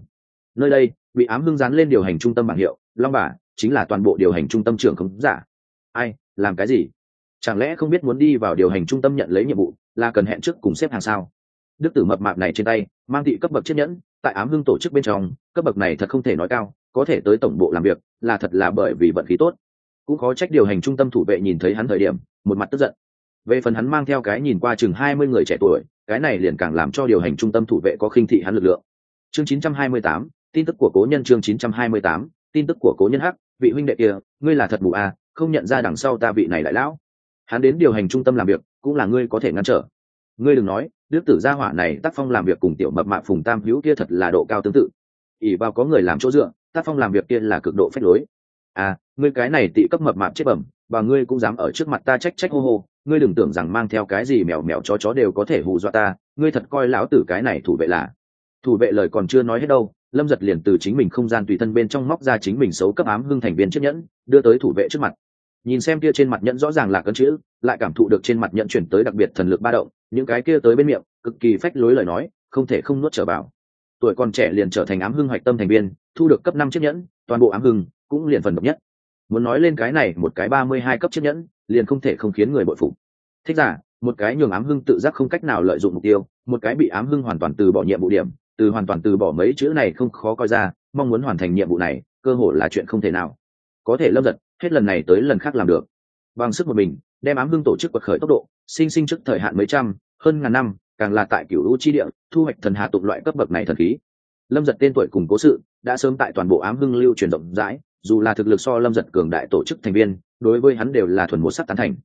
Nơi đây bị ám hưng dán lên điều hành trung tâm bảng hiệu long bà chính là toàn bộ điều hành trung tâm trưởng khống giả. Ai làm cái gì? Chẳng lẽ không biết muốn đi vào điều hành trung tâm nhận lấy nhiệm vụ là cần hẹn trước cùng xếp hàng sao? Đức tử mập mạp này trên tay mang thị cấp bậc chiếc nhẫn tại ám hưng tổ chức bên trong cấp bậc này thật không thể nói cao có thể tới tổng bộ làm việc là thật là bởi vì vận khí tốt. Cũng có trách điều hành trung tâm thủ vệ nhìn thấy hắn thời điểm một mặt tức giận. Về phần hắn mang theo cái nhìn qua chừng hai mươi người trẻ tuổi cái này liền càng làm cho điều hành trung tâm thủ vệ có khinh thị hắn lực lượng. Chương 928, tin tức của cố nhân chương 928, tin tức của cố nhân hắc vị huynh đệ kia ngươi là thật mù à không nhận ra đằng sau ta vị này đại lão. Hắn đến điều hành trung tâm làm việc cũng là ngươi có thể ngăn trở. Ngươi đừng nói đức tử gia hỏa này tác phong làm việc cùng tiểu mập mạp phùng tam hữu kia thật là độ cao tương tự. Ỉ vào có người làm chỗ dựa tác phong làm việc kia là cực độ phép lối. À ngươi cái này tị cấp mập mạp chết bẩm và ngươi cũng dám ở trước mặt ta trách trách hô hô ngươi đừng tưởng rằng mang theo cái gì mèo mèo chó chó đều có thể hù dọa ta ngươi thật coi lão tử cái này thủ vệ là. Thủ vệ lời còn chưa nói hết đâu lâm giật liền từ chính mình không gian tùy thân bên trong móc ra chính mình xấu cấp ám hưng thành viên chiếc nhẫn, đưa tới thủ vệ trước mặt. Nhìn xem kia trên mặt nhẫn rõ ràng là cân chữ, lại cảm thụ được trên mặt nhẫn chuyển tới đặc biệt thần lực ba động, những cái kia tới bên miệng, cực kỳ phách lối lời nói, không thể không nuốt trở vào. Tuổi còn trẻ liền trở thành ám hưng hoạch tâm thành viên, thu được cấp năm chiếc nhẫn, toàn bộ ám hưng cũng liền phần độc nhất. Muốn nói lên cái này, một cái ba mươi hai cấp chiếc nhẫn, liền không thể không khiến người bội phụ thích giả, một cái nhường ám hưng tự giác không cách nào lợi dụng mục tiêu, một cái bị ám hưng hoàn toàn từ bỏ nhiệm vụ điểm từ hoàn toàn từ bỏ mấy chữ này không khó coi ra, mong muốn hoàn thành nhiệm vụ này, cơ hội là chuyện không thể nào. Có thể lâm giật, hết lần này tới lần khác làm được. Bằng sức một mình, đem ám hưng tổ chức quật khởi tốc độ, sinh sinh trước thời hạn mấy trăm, hơn ngàn năm, càng là tại cửu u chi địa, thu hoạch thần hạ tục loại cấp bậc này thần khí. Lâm giật tên tuổi cùng cố sự, đã sớm tại toàn bộ ám hưng lưu truyền rộng rãi, dù là thực lực so lâm giật cường đại tổ chức thành viên, đối với hắn đều là thuần một sắc tán thành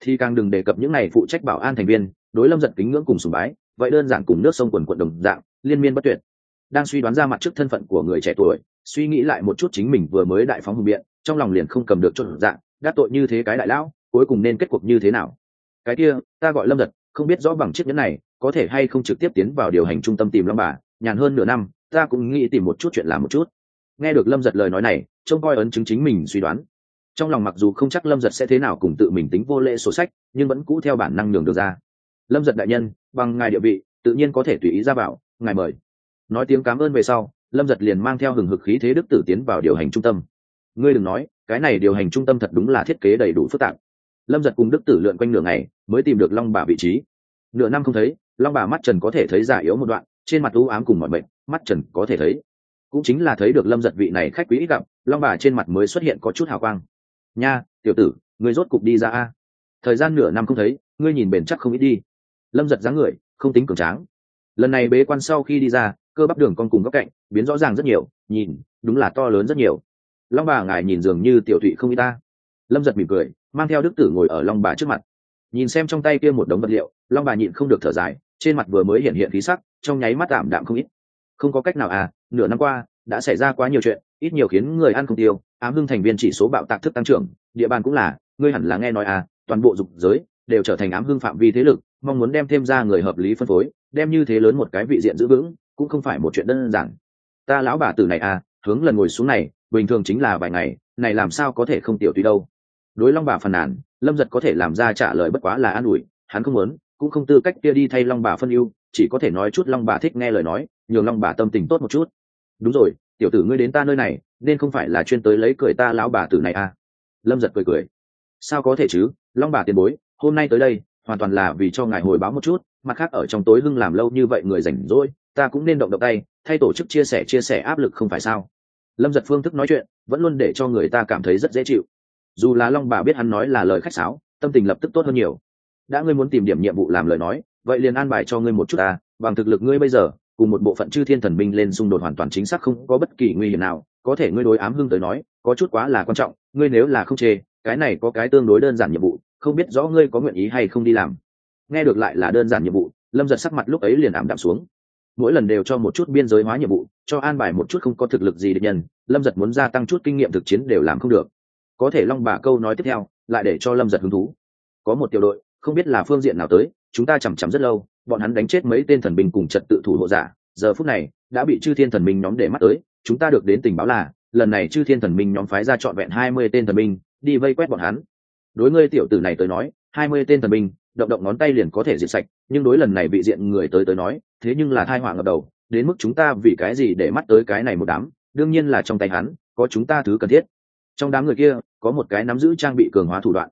thì càng đừng đề cập những này phụ trách bảo an thành viên, đối lâm giật kính ngưỡng cùng sùng bái, vậy đơn giản cùng nước sông quần quận đồng dạng, liên miên bất tuyệt. Đang suy đoán ra mặt trước thân phận của người trẻ tuổi, suy nghĩ lại một chút chính mình vừa mới đại phóng hùng biện, trong lòng liền không cầm được chốt dạng, đắc tội như thế cái đại lão, cuối cùng nên kết cuộc như thế nào? Cái kia, ta gọi lâm giật, không biết rõ bằng chiếc nhẫn này, có thể hay không trực tiếp tiến vào điều hành trung tâm tìm long bà, nhàn hơn nửa năm, ta cũng nghĩ tìm một chút chuyện làm một chút. Nghe được lâm giật lời nói này, trông coi ấn chứng chính mình suy đoán trong lòng mặc dù không chắc lâm giật sẽ thế nào cùng tự mình tính vô lễ sổ sách, nhưng vẫn cũ theo bản năng nhường được ra. Lâm giật đại nhân, bằng ngài địa vị, tự nhiên có thể tùy ý ra bảo ngài mời. Nói tiếng cảm ơn về sau, lâm giật liền mang theo hừng hực khí thế đức tử tiến vào điều hành trung tâm. Ngươi đừng nói, cái này điều hành trung tâm thật đúng là thiết kế đầy đủ phức tạp. Lâm giật cùng đức tử lượn quanh nửa ngày, mới tìm được long bà vị trí. Nửa năm không thấy, long bà mắt trần có thể thấy già yếu một đoạn, trên mặt u ám cùng mọi bệnh mắt trần có thể thấy. Cũng chính là thấy được lâm giật vị này khách quý ít gặp, long bà trên mặt mới xuất hiện có chút hào quang nha, tiểu tử người rốt cục đi ra a. Thời gian nửa năm không thấy, ngươi nhìn bền chắc không ít đi. Lâm giật dáng người, không tính cường tráng. Lần này bế quan sau khi đi ra, cơ bắp đường con cùng góc cạnh, biến rõ ràng rất nhiều, nhìn, đúng là to lớn rất nhiều. Long bà ngài nhìn dường như tiểu thụy không y ta. Lâm giật mỉm cười, mang theo đức tử ngồi ở long bà trước mặt. Nhìn xem trong tay kia một đống vật liệu, long bà nhịn không được thở dài, trên mặt vừa mới hiện hiện khí sắc, trong nháy mắt tạm đạm không ít. Không có cách nào à nửa năm qua, đã xảy ra quá nhiều chuyện, ít nhiều khiến người ăn không tiêu ám hưng thành viên chỉ số bạo tạc thức tăng trưởng, địa bàn cũng là, ngươi hẳn là nghe nói à toàn bộ dục giới đều trở thành ám hưng phạm vi thế lực, mong muốn đem thêm ra người hợp lý phân phối, đem như thế lớn một cái vị diện giữ vững, cũng không phải một chuyện đơn giản. Ta lão bà tử này à hướng lần ngồi xuống này, bình thường chính là vài ngày, này làm sao có thể không tiểu tùy đâu. Đối long bà phàn nàn, lâm giật có thể làm ra trả lời bất quá là an ủi, hắn không muốn, cũng không tư cách kia đi thay long bà phân ưu, chỉ có thể nói chút long bà thích nghe lời nói, nhường long bà tâm tình tốt một chút. Đúng rồi, tiểu tử ngươi đến ta nơi này nên không phải là chuyên tới lấy cười ta lão bà tử này à? Lâm giật cười cười. Sao có thể chứ? Long bà tiền bối, hôm nay tới đây, hoàn toàn là vì cho ngài hồi báo một chút, mặt khác ở trong tối hưng làm lâu như vậy người rảnh rỗi, ta cũng nên động động tay, thay tổ chức chia sẻ chia sẻ áp lực không phải sao? Lâm giật phương thức nói chuyện, vẫn luôn để cho người ta cảm thấy rất dễ chịu. Dù là long bà biết hắn nói là lời khách sáo, tâm tình lập tức tốt hơn nhiều. Đã ngươi muốn tìm điểm nhiệm vụ làm lời nói, vậy liền an bài cho ngươi một chút ta, bằng thực lực ngươi bây giờ, cùng một bộ phận chư thiên thần minh lên xung đột hoàn toàn chính xác không có bất kỳ nguy hiểm nào có thể ngươi đối ám hưng tới nói, có chút quá là quan trọng, ngươi nếu là không chê, cái này có cái tương đối đơn giản nhiệm vụ, không biết rõ ngươi có nguyện ý hay không đi làm. Nghe được lại là đơn giản nhiệm vụ, lâm giật sắc mặt lúc ấy liền ảm đạm xuống. Mỗi lần đều cho một chút biên giới hóa nhiệm vụ, cho an bài một chút không có thực lực gì được nhân, lâm giật muốn gia tăng chút kinh nghiệm thực chiến đều làm không được. Có thể long bà câu nói tiếp theo, lại để cho lâm giật hứng thú. Có một tiểu đội, không biết là phương diện nào tới, chúng ta chằm chằm rất lâu, bọn hắn đánh chết mấy tên thần binh cùng trật tự thủ hộ giả, giờ phút này, đã bị chư thiên thần minh nhóm để mắt tới chúng ta được đến tình báo là, lần này chư thiên thần minh nhóm phái ra trọn vẹn hai mươi tên thần Minh, đi vây quét bọn hắn. Đối ngươi tiểu tử này tới nói, hai mươi tên thần Minh, động động ngón tay liền có thể diệt sạch, nhưng đối lần này bị diện người tới tới nói, thế nhưng là thai họa ngập đầu, đến mức chúng ta vì cái gì để mắt tới cái này một đám, đương nhiên là trong tay hắn, có chúng ta thứ cần thiết. Trong đám người kia, có một cái nắm giữ trang bị cường hóa thủ đoạn.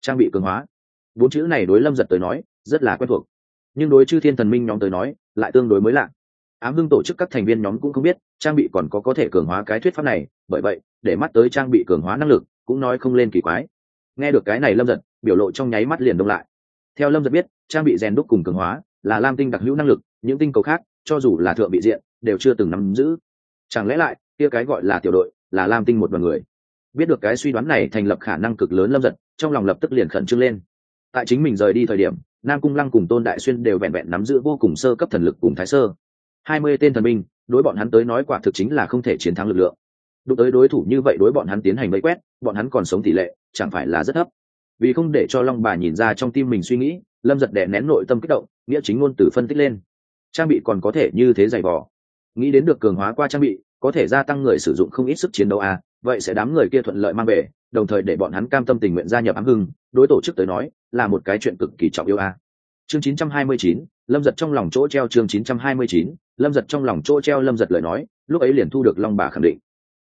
Trang bị cường hóa. Bốn chữ này đối lâm giật tới nói, rất là quen thuộc. Nhưng đối chư thiên thần minh nhóm tới nói, lại tương đối mới lạ ám hưng tổ chức các thành viên nhóm cũng không biết trang bị còn có có thể cường hóa cái thuyết pháp này, bởi vậy, để mắt tới trang bị cường hóa năng lực, cũng nói không lên kỳ quái. Nghe được cái này lâm giật, biểu lộ trong nháy mắt liền đông lại. Theo lâm giật biết, trang bị rèn đúc cùng cường hóa là lam tinh đặc hữu năng lực, những tinh cầu khác, cho dù là thượng bị diện, đều chưa từng nắm giữ. Chẳng lẽ lại, kia cái gọi là tiểu đội, là lam tinh một đoàn người? Biết được cái suy đoán này thành lập khả năng cực lớn lâm giật, trong lòng lập tức liền khẩn trương lên. Tại chính mình rời đi thời điểm, nam cung lăng cùng tôn đại xuyên đều vẹn vẹn nắm giữ vô cùng sơ cấp thần lực cùng thái sơ hai mươi tên thần binh đối bọn hắn tới nói quả thực chính là không thể chiến thắng lực lượng. Đụng tới đối thủ như vậy đối bọn hắn tiến hành mấy quét bọn hắn còn sống tỷ lệ chẳng phải là rất thấp. Vì không để cho long bà nhìn ra trong tim mình suy nghĩ lâm giật đè nén nội tâm kích động nghĩa chính ngôn từ phân tích lên. Trang bị còn có thể như thế dày vò. Nghĩ đến được cường hóa qua trang bị có thể gia tăng người sử dụng không ít sức chiến đấu à, vậy sẽ đám người kia thuận lợi mang về đồng thời để bọn hắn cam tâm tình nguyện gia nhập ám hưng đối tổ chức tới nói là một cái chuyện cực kỳ trọng yêu à. chương 929, lâm giật trong lòng chỗ treo chương 929, lâm giật trong lòng chỗ treo lâm giật lời nói, lúc ấy liền thu được long bà khẳng định.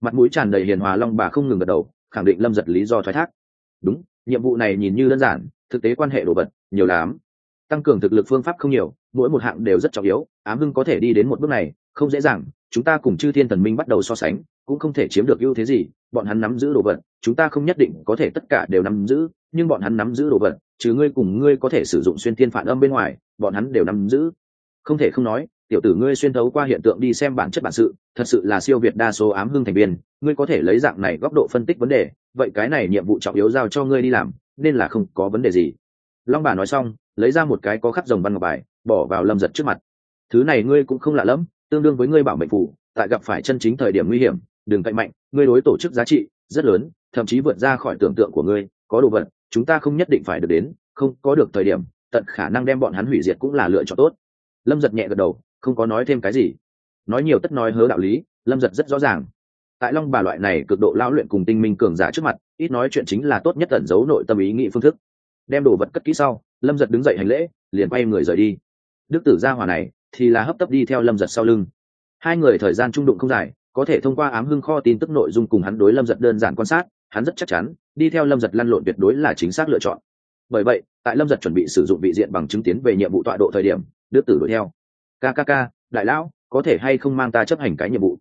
Mặt mũi tràn đầy hiền hòa long bà không ngừng gật đầu, khẳng định lâm giật lý do thoái thác. Đúng, nhiệm vụ này nhìn như đơn giản, thực tế quan hệ đồ vật, nhiều lắm. Tăng cường thực lực phương pháp không nhiều, mỗi một hạng đều rất trọng yếu, ám hưng có thể đi đến một bước này, không dễ dàng, chúng ta cùng chư thiên thần minh bắt đầu so sánh, cũng không thể chiếm được ưu thế gì, bọn hắn nắm giữ đồ vật, chúng ta không nhất định có thể tất cả đều nắm giữ, nhưng bọn hắn nắm giữ đồ vật chứ ngươi cùng ngươi có thể sử dụng xuyên thiên phản âm bên ngoài, bọn hắn đều nắm giữ. Không thể không nói tiểu tử ngươi xuyên thấu qua hiện tượng đi xem bản chất bản sự, thật sự là siêu việt đa số ám hưng thành viên, ngươi có thể lấy dạng này góc độ phân tích vấn đề, vậy cái này nhiệm vụ trọng yếu giao cho ngươi đi làm, nên là không có vấn đề gì. Long bà nói xong, lấy ra một cái có khắc rồng văn ngọc bài, bỏ vào lâm giật trước mặt. Thứ này ngươi cũng không lạ lẫm, tương đương với ngươi bảo mệnh phủ, tại gặp phải chân chính thời điểm nguy hiểm, đừng cạnh mạnh, ngươi đối tổ chức giá trị rất lớn, thậm chí vượt ra khỏi tưởng tượng của ngươi, có đồ vật, chúng ta không nhất định phải được đến, không có được thời điểm, tận khả năng đem bọn hắn hủy diệt cũng là lựa chọn tốt. Lâm giật nhẹ gật đầu không có nói thêm cái gì. Nói nhiều tất nói hớ đạo lý, lâm giật rất rõ ràng. Tại long bà loại này cực độ lao luyện cùng tinh minh cường giả trước mặt, ít nói chuyện chính là tốt nhất tẩn giấu nội tâm ý nghĩ phương thức. Đem đồ vật cất kỹ sau, lâm giật đứng dậy hành lễ, liền quay người rời đi. Đức tử gia hòa này thì là hấp tấp đi theo lâm giật sau lưng. Hai người thời gian trung đụng không dài, có thể thông qua ám hưng kho tin tức nội dung cùng hắn đối lâm giật đơn giản quan sát, hắn rất chắc chắn, đi theo lâm giật lăn lộn tuyệt đối là chính xác lựa chọn. Bởi vậy, tại lâm giật chuẩn bị sử dụng vị diện bằng chứng tiến về nhiệm vụ tọa độ thời điểm, đức tử đuổi theo kkk đại lão có thể hay không mang ta chấp hành cái nhiệm vụ?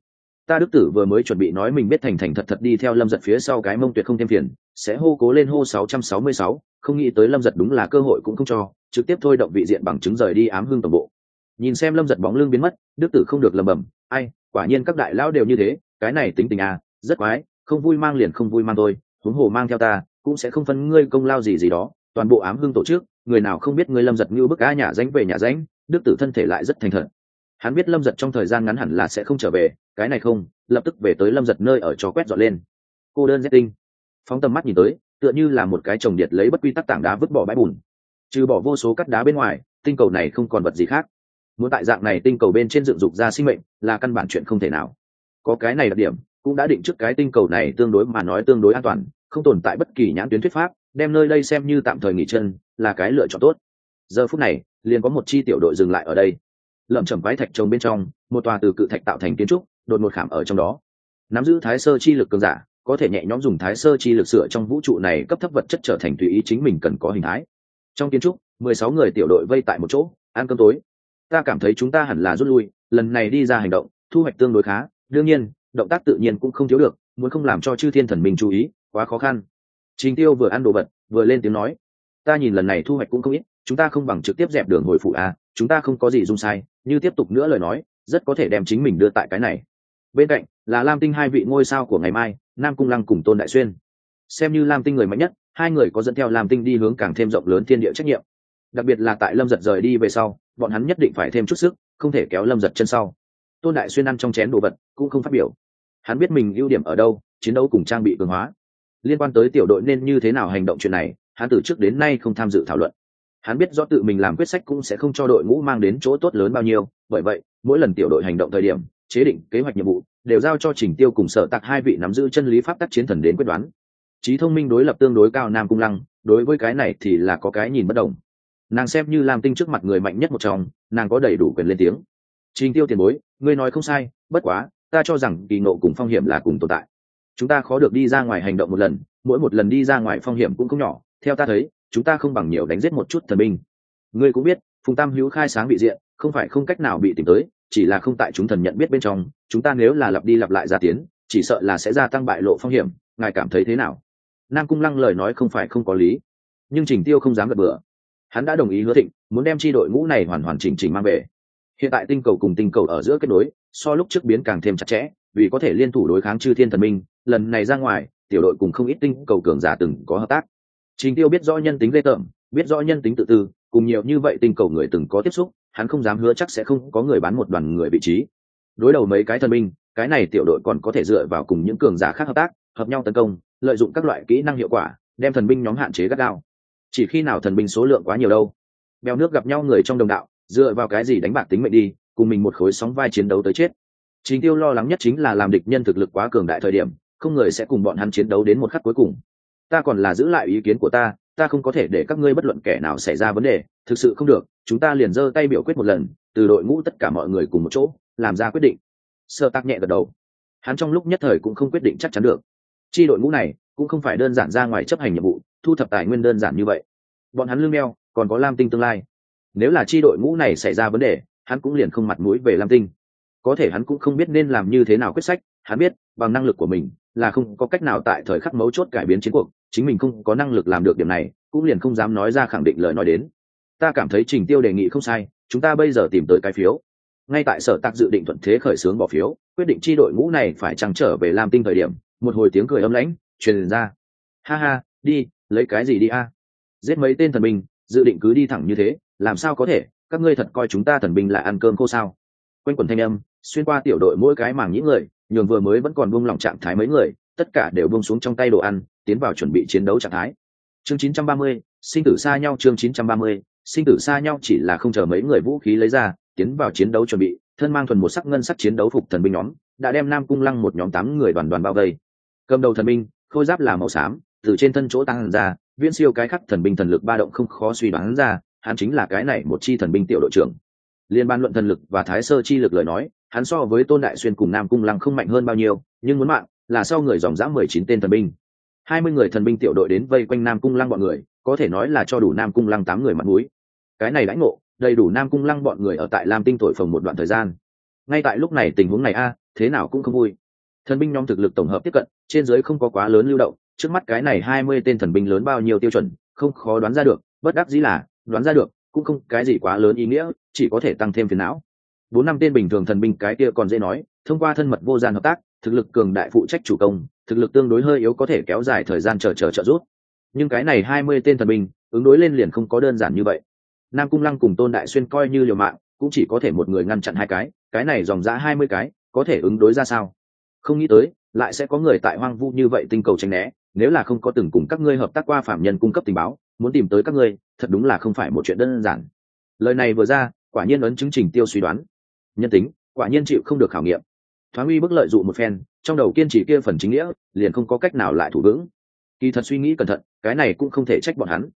Ta đức tử vừa mới chuẩn bị nói mình biết thành thành thật thật đi theo lâm giật phía sau cái mông tuyệt không thêm phiền sẽ hô cố lên hô 666, không nghĩ tới lâm giật đúng là cơ hội cũng không cho trực tiếp thôi động vị diện bằng chứng rời đi ám hương tổng bộ. Nhìn xem lâm giật bóng lưng biến mất đức tử không được lầm bầm ai quả nhiên các đại lão đều như thế cái này tính tình à rất quái không vui mang liền không vui mang tôi huống hồ mang theo ta cũng sẽ không phân ngươi công lao gì gì đó toàn bộ ám hương tổ chức người nào không biết ngươi lâm giật như bức á nhà danh về nhà danh đức tử thân thể lại rất thành thật. Hắn biết lâm giật trong thời gian ngắn hẳn là sẽ không trở về, cái này không, lập tức về tới lâm giật nơi ở cho quét dọn lên. Cô đơn tinh. Phóng tầm mắt nhìn tới, tựa như là một cái trồng điện lấy bất quy tắc tảng đá vứt bỏ bãi bùn. Trừ bỏ vô số cắt đá bên ngoài, tinh cầu này không còn vật gì khác. Muốn tại dạng này tinh cầu bên trên dựng dục ra sinh mệnh, là căn bản chuyện không thể nào. Có cái này đặc điểm, cũng đã định trước cái tinh cầu này tương đối mà nói tương đối an toàn, không tồn tại bất kỳ nhãn tuyến thuyết pháp, đem nơi đây xem như tạm thời nghỉ chân, là cái lựa chọn tốt. Giờ phút này liền có một chi tiểu đội dừng lại ở đây. Lẩm chẩm quái thạch trồng bên trong, một tòa từ cự thạch tạo thành kiến trúc, đột một khảm ở trong đó. Nắm giữ thái sơ chi lực cường giả, có thể nhẹ nhõm dùng thái sơ chi lực sửa trong vũ trụ này cấp thấp vật chất trở thành tùy ý chính mình cần có hình thái. Trong kiến trúc, mười sáu người tiểu đội vây tại một chỗ, ăn cơm tối. Ta cảm thấy chúng ta hẳn là rút lui, lần này đi ra hành động, thu hoạch tương đối khá, đương nhiên, động tác tự nhiên cũng không thiếu được, muốn không làm cho chư thiên thần mình chú ý, quá khó khăn. Trình tiêu vừa ăn đồ vật, vừa lên tiếng nói, ta nhìn lần này thu hoạch cũng không ít chúng ta không bằng trực tiếp dẹp đường hồi phụ a à, chúng ta không có gì dung sai, như tiếp tục nữa lời nói, rất có thể đem chính mình đưa tại cái này. Bên cạnh là lam tinh hai vị ngôi sao của ngày mai, nam cung lăng cùng tôn đại xuyên. Xem như lam tinh người mạnh nhất, hai người có dẫn theo lam tinh đi hướng càng thêm rộng lớn thiên địa trách nhiệm. Đặc biệt là tại lâm giật rời đi về sau, bọn hắn nhất định phải thêm chút sức, không thể kéo lâm giật chân sau. Tôn đại xuyên ăn trong chén đồ vật, cũng không phát biểu. Hắn biết mình ưu điểm ở đâu, chiến đấu cùng trang bị cường hóa. Liên quan tới tiểu đội nên như thế nào hành động chuyện này, hắn từ trước đến nay không tham dự thảo luận hắn biết do tự mình làm quyết sách cũng sẽ không cho đội ngũ mang đến chỗ tốt lớn bao nhiêu, bởi vậy, mỗi lần tiểu đội hành động thời điểm, chế định kế hoạch nhiệm vụ, đều giao cho trình tiêu cùng sở tạc hai vị nắm giữ chân lý pháp tắc chiến thần đến quyết đoán. Trí thông minh đối lập tương đối cao nam cung lăng, đối với cái này thì là có cái nhìn bất đồng. Nàng xem như làm tinh trước mặt người mạnh nhất một trong, nàng có đầy đủ quyền lên tiếng. Trình tiêu tiền bối, ngươi nói không sai, bất quá, ta cho rằng kỳ nộ cùng phong hiểm là cùng tồn tại. Chúng ta khó được đi ra ngoài hành động một lần, mỗi một lần đi ra ngoài phong hiểm cũng không nhỏ, theo ta thấy chúng ta không bằng nhiều đánh giết một chút thần binh. Ngươi cũng biết, phùng tam hữu khai sáng bị diện, không phải không cách nào bị tìm tới, chỉ là không tại chúng thần nhận biết bên trong, chúng ta nếu là lặp đi lặp lại gia tiến, chỉ sợ là sẽ gia tăng bại lộ phong hiểm, ngài cảm thấy thế nào? Nam cung lăng lời nói không phải không có lý, nhưng trình tiêu không dám gật bừa. Hắn đã đồng ý hứa thịnh, muốn đem chi đội ngũ này hoàn hoàn chỉnh chỉnh mang về. Hiện tại tinh cầu cùng tinh cầu ở giữa kết nối, so lúc trước biến càng thêm chặt chẽ, vì có thể liên thủ đối kháng chư thiên thần minh, lần này ra ngoài, tiểu đội cùng không ít tinh cầu cường giả từng có hợp tác trình tiêu biết rõ nhân tính lê tởm, biết rõ nhân tính tự tư, cùng nhiều như vậy tình cầu người từng có tiếp xúc, hắn không dám hứa chắc sẽ không có người bán một đoàn người vị trí. Đối đầu mấy cái thần minh cái này tiểu đội còn có thể dựa vào cùng những cường giả khác hợp tác, hợp nhau tấn công, lợi dụng các loại kỹ năng hiệu quả, đem thần binh nhóm hạn chế gắt gao. Chỉ khi nào thần binh số lượng quá nhiều đâu? Bèo nước gặp nhau người trong đồng đạo, dựa vào cái gì đánh bạc tính mệnh đi, cùng mình một khối sóng vai chiến đấu tới chết. Chính tiêu lo lắng nhất chính là làm địch nhân thực lực quá cường đại thời điểm, không người sẽ cùng bọn hắn chiến đấu đến một khắc cuối cùng ta còn là giữ lại ý kiến của ta ta không có thể để các ngươi bất luận kẻ nào xảy ra vấn đề, thực sự không được, chúng ta liền giơ tay biểu quyết một lần, từ đội ngũ tất cả mọi người cùng một chỗ, làm ra quyết định. Sơ tác nhẹ gật đầu. Hắn trong lúc nhất thời cũng không quyết định chắc chắn được. Chi đội ngũ này cũng không phải đơn giản ra ngoài chấp hành nhiệm vụ, thu thập tài nguyên đơn giản như vậy. Bọn hắn lương meo, còn có lam tinh tương lai. Nếu là chi đội ngũ này xảy ra vấn đề, hắn cũng liền không mặt mũi về lam tinh. Có thể hắn cũng không biết nên làm như thế nào quyết sách, hắn biết, bằng năng lực của mình, là không có cách nào tại thời khắc mấu chốt cải biến chiến cuộc chính mình không có năng lực làm được điểm này, cũng liền không dám nói ra khẳng định lời nói đến. Ta cảm thấy trình tiêu đề nghị không sai, chúng ta bây giờ tìm tới cái phiếu. Ngay tại sở tạc dự định thuận thế khởi xướng bỏ phiếu, quyết định chi đội ngũ này phải trăng trở về lam tinh thời điểm, một hồi tiếng cười âm lãnh truyền ra. Ha ha, đi, lấy cái gì đi a? Giết mấy tên thần binh, dự định cứ đi thẳng như thế, làm sao có thể? Các ngươi thật coi chúng ta thần binh là ăn cơm khô sao? Quanh quần thanh âm, xuyên qua tiểu đội mỗi cái màng những người, nhường vừa mới vẫn còn buông lỏng trạng thái mấy người, tất cả đều buông xuống trong tay đồ ăn tiến vào chuẩn bị chiến đấu trạng thái. Chương 930, sinh tử xa nhau chương 930, sinh tử xa nhau chỉ là không chờ mấy người vũ khí lấy ra tiến vào chiến đấu chuẩn bị thân mang thuần một sắc ngân sắc chiến đấu phục thần binh nhóm đã đem nam cung lăng một nhóm tám người đoàn đoàn bao vây. Cầm đầu thần binh khôi giáp là màu xám từ trên thân chỗ tăng ra viễn siêu cái khắc thần binh thần lực ba động không khó suy đoán ra hắn chính là cái này một chi thần binh tiểu đội trưởng. Liên ban luận thần lực và thái sơ chi lực lời nói hắn so với tôn đại xuyên cùng nam cung lăng không mạnh hơn bao nhiêu nhưng muốn mạng là sau người dòng dã mười chín tên thần binh hai mươi người thần binh tiểu đội đến vây quanh nam cung lăng bọn người, có thể nói là cho đủ nam cung lăng tám người mặt mũi. Cái này lãnh ngộ, đầy đủ nam cung lăng bọn người ở tại lam tinh thổi phồng một đoạn thời gian. Ngay tại lúc này tình huống này a, thế nào cũng không vui. Thần binh nhóm thực lực tổng hợp tiếp cận, trên dưới không có quá lớn lưu động. Trước mắt cái này hai mươi tên thần binh lớn bao nhiêu tiêu chuẩn, không khó đoán ra được, bất đắc dĩ là, đoán ra được, cũng không cái gì quá lớn ý nghĩa, chỉ có thể tăng thêm phiền não. Bốn năm tên bình thường thần binh cái kia còn dễ nói, thông qua thân mật vô gian hợp tác, thực lực cường đại phụ trách chủ công thực lực tương đối hơi yếu có thể kéo dài thời gian chờ chờ trợ rút nhưng cái này hai mươi tên thần binh, ứng đối lên liền không có đơn giản như vậy. Nam cung lăng cùng tôn đại xuyên coi như liều mạng, cũng chỉ có thể một người ngăn chặn hai cái cái này dòng ra hai mươi cái, có thể ứng đối ra sao? Không nghĩ tới, lại sẽ có người tại hoang vu như vậy tinh cầu tranh né, nếu là không có từng cùng các ngươi hợp tác qua phạm nhân cung cấp tình báo, muốn tìm tới các ngươi, thật đúng là không phải một chuyện đơn giản. Lời này vừa ra, quả nhiên ấn chứng trình tiêu suy đoán. Nhân tính, quả nhiên chịu không được khảo nghiệm thoáng uy bức lợi dụ một phen trong đầu kiên trì kia phần chính nghĩa liền không có cách nào lại thủ vững. Kỳ thật suy nghĩ cẩn thận cái này cũng không thể trách bọn hắn.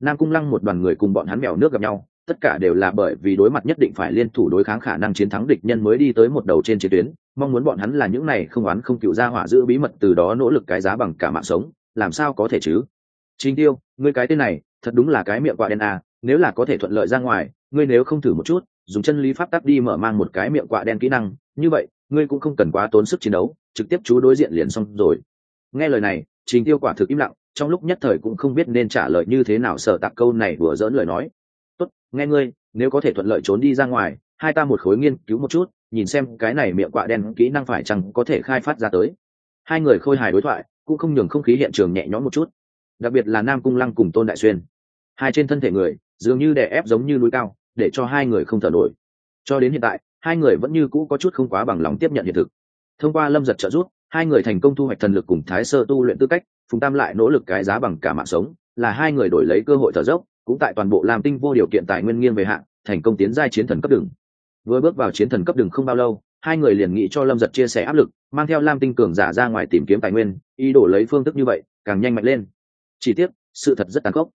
Nam cung lăng một đoàn người cùng bọn hắn mèo nước gặp nhau tất cả đều là bởi vì đối mặt nhất định phải liên thủ đối kháng khả năng chiến thắng địch nhân mới đi tới một đầu trên chiến tuyến mong muốn bọn hắn là những này không oán không cựu ra hỏa giữ bí mật từ đó nỗ lực cái giá bằng cả mạng sống làm sao có thể chứ? Trình tiêu ngươi cái tên này thật đúng là cái miệng quạ đen à, nếu là có thể thuận lợi ra ngoài ngươi nếu không thử một chút dùng chân lý pháp tắc đi mở mang một cái miệng quạ đen kỹ năng như vậy ngươi cũng không cần quá tốn sức chiến đấu, trực tiếp chú đối diện liền xong rồi. Nghe lời này, trình tiêu quả thực im lặng, trong lúc nhất thời cũng không biết nên trả lời như thế nào sở tạc câu này vừa dỡn lời nói. Tốt, nghe ngươi, nếu có thể thuận lợi trốn đi ra ngoài, hai ta một khối nghiên cứu một chút, nhìn xem cái này miệng quạ đen kỹ năng phải chăng có thể khai phát ra tới. Hai người khôi hài đối thoại, cũng không nhường không khí hiện trường nhẹ nhõm một chút. Đặc biệt là nam cung lăng cùng tôn đại xuyên. Hai trên thân thể người, dường như đè ép giống như núi cao, để cho hai người không thở nổi. Cho đến hiện tại hai người vẫn như cũ có chút không quá bằng lòng tiếp nhận hiện thực. Thông qua lâm giật trợ giúp, hai người thành công thu hoạch thần lực cùng thái sơ tu luyện tư cách, phùng tam lại nỗ lực cái giá bằng cả mạng sống, là hai người đổi lấy cơ hội thở dốc, cũng tại toàn bộ làm tinh vô điều kiện tài nguyên nghiêng về hạng, thành công tiến giai chiến thần cấp đường. Vừa bước vào chiến thần cấp đường không bao lâu, hai người liền nghĩ cho lâm giật chia sẻ áp lực, mang theo lam tinh cường giả ra ngoài tìm kiếm tài nguyên, ý đồ lấy phương thức như vậy, càng nhanh mạnh lên. Chỉ tiếc, sự thật rất tàn khốc.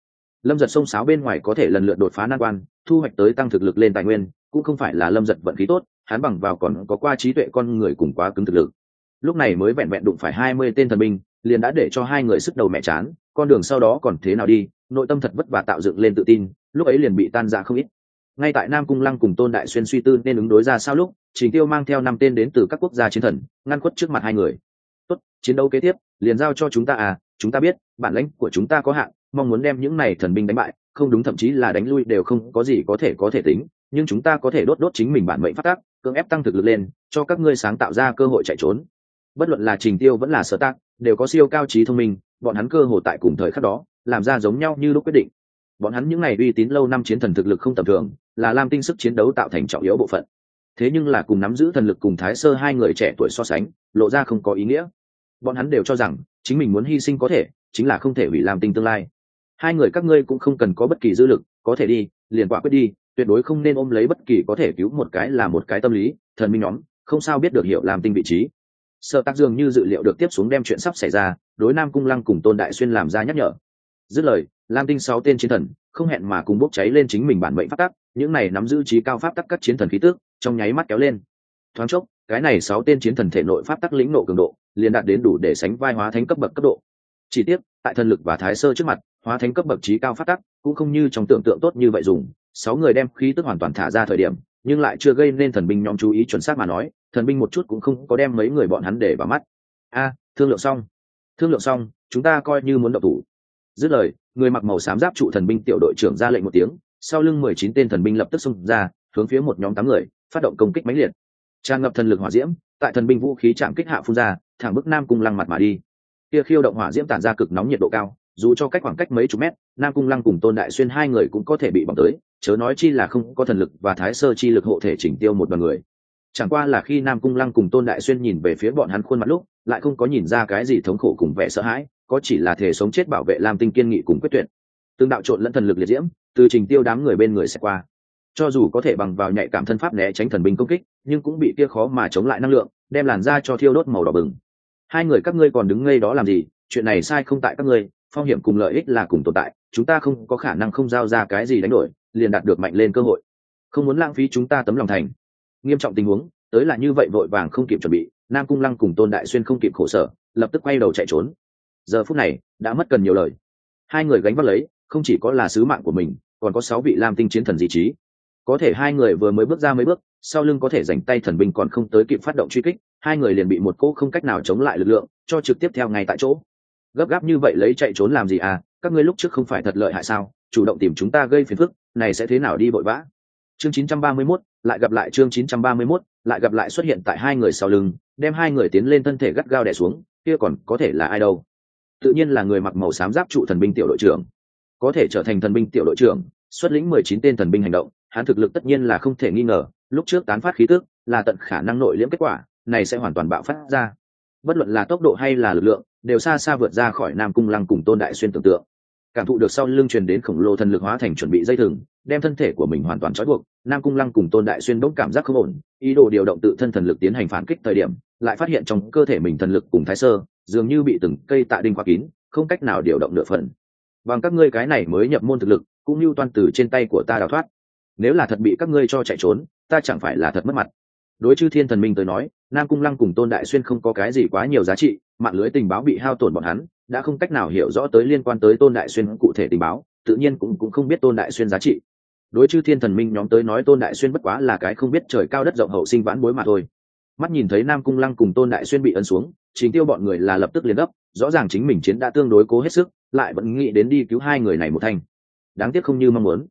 Lâm giật sông sáo bên ngoài có thể lần lượt đột phá nan quan, thu hoạch tới tăng thực lực lên tài nguyên cũng không phải là lâm giật vận khí tốt, hắn bằng vào còn có qua trí tuệ con người cùng quá cứng thực lực. Lúc này mới vẹn vẹn đụng phải hai mươi tên thần binh, liền đã để cho hai người sức đầu mẹ chán, con đường sau đó còn thế nào đi, nội tâm thật vất vả tạo dựng lên tự tin, lúc ấy liền bị tan ra không ít. Ngay tại nam cung lăng cùng tôn đại xuyên suy tư nên ứng đối ra sao lúc, trình tiêu mang theo năm tên đến từ các quốc gia chiến thần, ngăn khuất trước mặt hai người. Tốt, chiến đấu kế tiếp, liền giao cho chúng ta à chúng ta biết, bản lãnh của chúng ta có hạn, mong muốn đem những này thần binh đánh bại, không đúng thậm chí là đánh lui đều không có gì có thể có thể tính nhưng chúng ta có thể đốt đốt chính mình bản mệnh phát tác cưỡng ép tăng thực lực lên, cho các ngươi sáng tạo ra cơ hội chạy trốn. Bất luận là trình tiêu vẫn là sở tác đều có siêu cao trí thông minh, bọn hắn cơ hồ tại cùng thời khắc đó, làm ra giống nhau như lúc quyết định. Bọn hắn những ngày uy tín lâu năm chiến thần thực lực không tầm thường, là lam tinh sức chiến đấu tạo thành trọng yếu bộ phận. Thế nhưng là cùng nắm giữ thần lực cùng thái sơ hai người trẻ tuổi so sánh, lộ ra không có ý nghĩa. Bọn hắn đều cho rằng, chính mình muốn hy sinh có thể, chính là không thể hủy làm tinh tương lai. Hai người các ngươi cũng không cần có bất kỳ dư lực, có thể đi, liền quả quyết đi tuyệt đối không nên ôm lấy bất kỳ có thể cứu một cái là một cái tâm lý, thần minh nhóm, không sao biết được hiểu làm tinh vị trí. Sợ tác dường như dự liệu được tiếp xuống đem chuyện sắp xảy ra, đối nam cung lăng cùng tôn đại xuyên làm ra nhắc nhở. Dứt lời, lam tinh sáu tên chiến thần, không hẹn mà cùng bốc cháy lên chính mình bản mệnh pháp tắc, những này nắm giữ trí cao pháp tắc các chiến thần khí tước trong nháy mắt kéo lên. Thoáng chốc, cái này sáu tên chiến thần thể nội pháp tắc lĩnh nộ cường độ, liền đạt đến đủ để sánh vai hóa thánh cấp bậc cấp độ chỉ tiếc, tại thần lực và thái sơ trước mặt, hóa thánh cấp bậc trí cao phát tắc cũng không như trong tưởng tượng tốt như vậy dùng. Sáu người đem khí tức hoàn toàn thả ra thời điểm, nhưng lại chưa gây nên thần binh nhóm chú ý chuẩn xác mà nói, thần binh một chút cũng không có đem mấy người bọn hắn để vào mắt. A, thương lượng xong. Thương lượng xong, chúng ta coi như muốn động thủ. Dứt lời, người mặc màu xám giáp trụ thần binh tiểu đội trưởng ra lệnh một tiếng, sau lưng mười chín tên thần binh lập tức xông ra, hướng phía một nhóm tám người, phát động công kích mãnh liệt. Tràn ngập thần lực hỏa diễm, tại thần binh vũ khí chạm kích hạ phun ra, thẳng bức nam cung lăng mặt mà đi kia khiêu động hỏa diễm tản ra cực nóng nhiệt độ cao, dù cho cách khoảng cách mấy chục mét, nam cung lăng cùng tôn đại xuyên hai người cũng có thể bị bỏng tới, chớ nói chi là không có thần lực và thái sơ chi lực hộ thể chỉnh tiêu một đoàn người. Chẳng qua là khi nam cung lăng cùng tôn đại xuyên nhìn về phía bọn hắn khuôn mặt lúc, lại không có nhìn ra cái gì thống khổ cùng vẻ sợ hãi, có chỉ là thể sống chết bảo vệ lam tinh kiên nghị cùng quyết tuyệt. Tương đạo trộn lẫn thần lực liệt diễm, từ trình tiêu đám người bên người sẽ qua. Cho dù có thể bằng vào nhạy cảm thân pháp né tránh thần binh công kích, nhưng cũng bị kia khó mà chống lại năng lượng, đem làn ra cho thiêu đốt màu đỏ bừng hai người các ngươi còn đứng ngây đó làm gì, chuyện này sai không tại các ngươi, phong hiểm cùng lợi ích là cùng tồn tại, chúng ta không có khả năng không giao ra cái gì đánh đổi, liền đạt được mạnh lên cơ hội. Không muốn lãng phí chúng ta tấm lòng thành. Nghiêm trọng tình huống, tới là như vậy vội vàng không kịp chuẩn bị, nam cung lăng cùng tôn đại xuyên không kịp khổ sở, lập tức quay đầu chạy trốn. Giờ phút này, đã mất cần nhiều lời. Hai người gánh vác lấy, không chỉ có là sứ mạng của mình, còn có sáu vị lam tinh chiến thần di trí. Có thể hai người vừa mới bước ra mấy bước sau lưng có thể dành tay thần binh còn không tới kịp phát động truy kích hai người liền bị một cỗ không cách nào chống lại lực lượng cho trực tiếp theo ngay tại chỗ. Gấp gáp như vậy lấy chạy trốn làm gì à? Các ngươi lúc trước không phải thật lợi hại sao? Chủ động tìm chúng ta gây phiền phức này sẽ thế nào đi vội vã? Chương 931, lại gặp lại chương 931, lại gặp lại xuất hiện tại hai người sau lưng đem hai người tiến lên thân thể gắt gao đè xuống kia còn có thể là ai đâu? Tự nhiên là người mặc màu xám giáp trụ thần binh tiểu đội trưởng. Có thể trở thành thần binh tiểu đội trưởng xuất lĩnh mười chín tên thần binh hành động hắn thực lực tất nhiên là không thể nghi ngờ, lúc trước tán phát khí tức là tận khả năng nội liễm kết quả, này sẽ hoàn toàn bạo phát ra. Bất luận là tốc độ hay là lực lượng, đều xa xa vượt ra khỏi nam cung lăng cùng tôn đại xuyên tưởng tượng. Cảm thụ được sau lưng truyền đến khổng lồ thần lực hóa thành chuẩn bị dây thừng, đem thân thể của mình hoàn toàn trói buộc, nam cung lăng cùng tôn đại xuyên bỗng cảm giác không ổn, ý đồ điều động tự thân thần lực tiến hành phản kích thời điểm, lại phát hiện trong cơ thể mình thần lực cùng thái sơ dường như bị từng cây tạ đinh khóa kín, không cách nào điều động nửa phần. Bằng các ngươi cái này mới nhập môn thực lực, cũng như toan từ trên tay của ta đào thoát nếu là thật bị các ngươi cho chạy trốn, ta chẳng phải là thật mất mặt. Đối chư thiên thần minh tới nói, nam cung lăng cùng tôn đại xuyên không có cái gì quá nhiều giá trị, mạng lưới tình báo bị hao tổn bọn hắn, đã không cách nào hiểu rõ tới liên quan tới tôn đại xuyên cụ thể tình báo, tự nhiên cũng cũng không biết tôn đại xuyên giá trị. Đối chư thiên thần minh nhóm tới nói tôn đại xuyên bất quá là cái không biết trời cao đất rộng hậu sinh vãn bối mà thôi. Mắt nhìn thấy nam cung lăng cùng tôn đại xuyên bị ấn xuống chính tiêu bọn người là lập tức liền gấp, rõ ràng chính mình chiến đã tương đối cố hết sức, lại vẫn nghĩ đến đi cứu hai người này một thanh đáng tiếc không như mong muốn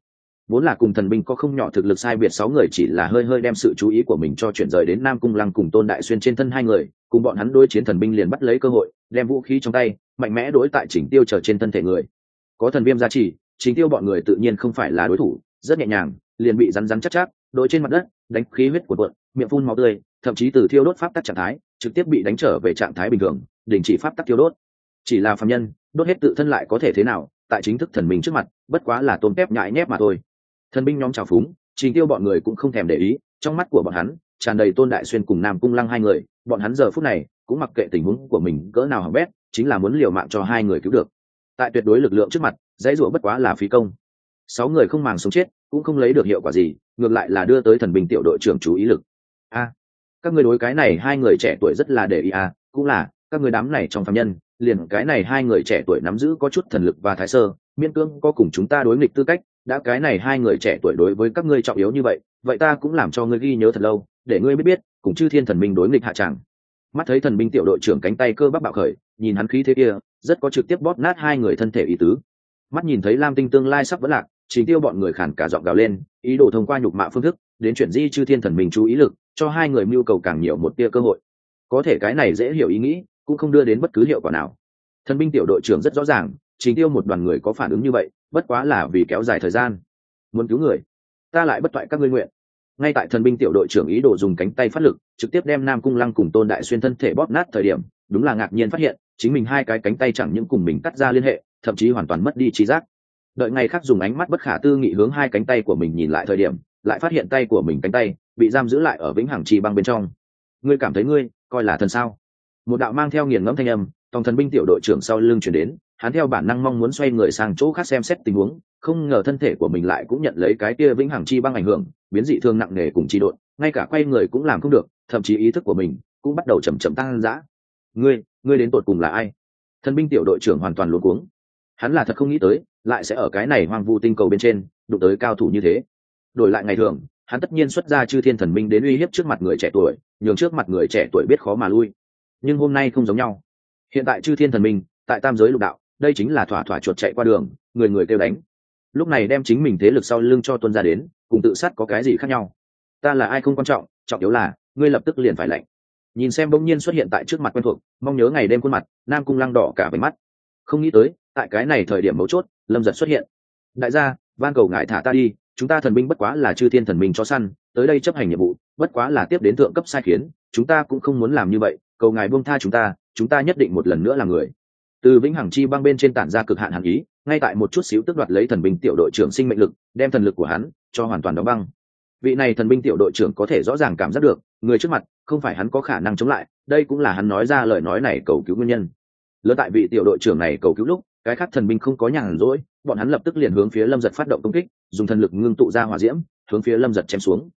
vốn là cùng thần binh có không nhỏ thực lực sai biệt sáu người chỉ là hơi hơi đem sự chú ý của mình cho chuyển rời đến nam cung lăng cùng tôn đại xuyên trên thân hai người, cùng bọn hắn đối chiến thần binh liền bắt lấy cơ hội, đem vũ khí trong tay, mạnh mẽ đối tại chỉnh tiêu trở trên thân thể người. Có thần viêm gia trì chính tiêu bọn người tự nhiên không phải là đối thủ, rất nhẹ nhàng, liền bị rắn rắn chắc chắc, đội trên mặt đất, đánh khí huyết của cuộn, miệng phun máu tươi, thậm chí từ thiêu đốt pháp tắc trạng thái, trực tiếp bị đánh trở về trạng thái bình thường, đình chỉ pháp tắc thiêu đốt. Chỉ là phạm nhân, đốt hết tự thân lại có thể thế nào, tại chính thức thần mình trước mặt, bất quá là tôn kép nhại nhép mà thôi thần binh nhóm trào phúng, trình tiêu bọn người cũng không thèm để ý, trong mắt của bọn hắn, tràn đầy tôn đại xuyên cùng nam cung lăng hai người, bọn hắn giờ phút này cũng mặc kệ tình huống của mình cỡ nào hỏng bét, chính là muốn liều mạng cho hai người cứu được. Tại tuyệt đối lực lượng trước mặt, dãy rủa bất quá là phí công. Sáu người không màng sống chết, cũng không lấy được hiệu quả gì, ngược lại là đưa tới thần binh tiểu đội trưởng chú ý lực. A, các người đối cái này hai người trẻ tuổi rất là để ý a cũng là, các người đám này trong phạm nhân, liền cái này hai người trẻ tuổi nắm giữ có chút thần lực và thái sơ, miễn cưỡng có cùng chúng ta đối nghịch tư cách đã cái này hai người trẻ tuổi đối với các ngươi trọng yếu như vậy vậy ta cũng làm cho ngươi ghi nhớ thật lâu, để ngươi biết biết, cùng chư thiên thần minh đối nghịch hạ tràng mắt thấy thần Minh tiểu đội trưởng cánh tay cơ bắp bạo khởi, nhìn hắn khí thế kia, rất có trực tiếp bóp nát hai người thân thể ý tứ. Mắt nhìn thấy lam tinh tương lai sắp vẫn lạc chính tiêu bọn người khản cả giọng gào lên, ý đồ thông qua nhục mạ phương thức, đến chuyển di chư thiên thần minh chú ý lực, cho hai người mưu cầu càng nhiều một tia cơ hội. Có thể cái này dễ hiểu ý nghĩ, cũng không đưa đến bất cứ hiệu quả nào. Thần binh tiểu đội trưởng rất rõ ràng chính tiêu một đoàn người có phản ứng như vậy bất quá là vì kéo dài thời gian. Muốn cứu người, ta lại bất toại các ngươi nguyện. Ngay tại thần binh tiểu đội trưởng ý đồ dùng cánh tay phát lực, trực tiếp đem nam cung lăng cùng tôn đại xuyên thân thể bóp nát thời điểm, đúng là ngạc nhiên phát hiện, chính mình hai cái cánh tay chẳng những cùng mình cắt ra liên hệ, thậm chí hoàn toàn mất đi trí giác. Đợi ngày khác dùng ánh mắt bất khả tư nghị hướng hai cánh tay của mình nhìn lại thời điểm, lại phát hiện tay của mình cánh tay bị giam giữ lại ở vĩnh hằng chi băng bên trong. Ngươi cảm thấy ngươi coi là thần sao? Một đạo mang theo nghiền ngẫm thanh âm, tòng thần binh tiểu đội trưởng sau lưng chuyển đến hắn theo bản năng mong muốn xoay người sang chỗ khác xem xét tình huống, không ngờ thân thể của mình lại cũng nhận lấy cái kia vĩnh hằng chi băng ảnh hưởng, biến dị thương nặng nề cùng chi độn, ngay cả quay người cũng làm không được, thậm chí ý thức của mình cũng bắt đầu chầm chậm tăng dã ngươi ngươi đến tột cùng là ai? Thân binh tiểu đội trưởng hoàn toàn luống cuống. Hắn là thật không nghĩ tới, lại sẽ ở cái này hoang vu tinh cầu bên trên, đụng tới cao thủ như thế. Đổi lại ngày thường, hắn tất nhiên xuất ra chư thiên thần minh đến uy hiếp trước mặt người trẻ tuổi, nhường trước mặt người trẻ tuổi biết khó mà lui. Nhưng hôm nay không giống nhau. Hiện tại chư thiên thần minh tại tam giới lục đạo đây chính là thỏa thỏa chuột chạy qua đường, người người kêu đánh. Lúc này đem chính mình thế lực sau lưng cho tuân ra đến, cùng tự sát có cái gì khác nhau? Ta là ai không quan trọng trọng yếu là, ngươi lập tức liền phải lạnh. Nhìn xem bỗng nhiên xuất hiện tại trước mặt quen thuộc, mong nhớ ngày đêm khuôn mặt, nam cung lăng đỏ cả váy mắt. Không nghĩ tới, tại cái này thời điểm mấu chốt, lâm giật xuất hiện. Đại gia, van cầu ngại thả ta đi, chúng ta thần binh bất quá là chư thiên thần minh cho săn, tới đây chấp hành nhiệm vụ, bất quá là tiếp đến thượng cấp sai khiến, chúng ta cũng không muốn làm như vậy, cầu ngài buông tha chúng ta chúng ta nhất định một lần nữa là người từ vĩnh hằng chi băng bên trên tản ra cực hạn hàn ý, ngay tại một chút xíu tức đoạt lấy thần binh tiểu đội trưởng sinh mệnh lực, đem thần lực của hắn cho hoàn toàn đóng băng. Vị này thần binh tiểu đội trưởng có thể rõ ràng cảm giác được, người trước mặt, không phải hắn có khả năng chống lại, đây cũng là hắn nói ra lời nói này cầu cứu nguyên nhân. Lớn tại vị tiểu đội trưởng này cầu cứu lúc, cái khác thần binh không có nhàn rỗi, bọn hắn lập tức liền hướng phía lâm giật phát động công kích, dùng thần lực ngưng tụ ra hỏa diễm, hướng phía lâm giật chém xuống.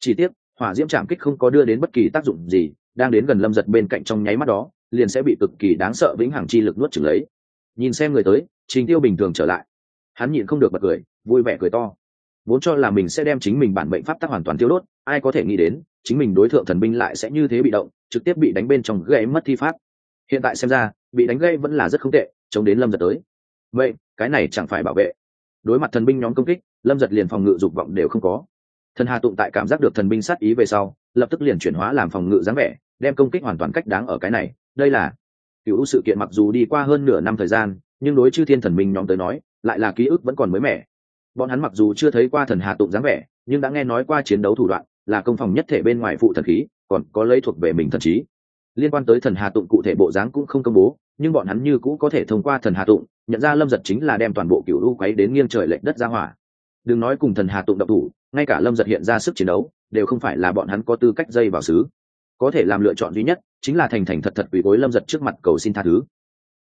Chỉ tiếc, hỏa diễm chạm kích không có đưa đến bất kỳ tác dụng gì, đang đến gần lâm giật bên cạnh trong nháy mắt đó liền sẽ bị cực kỳ đáng sợ vĩnh hằng chi lực nuốt chửng lấy. Nhìn xem người tới, trình tiêu bình thường trở lại. Hắn nhịn không được bật cười, vui vẻ cười to. Vốn cho là mình sẽ đem chính mình bản mệnh pháp tắc hoàn toàn tiêu đốt, ai có thể nghĩ đến, chính mình đối tượng thần binh lại sẽ như thế bị động, trực tiếp bị đánh bên trong gây mất thi pháp. Hiện tại xem ra, bị đánh gây vẫn là rất không tệ, chống đến lâm giật tới. Vậy, cái này chẳng phải bảo vệ. Đối mặt thần binh nhóm công kích, lâm giật liền phòng ngự dục vọng đều không có. Thần hà tụng tại cảm giác được thần binh sát ý về sau, lập tức liền chuyển hóa làm phòng ngự dáng vẻ, đem công kích hoàn toàn cách đáng ở cái này đây là cựu sự kiện mặc dù đi qua hơn nửa năm thời gian, nhưng đối chư thiên thần minh nhóm tới nói, lại là ký ức vẫn còn mới mẻ. Bọn hắn mặc dù chưa thấy qua thần hà tụng dáng vẻ, nhưng đã nghe nói qua chiến đấu thủ đoạn, là công phòng nhất thể bên ngoài phụ thần khí, còn có lấy thuộc về mình thần trí. Liên quan tới thần hà tụng cụ thể bộ dáng cũng không công bố, nhưng bọn hắn như cũ có thể thông qua thần hà tụng, nhận ra lâm giật chính là đem toàn bộ cựu u quấy đến nghiêng trời lệch đất ra hỏa. Đừng nói cùng thần hà tụng độc thủ, ngay cả lâm giật hiện ra sức chiến đấu, đều không phải là bọn hắn có tư cách dây vào xứ. Có thể làm lựa chọn duy nhất chính là thành thành thật thật quỳ gối lâm giật trước mặt cầu xin tha thứ.